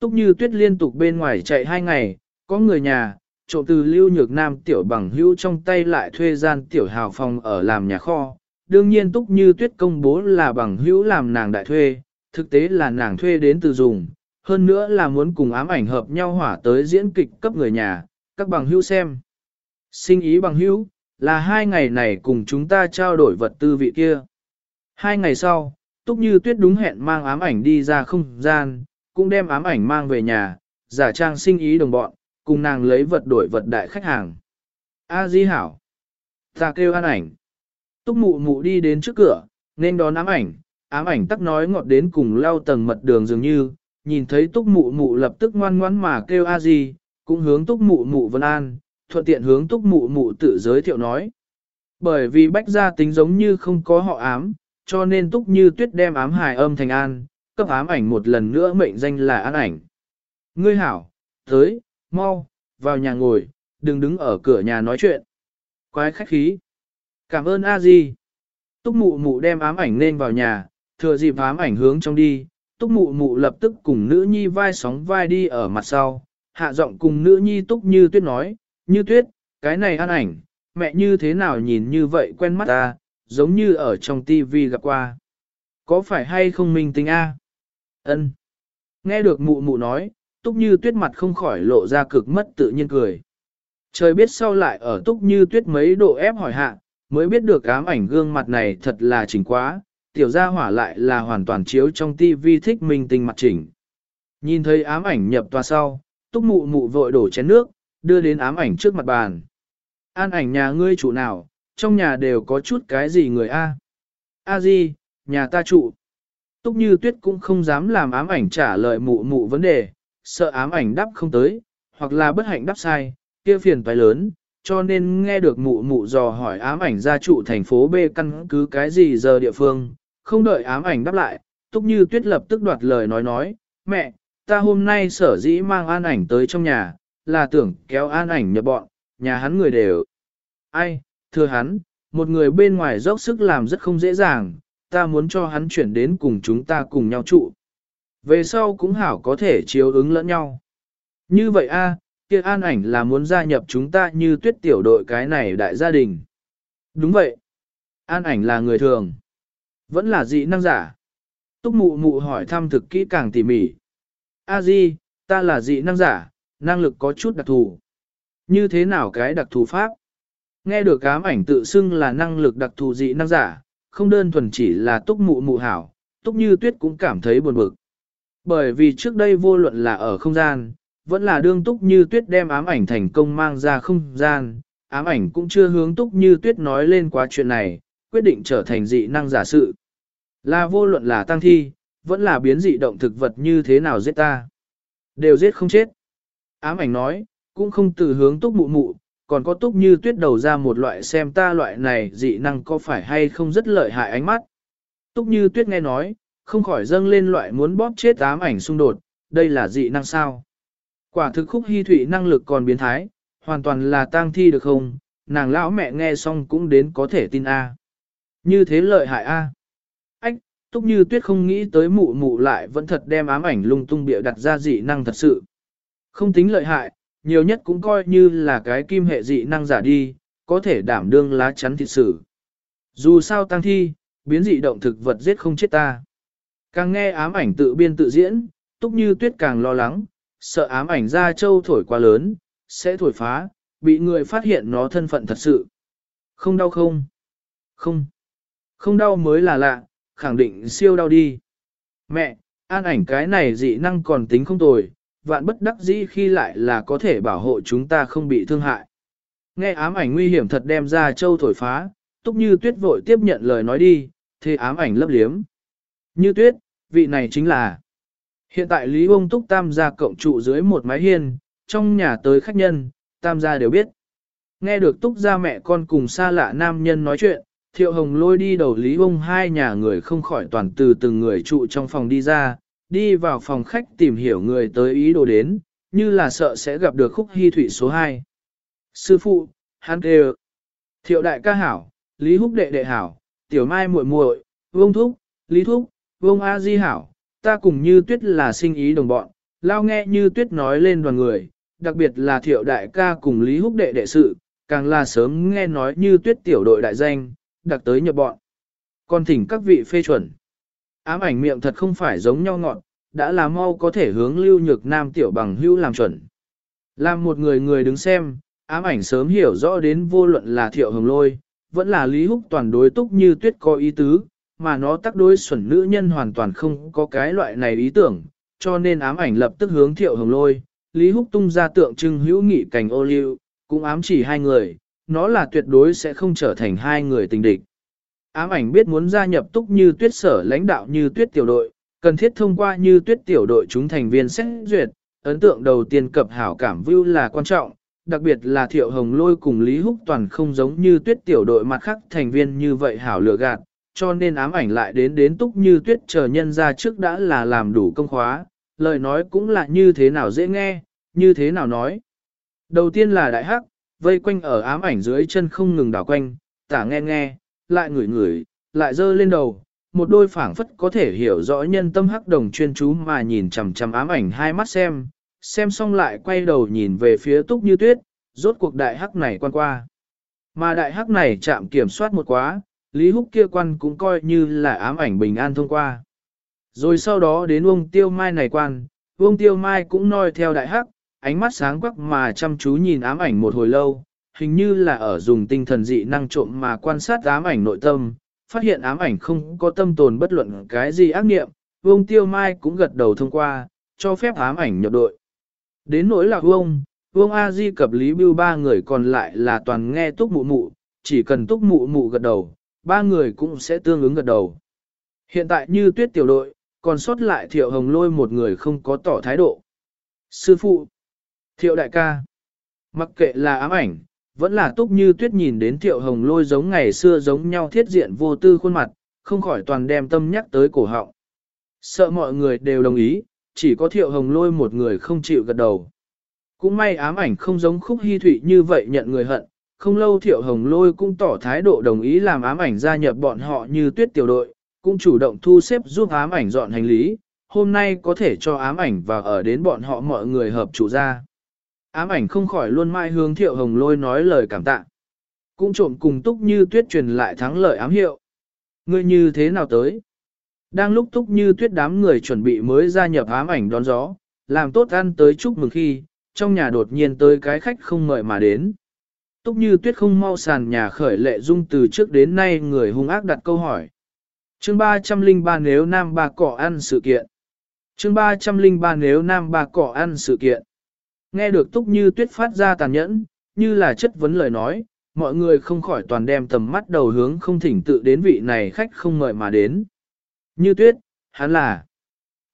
Túc như tuyết liên tục bên ngoài chạy hai ngày, có người nhà, trộm từ lưu nhược nam tiểu bằng hữu trong tay lại thuê gian tiểu hào phòng ở làm nhà kho. Đương nhiên túc như tuyết công bố là bằng hữu làm nàng đại thuê, thực tế là nàng thuê đến từ dùng, hơn nữa là muốn cùng ám ảnh hợp nhau hỏa tới diễn kịch cấp người nhà, các bằng hữu xem. Sinh ý bằng hữu, là hai ngày này cùng chúng ta trao đổi vật tư vị kia. Hai ngày sau, Túc Như Tuyết đúng hẹn mang ám ảnh đi ra không gian, cũng đem ám ảnh mang về nhà, giả trang sinh ý đồng bọn, cùng nàng lấy vật đổi vật đại khách hàng. A Di Hảo. Ta kêu an ảnh. Túc mụ mụ đi đến trước cửa, nên đón ám ảnh, ám ảnh tắc nói ngọt đến cùng leo tầng mật đường dường như, nhìn thấy túc mụ mụ lập tức ngoan ngoãn mà kêu A Di, cũng hướng túc mụ mụ vân an, thuận tiện hướng túc mụ mụ tự giới thiệu nói. Bởi vì bách gia tính giống như không có họ ám, cho nên túc như tuyết đem ám hài âm thành an, cấp ám ảnh một lần nữa mệnh danh là an ảnh. Ngươi hảo, tới, mau, vào nhà ngồi, đừng đứng ở cửa nhà nói chuyện. Quái khách khí. Cảm ơn a di. Túc mụ mụ đem ám ảnh nên vào nhà, thừa dịp ám ảnh hướng trong đi, túc mụ mụ lập tức cùng nữ nhi vai sóng vai đi ở mặt sau, hạ giọng cùng nữ nhi túc như tuyết nói, như tuyết, cái này ăn ảnh, mẹ như thế nào nhìn như vậy quen mắt ta, giống như ở trong tivi gặp qua. Có phải hay không minh tính a? Ân. Nghe được mụ mụ nói, túc như tuyết mặt không khỏi lộ ra cực mất tự nhiên cười. Trời biết sau lại ở túc như tuyết mấy độ ép hỏi hạ, mới biết được ám ảnh gương mặt này thật là chỉnh quá, tiểu gia hỏa lại là hoàn toàn chiếu trong tivi thích minh tinh mặt chỉnh. Nhìn thấy ám ảnh nhập tòa sau, túc mụ mụ vội đổ chén nước, đưa đến ám ảnh trước mặt bàn. An ảnh nhà ngươi chủ nào, trong nhà đều có chút cái gì người A. A di, nhà ta trụ. Túc như tuyết cũng không dám làm ám ảnh trả lời mụ mụ vấn đề, sợ ám ảnh đáp không tới, hoặc là bất hạnh đáp sai, kia phiền phải lớn, cho nên nghe được mụ mụ dò hỏi ám ảnh gia trụ thành phố B căn cứ cái gì giờ địa phương, không đợi ám ảnh đáp lại, Túc Như Tuyết lập tức đoạt lời nói nói, mẹ, ta hôm nay sở dĩ mang an ảnh tới trong nhà, là tưởng kéo an ảnh nhập bọn, nhà hắn người đều. Ai, thưa hắn, một người bên ngoài dốc sức làm rất không dễ dàng, ta muốn cho hắn chuyển đến cùng chúng ta cùng nhau trụ. Về sau cũng hảo có thể chiếu ứng lẫn nhau. Như vậy a, kia an ảnh là muốn gia nhập chúng ta như tuyết tiểu đội cái này đại gia đình. Đúng vậy. An ảnh là người thường. Vẫn là dị năng giả. Túc mụ mụ hỏi thăm thực kỹ càng tỉ mỉ. A di, ta là dị năng giả, năng lực có chút đặc thù. Như thế nào cái đặc thù pháp? Nghe được ám ảnh tự xưng là năng lực đặc thù dị năng giả, không đơn thuần chỉ là túc mụ mụ hảo, túc như tuyết cũng cảm thấy buồn bực. Bởi vì trước đây vô luận là ở không gian, vẫn là đương túc như tuyết đem ám ảnh thành công mang ra không gian, ám ảnh cũng chưa hướng túc như tuyết nói lên quá chuyện này, quyết định trở thành dị năng giả sự. Là vô luận là tăng thi, vẫn là biến dị động thực vật như thế nào giết ta. Đều giết không chết. Ám ảnh nói, cũng không từ hướng túc mụ mụ, còn có túc như tuyết đầu ra một loại xem ta loại này dị năng có phải hay không rất lợi hại ánh mắt. Túc như tuyết nghe nói, không khỏi dâng lên loại muốn bóp chết ám ảnh xung đột, đây là dị năng sao. Quả thực khúc hy thủy năng lực còn biến thái, hoàn toàn là tang thi được không, nàng lão mẹ nghe xong cũng đến có thể tin A. Như thế lợi hại A túc như tuyết không nghĩ tới mụ mụ lại vẫn thật đem ám ảnh lung tung bịa đặt ra dị năng thật sự. Không tính lợi hại, nhiều nhất cũng coi như là cái kim hệ dị năng giả đi, có thể đảm đương lá chắn thịt sử. Dù sao tăng thi, biến dị động thực vật giết không chết ta. Càng nghe ám ảnh tự biên tự diễn, túc như tuyết càng lo lắng, sợ ám ảnh ra châu thổi quá lớn, sẽ thổi phá, bị người phát hiện nó thân phận thật sự. Không đau không? Không. Không đau mới là lạ, khẳng định siêu đau đi. Mẹ, an ảnh cái này dị năng còn tính không tồi, vạn bất đắc dĩ khi lại là có thể bảo hộ chúng ta không bị thương hại. Nghe ám ảnh nguy hiểm thật đem ra châu thổi phá, túc như tuyết vội tiếp nhận lời nói đi, thế ám ảnh lấp liếm. Như tuyết, vị này chính là. Hiện tại Lý Ông Túc Tam gia cộng trụ dưới một mái hiên, trong nhà tới khách nhân, Tam gia đều biết. Nghe được Túc gia mẹ con cùng xa lạ nam nhân nói chuyện, Thiệu Hồng lôi đi đầu Lý Ông hai nhà người không khỏi toàn từ từng người trụ trong phòng đi ra, đi vào phòng khách tìm hiểu người tới ý đồ đến, như là sợ sẽ gặp được khúc hy thủy số 2. Sư phụ, hắn kêu. Thiệu đại ca hảo, Lý Húc đệ đệ hảo, Tiểu Mai muội muội, Vương Thúc, Lý Thúc, Vương A Di hảo, ta cùng như tuyết là sinh ý đồng bọn, lao nghe như tuyết nói lên đoàn người, đặc biệt là thiệu đại ca cùng Lý Húc đệ đệ sự, càng là sớm nghe nói như tuyết tiểu đội đại danh, đặc tới nhập bọn. Còn thỉnh các vị phê chuẩn. Ám ảnh miệng thật không phải giống nhau ngọn, đã là mau có thể hướng lưu nhược nam tiểu bằng hữu làm chuẩn. Làm một người người đứng xem, ám ảnh sớm hiểu rõ đến vô luận là thiệu hồng lôi, vẫn là Lý Húc toàn đối túc như tuyết có ý tứ, mà nó tác đối xuẩn nữ nhân hoàn toàn không có cái loại này ý tưởng, cho nên ám ảnh lập tức hướng thiệu hồng lôi, Lý Húc tung ra tượng trưng hữu nghị cảnh ô liu, cũng ám chỉ hai người, nó là tuyệt đối sẽ không trở thành hai người tình địch. Ám ảnh biết muốn gia nhập túc như tuyết sở lãnh đạo như tuyết tiểu đội, cần thiết thông qua như tuyết tiểu đội chúng thành viên xét duyệt, ấn tượng đầu tiên cập hảo cảm view là quan trọng, đặc biệt là thiệu hồng lôi cùng Lý Húc toàn không giống như tuyết tiểu đội mặt khác thành viên như vậy hảo lựa gạt, cho nên ám ảnh lại đến đến túc như tuyết chờ nhân ra trước đã là làm đủ công khóa, lời nói cũng là như thế nào dễ nghe, như thế nào nói. Đầu tiên là đại hắc, vây quanh ở ám ảnh dưới chân không ngừng đảo quanh, tả nghe nghe, lại ngửi ngửi, lại dơ lên đầu, một đôi phảng phất có thể hiểu rõ nhân tâm hắc đồng chuyên chú mà nhìn chằm chằm ám ảnh hai mắt xem, xem xong lại quay đầu nhìn về phía túc như tuyết, rốt cuộc đại hắc này quan qua. Mà đại hắc này chạm kiểm soát một quá, Lý Húc kia quan cũng coi như là ám ảnh bình an thông qua. Rồi sau đó đến ông tiêu mai này quan, ông tiêu mai cũng noi theo đại hắc, ánh mắt sáng quắc mà chăm chú nhìn ám ảnh một hồi lâu, hình như là ở dùng tinh thần dị năng trộm mà quan sát ám ảnh nội tâm, phát hiện ám ảnh không có tâm tồn bất luận cái gì ác nghiệm, vông tiêu mai cũng gật đầu thông qua, cho phép ám ảnh nhập đội. Đến nỗi là vông, vông A Di cập Lý Bưu ba người còn lại là toàn nghe túc mụ mụ, chỉ cần túc mụ mụ gật đầu, ba người cũng sẽ tương ứng gật đầu. Hiện tại như tuyết tiểu đội, còn sót lại thiệu hồng lôi một người không có tỏ thái độ. Sư phụ, thiệu đại ca, mặc kệ là ám ảnh, vẫn là túc như tuyết nhìn đến thiệu hồng lôi giống ngày xưa giống nhau thiết diện vô tư khuôn mặt, không khỏi toàn đem tâm nhắc tới cổ họng. Sợ mọi người đều đồng ý, chỉ có thiệu hồng lôi một người không chịu gật đầu. Cũng may ám ảnh không giống khúc hy thụy như vậy nhận người hận, không lâu thiệu hồng lôi cũng tỏ thái độ đồng ý làm ám ảnh gia nhập bọn họ như tuyết tiểu đội, cũng chủ động thu xếp giúp ám ảnh dọn hành lý, hôm nay có thể cho ám ảnh và ở đến bọn họ mọi người hợp chủ ra. Ám ảnh không khỏi luôn mai hướng thiệu hồng lôi nói lời cảm tạ. Cũng trộm cùng túc như tuyết truyền lại thắng lợi ám hiệu. Ngươi như thế nào tới? Đang lúc túc như tuyết đám người chuẩn bị mới gia nhập ám ảnh đón gió, làm tốt ăn tới chúc mừng khi, trong nhà đột nhiên tới cái khách không mời mà đến. Túc như tuyết không mau sàn nhà khởi lệ dung từ trước đến nay người hung ác đặt câu hỏi. chương 303 nếu nam bà cỏ ăn sự kiện. chương 303 nếu nam bà cỏ ăn sự kiện. Nghe được túc như tuyết phát ra tàn nhẫn, như là chất vấn lời nói, mọi người không khỏi toàn đem tầm mắt đầu hướng không thỉnh tự đến vị này khách không mời mà đến. Như tuyết, hắn là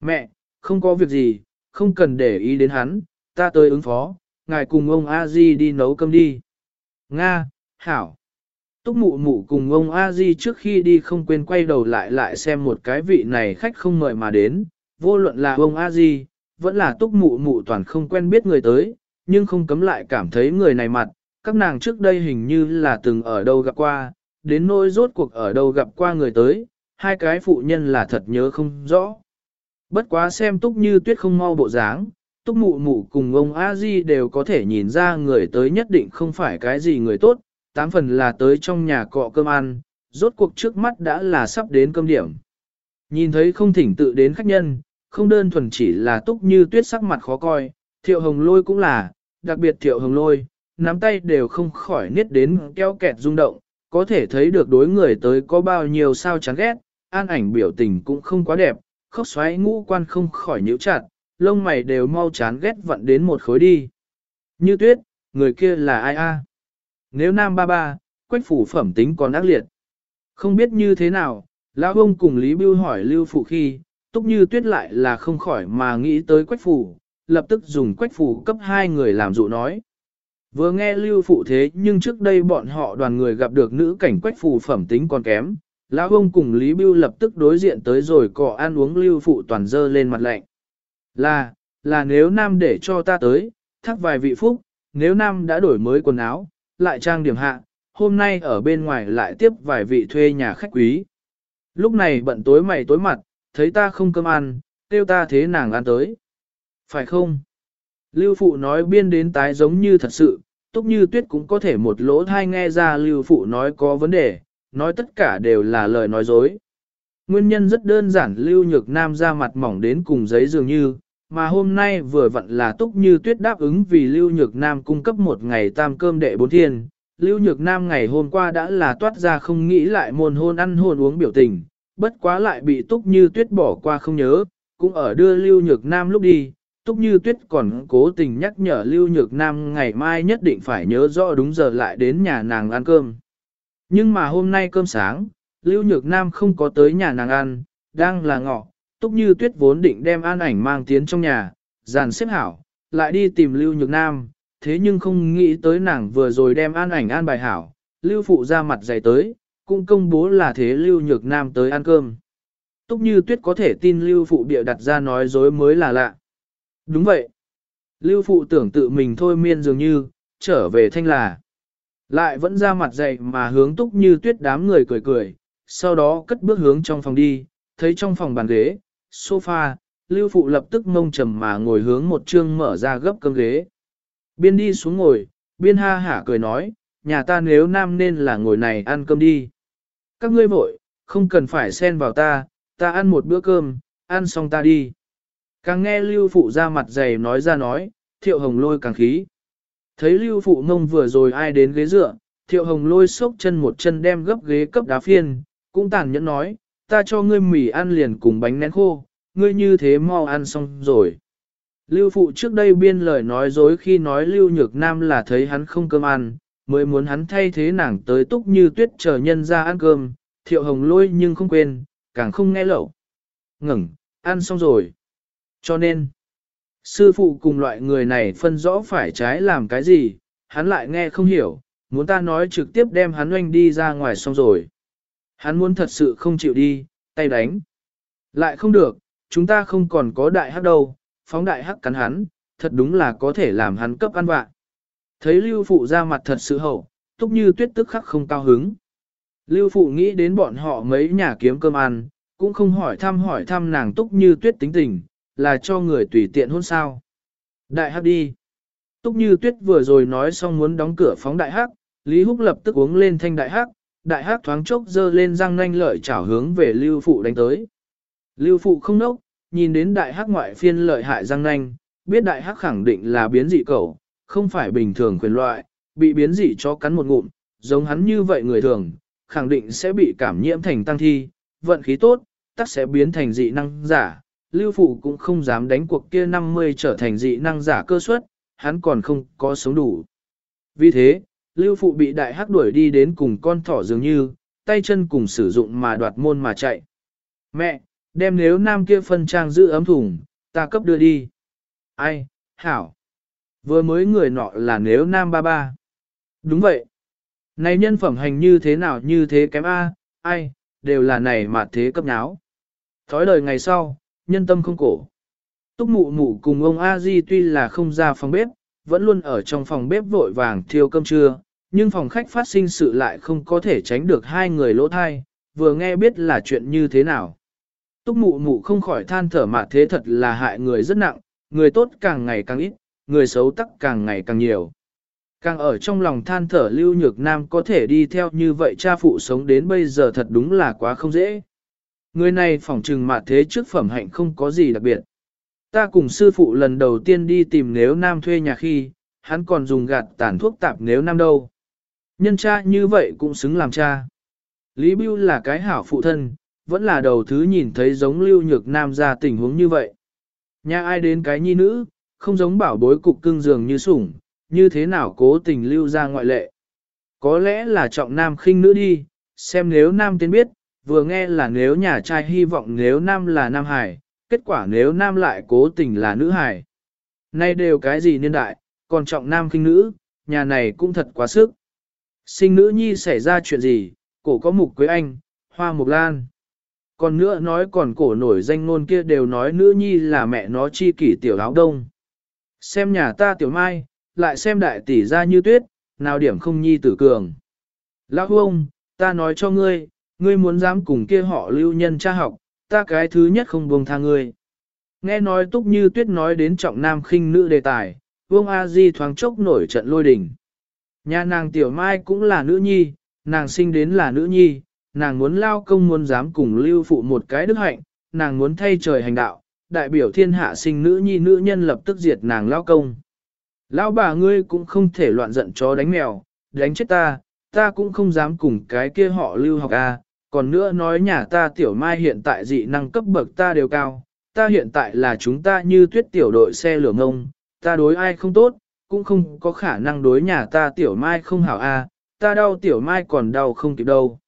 Mẹ, không có việc gì, không cần để ý đến hắn, ta tới ứng phó, ngài cùng ông A Di đi nấu cơm đi. Nga, Hảo. Túc mụ mụ cùng ông A Di trước khi đi không quên quay đầu lại lại xem một cái vị này khách không mời mà đến, vô luận là ông A Di, vẫn là túc mụ mụ toàn không quen biết người tới, nhưng không cấm lại cảm thấy người này mặt, các nàng trước đây hình như là từng ở đâu gặp qua, đến nỗi rốt cuộc ở đâu gặp qua người tới, hai cái phụ nhân là thật nhớ không rõ. Bất quá xem túc như tuyết không mau bộ dáng, Túc mụ mụ cùng ông a di đều có thể nhìn ra người tới nhất định không phải cái gì người tốt, tám phần là tới trong nhà cọ cơm ăn, rốt cuộc trước mắt đã là sắp đến cơm điểm. Nhìn thấy không thỉnh tự đến khách nhân, không đơn thuần chỉ là túc như tuyết sắc mặt khó coi, thiệu hồng lôi cũng là, đặc biệt thiệu hồng lôi, nắm tay đều không khỏi niết đến keo kẹt rung động, có thể thấy được đối người tới có bao nhiêu sao chán ghét, an ảnh biểu tình cũng không quá đẹp, khóc xoáy ngũ quan không khỏi nhíu chặt, lông mày đều mau chán ghét vặn đến một khối đi. Như tuyết, người kia là ai a? Nếu nam ba ba, quách phủ phẩm tính còn ác liệt. Không biết như thế nào, lão ông cùng Lý Bưu hỏi lưu phụ khi, túc như tuyết lại là không khỏi mà nghĩ tới quách phủ, lập tức dùng quách phủ cấp hai người làm dụ nói. Vừa nghe lưu phụ thế nhưng trước đây bọn họ đoàn người gặp được nữ cảnh quách phủ phẩm tính còn kém, lão ông cùng Lý Bưu lập tức đối diện tới rồi cọ ăn uống lưu phụ toàn dơ lên mặt lạnh. Là, là nếu nam để cho ta tới, thắc vài vị phúc, nếu nam đã đổi mới quần áo, lại trang điểm hạ, hôm nay ở bên ngoài lại tiếp vài vị thuê nhà khách quý. Lúc này bận tối mày tối mặt, thấy ta không cơm ăn, kêu ta thế nàng ăn tới. Phải không? Lưu Phụ nói biên đến tái giống như thật sự, túc như tuyết cũng có thể một lỗ thai nghe ra Lưu Phụ nói có vấn đề, nói tất cả đều là lời nói dối. Nguyên nhân rất đơn giản Lưu Nhược Nam ra mặt mỏng đến cùng giấy dường như, mà hôm nay vừa vặn là túc như tuyết đáp ứng vì Lưu Nhược Nam cung cấp một ngày tam cơm đệ bốn thiên. Lưu Nhược Nam ngày hôm qua đã là toát ra không nghĩ lại môn hôn ăn hôn uống biểu tình, bất quá lại bị túc như tuyết bỏ qua không nhớ, cũng ở đưa Lưu Nhược Nam lúc đi. Túc Như Tuyết còn cố tình nhắc nhở Lưu Nhược Nam ngày mai nhất định phải nhớ rõ đúng giờ lại đến nhà nàng ăn cơm. Nhưng mà hôm nay cơm sáng, Lưu Nhược Nam không có tới nhà nàng ăn, đang là ngọ, Túc Như Tuyết vốn định đem an ảnh mang tiến trong nhà, dàn xếp hảo, lại đi tìm Lưu Nhược Nam, thế nhưng không nghĩ tới nàng vừa rồi đem an ảnh an bài hảo, Lưu Phụ ra mặt dày tới, cũng công bố là thế Lưu Nhược Nam tới ăn cơm. Túc Như Tuyết có thể tin Lưu Phụ bịa đặt ra nói dối mới là lạ. Đúng vậy. Lưu Phụ tưởng tự mình thôi miên dường như, trở về thanh là. Lại vẫn ra mặt dậy mà hướng Túc Như Tuyết đám người cười cười, sau đó cất bước hướng trong phòng đi, thấy trong phòng bàn ghế, sofa, lưu phụ lập tức mông trầm mà ngồi hướng một chương mở ra gấp cơm ghế. Biên đi xuống ngồi, biên ha hả cười nói, nhà ta nếu nam nên là ngồi này ăn cơm đi. Các ngươi vội, không cần phải xen vào ta, ta ăn một bữa cơm, ăn xong ta đi. Càng nghe lưu phụ ra mặt dày nói ra nói, thiệu hồng lôi càng khí. Thấy lưu phụ ngông vừa rồi ai đến ghế dựa, thiệu hồng lôi sốc chân một chân đem gấp ghế cấp đá phiên, cũng tàn nhẫn nói, ta cho ngươi mì ăn liền cùng bánh nén khô, ngươi như thế mau ăn xong rồi. Lưu phụ trước đây biên lời nói dối khi nói Lưu Nhược Nam là thấy hắn không cơm ăn, mới muốn hắn thay thế nàng tới túc như tuyết chờ nhân ra ăn cơm, thiệu hồng lôi nhưng không quên, càng không nghe lẩu. Ngừng, ăn xong rồi. Cho nên, sư phụ cùng loại người này phân rõ phải trái làm cái gì, hắn lại nghe không hiểu, muốn ta nói trực tiếp đem hắn oanh đi ra ngoài xong rồi. Hắn muốn thật sự không chịu đi, tay đánh. Lại không được, chúng ta không còn có đại hắc đâu, phóng đại hắc cắn hắn, thật đúng là có thể làm hắn cấp ăn vạ. Thấy lưu phụ ra mặt thật sự hậu, túc như tuyết tức khắc không cao hứng. Lưu phụ nghĩ đến bọn họ mấy nhà kiếm cơm ăn, cũng không hỏi thăm hỏi thăm nàng túc như tuyết tính tình, là cho người tùy tiện hôn sao. Đại hắc đi. Túc như tuyết vừa rồi nói xong muốn đóng cửa phóng đại hắc, Lý Húc lập tức uống lên thanh đại hắc, đại hắc thoáng chốc dơ lên răng nanh lợi chảo hướng về lưu phụ đánh tới. Lưu phụ không nốc, nhìn đến đại hắc ngoại phiên lợi hại răng nanh, biết đại hắc khẳng định là biến dị cẩu, không phải bình thường quyền loại, bị biến dị cho cắn một ngụm, giống hắn như vậy người thường, khẳng định sẽ bị cảm nhiễm thành tăng thi, vận khí tốt, tắc sẽ biến thành dị năng giả. Lưu phụ cũng không dám đánh cuộc kia 50 trở thành dị năng giả cơ suất, hắn còn không có sống đủ. Vì thế, Lưu Phụ bị đại hắc đuổi đi đến cùng con thỏ dường như, tay chân cùng sử dụng mà đoạt môn mà chạy. Mẹ, đem nếu nam kia phân trang giữ ấm thùng, ta cấp đưa đi. Ai, hảo. Vừa mới người nọ là nếu nam ba ba. Đúng vậy. Này nhân phẩm hành như thế nào như thế kém A, ai, đều là này mà thế cấp nháo. Thói đời ngày sau, nhân tâm không cổ. Túc mụ mụ cùng ông A Di tuy là không ra phòng bếp, vẫn luôn ở trong phòng bếp vội vàng thiêu cơm trưa, nhưng phòng khách phát sinh sự lại không có thể tránh được hai người lỗ thai, vừa nghe biết là chuyện như thế nào. Túc mụ mụ không khỏi than thở mà thế thật là hại người rất nặng, người tốt càng ngày càng ít, người xấu tắc càng ngày càng nhiều. Càng ở trong lòng than thở lưu nhược nam có thể đi theo như vậy cha phụ sống đến bây giờ thật đúng là quá không dễ. Người này phỏng trừng mà thế trước phẩm hạnh không có gì đặc biệt. Ta cùng sư phụ lần đầu tiên đi tìm nếu nam thuê nhà khi, hắn còn dùng gạt tàn thuốc tạp nếu nam đâu. Nhân cha như vậy cũng xứng làm cha. Lý Bưu là cái hảo phụ thân, vẫn là đầu thứ nhìn thấy giống lưu nhược nam ra tình huống như vậy. Nhà ai đến cái nhi nữ, không giống bảo bối cục cưng dường như sủng, như thế nào cố tình lưu ra ngoại lệ. Có lẽ là trọng nam khinh nữ đi, xem nếu nam tiên biết, vừa nghe là nếu nhà trai hy vọng nếu nam là nam hải, kết quả nếu nam lại cố tình là nữ hải. Nay đều cái gì niên đại, còn trọng nam khinh nữ, nhà này cũng thật quá sức. Sinh nữ nhi xảy ra chuyện gì, cổ có mục quế anh, hoa mục lan. Còn nữa nói còn cổ nổi danh ngôn kia đều nói nữ nhi là mẹ nó chi kỷ tiểu áo đông. Xem nhà ta tiểu mai, lại xem đại tỷ ra như tuyết, nào điểm không nhi tử cường. Lão ông, ta nói cho ngươi, ngươi muốn dám cùng kia họ lưu nhân tra học, ta cái thứ nhất không buông tha ngươi. Nghe nói túc như tuyết nói đến trọng nam khinh nữ đề tài, vương A Di thoáng chốc nổi trận lôi đình. Nhà nàng tiểu mai cũng là nữ nhi, nàng sinh đến là nữ nhi, nàng muốn lao công muốn dám cùng lưu phụ một cái đức hạnh, nàng muốn thay trời hành đạo, đại biểu thiên hạ sinh nữ nhi nữ nhân lập tức diệt nàng lao công. Lão bà ngươi cũng không thể loạn giận chó đánh mèo, đánh chết ta, ta cũng không dám cùng cái kia họ lưu học a. còn nữa nói nhà ta tiểu mai hiện tại dị năng cấp bậc ta đều cao, ta hiện tại là chúng ta như tuyết tiểu đội xe lửa ngông, ta đối ai không tốt, cũng không có khả năng đối nhà ta tiểu mai không hảo a, ta đau tiểu mai còn đau không kịp đâu.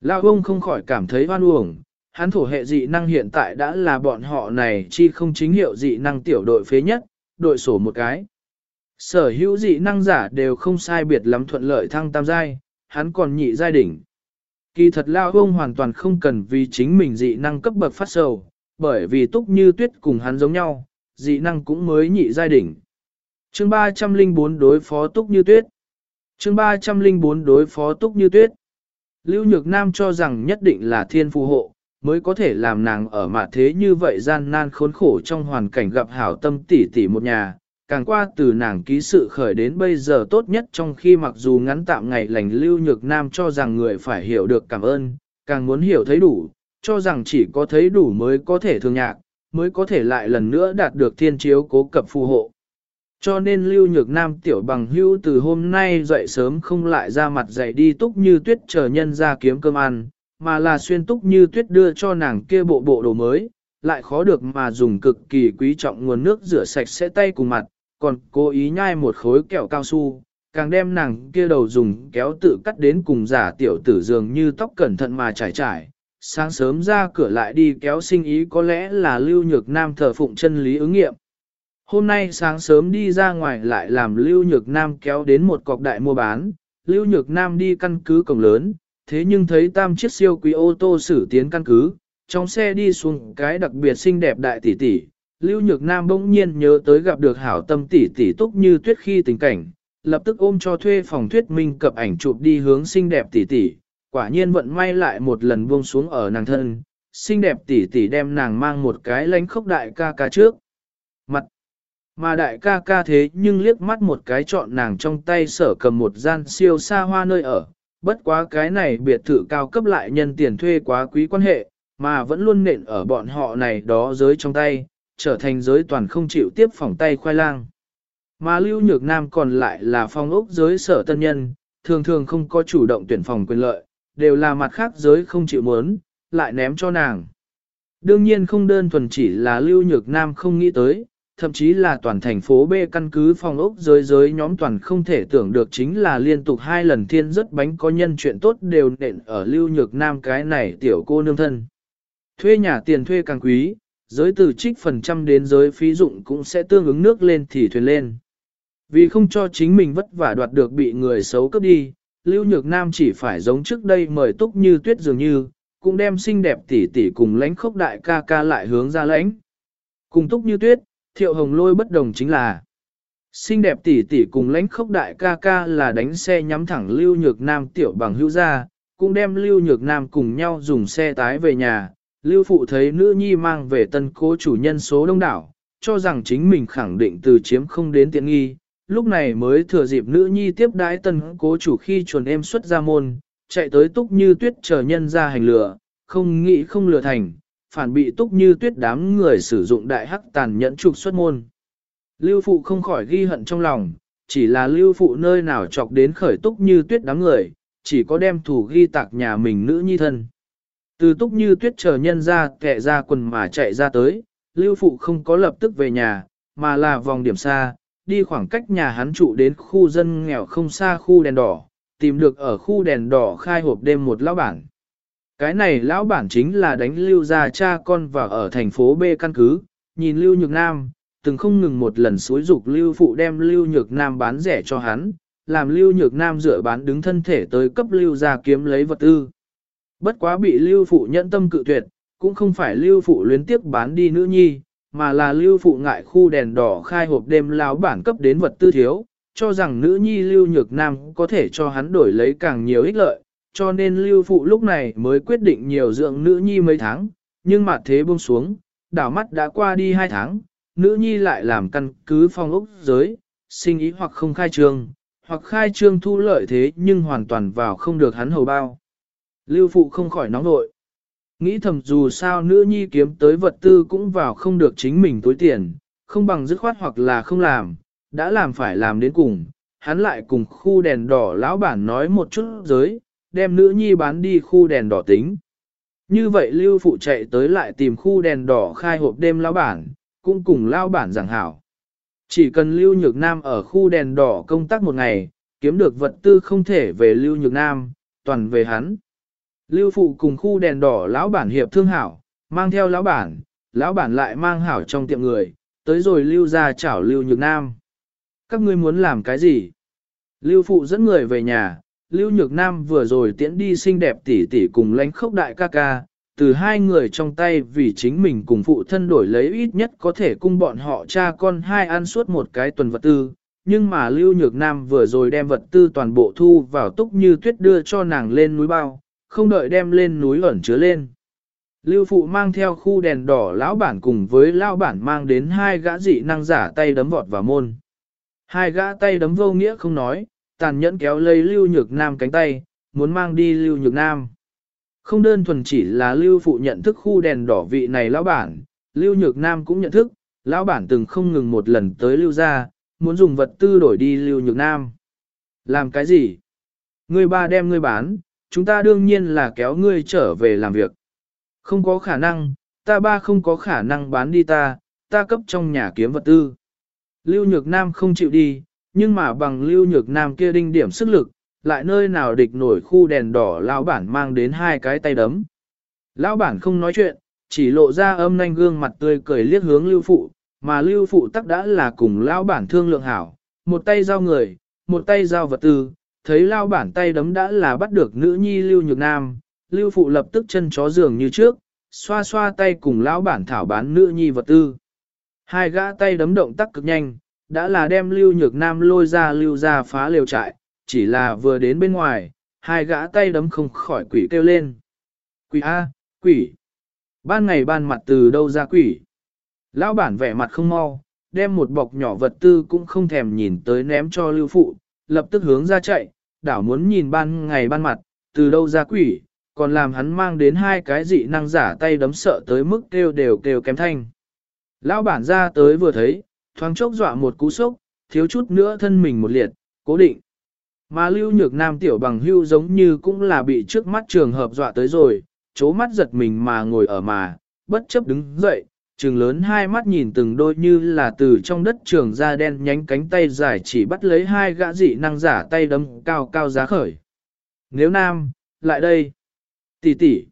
Lão ông không khỏi cảm thấy hoan uổng, hắn thổ hệ dị năng hiện tại đã là bọn họ này chi không chính hiệu dị năng tiểu đội phế nhất, đội sổ một cái. Sở hữu dị năng giả đều không sai biệt lắm thuận lợi thăng tam giai, hắn còn nhị giai đỉnh. Kỳ thật Lao ông hoàn toàn không cần vì chính mình dị năng cấp bậc phát sầu, bởi vì túc như tuyết cùng hắn giống nhau, dị năng cũng mới nhị giai đỉnh. Chương 304 đối phó túc như tuyết. Chương 304 đối phó túc như tuyết. Lưu Nhược Nam cho rằng nhất định là thiên phù hộ, mới có thể làm nàng ở mặt thế như vậy gian nan khốn khổ trong hoàn cảnh gặp hảo tâm tỷ tỷ một nhà, càng qua từ nàng ký sự khởi đến bây giờ tốt nhất trong khi mặc dù ngắn tạm ngày lành lưu nhược nam cho rằng người phải hiểu được cảm ơn, càng muốn hiểu thấy đủ, cho rằng chỉ có thấy đủ mới có thể thương nhạc, mới có thể lại lần nữa đạt được thiên chiếu cố cập phù hộ. Cho nên lưu nhược nam tiểu bằng hưu từ hôm nay dậy sớm không lại ra mặt dậy đi túc như tuyết chờ nhân ra kiếm cơm ăn, mà là xuyên túc như tuyết đưa cho nàng kia bộ bộ đồ mới, lại khó được mà dùng cực kỳ quý trọng nguồn nước rửa sạch sẽ tay cùng mặt, còn cố ý nhai một khối kẹo cao su, càng đem nàng kia đầu dùng kéo tự cắt đến cùng giả tiểu tử dường như tóc cẩn thận mà trải trải. Sáng sớm ra cửa lại đi kéo sinh ý có lẽ là lưu nhược nam thờ phụng chân lý ứng nghiệm. Hôm nay sáng sớm đi ra ngoài lại làm lưu nhược nam kéo đến một cọc đại mua bán, lưu nhược nam đi căn cứ cổng lớn, thế nhưng thấy tam chiếc siêu quý ô tô xử tiến căn cứ, trong xe đi xuống cái đặc biệt xinh đẹp đại tỷ tỷ, Lưu Nhược Nam bỗng nhiên nhớ tới gặp được hảo tâm tỷ tỷ túc như tuyết khi tình cảnh, lập tức ôm cho thuê phòng thuyết minh cập ảnh chụp đi hướng xinh đẹp tỷ tỷ, quả nhiên vận may lại một lần buông xuống ở nàng thân, xinh đẹp tỷ tỷ đem nàng mang một cái lánh khốc đại ca ca trước. Mặt, mà đại ca ca thế nhưng liếc mắt một cái chọn nàng trong tay sở cầm một gian siêu xa hoa nơi ở, bất quá cái này biệt thự cao cấp lại nhân tiền thuê quá quý quan hệ, mà vẫn luôn nện ở bọn họ này đó giới trong tay, trở thành giới toàn không chịu tiếp phòng tay khoai lang. Mà Lưu Nhược Nam còn lại là phong ốc giới sở tân nhân, thường thường không có chủ động tuyển phòng quyền lợi, đều là mặt khác giới không chịu muốn, lại ném cho nàng. Đương nhiên không đơn thuần chỉ là Lưu Nhược Nam không nghĩ tới, thậm chí là toàn thành phố B căn cứ phòng ốc giới giới nhóm toàn không thể tưởng được chính là liên tục hai lần thiên rất bánh có nhân chuyện tốt đều nện ở Lưu Nhược Nam cái này tiểu cô nương thân. Thuê nhà tiền thuê càng quý, giới từ trích phần trăm đến giới phí dụng cũng sẽ tương ứng nước lên thì thuyền lên. Vì không cho chính mình vất vả đoạt được bị người xấu cướp đi, Lưu Nhược Nam chỉ phải giống trước đây mời túc như tuyết dường như, cũng đem xinh đẹp tỷ tỷ cùng lãnh khốc đại ca ca lại hướng ra lãnh. Cùng túc như tuyết, thiệu hồng lôi bất đồng chính là xinh đẹp tỷ tỷ cùng lãnh khốc đại ca ca là đánh xe nhắm thẳng Lưu Nhược Nam tiểu bằng hữu ra, cũng đem Lưu Nhược Nam cùng nhau dùng xe tái về nhà, Lưu Phụ thấy nữ nhi mang về tân cố chủ nhân số đông đảo, cho rằng chính mình khẳng định từ chiếm không đến tiện nghi, lúc này mới thừa dịp nữ nhi tiếp đái tân cố chủ khi chuồn em xuất ra môn, chạy tới túc như tuyết chờ nhân ra hành lửa, không nghĩ không lừa thành, phản bị túc như tuyết đám người sử dụng đại hắc tàn nhẫn trục xuất môn. Lưu phụ không khỏi ghi hận trong lòng, chỉ là lưu phụ nơi nào chọc đến khởi túc như tuyết đám người, chỉ có đem thủ ghi tạc nhà mình nữ nhi thân. Từ túc như tuyết chờ nhân ra kẹ ra quần mà chạy ra tới, lưu phụ không có lập tức về nhà, mà là vòng điểm xa, đi khoảng cách nhà hắn trụ đến khu dân nghèo không xa khu đèn đỏ, tìm được ở khu đèn đỏ khai hộp đêm một lão bản. Cái này lão bản chính là đánh lưu ra cha con và ở thành phố B căn cứ, nhìn lưu nhược nam, từng không ngừng một lần xúi dục lưu phụ đem lưu nhược nam bán rẻ cho hắn, làm lưu nhược nam dựa bán đứng thân thể tới cấp lưu ra kiếm lấy vật tư. Bất quá bị lưu phụ nhận tâm cự tuyệt, cũng không phải lưu phụ luyến tiếp bán đi nữ nhi, mà là lưu phụ ngại khu đèn đỏ khai hộp đêm lão bản cấp đến vật tư thiếu, cho rằng nữ nhi lưu nhược nam có thể cho hắn đổi lấy càng nhiều ích lợi, cho nên lưu phụ lúc này mới quyết định nhiều dưỡng nữ nhi mấy tháng, nhưng mà thế buông xuống, đảo mắt đã qua đi hai tháng, nữ nhi lại làm căn cứ phong ốc giới, sinh ý hoặc không khai trương, hoặc khai trương thu lợi thế nhưng hoàn toàn vào không được hắn hầu bao. Lưu phụ không khỏi nóng nội. Nghĩ thầm dù sao nữ nhi kiếm tới vật tư cũng vào không được chính mình tối tiền, không bằng dứt khoát hoặc là không làm, đã làm phải làm đến cùng, hắn lại cùng khu đèn đỏ lão bản nói một chút giới, đem nữ nhi bán đi khu đèn đỏ tính. Như vậy lưu phụ chạy tới lại tìm khu đèn đỏ khai hộp đêm lao bản, cũng cùng lao bản giảng hảo. Chỉ cần lưu nhược nam ở khu đèn đỏ công tác một ngày, kiếm được vật tư không thể về lưu nhược nam, toàn về hắn. Lưu phụ cùng khu đèn đỏ lão bản hiệp thương hảo, mang theo lão bản, lão bản lại mang hảo trong tiệm người, tới rồi lưu ra chảo lưu nhược nam. Các ngươi muốn làm cái gì? Lưu phụ dẫn người về nhà, lưu nhược nam vừa rồi tiễn đi xinh đẹp tỷ tỷ cùng lánh khốc đại ca ca, từ hai người trong tay vì chính mình cùng phụ thân đổi lấy ít nhất có thể cung bọn họ cha con hai ăn suốt một cái tuần vật tư. Nhưng mà Lưu Nhược Nam vừa rồi đem vật tư toàn bộ thu vào túc như tuyết đưa cho nàng lên núi bao, không đợi đem lên núi ẩn chứa lên. Lưu Phụ mang theo khu đèn đỏ lão bản cùng với lão bản mang đến hai gã dị năng giả tay đấm vọt vào môn. Hai gã tay đấm vô nghĩa không nói, tàn nhẫn kéo lấy Lưu Nhược Nam cánh tay, muốn mang đi Lưu Nhược Nam. Không đơn thuần chỉ là Lưu Phụ nhận thức khu đèn đỏ vị này lão bản, Lưu Nhược Nam cũng nhận thức, lão bản từng không ngừng một lần tới Lưu ra, muốn dùng vật tư đổi đi Lưu Nhược Nam. Làm cái gì? Ngươi ba đem ngươi bán, chúng ta đương nhiên là kéo ngươi trở về làm việc. Không có khả năng, ta ba không có khả năng bán đi ta, ta cấp trong nhà kiếm vật tư. Lưu Nhược Nam không chịu đi, nhưng mà bằng Lưu Nhược Nam kia đinh điểm sức lực, lại nơi nào địch nổi khu đèn đỏ lão bản mang đến hai cái tay đấm. Lão bản không nói chuyện, chỉ lộ ra âm nanh gương mặt tươi cười liếc hướng Lưu Phụ, mà Lưu Phụ tắc đã là cùng lão bản thương lượng hảo, một tay giao người, một tay giao vật tư, thấy lão bản tay đấm đã là bắt được nữ nhi Lưu Nhược Nam, Lưu Phụ lập tức chân chó giường như trước, xoa xoa tay cùng lão bản thảo bán nữ nhi vật tư. Hai gã tay đấm động tác cực nhanh, đã là đem Lưu Nhược Nam lôi ra lưu ra phá liều trại, chỉ là vừa đến bên ngoài, hai gã tay đấm không khỏi quỷ kêu lên. Quỷ A, quỷ. Ban ngày ban mặt từ đâu ra quỷ. Lão bản vẻ mặt không mau, đem một bọc nhỏ vật tư cũng không thèm nhìn tới ném cho lưu phụ, lập tức hướng ra chạy, đảo muốn nhìn ban ngày ban mặt, từ đâu ra quỷ, còn làm hắn mang đến hai cái dị năng giả tay đấm sợ tới mức kêu đều kêu kém thanh. Lão bản ra tới vừa thấy, thoáng chốc dọa một cú sốc, thiếu chút nữa thân mình một liệt, cố định. Mà lưu nhược nam tiểu bằng hưu giống như cũng là bị trước mắt trường hợp dọa tới rồi, chố mắt giật mình mà ngồi ở mà, bất chấp đứng dậy, trường lớn hai mắt nhìn từng đôi như là từ trong đất trường ra đen nhánh cánh tay dài chỉ bắt lấy hai gã dị năng giả tay đấm cao cao giá khởi. Nếu nam, lại đây. tỷ tỷ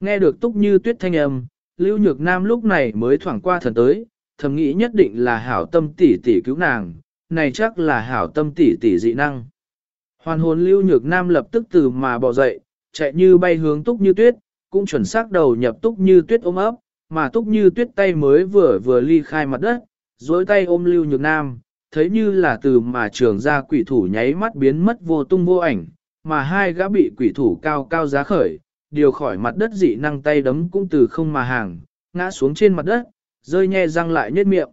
Nghe được túc như tuyết thanh âm, lưu nhược nam lúc này mới thoảng qua thần tới, thầm nghĩ nhất định là hảo tâm tỷ tỷ cứu nàng, này chắc là hảo tâm tỷ tỷ dị năng. Hoàn hồn lưu nhược nam lập tức từ mà bỏ dậy, chạy như bay hướng túc như tuyết, cũng chuẩn xác đầu nhập túc như tuyết ôm ấp, mà túc như tuyết tay mới vừa vừa ly khai mặt đất, dối tay ôm lưu nhược nam, thấy như là từ mà trường ra quỷ thủ nháy mắt biến mất vô tung vô ảnh, mà hai gã bị quỷ thủ cao cao giá khởi, điều khỏi mặt đất dị năng tay đấm cũng từ không mà hàng, ngã xuống trên mặt đất, rơi nhe răng lại nhếch miệng.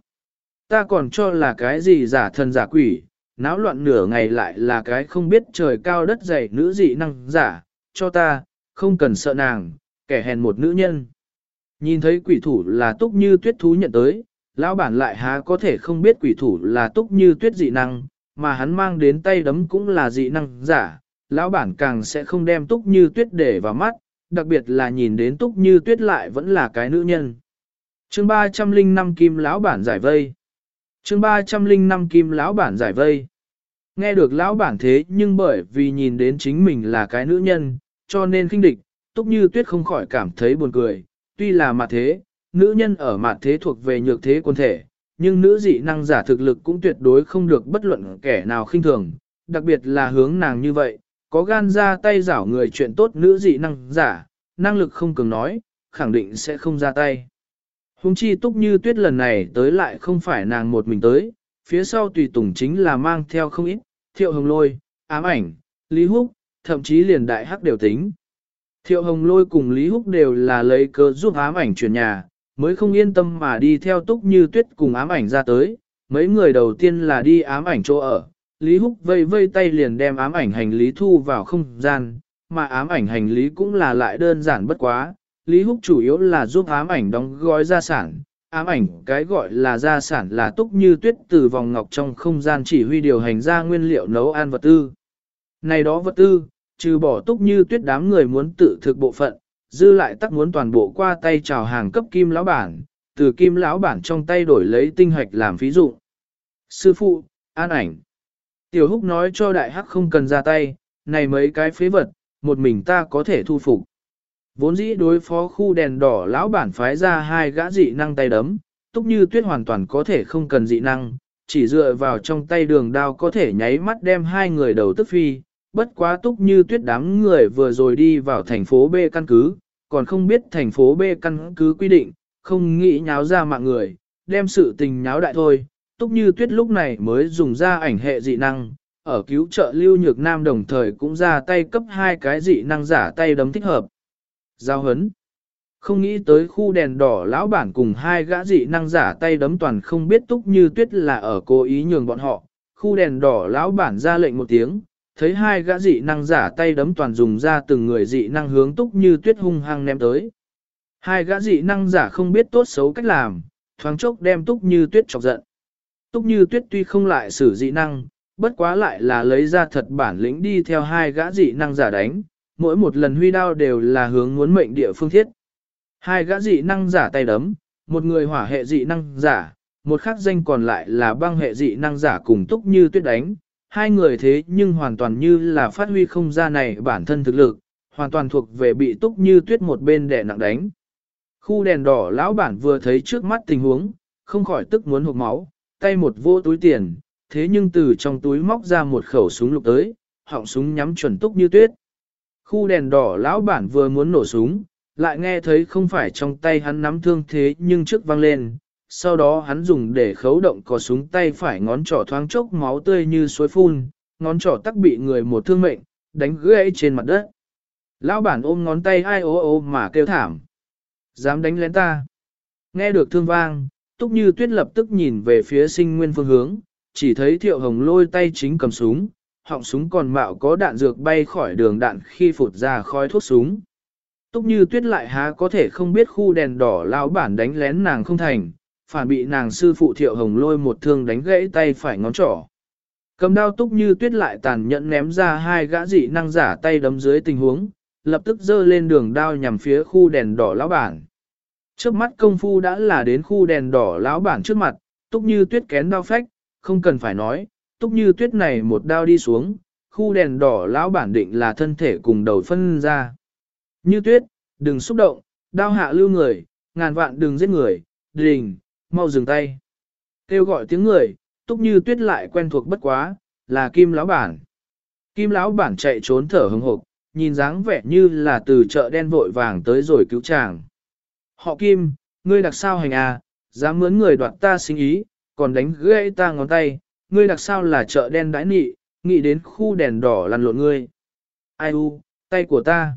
Ta còn cho là cái gì giả thần giả quỷ, náo loạn nửa ngày lại là cái không biết trời cao đất dày nữ dị năng giả, cho ta, không cần sợ nàng, kẻ hèn một nữ nhân. Nhìn thấy quỷ thủ là túc như tuyết thú nhận tới, lão bản lại há có thể không biết quỷ thủ là túc như tuyết dị năng, mà hắn mang đến tay đấm cũng là dị năng giả, lão bản càng sẽ không đem túc như tuyết để vào mắt, đặc biệt là nhìn đến túc như tuyết lại vẫn là cái nữ nhân chương 305 kim lão bản giải vây. chương 305 kim lão bản giải vây. Nghe được lão bản thế nhưng bởi vì nhìn đến chính mình là cái nữ nhân, cho nên khinh địch, túc như tuyết không khỏi cảm thấy buồn cười. Tuy là mặt thế, nữ nhân ở mặt thế thuộc về nhược thế quân thể, nhưng nữ dị năng giả thực lực cũng tuyệt đối không được bất luận kẻ nào khinh thường, đặc biệt là hướng nàng như vậy, có gan ra tay giảo người chuyện tốt nữ dị năng giả, năng lực không cường nói, khẳng định sẽ không ra tay. Hùng chi túc như tuyết lần này tới lại không phải nàng một mình tới, phía sau tùy tùng chính là mang theo không ít, thiệu hồng lôi, ám ảnh, Lý Húc, thậm chí liền đại hắc đều tính. Thiệu hồng lôi cùng Lý Húc đều là lấy cơ giúp ám ảnh chuyển nhà, mới không yên tâm mà đi theo túc như tuyết cùng ám ảnh ra tới. Mấy người đầu tiên là đi ám ảnh chỗ ở, Lý Húc vây vây tay liền đem ám ảnh hành lý thu vào không gian, mà ám ảnh hành lý cũng là lại đơn giản bất quá. Lý Húc chủ yếu là giúp ám ảnh đóng gói gia sản, ám ảnh cái gọi là gia sản là túc như tuyết từ vòng ngọc trong không gian chỉ huy điều hành ra nguyên liệu nấu ăn vật tư. Này đó vật tư, trừ bỏ túc như tuyết đám người muốn tự thực bộ phận, dư lại tắc muốn toàn bộ qua tay chào hàng cấp kim lão bản, từ kim lão bản trong tay đổi lấy tinh hoạch làm phí dụ. Sư phụ, an ảnh. Tiểu húc nói cho đại hắc không cần ra tay, này mấy cái phế vật, một mình ta có thể thu phục. Vốn dĩ đối phó khu đèn đỏ lão bản phái ra hai gã dị năng tay đấm, túc như tuyết hoàn toàn có thể không cần dị năng, chỉ dựa vào trong tay đường đao có thể nháy mắt đem hai người đầu tức phi, bất quá túc như tuyết đám người vừa rồi đi vào thành phố B căn cứ, còn không biết thành phố B căn cứ quy định, không nghĩ nháo ra mạng người, đem sự tình nháo đại thôi, túc như tuyết lúc này mới dùng ra ảnh hệ dị năng, ở cứu trợ lưu nhược nam đồng thời cũng ra tay cấp hai cái dị năng giả tay đấm thích hợp. Giao hấn. Không nghĩ tới khu đèn đỏ lão bản cùng hai gã dị năng giả tay đấm toàn không biết túc như tuyết là ở cố ý nhường bọn họ. Khu đèn đỏ lão bản ra lệnh một tiếng, thấy hai gã dị năng giả tay đấm toàn dùng ra từng người dị năng hướng túc như tuyết hung hăng ném tới. Hai gã dị năng giả không biết tốt xấu cách làm, thoáng chốc đem túc như tuyết chọc giận. Túc như tuyết tuy không lại xử dị năng, bất quá lại là lấy ra thật bản lĩnh đi theo hai gã dị năng giả đánh, mỗi một lần huy đao đều là hướng muốn mệnh địa phương thiết. Hai gã dị năng giả tay đấm, một người hỏa hệ dị năng giả, một khác danh còn lại là băng hệ dị năng giả cùng túc như tuyết đánh. Hai người thế nhưng hoàn toàn như là phát huy không ra này bản thân thực lực, hoàn toàn thuộc về bị túc như tuyết một bên đè nặng đánh. Khu đèn đỏ lão bản vừa thấy trước mắt tình huống, không khỏi tức muốn hụt máu, tay một vô túi tiền, thế nhưng từ trong túi móc ra một khẩu súng lục tới, họng súng nhắm chuẩn túc như tuyết. Khu đèn đỏ lão bản vừa muốn nổ súng, lại nghe thấy không phải trong tay hắn nắm thương thế nhưng trước vang lên, sau đó hắn dùng để khấu động có súng tay phải ngón trỏ thoáng chốc máu tươi như suối phun, ngón trỏ tắc bị người một thương mệnh, đánh gãy trên mặt đất. Lão bản ôm ngón tay ai ô ô mà kêu thảm. Dám đánh lén ta. Nghe được thương vang, túc như tuyết lập tức nhìn về phía sinh nguyên phương hướng, chỉ thấy thiệu hồng lôi tay chính cầm súng, họng súng còn mạo có đạn dược bay khỏi đường đạn khi phụt ra khói thuốc súng. Túc như tuyết lại há có thể không biết khu đèn đỏ lão bản đánh lén nàng không thành, phản bị nàng sư phụ thiệu hồng lôi một thương đánh gãy tay phải ngón trỏ. Cầm đao túc như tuyết lại tàn nhẫn ném ra hai gã dị năng giả tay đấm dưới tình huống, lập tức dơ lên đường đao nhằm phía khu đèn đỏ lão bản. Trước mắt công phu đã là đến khu đèn đỏ lão bản trước mặt, túc như tuyết kén đao phách, không cần phải nói, túc như tuyết này một đao đi xuống, khu đèn đỏ lão bản định là thân thể cùng đầu phân ra. Như tuyết, đừng xúc động, đao hạ lưu người, ngàn vạn đừng giết người, đình, mau dừng tay. Kêu gọi tiếng người, túc như tuyết lại quen thuộc bất quá, là kim lão bản. Kim lão bản chạy trốn thở hừng hộp, nhìn dáng vẻ như là từ chợ đen vội vàng tới rồi cứu chàng. Họ kim, ngươi đặc sao hành à, dám mướn người đoạt ta sinh ý, còn đánh gãy ta ngón tay, ngươi đặc sao là chợ đen đãi nị, nghĩ đến khu đèn đỏ lăn lộn ngươi. Ai u, tay của ta.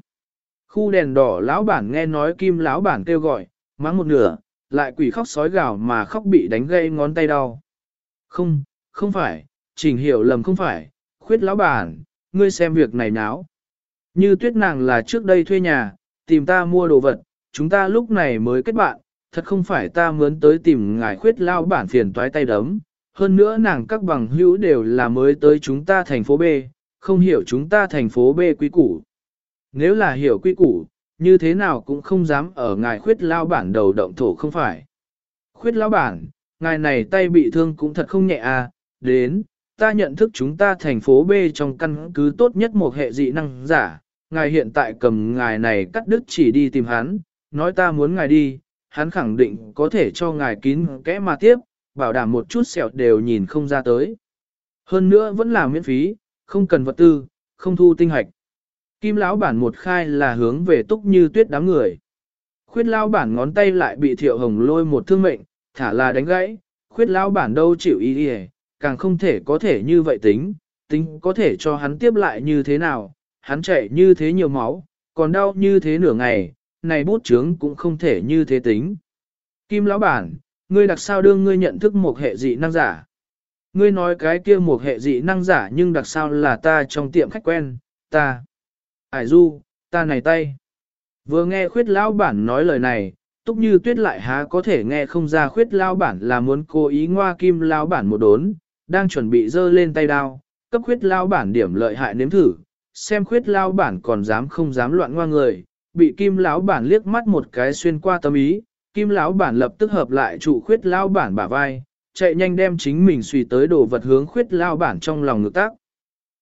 Khu đèn đỏ lão bản nghe nói kim lão bản kêu gọi, mắng một nửa, lại quỷ khóc sói gào mà khóc bị đánh gây ngón tay đau. Không, không phải, trình hiểu lầm không phải, khuyết lão bản, ngươi xem việc này náo. Như tuyết nàng là trước đây thuê nhà, tìm ta mua đồ vật, chúng ta lúc này mới kết bạn, thật không phải ta mướn tới tìm ngài khuyết lao bản phiền toái tay đấm. Hơn nữa nàng các bằng hữu đều là mới tới chúng ta thành phố B, không hiểu chúng ta thành phố B quý củ. Nếu là hiểu quý củ, như thế nào cũng không dám ở ngài khuyết lao bản đầu động thổ không phải. Khuyết lao bản, ngài này tay bị thương cũng thật không nhẹ à, đến, ta nhận thức chúng ta thành phố B trong căn cứ tốt nhất một hệ dị năng giả, ngài hiện tại cầm ngài này cắt đứt chỉ đi tìm hắn, nói ta muốn ngài đi, hắn khẳng định có thể cho ngài kín kẽ mà tiếp, bảo đảm một chút sẹo đều nhìn không ra tới. Hơn nữa vẫn là miễn phí, không cần vật tư, không thu tinh hạch. Kim lão bản một khai là hướng về túc như tuyết đám người. Khuyết lão bản ngón tay lại bị thiệu hồng lôi một thương mệnh, thả là đánh gãy, khuyết lão bản đâu chịu ý đi càng không thể có thể như vậy tính, tính có thể cho hắn tiếp lại như thế nào, hắn chạy như thế nhiều máu, còn đau như thế nửa ngày, này bút chướng cũng không thể như thế tính. Kim lão bản, ngươi đặc sao đương ngươi nhận thức một hệ dị năng giả. Ngươi nói cái kia một hệ dị năng giả nhưng đặc sao là ta trong tiệm khách quen, ta. Ải du, ta này tay. Vừa nghe khuyết lão bản nói lời này, túc như tuyết lại há có thể nghe không ra khuyết lão bản là muốn cố ý ngoa kim lão bản một đốn, đang chuẩn bị giơ lên tay đao, cấp khuyết lão bản điểm lợi hại nếm thử, xem khuyết lão bản còn dám không dám loạn ngoa người, bị kim lão bản liếc mắt một cái xuyên qua tâm ý, kim lão bản lập tức hợp lại trụ khuyết lão bản bả vai, chạy nhanh đem chính mình suy tới đồ vật hướng khuyết lão bản trong lòng ngực tác.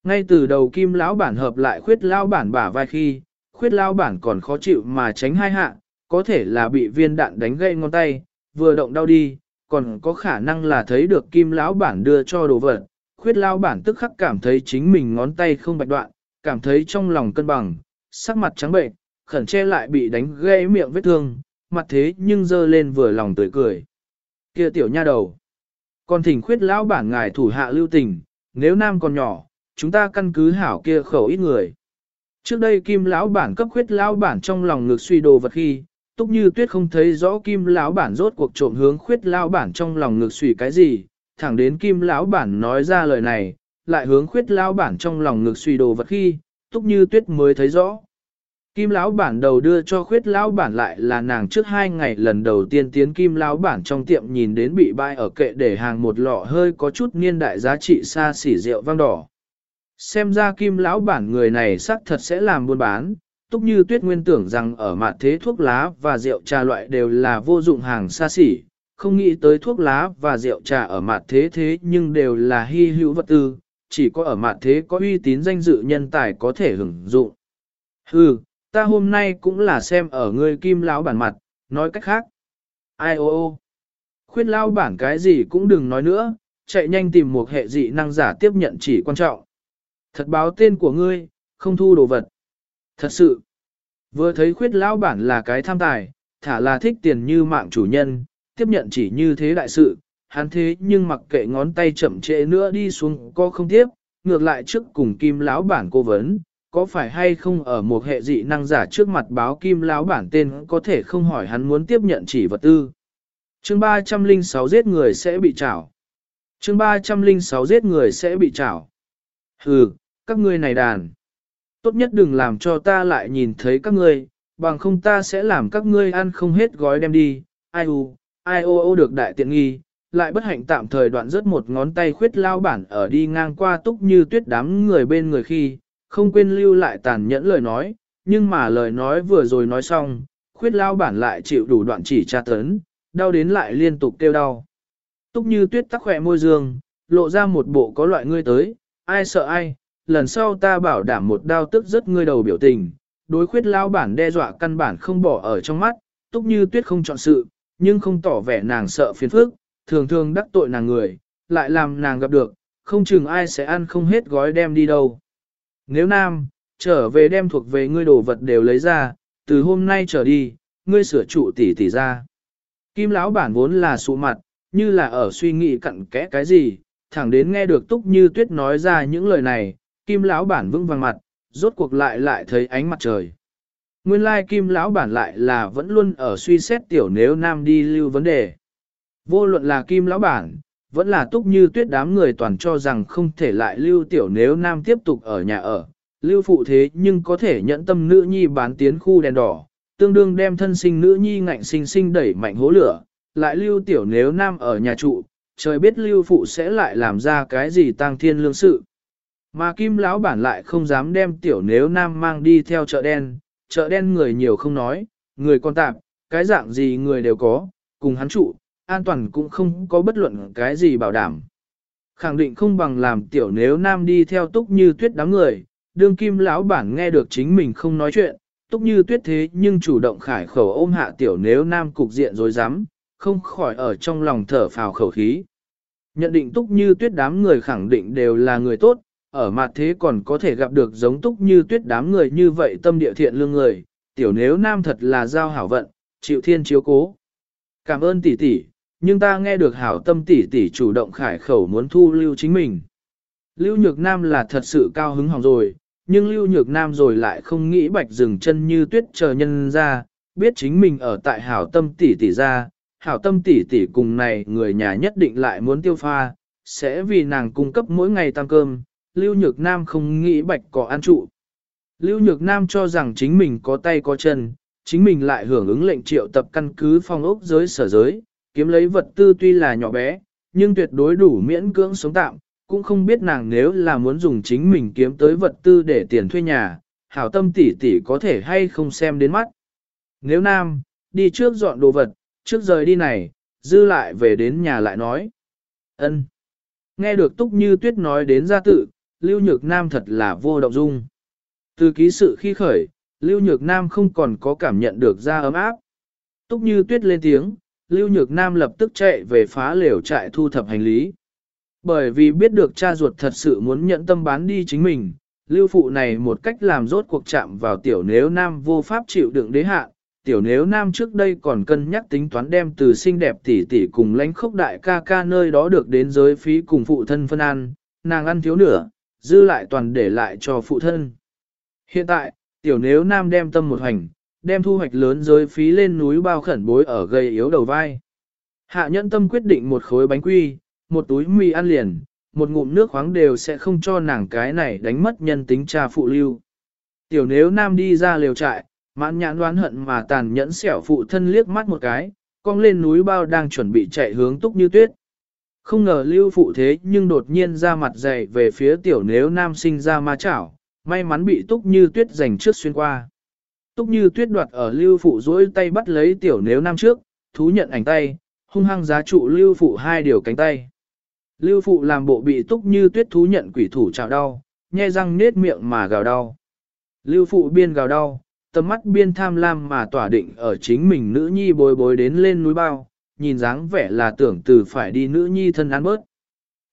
Ngay từ đầu kim lão bản hợp lại khuyết lão bản bả vai khi, khuyết lão bản còn khó chịu mà tránh hai hạ, có thể là bị viên đạn đánh gây ngón tay, vừa động đau đi, còn có khả năng là thấy được kim lão bản đưa cho đồ vật. Khuyết lão bản tức khắc cảm thấy chính mình ngón tay không bạch đoạn, cảm thấy trong lòng cân bằng, sắc mặt trắng bệnh, khẩn che lại bị đánh gãy miệng vết thương, mặt thế nhưng dơ lên vừa lòng tươi cười. Kia tiểu nha đầu. Còn thỉnh khuyết lão bản ngài thủ hạ lưu tình, nếu nam còn nhỏ, chúng ta căn cứ hảo kia khẩu ít người. Trước đây kim lão bản cấp khuyết lão bản trong lòng ngược suy đồ vật khi, túc như tuyết không thấy rõ kim lão bản rốt cuộc trộm hướng khuyết lão bản trong lòng ngược suy cái gì, thẳng đến kim lão bản nói ra lời này, lại hướng khuyết lão bản trong lòng ngược suy đồ vật khi, túc như tuyết mới thấy rõ. Kim lão bản đầu đưa cho khuyết lão bản lại là nàng trước hai ngày lần đầu tiên tiến kim lão bản trong tiệm nhìn đến bị bại ở kệ để hàng một lọ hơi có chút niên đại giá trị xa xỉ rượu vang đỏ. Xem ra kim lão bản người này xác thật sẽ làm buôn bán, túc như tuyết nguyên tưởng rằng ở mặt thế thuốc lá và rượu trà loại đều là vô dụng hàng xa xỉ, không nghĩ tới thuốc lá và rượu trà ở mặt thế thế nhưng đều là hy hữu vật tư, chỉ có ở mặt thế có uy tín danh dự nhân tài có thể hưởng dụng. Hừ, ta hôm nay cũng là xem ở ngươi kim lão bản mặt, nói cách khác. Ai ô ô. Khuyết lão bản cái gì cũng đừng nói nữa, chạy nhanh tìm một hệ dị năng giả tiếp nhận chỉ quan trọng. Thật báo tên của ngươi, không thu đồ vật. Thật sự, vừa thấy khuyết lão bản là cái tham tài, thả là thích tiền như mạng chủ nhân, tiếp nhận chỉ như thế đại sự, hắn thế nhưng mặc kệ ngón tay chậm trễ nữa đi xuống có không tiếp, ngược lại trước cùng kim lão bản cố vấn, có phải hay không ở một hệ dị năng giả trước mặt báo kim lão bản tên có thể không hỏi hắn muốn tiếp nhận chỉ vật tư. Chương 306 giết người sẽ bị trảo. Chương 306 giết người sẽ bị trảo. Hừ, các ngươi này đàn. Tốt nhất đừng làm cho ta lại nhìn thấy các ngươi, bằng không ta sẽ làm các ngươi ăn không hết gói đem đi. Ai u, ai ô ô được đại tiện nghi, lại bất hạnh tạm thời đoạn rớt một ngón tay khuyết lao bản ở đi ngang qua túc như tuyết đám người bên người khi, không quên lưu lại tàn nhẫn lời nói, nhưng mà lời nói vừa rồi nói xong, khuyết lao bản lại chịu đủ đoạn chỉ tra tấn, đau đến lại liên tục kêu đau. Túc như tuyết tắc khỏe môi dương, lộ ra một bộ có loại ngươi tới, ai sợ ai, lần sau ta bảo đảm một đao tức rất ngươi đầu biểu tình, đối khuyết lao bản đe dọa căn bản không bỏ ở trong mắt, túc như tuyết không chọn sự, nhưng không tỏ vẻ nàng sợ phiền phức, thường thường đắc tội nàng người, lại làm nàng gặp được, không chừng ai sẽ ăn không hết gói đem đi đâu. Nếu nam, trở về đem thuộc về ngươi đồ vật đều lấy ra, từ hôm nay trở đi, ngươi sửa trụ tỷ tỷ ra. Kim lão bản vốn là sụ mặt, như là ở suy nghĩ cặn kẽ cái gì, thẳng đến nghe được túc như tuyết nói ra những lời này, kim lão bản vững vàng mặt, rốt cuộc lại lại thấy ánh mặt trời. Nguyên lai kim lão bản lại là vẫn luôn ở suy xét tiểu nếu nam đi lưu vấn đề. Vô luận là kim lão bản, vẫn là túc như tuyết đám người toàn cho rằng không thể lại lưu tiểu nếu nam tiếp tục ở nhà ở. Lưu phụ thế nhưng có thể nhẫn tâm nữ nhi bán tiến khu đèn đỏ, tương đương đem thân sinh nữ nhi ngạnh sinh sinh đẩy mạnh hố lửa, lại lưu tiểu nếu nam ở nhà trụ, trời biết lưu phụ sẽ lại làm ra cái gì tăng thiên lương sự. Mà kim lão bản lại không dám đem tiểu nếu nam mang đi theo chợ đen, chợ đen người nhiều không nói, người con tạp, cái dạng gì người đều có, cùng hắn trụ, an toàn cũng không có bất luận cái gì bảo đảm. Khẳng định không bằng làm tiểu nếu nam đi theo túc như tuyết đám người, đương kim lão bản nghe được chính mình không nói chuyện, túc như tuyết thế nhưng chủ động khải khẩu ôm hạ tiểu nếu nam cục diện rồi dám, không khỏi ở trong lòng thở phào khẩu khí. Nhận định túc như tuyết đám người khẳng định đều là người tốt, ở mặt thế còn có thể gặp được giống túc như tuyết đám người như vậy tâm địa thiện lương người, tiểu nếu nam thật là giao hảo vận, chịu thiên chiếu cố. Cảm ơn tỷ tỷ, nhưng ta nghe được hảo tâm tỷ tỷ chủ động khải khẩu muốn thu lưu chính mình. Lưu Nhược Nam là thật sự cao hứng hỏng rồi, nhưng Lưu Nhược Nam rồi lại không nghĩ bạch dừng chân như tuyết chờ nhân ra, biết chính mình ở tại hảo tâm tỷ tỷ ra, hảo tâm tỷ tỷ cùng này người nhà nhất định lại muốn tiêu pha, sẽ vì nàng cung cấp mỗi ngày tăng cơm, Lưu Nhược Nam không nghĩ bạch có ăn trụ. Lưu Nhược Nam cho rằng chính mình có tay có chân, chính mình lại hưởng ứng lệnh triệu tập căn cứ phong ốc giới sở giới, kiếm lấy vật tư tuy là nhỏ bé, nhưng tuyệt đối đủ miễn cưỡng sống tạm, cũng không biết nàng nếu là muốn dùng chính mình kiếm tới vật tư để tiền thuê nhà, hảo tâm tỷ tỷ có thể hay không xem đến mắt. Nếu nam, đi trước dọn đồ vật, trước rời đi này, dư lại về đến nhà lại nói. ân Nghe được Túc Như Tuyết nói đến gia tự, Lưu Nhược Nam thật là vô động dung. Từ ký sự khi khởi, Lưu Nhược Nam không còn có cảm nhận được ra ấm áp. Túc Như Tuyết lên tiếng, Lưu Nhược Nam lập tức chạy về phá lều trại thu thập hành lý. Bởi vì biết được cha ruột thật sự muốn nhận tâm bán đi chính mình, Lưu Phụ này một cách làm rốt cuộc chạm vào tiểu nếu Nam vô pháp chịu đựng đế hạ. Tiểu nếu Nam trước đây còn cân nhắc tính toán đem từ xinh đẹp tỷ tỷ cùng lãnh khốc đại ca ca nơi đó được đến giới phí cùng phụ thân phân ăn, nàng ăn thiếu nửa, dư lại toàn để lại cho phụ thân. Hiện tại, tiểu nếu nam đem tâm một hành, đem thu hoạch lớn giới phí lên núi bao khẩn bối ở gây yếu đầu vai. Hạ nhẫn tâm quyết định một khối bánh quy, một túi mì ăn liền, một ngụm nước khoáng đều sẽ không cho nàng cái này đánh mất nhân tính cha phụ lưu. Tiểu nếu nam đi ra liều trại, mãn nhãn đoán hận mà tàn nhẫn xẻo phụ thân liếc mắt một cái, cong lên núi bao đang chuẩn bị chạy hướng túc như tuyết. Không ngờ lưu phụ thế nhưng đột nhiên ra mặt dày về phía tiểu nếu nam sinh ra ma chảo, may mắn bị túc như tuyết giành trước xuyên qua. Túc như tuyết đoạt ở lưu phụ dối tay bắt lấy tiểu nếu nam trước, thú nhận ảnh tay, hung hăng giá trụ lưu phụ hai điều cánh tay. Lưu phụ làm bộ bị túc như tuyết thú nhận quỷ thủ chảo đau, nhe răng nết miệng mà gào đau. Lưu phụ biên gào đau, tầm mắt biên tham lam mà tỏa định ở chính mình nữ nhi bồi bồi đến lên núi bao, nhìn dáng vẻ là tưởng từ phải đi nữ nhi thân án bớt.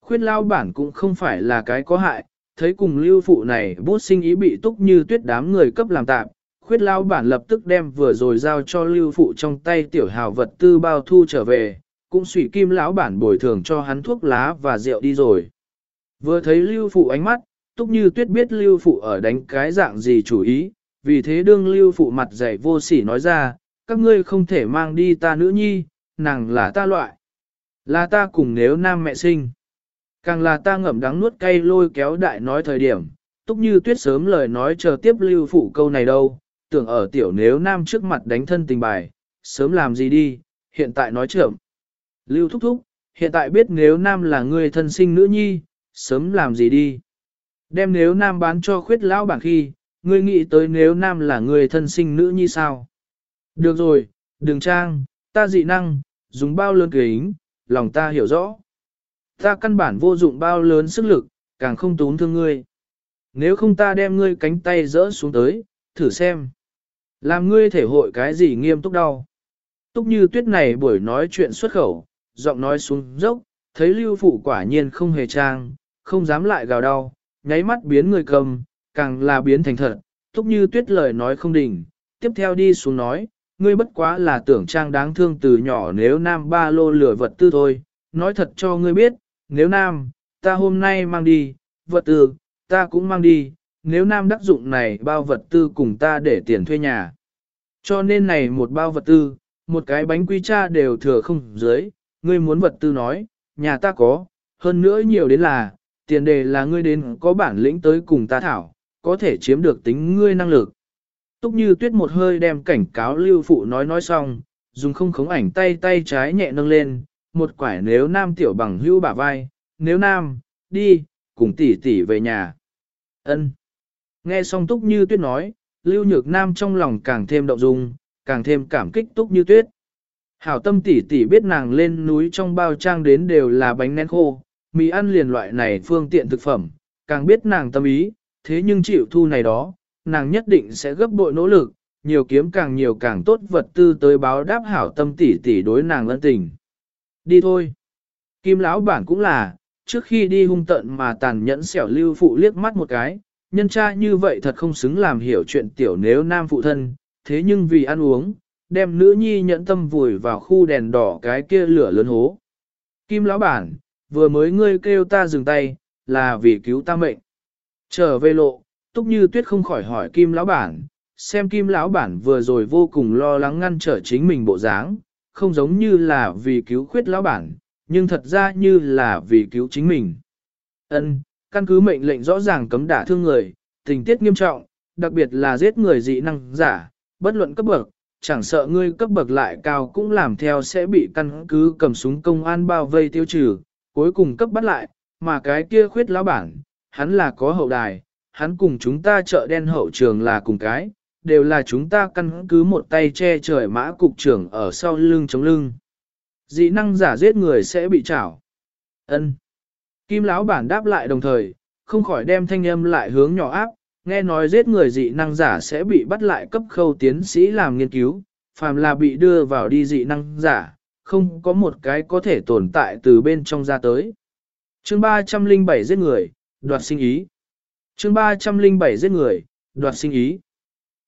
Khuyết lao bản cũng không phải là cái có hại, thấy cùng lưu phụ này bút sinh ý bị túc như tuyết đám người cấp làm tạm, khuyết lao bản lập tức đem vừa rồi giao cho lưu phụ trong tay tiểu hào vật tư bao thu trở về, cũng sủy kim lão bản bồi thường cho hắn thuốc lá và rượu đi rồi. Vừa thấy lưu phụ ánh mắt, túc như tuyết biết lưu phụ ở đánh cái dạng gì chủ ý, vì thế đương lưu phụ mặt dày vô sỉ nói ra, các ngươi không thể mang đi ta nữ nhi, nàng là ta loại. Là ta cùng nếu nam mẹ sinh. Càng là ta ngậm đắng nuốt cay lôi kéo đại nói thời điểm, túc như tuyết sớm lời nói chờ tiếp lưu phụ câu này đâu, tưởng ở tiểu nếu nam trước mặt đánh thân tình bài, sớm làm gì đi, hiện tại nói trưởng. Lưu thúc thúc, hiện tại biết nếu nam là người thân sinh nữ nhi, sớm làm gì đi. Đem nếu nam bán cho khuyết lão bảng khi, ngươi nghĩ tới nếu nam là người thân sinh nữ nhi sao. Được rồi, đừng trang, ta dị năng, dùng bao lớn kính, lòng ta hiểu rõ. Ta căn bản vô dụng bao lớn sức lực, càng không tốn thương ngươi. Nếu không ta đem ngươi cánh tay rỡ xuống tới, thử xem. Làm ngươi thể hội cái gì nghiêm túc đau. Túc như tuyết này buổi nói chuyện xuất khẩu, giọng nói xuống dốc, thấy lưu phụ quả nhiên không hề trang, không dám lại gào đau, nháy mắt biến người cầm, càng là biến thành thật. Túc như tuyết lời nói không đỉnh, tiếp theo đi xuống nói, ngươi bất quá là tưởng trang đáng thương từ nhỏ nếu nam ba lô lửa vật tư thôi, nói thật cho ngươi biết, nếu nam, ta hôm nay mang đi, vật tư, ta cũng mang đi, nếu nam đắc dụng này bao vật tư cùng ta để tiền thuê nhà. Cho nên này một bao vật tư, một cái bánh quy cha đều thừa không dưới, ngươi muốn vật tư nói, nhà ta có, hơn nữa nhiều đến là, tiền đề là ngươi đến có bản lĩnh tới cùng ta thảo, có thể chiếm được tính ngươi năng lực. Túc như tuyết một hơi đem cảnh cáo lưu phụ nói nói xong, dùng không khống ảnh tay tay trái nhẹ nâng lên, một quải nếu nam tiểu bằng hưu bả vai, nếu nam, đi, cùng tỷ tỷ về nhà. ân Nghe xong túc như tuyết nói, lưu nhược nam trong lòng càng thêm động dung, càng thêm cảm kích túc như tuyết. Hảo tâm tỷ tỷ biết nàng lên núi trong bao trang đến đều là bánh nén khô, mì ăn liền loại này phương tiện thực phẩm, càng biết nàng tâm ý, thế nhưng chịu thu này đó, nàng nhất định sẽ gấp bội nỗ lực, nhiều kiếm càng nhiều càng tốt vật tư tới báo đáp hảo tâm tỷ tỷ đối nàng lân tình. Đi thôi. Kim lão bản cũng là, trước khi đi hung tận mà tàn nhẫn xẻo lưu phụ liếc mắt một cái, nhân cha như vậy thật không xứng làm hiểu chuyện tiểu nếu nam phụ thân, thế nhưng vì ăn uống, đem nữ nhi nhẫn tâm vùi vào khu đèn đỏ cái kia lửa lớn hố. Kim lão bản, vừa mới ngươi kêu ta dừng tay, là vì cứu ta mệnh. Trở về lộ, túc như tuyết không khỏi hỏi Kim lão bản, xem Kim lão bản vừa rồi vô cùng lo lắng ngăn trở chính mình bộ dáng, không giống như là vì cứu khuyết lão bản, nhưng thật ra như là vì cứu chính mình. Ân, căn cứ mệnh lệnh rõ ràng cấm đả thương người, tình tiết nghiêm trọng, đặc biệt là giết người dị năng giả, bất luận cấp bậc, chẳng sợ ngươi cấp bậc lại cao cũng làm theo sẽ bị căn cứ cầm súng công an bao vây tiêu trừ, cuối cùng cấp bắt lại, mà cái kia khuyết lão bản, hắn là có hậu đài, hắn cùng chúng ta chợ đen hậu trường là cùng cái, đều là chúng ta căn cứ một tay che trời mã cục trưởng ở sau lưng chống lưng. Dị năng giả giết người sẽ bị trảo. Ân. Kim lão bản đáp lại đồng thời, không khỏi đem thanh âm lại hướng nhỏ áp, nghe nói giết người dị năng giả sẽ bị bắt lại cấp khâu tiến sĩ làm nghiên cứu, phàm là bị đưa vào đi dị năng giả, không có một cái có thể tồn tại từ bên trong ra tới. Chương 307 giết người, đoạt sinh ý. Chương 307 giết người, đoạt sinh ý.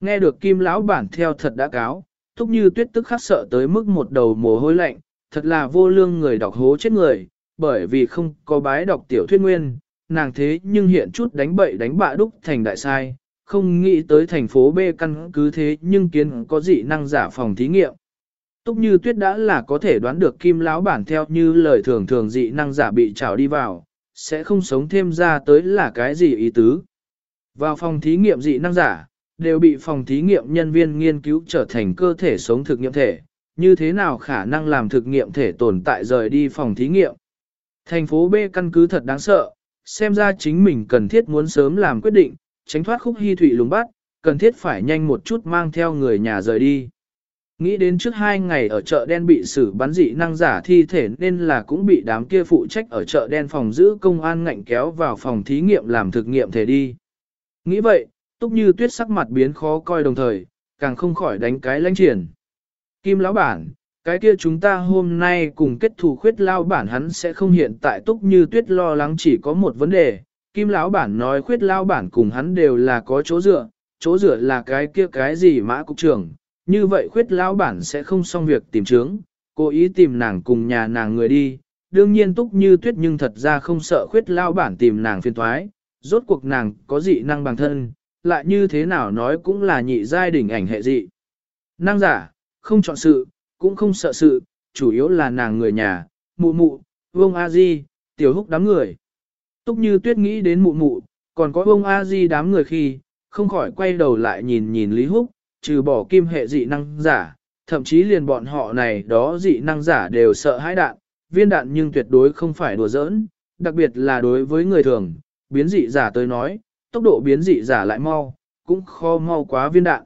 Nghe được kim lão bản theo thật đã cáo, thúc như tuyết tức khắc sợ tới mức một đầu mồ hôi lạnh, thật là vô lương người đọc hố chết người, bởi vì không có bái đọc tiểu thuyết nguyên, nàng thế nhưng hiện chút đánh bậy đánh bạ đúc thành đại sai, không nghĩ tới thành phố B căn cứ thế nhưng kiến có dị năng giả phòng thí nghiệm. Túc như tuyết đã là có thể đoán được kim lão bản theo như lời thường thường dị năng giả bị trào đi vào, sẽ không sống thêm ra tới là cái gì ý tứ. Vào phòng thí nghiệm dị năng giả, đều bị phòng thí nghiệm nhân viên nghiên cứu trở thành cơ thể sống thực nghiệm thể, như thế nào khả năng làm thực nghiệm thể tồn tại rời đi phòng thí nghiệm. Thành phố B căn cứ thật đáng sợ, xem ra chính mình cần thiết muốn sớm làm quyết định, tránh thoát khúc hy thủy lùng bắt, cần thiết phải nhanh một chút mang theo người nhà rời đi. Nghĩ đến trước hai ngày ở chợ đen bị xử bắn dị năng giả thi thể nên là cũng bị đám kia phụ trách ở chợ đen phòng giữ công an ngạnh kéo vào phòng thí nghiệm làm thực nghiệm thể đi. Nghĩ vậy, túc như tuyết sắc mặt biến khó coi đồng thời, càng không khỏi đánh cái lãnh triển. Kim lão bản, cái kia chúng ta hôm nay cùng kết thù khuyết lao bản hắn sẽ không hiện tại túc như tuyết lo lắng chỉ có một vấn đề. Kim lão bản nói khuyết lao bản cùng hắn đều là có chỗ dựa, chỗ dựa là cái kia cái gì mã cục trưởng. Như vậy khuyết lao bản sẽ không xong việc tìm chứng, cố ý tìm nàng cùng nhà nàng người đi. Đương nhiên túc như tuyết nhưng thật ra không sợ khuyết lao bản tìm nàng phiền thoái, rốt cuộc nàng có dị năng bằng thân, lại như thế nào nói cũng là nhị giai đỉnh ảnh hệ dị. Năng giả, không chọn sự, cũng không sợ sự, chủ yếu là nàng người nhà, mụ mụ, vông a di, tiểu húc đám người. Túc như tuyết nghĩ đến mụ mụ, còn có vông a di đám người khi, không khỏi quay đầu lại nhìn nhìn Lý Húc, trừ bỏ kim hệ dị năng giả, thậm chí liền bọn họ này đó dị năng giả đều sợ hãi đạn, viên đạn nhưng tuyệt đối không phải đùa giỡn, đặc biệt là đối với người thường, biến dị giả tới nói, tốc độ biến dị giả lại mau, cũng khó mau quá viên đạn.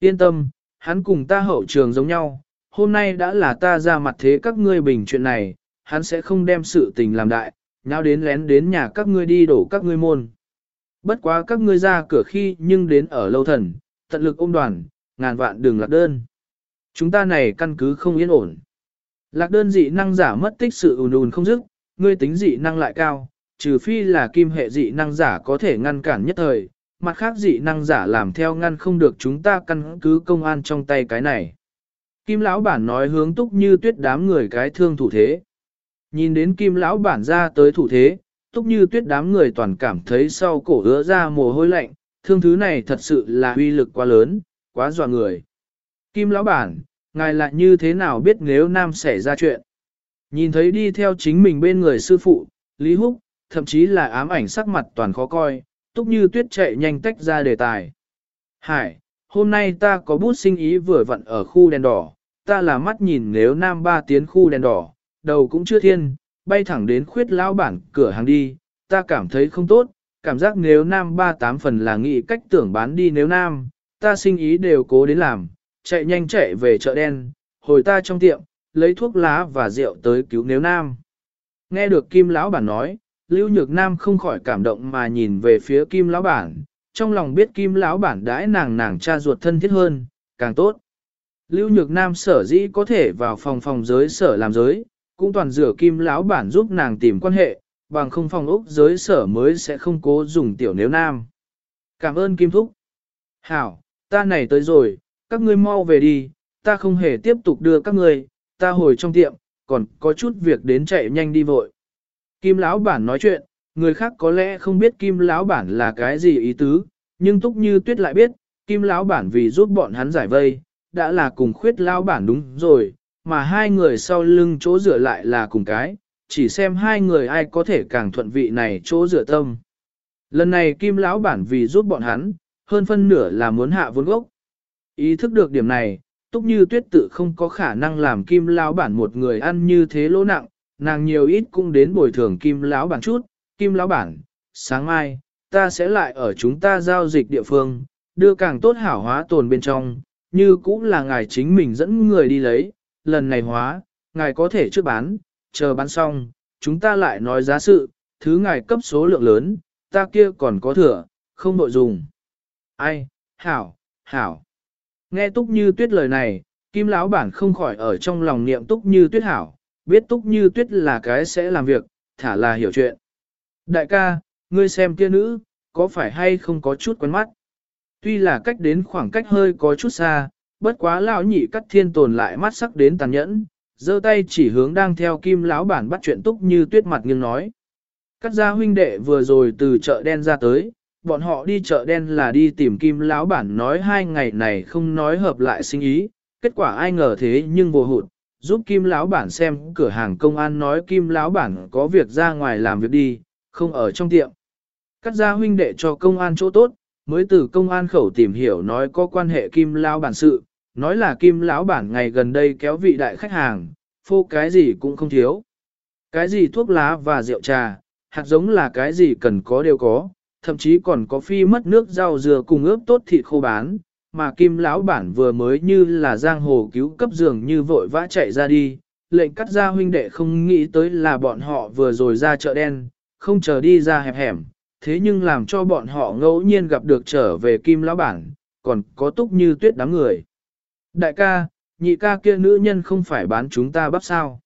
Yên tâm, hắn cùng ta hậu trường giống nhau, hôm nay đã là ta ra mặt thế các ngươi bình chuyện này, hắn sẽ không đem sự tình làm đại, nhau đến lén đến nhà các ngươi đi đổ các ngươi môn. Bất quá các ngươi ra cửa khi nhưng đến ở lâu thần, tận lực ôm đoàn, ngàn vạn đừng lạc đơn. Chúng ta này căn cứ không yên ổn. Lạc đơn dị năng giả mất tích sự ùn ùn không dứt, ngươi tính dị năng lại cao, trừ phi là kim hệ dị năng giả có thể ngăn cản nhất thời, mặt khác dị năng giả làm theo ngăn không được chúng ta căn cứ công an trong tay cái này. Kim lão bản nói hướng túc như tuyết đám người cái thương thủ thế. Nhìn đến kim lão bản ra tới thủ thế, túc như tuyết đám người toàn cảm thấy sau cổ ứa ra mồ hôi lạnh, thương thứ này thật sự là uy lực quá lớn, quá dọa người. Kim lão bản, ngài lại như thế nào biết nếu nam xảy ra chuyện? Nhìn thấy đi theo chính mình bên người sư phụ, Lý Húc, thậm chí là ám ảnh sắc mặt toàn khó coi, túc như tuyết chạy nhanh tách ra đề tài. Hải, hôm nay ta có bút sinh ý vừa vặn ở khu đèn đỏ, ta là mắt nhìn nếu nam ba tiến khu đèn đỏ, đầu cũng chưa thiên, bay thẳng đến khuyết lão bản cửa hàng đi, ta cảm thấy không tốt, cảm giác nếu nam ba tám phần là nghĩ cách tưởng bán đi nếu nam, ta sinh ý đều cố đến làm, chạy nhanh chạy về chợ đen, hồi ta trong tiệm, lấy thuốc lá và rượu tới cứu nếu nam. Nghe được Kim lão bản nói, Lưu Nhược Nam không khỏi cảm động mà nhìn về phía Kim lão bản, trong lòng biết Kim lão bản đãi nàng nàng cha ruột thân thiết hơn, càng tốt. Lưu Nhược Nam sở dĩ có thể vào phòng phòng giới sở làm giới, cũng toàn dựa Kim lão bản giúp nàng tìm quan hệ, bằng không phòng ốc giới sở mới sẽ không cố dùng tiểu nếu nam. Cảm ơn Kim Thúc. Hảo, ta này tới rồi, các ngươi mau về đi, ta không hề tiếp tục đưa các ngươi, ta hồi trong tiệm, còn có chút việc đến chạy nhanh đi vội. Kim lão bản nói chuyện, người khác có lẽ không biết Kim lão bản là cái gì ý tứ, nhưng Túc Như Tuyết lại biết, Kim lão bản vì giúp bọn hắn giải vây, đã là cùng khuyết lão bản đúng rồi, mà hai người sau lưng chỗ rửa lại là cùng cái, chỉ xem hai người ai có thể càng thuận vị này chỗ rửa tâm. Lần này Kim lão bản vì giúp bọn hắn, hơn phân nửa là muốn hạ vốn gốc. Ý thức được điểm này, Túc Như Tuyết tự không có khả năng làm Kim lão bản một người ăn như thế lỗ nặng, nàng nhiều ít cũng đến bồi thường Kim lão bản chút, Kim lão bản, sáng mai, ta sẽ lại ở chúng ta giao dịch địa phương, đưa càng tốt hảo hóa tồn bên trong, như cũng là ngài chính mình dẫn người đi lấy, lần này hóa, ngài có thể trước bán, chờ bán xong, chúng ta lại nói giá sự, thứ ngài cấp số lượng lớn, ta kia còn có thừa, không nội dùng. Ai, hảo, hảo. Nghe túc như tuyết lời này, kim lão bản không khỏi ở trong lòng niệm túc như tuyết hảo, biết túc như tuyết là cái sẽ làm việc, thả là hiểu chuyện. Đại ca, ngươi xem kia nữ, có phải hay không có chút quen mắt? Tuy là cách đến khoảng cách hơi có chút xa, bất quá lão nhị cắt thiên tồn lại mắt sắc đến tàn nhẫn, giơ tay chỉ hướng đang theo kim lão bản bắt chuyện túc như tuyết mặt nghiêng nói. Cắt gia huynh đệ vừa rồi từ chợ đen ra tới, bọn họ đi chợ đen là đi tìm kim lão bản nói hai ngày này không nói hợp lại sinh ý, kết quả ai ngờ thế nhưng vô hụt, giúp kim lão bản xem cửa hàng công an nói kim lão bản có việc ra ngoài làm việc đi, không ở trong tiệm. Cắt gia huynh đệ cho công an chỗ tốt, mới từ công an khẩu tìm hiểu nói có quan hệ kim lão bản sự, nói là kim lão bản ngày gần đây kéo vị đại khách hàng, phô cái gì cũng không thiếu. Cái gì thuốc lá và rượu trà, hạt giống là cái gì cần có đều có, thậm chí còn có phi mất nước rau dừa cùng ướp tốt thịt khô bán, mà kim lão bản vừa mới như là giang hồ cứu cấp giường như vội vã chạy ra đi, lệnh cắt ra huynh đệ không nghĩ tới là bọn họ vừa rồi ra chợ đen, không chờ đi ra hẹp hẻm, thế nhưng làm cho bọn họ ngẫu nhiên gặp được trở về kim lão bản, còn có túc như tuyết đám người. Đại ca, nhị ca kia nữ nhân không phải bán chúng ta bắp sao.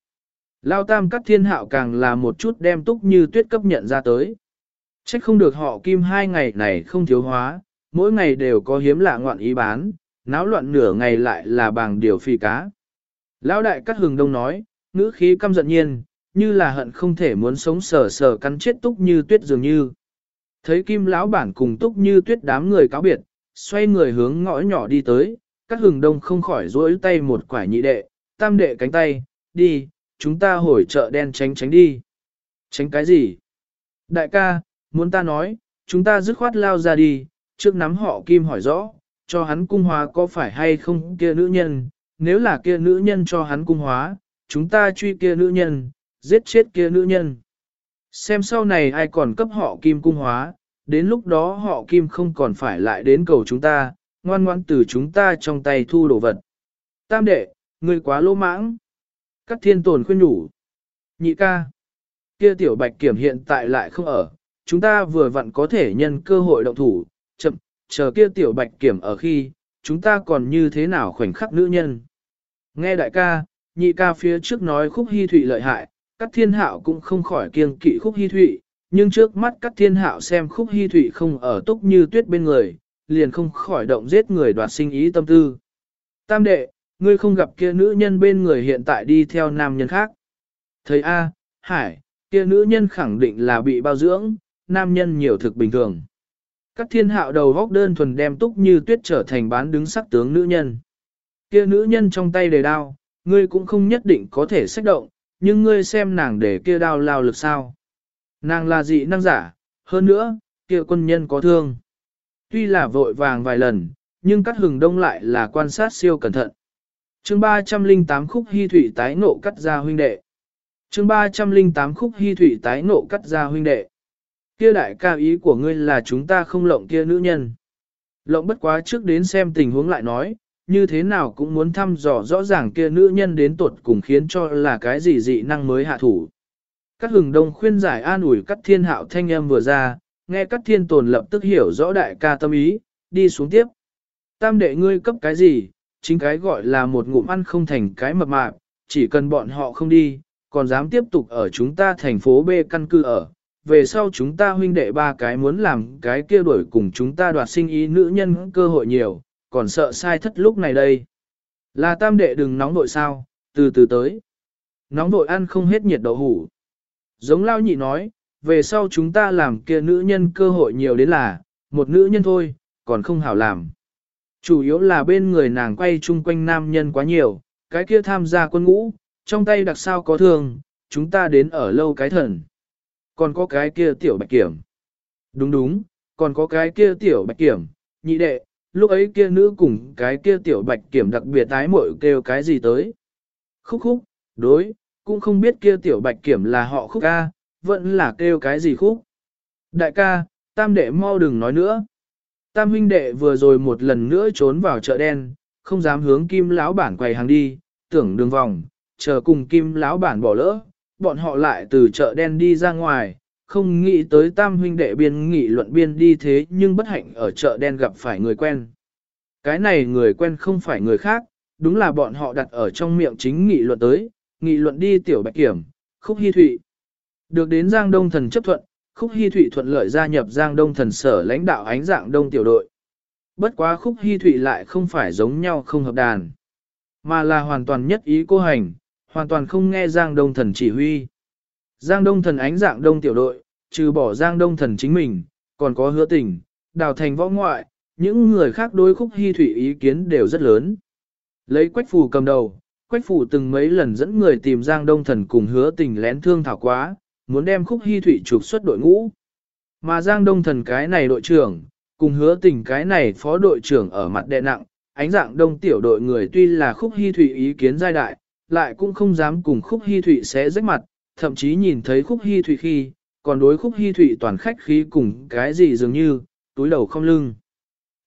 Lao tam cắt thiên hạo càng là một chút đem túc như tuyết cấp nhận ra tới. Trách không được họ kim hai ngày này không thiếu hóa, mỗi ngày đều có hiếm lạ ngoạn ý bán, náo loạn nửa ngày lại là bằng điều phi cá. Lão đại cắt hừng đông nói, ngữ khí căm giận nhiên, như là hận không thể muốn sống sờ sờ cắn chết túc như tuyết dường như. Thấy kim lão bản cùng túc như tuyết đám người cáo biệt, xoay người hướng ngõ nhỏ đi tới, các hừng đông không khỏi rỗi tay một quả nhị đệ, tam đệ cánh tay, đi, chúng ta hồi chợ đen tránh tránh đi. Tránh cái gì? Đại ca, muốn ta nói, chúng ta dứt khoát lao ra đi, trước nắm họ kim hỏi rõ, cho hắn cung hóa có phải hay không kia nữ nhân, nếu là kia nữ nhân cho hắn cung hóa, chúng ta truy kia nữ nhân, giết chết kia nữ nhân. Xem sau này ai còn cấp họ kim cung hóa, đến lúc đó họ kim không còn phải lại đến cầu chúng ta, ngoan ngoãn từ chúng ta trong tay thu đồ vật. Tam đệ, ngươi quá lỗ mãng. Các thiên tồn khuyên nhủ. Nhị ca. Kia tiểu bạch kiểm hiện tại lại không ở, chúng ta vừa vặn có thể nhân cơ hội động thủ, chậm, chờ kia tiểu bạch kiểm ở khi, chúng ta còn như thế nào khoảnh khắc nữ nhân. Nghe đại ca, nhị ca phía trước nói khúc hy thụy lợi hại, các thiên hạo cũng không khỏi kiêng kỵ khúc hy thụy, nhưng trước mắt các thiên hạo xem khúc hy thụy không ở túc như tuyết bên người, liền không khỏi động giết người đoạt sinh ý tâm tư. Tam đệ, ngươi không gặp kia nữ nhân bên người hiện tại đi theo nam nhân khác. Thầy A, Hải, kia nữ nhân khẳng định là bị bao dưỡng, nam nhân nhiều thực bình thường. Các thiên hạo đầu góc đơn thuần đem túc như tuyết trở thành bán đứng sắc tướng nữ nhân. kia nữ nhân trong tay đề đao, ngươi cũng không nhất định có thể sách động, nhưng ngươi xem nàng để kia đao lao lực sao. Nàng là dị năng giả, hơn nữa, kia quân nhân có thương. Tuy là vội vàng vài lần, nhưng cắt hừng đông lại là quan sát siêu cẩn thận. chương 308 khúc hy thủy tái nộ cắt ra huynh đệ. chương 308 khúc hy thủy tái nộ cắt ra huynh đệ. Kia đại ca ý của ngươi là chúng ta không lộng kia nữ nhân. Lộng bất quá trước đến xem tình huống lại nói, như thế nào cũng muốn thăm dò rõ ràng kia nữ nhân đến tuột cùng khiến cho là cái gì dị năng mới hạ thủ. Các hừng đông khuyên giải an ủi các thiên hạo thanh âm vừa ra, nghe các thiên tồn lập tức hiểu rõ đại ca tâm ý, đi xuống tiếp. Tam đệ ngươi cấp cái gì, chính cái gọi là một ngụm ăn không thành cái mập mạp, chỉ cần bọn họ không đi, còn dám tiếp tục ở chúng ta thành phố B căn cư ở. Về sau chúng ta huynh đệ ba cái muốn làm cái kia đuổi cùng chúng ta đoạt sinh ý nữ nhân cơ hội nhiều, còn sợ sai thất lúc này đây. Là tam đệ đừng nóng vội sao, từ từ tới. Nóng vội ăn không hết nhiệt đậu hủ. Giống lao nhị nói, về sau chúng ta làm kia nữ nhân cơ hội nhiều đến là, một nữ nhân thôi, còn không hảo làm. Chủ yếu là bên người nàng quay chung quanh nam nhân quá nhiều, cái kia tham gia quân ngũ, trong tay đặc sao có thương, chúng ta đến ở lâu cái thần. Còn có cái kia tiểu bạch kiểm. Đúng đúng, còn có cái kia tiểu bạch kiểm, nhị đệ, lúc ấy kia nữ cùng cái kia tiểu bạch kiểm đặc biệt tái mội kêu cái gì tới. Khúc khúc, đối, cũng không biết kia tiểu bạch kiểm là họ khúc ca, vẫn là kêu cái gì khúc. Đại ca, tam đệ mau đừng nói nữa. Tam huynh đệ vừa rồi một lần nữa trốn vào chợ đen, không dám hướng kim lão bản quầy hàng đi, tưởng đường vòng, chờ cùng kim lão bản bỏ lỡ, bọn họ lại từ chợ đen đi ra ngoài, không nghĩ tới tam huynh đệ biên nghị luận biên đi thế nhưng bất hạnh ở chợ đen gặp phải người quen. Cái này người quen không phải người khác, đúng là bọn họ đặt ở trong miệng chính nghị luận tới, nghị luận đi tiểu bạch kiểm, khúc hy thụy. Được đến Giang Đông Thần chấp thuận, Khúc Hy Thụy thuận lợi gia nhập Giang Đông Thần sở lãnh đạo ánh dạng Đông tiểu đội. Bất quá Khúc Hy Thụy lại không phải giống nhau không hợp đàn, mà là hoàn toàn nhất ý cô hành, hoàn toàn không nghe Giang Đông Thần chỉ huy. Giang Đông Thần ánh dạng Đông tiểu đội, trừ bỏ Giang Đông Thần chính mình, còn có hứa tình, đào thành võ ngoại, những người khác đối Khúc Hy Thụy ý kiến đều rất lớn. Lấy Quách Phù cầm đầu, Quách Phù từng mấy lần dẫn người tìm Giang Đông Thần cùng hứa tình lén thương thảo quá, muốn đem khúc hy thủy trục xuất đội ngũ. Mà Giang Đông Thần cái này đội trưởng, cùng hứa tình cái này phó đội trưởng ở mặt đệ nặng, ánh dạng đông tiểu đội người tuy là khúc hy thủy ý kiến giai đại, lại cũng không dám cùng khúc hy thủy sẽ rách mặt, thậm chí nhìn thấy khúc hy thủy khi, còn đối khúc hy thụy toàn khách khí cùng cái gì dường như, túi đầu không lưng.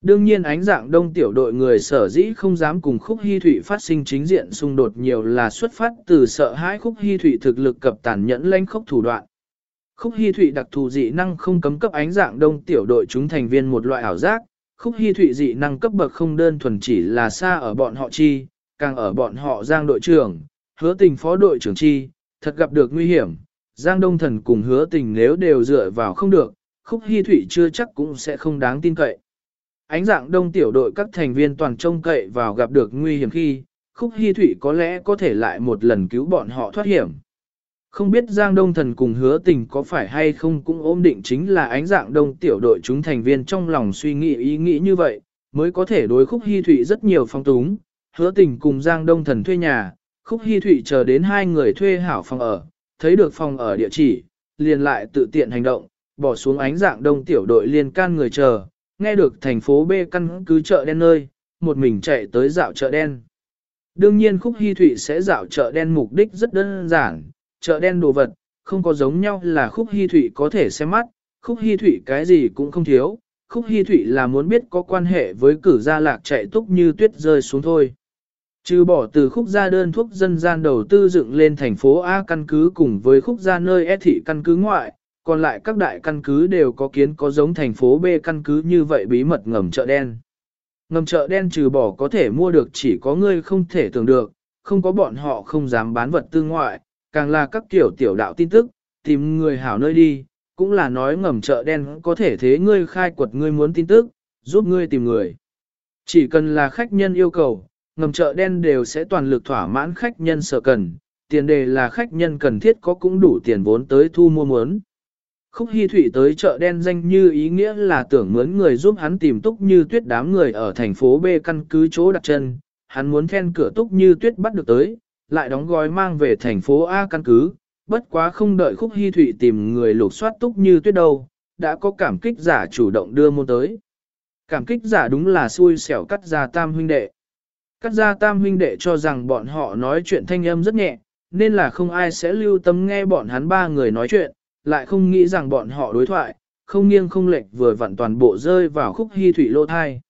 Đương nhiên ánh dạng đông tiểu đội người sở dĩ không dám cùng khúc hy thụy phát sinh chính diện xung đột nhiều là xuất phát từ sợ hãi khúc hy thụy thực lực cập tàn nhẫn lanh khốc thủ đoạn. Khúc hy thụy đặc thù dị năng không cấm cấp ánh dạng đông tiểu đội chúng thành viên một loại ảo giác, khúc hy thụy dị năng cấp bậc không đơn thuần chỉ là xa ở bọn họ chi, càng ở bọn họ giang đội trưởng, hứa tình phó đội trưởng chi, thật gặp được nguy hiểm, giang đông thần cùng hứa tình nếu đều dựa vào không được, khúc hy thủy chưa chắc cũng sẽ không đáng tin cậy ánh dạng đông tiểu đội các thành viên toàn trông cậy vào gặp được nguy hiểm khi, khúc hy thủy có lẽ có thể lại một lần cứu bọn họ thoát hiểm. Không biết Giang Đông Thần cùng hứa tình có phải hay không cũng ôm định chính là ánh dạng đông tiểu đội chúng thành viên trong lòng suy nghĩ ý nghĩ như vậy, mới có thể đối khúc hy thủy rất nhiều phong túng, hứa tình cùng Giang Đông Thần thuê nhà, khúc hy thủy chờ đến hai người thuê hảo phòng ở, thấy được phòng ở địa chỉ, liền lại tự tiện hành động, bỏ xuống ánh dạng đông tiểu đội liên can người chờ, nghe được thành phố B căn cứ chợ đen nơi, một mình chạy tới dạo chợ đen. Đương nhiên Khúc Hy Thụy sẽ dạo chợ đen mục đích rất đơn giản, chợ đen đồ vật, không có giống nhau là Khúc Hy Thụy có thể xem mắt, Khúc Hy Thụy cái gì cũng không thiếu, Khúc Hy Thụy là muốn biết có quan hệ với cử gia lạc chạy túc như tuyết rơi xuống thôi. Trừ bỏ từ khúc gia đơn thuốc dân gian đầu tư dựng lên thành phố A căn cứ cùng với khúc gia nơi E thị căn cứ ngoại, còn lại các đại căn cứ đều có kiến có giống thành phố B căn cứ như vậy bí mật ngầm chợ đen. Ngầm chợ đen trừ bỏ có thể mua được chỉ có người không thể tưởng được, không có bọn họ không dám bán vật tư ngoại, càng là các kiểu tiểu đạo tin tức, tìm người hảo nơi đi, cũng là nói ngầm chợ đen có thể thế ngươi khai quật ngươi muốn tin tức, giúp ngươi tìm người. Chỉ cần là khách nhân yêu cầu, ngầm chợ đen đều sẽ toàn lực thỏa mãn khách nhân sở cần, tiền đề là khách nhân cần thiết có cũng đủ tiền vốn tới thu mua muốn. Khúc Hi Thụy tới chợ đen danh như ý nghĩa là tưởng mướn người giúp hắn tìm túc như tuyết đám người ở thành phố B căn cứ chỗ đặt chân, hắn muốn khen cửa túc như tuyết bắt được tới, lại đóng gói mang về thành phố A căn cứ, bất quá không đợi khúc hy thụy tìm người lục soát túc như tuyết đâu, đã có cảm kích giả chủ động đưa môn tới. Cảm kích giả đúng là xui xẻo cắt ra tam huynh đệ. Cắt ra tam huynh đệ cho rằng bọn họ nói chuyện thanh âm rất nhẹ, nên là không ai sẽ lưu tâm nghe bọn hắn ba người nói chuyện, lại không nghĩ rằng bọn họ đối thoại, không nghiêng không lệch vừa vặn toàn bộ rơi vào khúc hy thủy lô thai.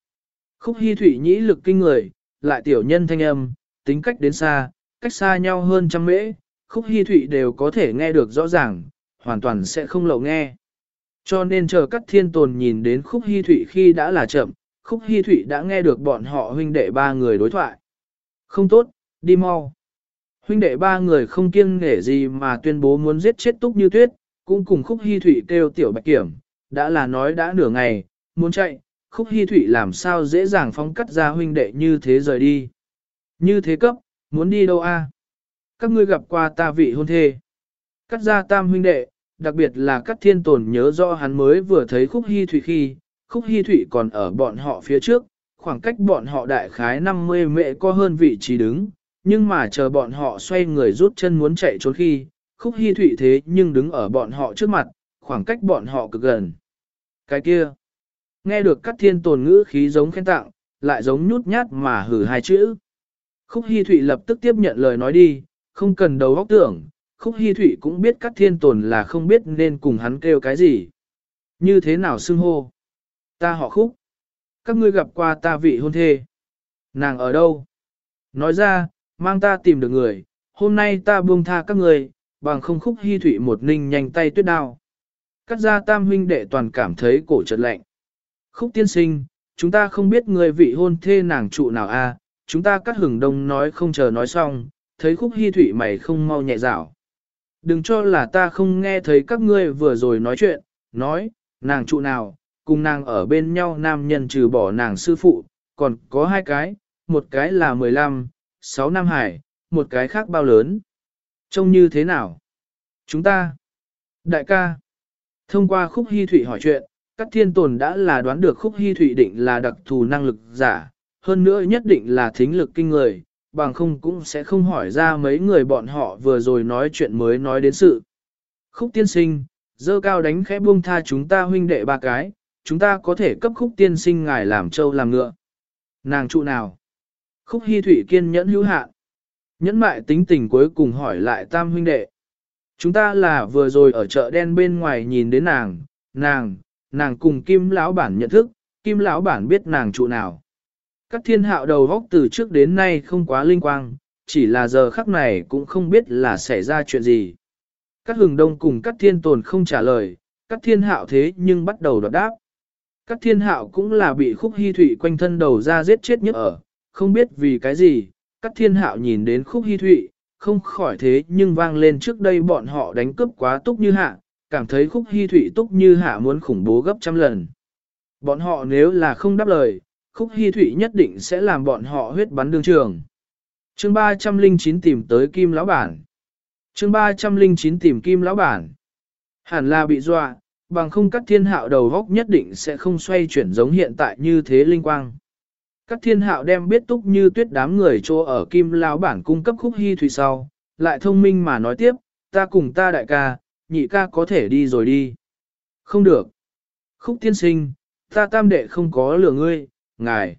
Khúc hy thủy nhĩ lực kinh người, lại tiểu nhân thanh âm, tính cách đến xa, cách xa nhau hơn trăm mễ, khúc hy thủy đều có thể nghe được rõ ràng, hoàn toàn sẽ không lậu nghe. Cho nên chờ các thiên tồn nhìn đến khúc hy thủy khi đã là chậm, khúc hy thủy đã nghe được bọn họ huynh đệ ba người đối thoại. Không tốt, đi mau. Huynh đệ ba người không kiêng nể gì mà tuyên bố muốn giết chết túc như tuyết, cũng cùng khúc hy thủy kêu tiểu bạch kiểm, đã là nói đã nửa ngày, muốn chạy, khúc hy thủy làm sao dễ dàng phóng cắt ra huynh đệ như thế rời đi. Như thế cấp, muốn đi đâu a? Các ngươi gặp qua ta vị hôn thê. Cắt ra tam huynh đệ, đặc biệt là cắt thiên tồn nhớ rõ hắn mới vừa thấy khúc hy thủy khi, khúc hy thủy còn ở bọn họ phía trước, khoảng cách bọn họ đại khái 50 mệ có hơn vị trí đứng, nhưng mà chờ bọn họ xoay người rút chân muốn chạy trốn khi, khúc hy thủy thế nhưng đứng ở bọn họ trước mặt, khoảng cách bọn họ cực gần. Cái kia, nghe được các thiên tồn ngữ khí giống khen tặng, lại giống nhút nhát mà hử hai chữ. Khúc hy thủy lập tức tiếp nhận lời nói đi, không cần đầu óc tưởng, khúc hy thủy cũng biết các thiên tồn là không biết nên cùng hắn kêu cái gì. Như thế nào xưng hô? Ta họ khúc. Các ngươi gặp qua ta vị hôn thê. Nàng ở đâu? Nói ra, mang ta tìm được người, hôm nay ta buông tha các người, bằng không khúc hy thủy một ninh nhanh tay tuyết đao. Cắt ra tam huynh đệ toàn cảm thấy cổ trật lạnh. Khúc tiên sinh, chúng ta không biết người vị hôn thê nàng trụ nào a chúng ta cắt hừng đông nói không chờ nói xong, thấy khúc hy thủy mày không mau nhẹ dạo. Đừng cho là ta không nghe thấy các ngươi vừa rồi nói chuyện, nói, nàng trụ nào, cùng nàng ở bên nhau nam nhân trừ bỏ nàng sư phụ, còn có hai cái, một cái là 15, 6 năm hải, một cái khác bao lớn. Trông như thế nào? Chúng ta. Đại ca. Thông qua khúc hy thủy hỏi chuyện, các thiên tồn đã là đoán được khúc hy thủy định là đặc thù năng lực giả, hơn nữa nhất định là thính lực kinh người, bằng không cũng sẽ không hỏi ra mấy người bọn họ vừa rồi nói chuyện mới nói đến sự. Khúc tiên sinh, dơ cao đánh khẽ buông tha chúng ta huynh đệ ba cái, chúng ta có thể cấp khúc tiên sinh ngài làm trâu làm ngựa. Nàng trụ nào? Khúc hy thủy kiên nhẫn hữu hạn. Nhẫn mại tính tình cuối cùng hỏi lại tam huynh đệ. Chúng ta là vừa rồi ở chợ đen bên ngoài nhìn đến nàng, nàng, nàng cùng kim lão bản nhận thức, kim lão bản biết nàng trụ nào. Các thiên hạo đầu góc từ trước đến nay không quá linh quang, chỉ là giờ khắc này cũng không biết là xảy ra chuyện gì. Các hừng đông cùng các thiên tồn không trả lời, các thiên hạo thế nhưng bắt đầu đọt đáp. Các thiên hạo cũng là bị khúc hy Thụy quanh thân đầu ra giết chết nhất ở, không biết vì cái gì, các thiên hạo nhìn đến khúc hy thụy, không khỏi thế nhưng vang lên trước đây bọn họ đánh cướp quá túc như hạ, cảm thấy khúc hy thụy túc như hạ muốn khủng bố gấp trăm lần. Bọn họ nếu là không đáp lời, khúc hy thụy nhất định sẽ làm bọn họ huyết bắn đương trường. chương 309 tìm tới kim lão bản. chương 309 tìm kim lão bản. Hẳn là bị dọa, bằng không các thiên hạo đầu góc nhất định sẽ không xoay chuyển giống hiện tại như thế linh quang. Các thiên hạo đem biết túc như tuyết đám người chỗ ở kim lão bản cung cấp khúc hy thủy sau, lại thông minh mà nói tiếp, ta cùng ta đại ca, nhị ca có thể đi rồi đi. Không được. Khúc tiên sinh, ta tam đệ không có lừa ngươi, ngài.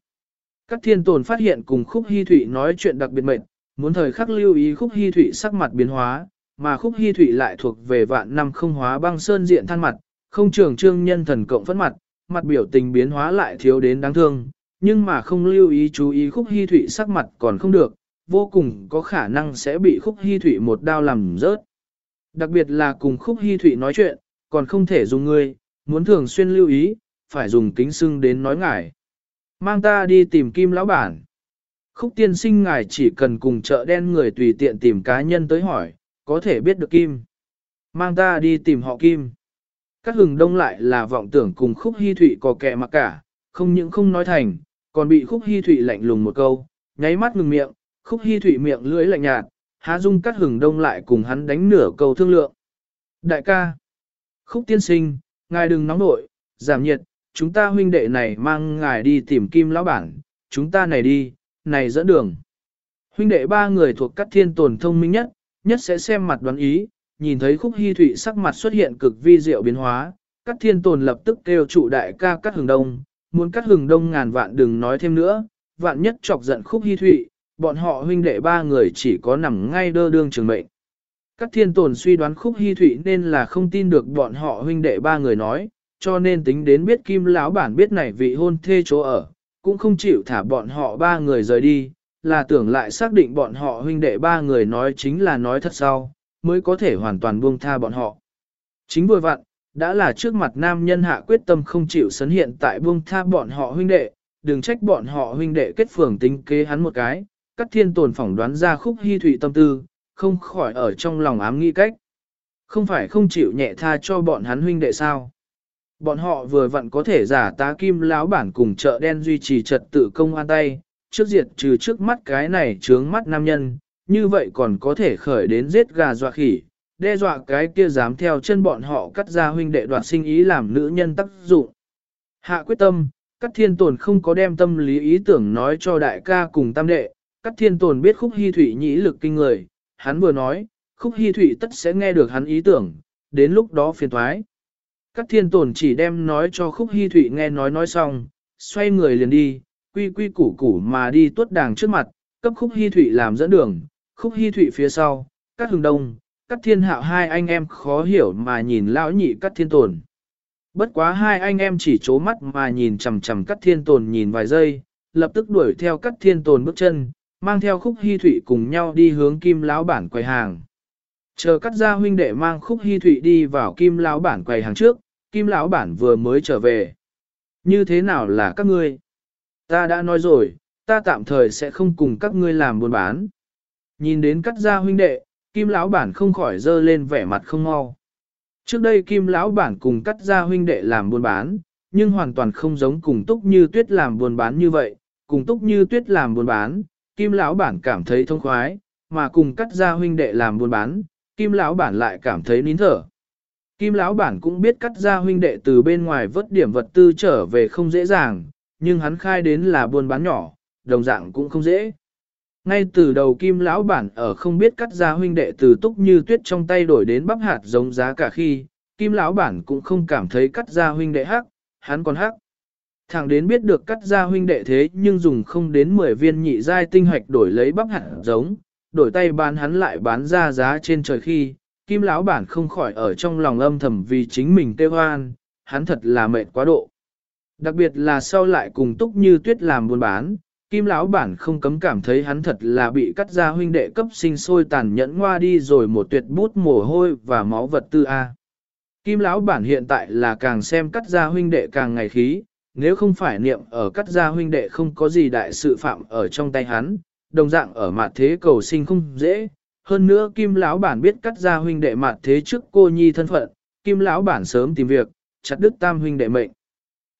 Các thiên tồn phát hiện cùng khúc hy thủy nói chuyện đặc biệt mệnh, muốn thời khắc lưu ý khúc hy thủy sắc mặt biến hóa, mà khúc hy thủy lại thuộc về vạn năm không hóa băng sơn diện than mặt, không trường trương nhân thần cộng phẫn mặt, mặt biểu tình biến hóa lại thiếu đến đáng thương, nhưng mà không lưu ý chú ý khúc hy thụy sắc mặt còn không được, vô cùng có khả năng sẽ bị khúc hy thụy một đao làm rớt. Đặc biệt là cùng khúc hy thụy nói chuyện, còn không thể dùng người, muốn thường xuyên lưu ý, phải dùng kính sưng đến nói ngải. Mang ta đi tìm kim lão bản. Khúc tiên sinh ngài chỉ cần cùng chợ đen người tùy tiện tìm cá nhân tới hỏi, có thể biết được kim. Mang ta đi tìm họ kim. Các hừng đông lại là vọng tưởng cùng khúc hy thụy có kẻ mặc cả, không những không nói thành, còn bị khúc hy thụy lạnh lùng một câu, nháy mắt ngừng miệng, khúc hy thụy miệng lưỡi lạnh nhạt, há dung cắt hừng đông lại cùng hắn đánh nửa câu thương lượng. Đại ca, khúc tiên sinh, ngài đừng nóng nội, giảm nhiệt, chúng ta huynh đệ này mang ngài đi tìm kim lão bản, chúng ta này đi, này dẫn đường. Huynh đệ ba người thuộc các thiên tồn thông minh nhất, nhất sẽ xem mặt đoán ý, nhìn thấy khúc hy thụy sắc mặt xuất hiện cực vi diệu biến hóa, các thiên tồn lập tức kêu trụ đại ca cắt hừng đông, muốn cắt hừng đông ngàn vạn đừng nói thêm nữa, vạn nhất chọc giận khúc hy thụy, bọn họ huynh đệ ba người chỉ có nằm ngay đơ đương trường mệnh. Các thiên tồn suy đoán khúc hy thụy nên là không tin được bọn họ huynh đệ ba người nói, cho nên tính đến biết kim lão bản biết này vị hôn thê chỗ ở, cũng không chịu thả bọn họ ba người rời đi, là tưởng lại xác định bọn họ huynh đệ ba người nói chính là nói thật sau, mới có thể hoàn toàn buông tha bọn họ. Chính vừa vặn, đã là trước mặt nam nhân hạ quyết tâm không chịu sấn hiện tại buông tha bọn họ huynh đệ, đừng trách bọn họ huynh đệ kết phường tính kế hắn một cái, Cắt thiên tồn phỏng đoán ra khúc hy thủy tâm tư, không khỏi ở trong lòng ám nghĩ cách. Không phải không chịu nhẹ tha cho bọn hắn huynh đệ sao. Bọn họ vừa vặn có thể giả tá kim lão bản cùng chợ đen duy trì trật tự công an tay, trước diệt trừ trước mắt cái này trướng mắt nam nhân, như vậy còn có thể khởi đến giết gà dọa khỉ, đe dọa cái kia dám theo chân bọn họ cắt ra huynh đệ đoạt sinh ý làm nữ nhân tác dụng. Hạ quyết tâm, cắt thiên tồn không có đem tâm lý ý tưởng nói cho đại ca cùng tam đệ, cắt thiên tồn biết khúc hy thủy nhĩ lực kinh người, hắn vừa nói, khúc hy thủy tất sẽ nghe được hắn ý tưởng, đến lúc đó phiền thoái. Cắt thiên tồn chỉ đem nói cho khúc hy thủy nghe nói nói xong, xoay người liền đi, quy quy củ củ mà đi tuốt đàng trước mặt, cấp khúc hy thủy làm dẫn đường, khúc hy Thụy phía sau, các hừng đông, các thiên hạo hai anh em khó hiểu mà nhìn lão nhị các thiên tồn. Bất quá hai anh em chỉ chố mắt mà nhìn chằm chằm các thiên tồn nhìn vài giây, lập tức đuổi theo các thiên tồn bước chân, mang theo khúc hy Thụy cùng nhau đi hướng kim lão bản quầy hàng. Chờ cắt ra huynh đệ mang khúc hy Thụy đi vào kim lão bản quầy hàng trước, kim lão bản vừa mới trở về. Như thế nào là các ngươi? Ta đã nói rồi, ta tạm thời sẽ không cùng các ngươi làm buôn bán. Nhìn đến cắt gia huynh đệ, kim lão bản không khỏi dơ lên vẻ mặt không mau. Trước đây kim lão bản cùng cắt gia huynh đệ làm buôn bán, nhưng hoàn toàn không giống cùng túc như tuyết làm buôn bán như vậy, cùng túc như tuyết làm buôn bán, kim lão bản cảm thấy thông khoái, mà cùng cắt gia huynh đệ làm buôn bán, kim lão bản lại cảm thấy nín thở. Kim lão bản cũng biết cắt gia huynh đệ từ bên ngoài vớt điểm vật tư trở về không dễ dàng, nhưng hắn khai đến là buôn bán nhỏ, đồng dạng cũng không dễ. Ngay từ đầu kim lão bản ở không biết cắt ra huynh đệ từ túc như tuyết trong tay đổi đến bắp hạt giống giá cả khi, kim lão bản cũng không cảm thấy cắt ra huynh đệ hắc, hắn còn hắc. Thẳng đến biết được cắt ra huynh đệ thế nhưng dùng không đến 10 viên nhị giai tinh hoạch đổi lấy bắp hạt giống, đổi tay bán hắn lại bán ra giá trên trời khi, kim lão bản không khỏi ở trong lòng âm thầm vì chính mình tê hoan, hắn thật là mệt quá độ. Đặc biệt là sau lại cùng túc như tuyết làm buôn bán, kim lão bản không cấm cảm thấy hắn thật là bị cắt ra huynh đệ cấp sinh sôi tàn nhẫn ngoa đi rồi một tuyệt bút mồ hôi và máu vật tư A. Kim lão bản hiện tại là càng xem cắt ra huynh đệ càng ngày khí, nếu không phải niệm ở cắt ra huynh đệ không có gì đại sự phạm ở trong tay hắn, đồng dạng ở mặt thế cầu sinh không dễ. Hơn nữa Kim lão bản biết cắt ra huynh đệ mặt thế trước cô nhi thân phận, Kim lão bản sớm tìm việc, chặt đứt tam huynh đệ mệnh.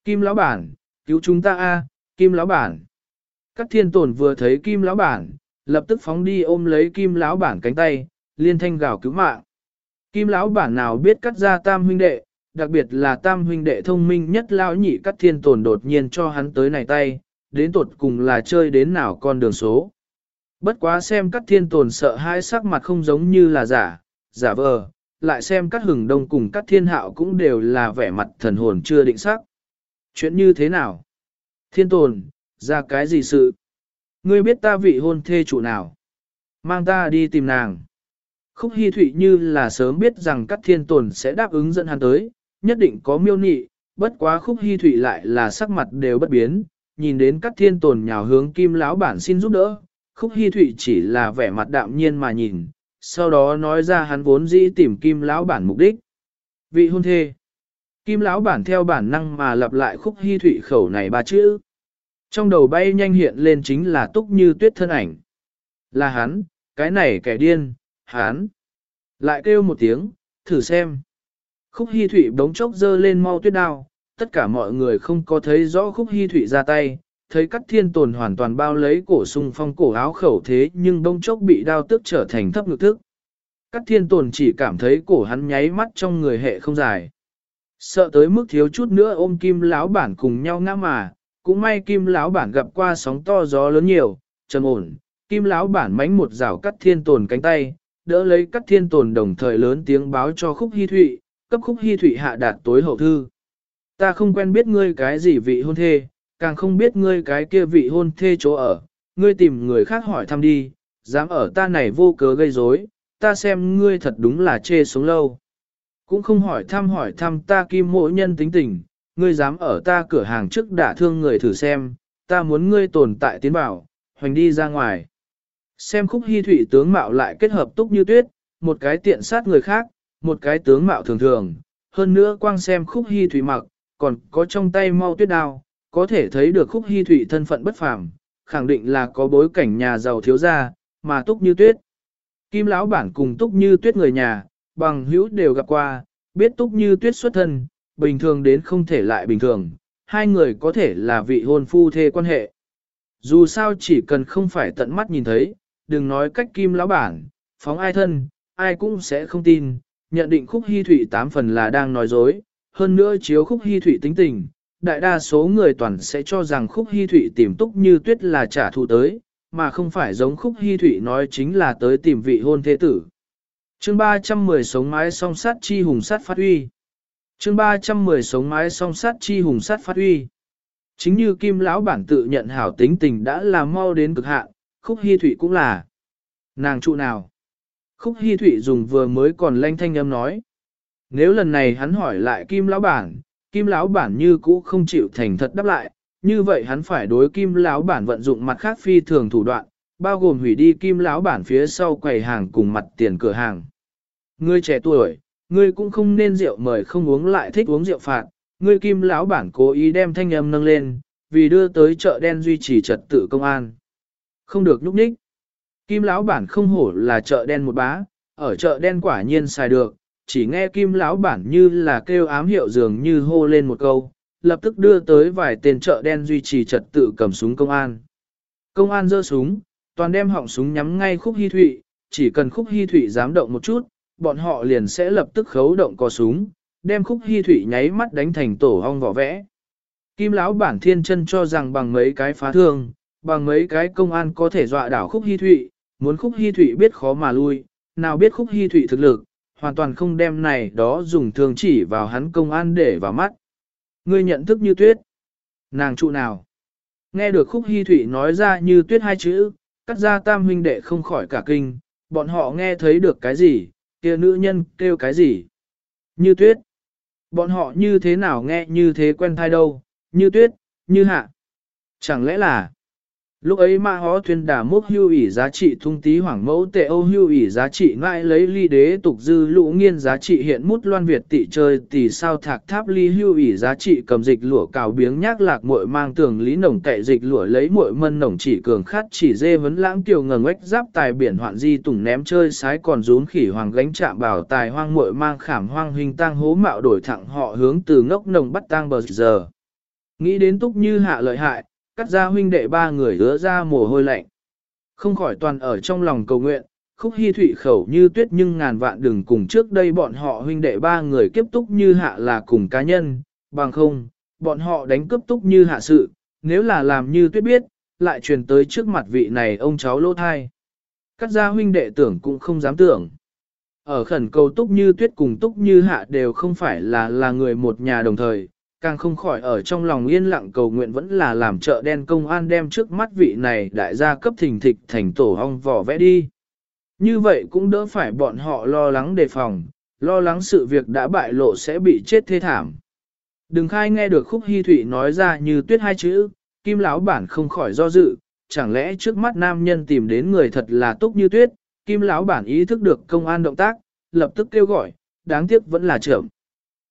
Kim lão bản, cứu chúng ta a, Kim lão bản. Các thiên tồn vừa thấy Kim lão bản, lập tức phóng đi ôm lấy Kim lão bản cánh tay, liên thanh gào cứu mạng. Kim lão bản nào biết cắt ra tam huynh đệ, đặc biệt là tam huynh đệ thông minh nhất lão nhị cắt thiên tồn đột nhiên cho hắn tới này tay, đến tột cùng là chơi đến nào con đường số. Bất quá xem các thiên tồn sợ hai sắc mặt không giống như là giả, giả vờ, lại xem các hừng đông cùng các thiên hạo cũng đều là vẻ mặt thần hồn chưa định sắc. Chuyện như thế nào? Thiên tồn, ra cái gì sự? Ngươi biết ta vị hôn thê chủ nào? Mang ta đi tìm nàng. Khúc Hi Thụy như là sớm biết rằng các thiên tồn sẽ đáp ứng dẫn hắn tới, nhất định có miêu nị, bất quá Khúc Hi Thụy lại là sắc mặt đều bất biến, nhìn đến các thiên tồn nhào hướng kim lão bản xin giúp đỡ, Khúc Hi Thụy chỉ là vẻ mặt đạm nhiên mà nhìn, sau đó nói ra hắn vốn dĩ tìm kim lão bản mục đích. Vị hôn thê. Kim lão bản theo bản năng mà lặp lại khúc Hi thụy khẩu này ba chữ. Trong đầu bay nhanh hiện lên chính là túc như tuyết thân ảnh. Là hắn, cái này kẻ điên, hắn. Lại kêu một tiếng, thử xem. Khúc hy thụy bóng chốc dơ lên mau tuyết đao, tất cả mọi người không có thấy rõ khúc hy thụy ra tay, thấy cắt thiên tồn hoàn toàn bao lấy cổ sung phong cổ áo khẩu thế nhưng bông chốc bị đao tức trở thành thấp ngực thức. Cắt thiên tồn chỉ cảm thấy cổ hắn nháy mắt trong người hệ không dài. Sợ tới mức thiếu chút nữa ôm kim lão bản cùng nhau ngã mà, cũng may kim lão bản gặp qua sóng to gió lớn nhiều, trầm ổn, kim lão bản mánh một rào cắt thiên tồn cánh tay, đỡ lấy cắt thiên tồn đồng thời lớn tiếng báo cho khúc hy thụy, cấp khúc hy thụy hạ đạt tối hậu thư. Ta không quen biết ngươi cái gì vị hôn thê, càng không biết ngươi cái kia vị hôn thê chỗ ở, ngươi tìm người khác hỏi thăm đi, dám ở ta này vô cớ gây rối, ta xem ngươi thật đúng là chê sống lâu. Cũng không hỏi thăm hỏi thăm ta kim mỗi nhân tính tình, ngươi dám ở ta cửa hàng trước đả thương người thử xem, ta muốn ngươi tồn tại tiến bảo, hoành đi ra ngoài. Xem khúc hy thủy tướng mạo lại kết hợp túc như tuyết, một cái tiện sát người khác, một cái tướng mạo thường thường, hơn nữa quang xem khúc hy thủy mặc, còn có trong tay mau tuyết đao, có thể thấy được khúc hy thủy thân phận bất phàm, khẳng định là có bối cảnh nhà giàu thiếu gia, mà túc như tuyết. Kim lão bản cùng túc như tuyết người nhà, bằng hữu đều gặp qua, biết túc như tuyết xuất thân, bình thường đến không thể lại bình thường, hai người có thể là vị hôn phu thê quan hệ. Dù sao chỉ cần không phải tận mắt nhìn thấy, đừng nói cách kim lão bản, phóng ai thân, ai cũng sẽ không tin, nhận định khúc hy thủy tám phần là đang nói dối, hơn nữa chiếu khúc hy thủy tính tình, đại đa số người toàn sẽ cho rằng khúc hy thủy tìm túc như tuyết là trả thù tới, mà không phải giống khúc hy thủy nói chính là tới tìm vị hôn thế tử. chương 310 sống mái song sát chi hùng sát phát uy chương 310 sống mái song sát chi hùng sát phát uy. Chính như kim lão bản tự nhận hảo tính tình đã là mau đến cực hạn, khúc hy thủy cũng là. Nàng trụ nào? Khúc hy thủy dùng vừa mới còn lanh thanh âm nói. Nếu lần này hắn hỏi lại kim lão bản, kim lão bản như cũ không chịu thành thật đáp lại, như vậy hắn phải đối kim lão bản vận dụng mặt khác phi thường thủ đoạn, bao gồm hủy đi kim lão bản phía sau quầy hàng cùng mặt tiền cửa hàng. Ngươi trẻ tuổi, ngươi cũng không nên rượu mời không uống lại thích uống rượu phạt, ngươi kim lão bản cố ý đem thanh âm nâng lên, vì đưa tới chợ đen duy trì trật tự công an. Không được núp ních. Kim lão bản không hổ là chợ đen một bá, ở chợ đen quả nhiên xài được, chỉ nghe kim lão bản như là kêu ám hiệu dường như hô lên một câu, lập tức đưa tới vài tên chợ đen duy trì trật tự cầm súng công an. Công an giơ súng, toàn đem họng súng nhắm ngay khúc hy thụy, chỉ cần khúc hy thụy dám động một chút, bọn họ liền sẽ lập tức khấu động cò súng, đem khúc hy thụy nháy mắt đánh thành tổ hong vỏ vẽ. Kim lão bản thiên chân cho rằng bằng mấy cái phá thương, bằng mấy cái công an có thể dọa đảo khúc hy thụy, muốn khúc hy thụy biết khó mà lui, nào biết khúc hy thụy thực lực, hoàn toàn không đem này đó dùng thương chỉ vào hắn công an để vào mắt. Ngươi nhận thức như tuyết. Nàng trụ nào? Nghe được khúc hy thụy nói ra như tuyết hai chữ, cắt ra tam huynh đệ không khỏi cả kinh, bọn họ nghe thấy được cái gì, kia nữ nhân kêu cái gì. Như tuyết. Bọn họ như thế nào nghe như thế quen thai đâu, như tuyết, như hạ. Chẳng lẽ là... Lúc ấy ma hó thuyền đà mốc hưu ủy giá trị thung tí hoảng mẫu tệ âu hưu ủy giá trị ngại lấy ly đế tục dư lũ nghiên giá trị hiện mút loan Việt tị chơi tỷ sao thạc tháp ly hưu ủy giá trị cầm dịch lụa cào biếng nhác lạc muội mang tường lý nồng cậy dịch lụa lấy muội mân nồng chỉ cường khát chỉ dê vấn lãng tiểu ngần ngách giáp tài biển hoạn di tùng ném chơi sái còn rún khỉ hoàng gánh chạm bảo tài hoang muội mang khảm hoang huynh tang hố mạo đổi thẳng họ hướng từ ngốc nồng bắt tang bờ giờ. Nghĩ đến túc như hạ lợi hại, cắt ra huynh đệ ba người hứa ra mồ hôi lạnh. Không khỏi toàn ở trong lòng cầu nguyện, khúc hy thủy khẩu như tuyết nhưng ngàn vạn đừng cùng trước đây bọn họ huynh đệ ba người kiếp túc như hạ là cùng cá nhân, bằng không, bọn họ đánh cướp túc như hạ sự, nếu là làm như tuyết biết, lại truyền tới trước mặt vị này ông cháu lỗ thai. Cắt ra huynh đệ tưởng cũng không dám tưởng. Ở khẩn cầu túc như tuyết cùng túc như hạ đều không phải là là người một nhà đồng thời, càng không khỏi ở trong lòng yên lặng cầu nguyện vẫn là làm chợ đen công an đem trước mắt vị này đại gia cấp thình thịch thành tổ hong vỏ vẽ đi. Như vậy cũng đỡ phải bọn họ lo lắng đề phòng, lo lắng sự việc đã bại lộ sẽ bị chết thê thảm. Đừng khai nghe được khúc hy thủy nói ra như tuyết hai chữ, kim lão bản không khỏi do dự, chẳng lẽ trước mắt nam nhân tìm đến người thật là túc như tuyết, kim lão bản ý thức được công an động tác, lập tức kêu gọi, đáng tiếc vẫn là trưởng.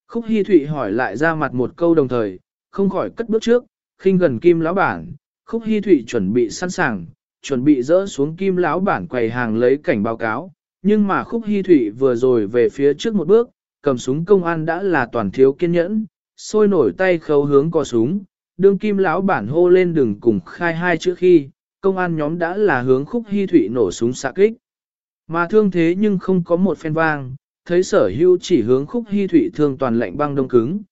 Khúc Hi Thụy hỏi lại ra mặt một câu đồng thời, không khỏi cất bước trước, khinh gần kim lão bản, Khúc Hi Thụy chuẩn bị sẵn sàng, chuẩn bị dỡ xuống kim lão bản quầy hàng lấy cảnh báo cáo, nhưng mà Khúc Hi Thụy vừa rồi về phía trước một bước, cầm súng công an đã là toàn thiếu kiên nhẫn, sôi nổi tay khâu hướng cò súng, đương kim lão bản hô lên đừng cùng khai hai chữ khi, công an nhóm đã là hướng Khúc Hi Thụy nổ súng xạ kích. Mà thương thế nhưng không có một phen vang, thấy sở hưu chỉ hướng khúc hy thủy thương toàn lạnh băng đông cứng.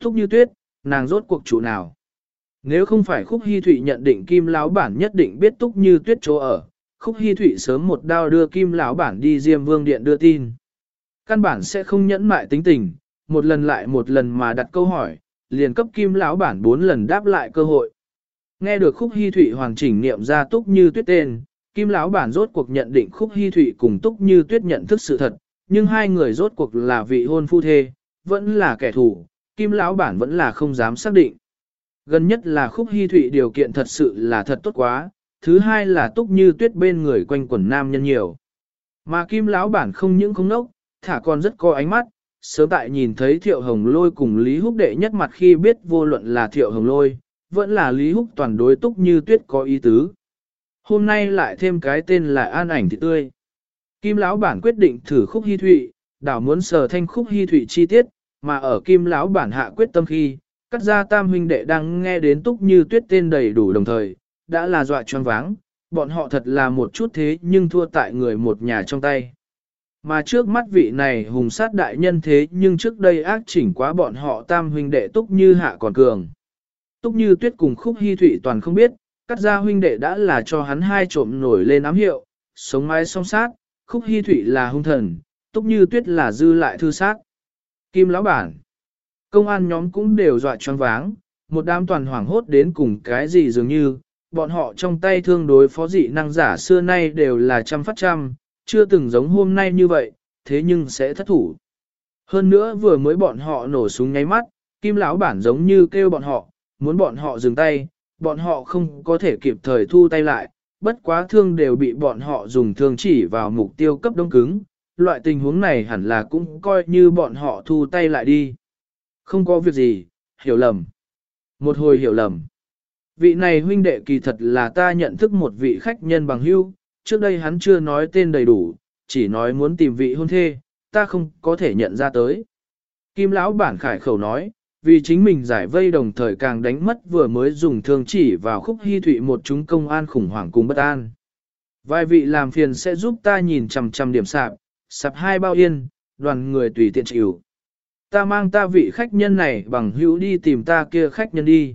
Thúc như tuyết, nàng rốt cuộc chủ nào. Nếu không phải khúc hy thụy nhận định kim lão bản nhất định biết túc như tuyết chỗ ở, khúc hy thụy sớm một đao đưa kim lão bản đi diêm vương điện đưa tin. Căn bản sẽ không nhẫn mại tính tình, một lần lại một lần mà đặt câu hỏi, liền cấp kim lão bản bốn lần đáp lại cơ hội. Nghe được khúc hy thụy hoàn chỉnh niệm ra túc như tuyết tên, kim lão bản rốt cuộc nhận định khúc hy thụy cùng túc như tuyết nhận thức sự thật, nhưng hai người rốt cuộc là vị hôn phu thê, vẫn là kẻ thù, kim lão bản vẫn là không dám xác định. Gần nhất là khúc hy thụy điều kiện thật sự là thật tốt quá, thứ hai là túc như tuyết bên người quanh quần nam nhân nhiều. Mà kim lão bản không những không nốc, thả còn rất có ánh mắt, sớm tại nhìn thấy thiệu hồng lôi cùng Lý Húc đệ nhất mặt khi biết vô luận là thiệu hồng lôi, vẫn là Lý Húc toàn đối túc như tuyết có ý tứ. Hôm nay lại thêm cái tên là an ảnh thị tươi. Kim lão bản quyết định thử khúc hy thụy, đảo muốn sờ thanh khúc hy thụy chi tiết, mà ở kim lão bản hạ quyết tâm khi, cắt ra tam huynh đệ đang nghe đến túc như tuyết tên đầy đủ đồng thời, đã là dọa choáng váng, bọn họ thật là một chút thế nhưng thua tại người một nhà trong tay. Mà trước mắt vị này hùng sát đại nhân thế nhưng trước đây ác chỉnh quá bọn họ tam huynh đệ túc như hạ còn cường. Túc như tuyết cùng khúc hy thụy toàn không biết, cắt ra huynh đệ đã là cho hắn hai trộm nổi lên ám hiệu, sống mái song sát, khúc hy thụy là hung thần, túc như tuyết là dư lại thư sát. Kim lão bản, công an nhóm cũng đều dọa choáng váng, một đám toàn hoảng hốt đến cùng cái gì dường như, bọn họ trong tay thương đối phó dị năng giả xưa nay đều là trăm phát trăm, chưa từng giống hôm nay như vậy, thế nhưng sẽ thất thủ. Hơn nữa vừa mới bọn họ nổ súng nháy mắt, kim lão bản giống như kêu bọn họ, muốn bọn họ dừng tay, bọn họ không có thể kịp thời thu tay lại, bất quá thương đều bị bọn họ dùng thương chỉ vào mục tiêu cấp đông cứng, loại tình huống này hẳn là cũng coi như bọn họ thu tay lại đi. Không có việc gì, hiểu lầm. Một hồi hiểu lầm. Vị này huynh đệ kỳ thật là ta nhận thức một vị khách nhân bằng hưu, trước đây hắn chưa nói tên đầy đủ, chỉ nói muốn tìm vị hôn thê, ta không có thể nhận ra tới. Kim lão bản khải khẩu nói, vì chính mình giải vây đồng thời càng đánh mất vừa mới dùng thương chỉ vào khúc hy thụy một chúng công an khủng hoảng cùng bất an. Vài vị làm phiền sẽ giúp ta nhìn chằm chằm điểm sạp, sạp hai bao yên, đoàn người tùy tiện chịu. Ta mang ta vị khách nhân này bằng hữu đi tìm ta kia khách nhân đi.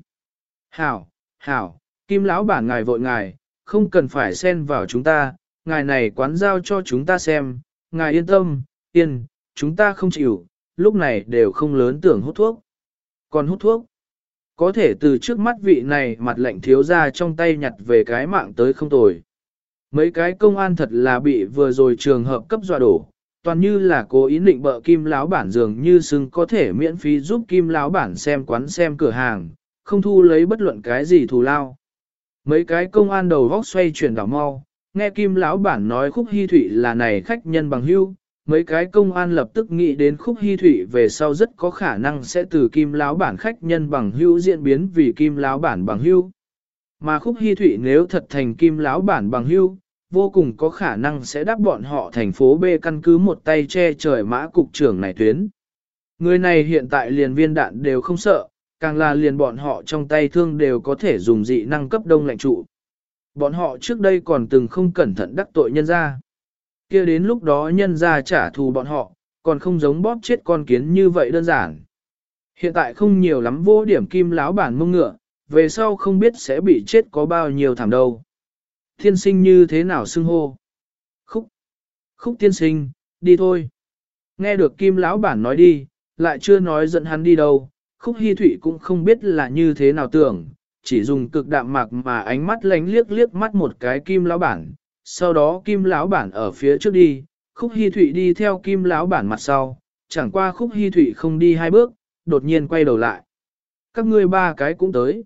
Hảo, hảo, kim lão bản ngài vội ngài, không cần phải xen vào chúng ta, ngài này quán giao cho chúng ta xem, ngài yên tâm, yên, chúng ta không chịu, lúc này đều không lớn tưởng hút thuốc. Còn hút thuốc, có thể từ trước mắt vị này mặt lệnh thiếu ra trong tay nhặt về cái mạng tới không tồi. Mấy cái công an thật là bị vừa rồi trường hợp cấp dọa đổ, toàn như là cố ý định bợ kim láo bản dường như xưng có thể miễn phí giúp kim láo bản xem quán xem cửa hàng, không thu lấy bất luận cái gì thù lao. Mấy cái công an đầu vóc xoay chuyển đảo mau, nghe kim lão bản nói khúc hy thủy là này khách nhân bằng hưu, mấy cái công an lập tức nghĩ đến khúc hy thủy về sau rất có khả năng sẽ từ kim lão bản khách nhân bằng hưu diễn biến vì kim lão bản bằng hưu. Mà khúc hy thủy nếu thật thành kim lão bản bằng hưu, vô cùng có khả năng sẽ đáp bọn họ thành phố B căn cứ một tay che trời mã cục trưởng này tuyến. Người này hiện tại liền viên đạn đều không sợ, càng là liền bọn họ trong tay thương đều có thể dùng dị năng cấp đông lạnh trụ. Bọn họ trước đây còn từng không cẩn thận đắc tội nhân ra kia đến lúc đó nhân ra trả thù bọn họ, còn không giống bóp chết con kiến như vậy đơn giản. Hiện tại không nhiều lắm vô điểm kim láo bản mông ngựa, về sau không biết sẽ bị chết có bao nhiêu thảm đâu. Thiên sinh như thế nào xưng hô? Khúc! Khúc tiên sinh, đi thôi. Nghe được kim lão bản nói đi, lại chưa nói dẫn hắn đi đâu, khúc hy thụy cũng không biết là như thế nào tưởng, chỉ dùng cực đạm mạc mà ánh mắt lánh liếc liếc mắt một cái kim lão bản, sau đó kim lão bản ở phía trước đi, khúc hy thụy đi theo kim lão bản mặt sau, chẳng qua khúc hy thụy không đi hai bước, đột nhiên quay đầu lại. Các ngươi ba cái cũng tới.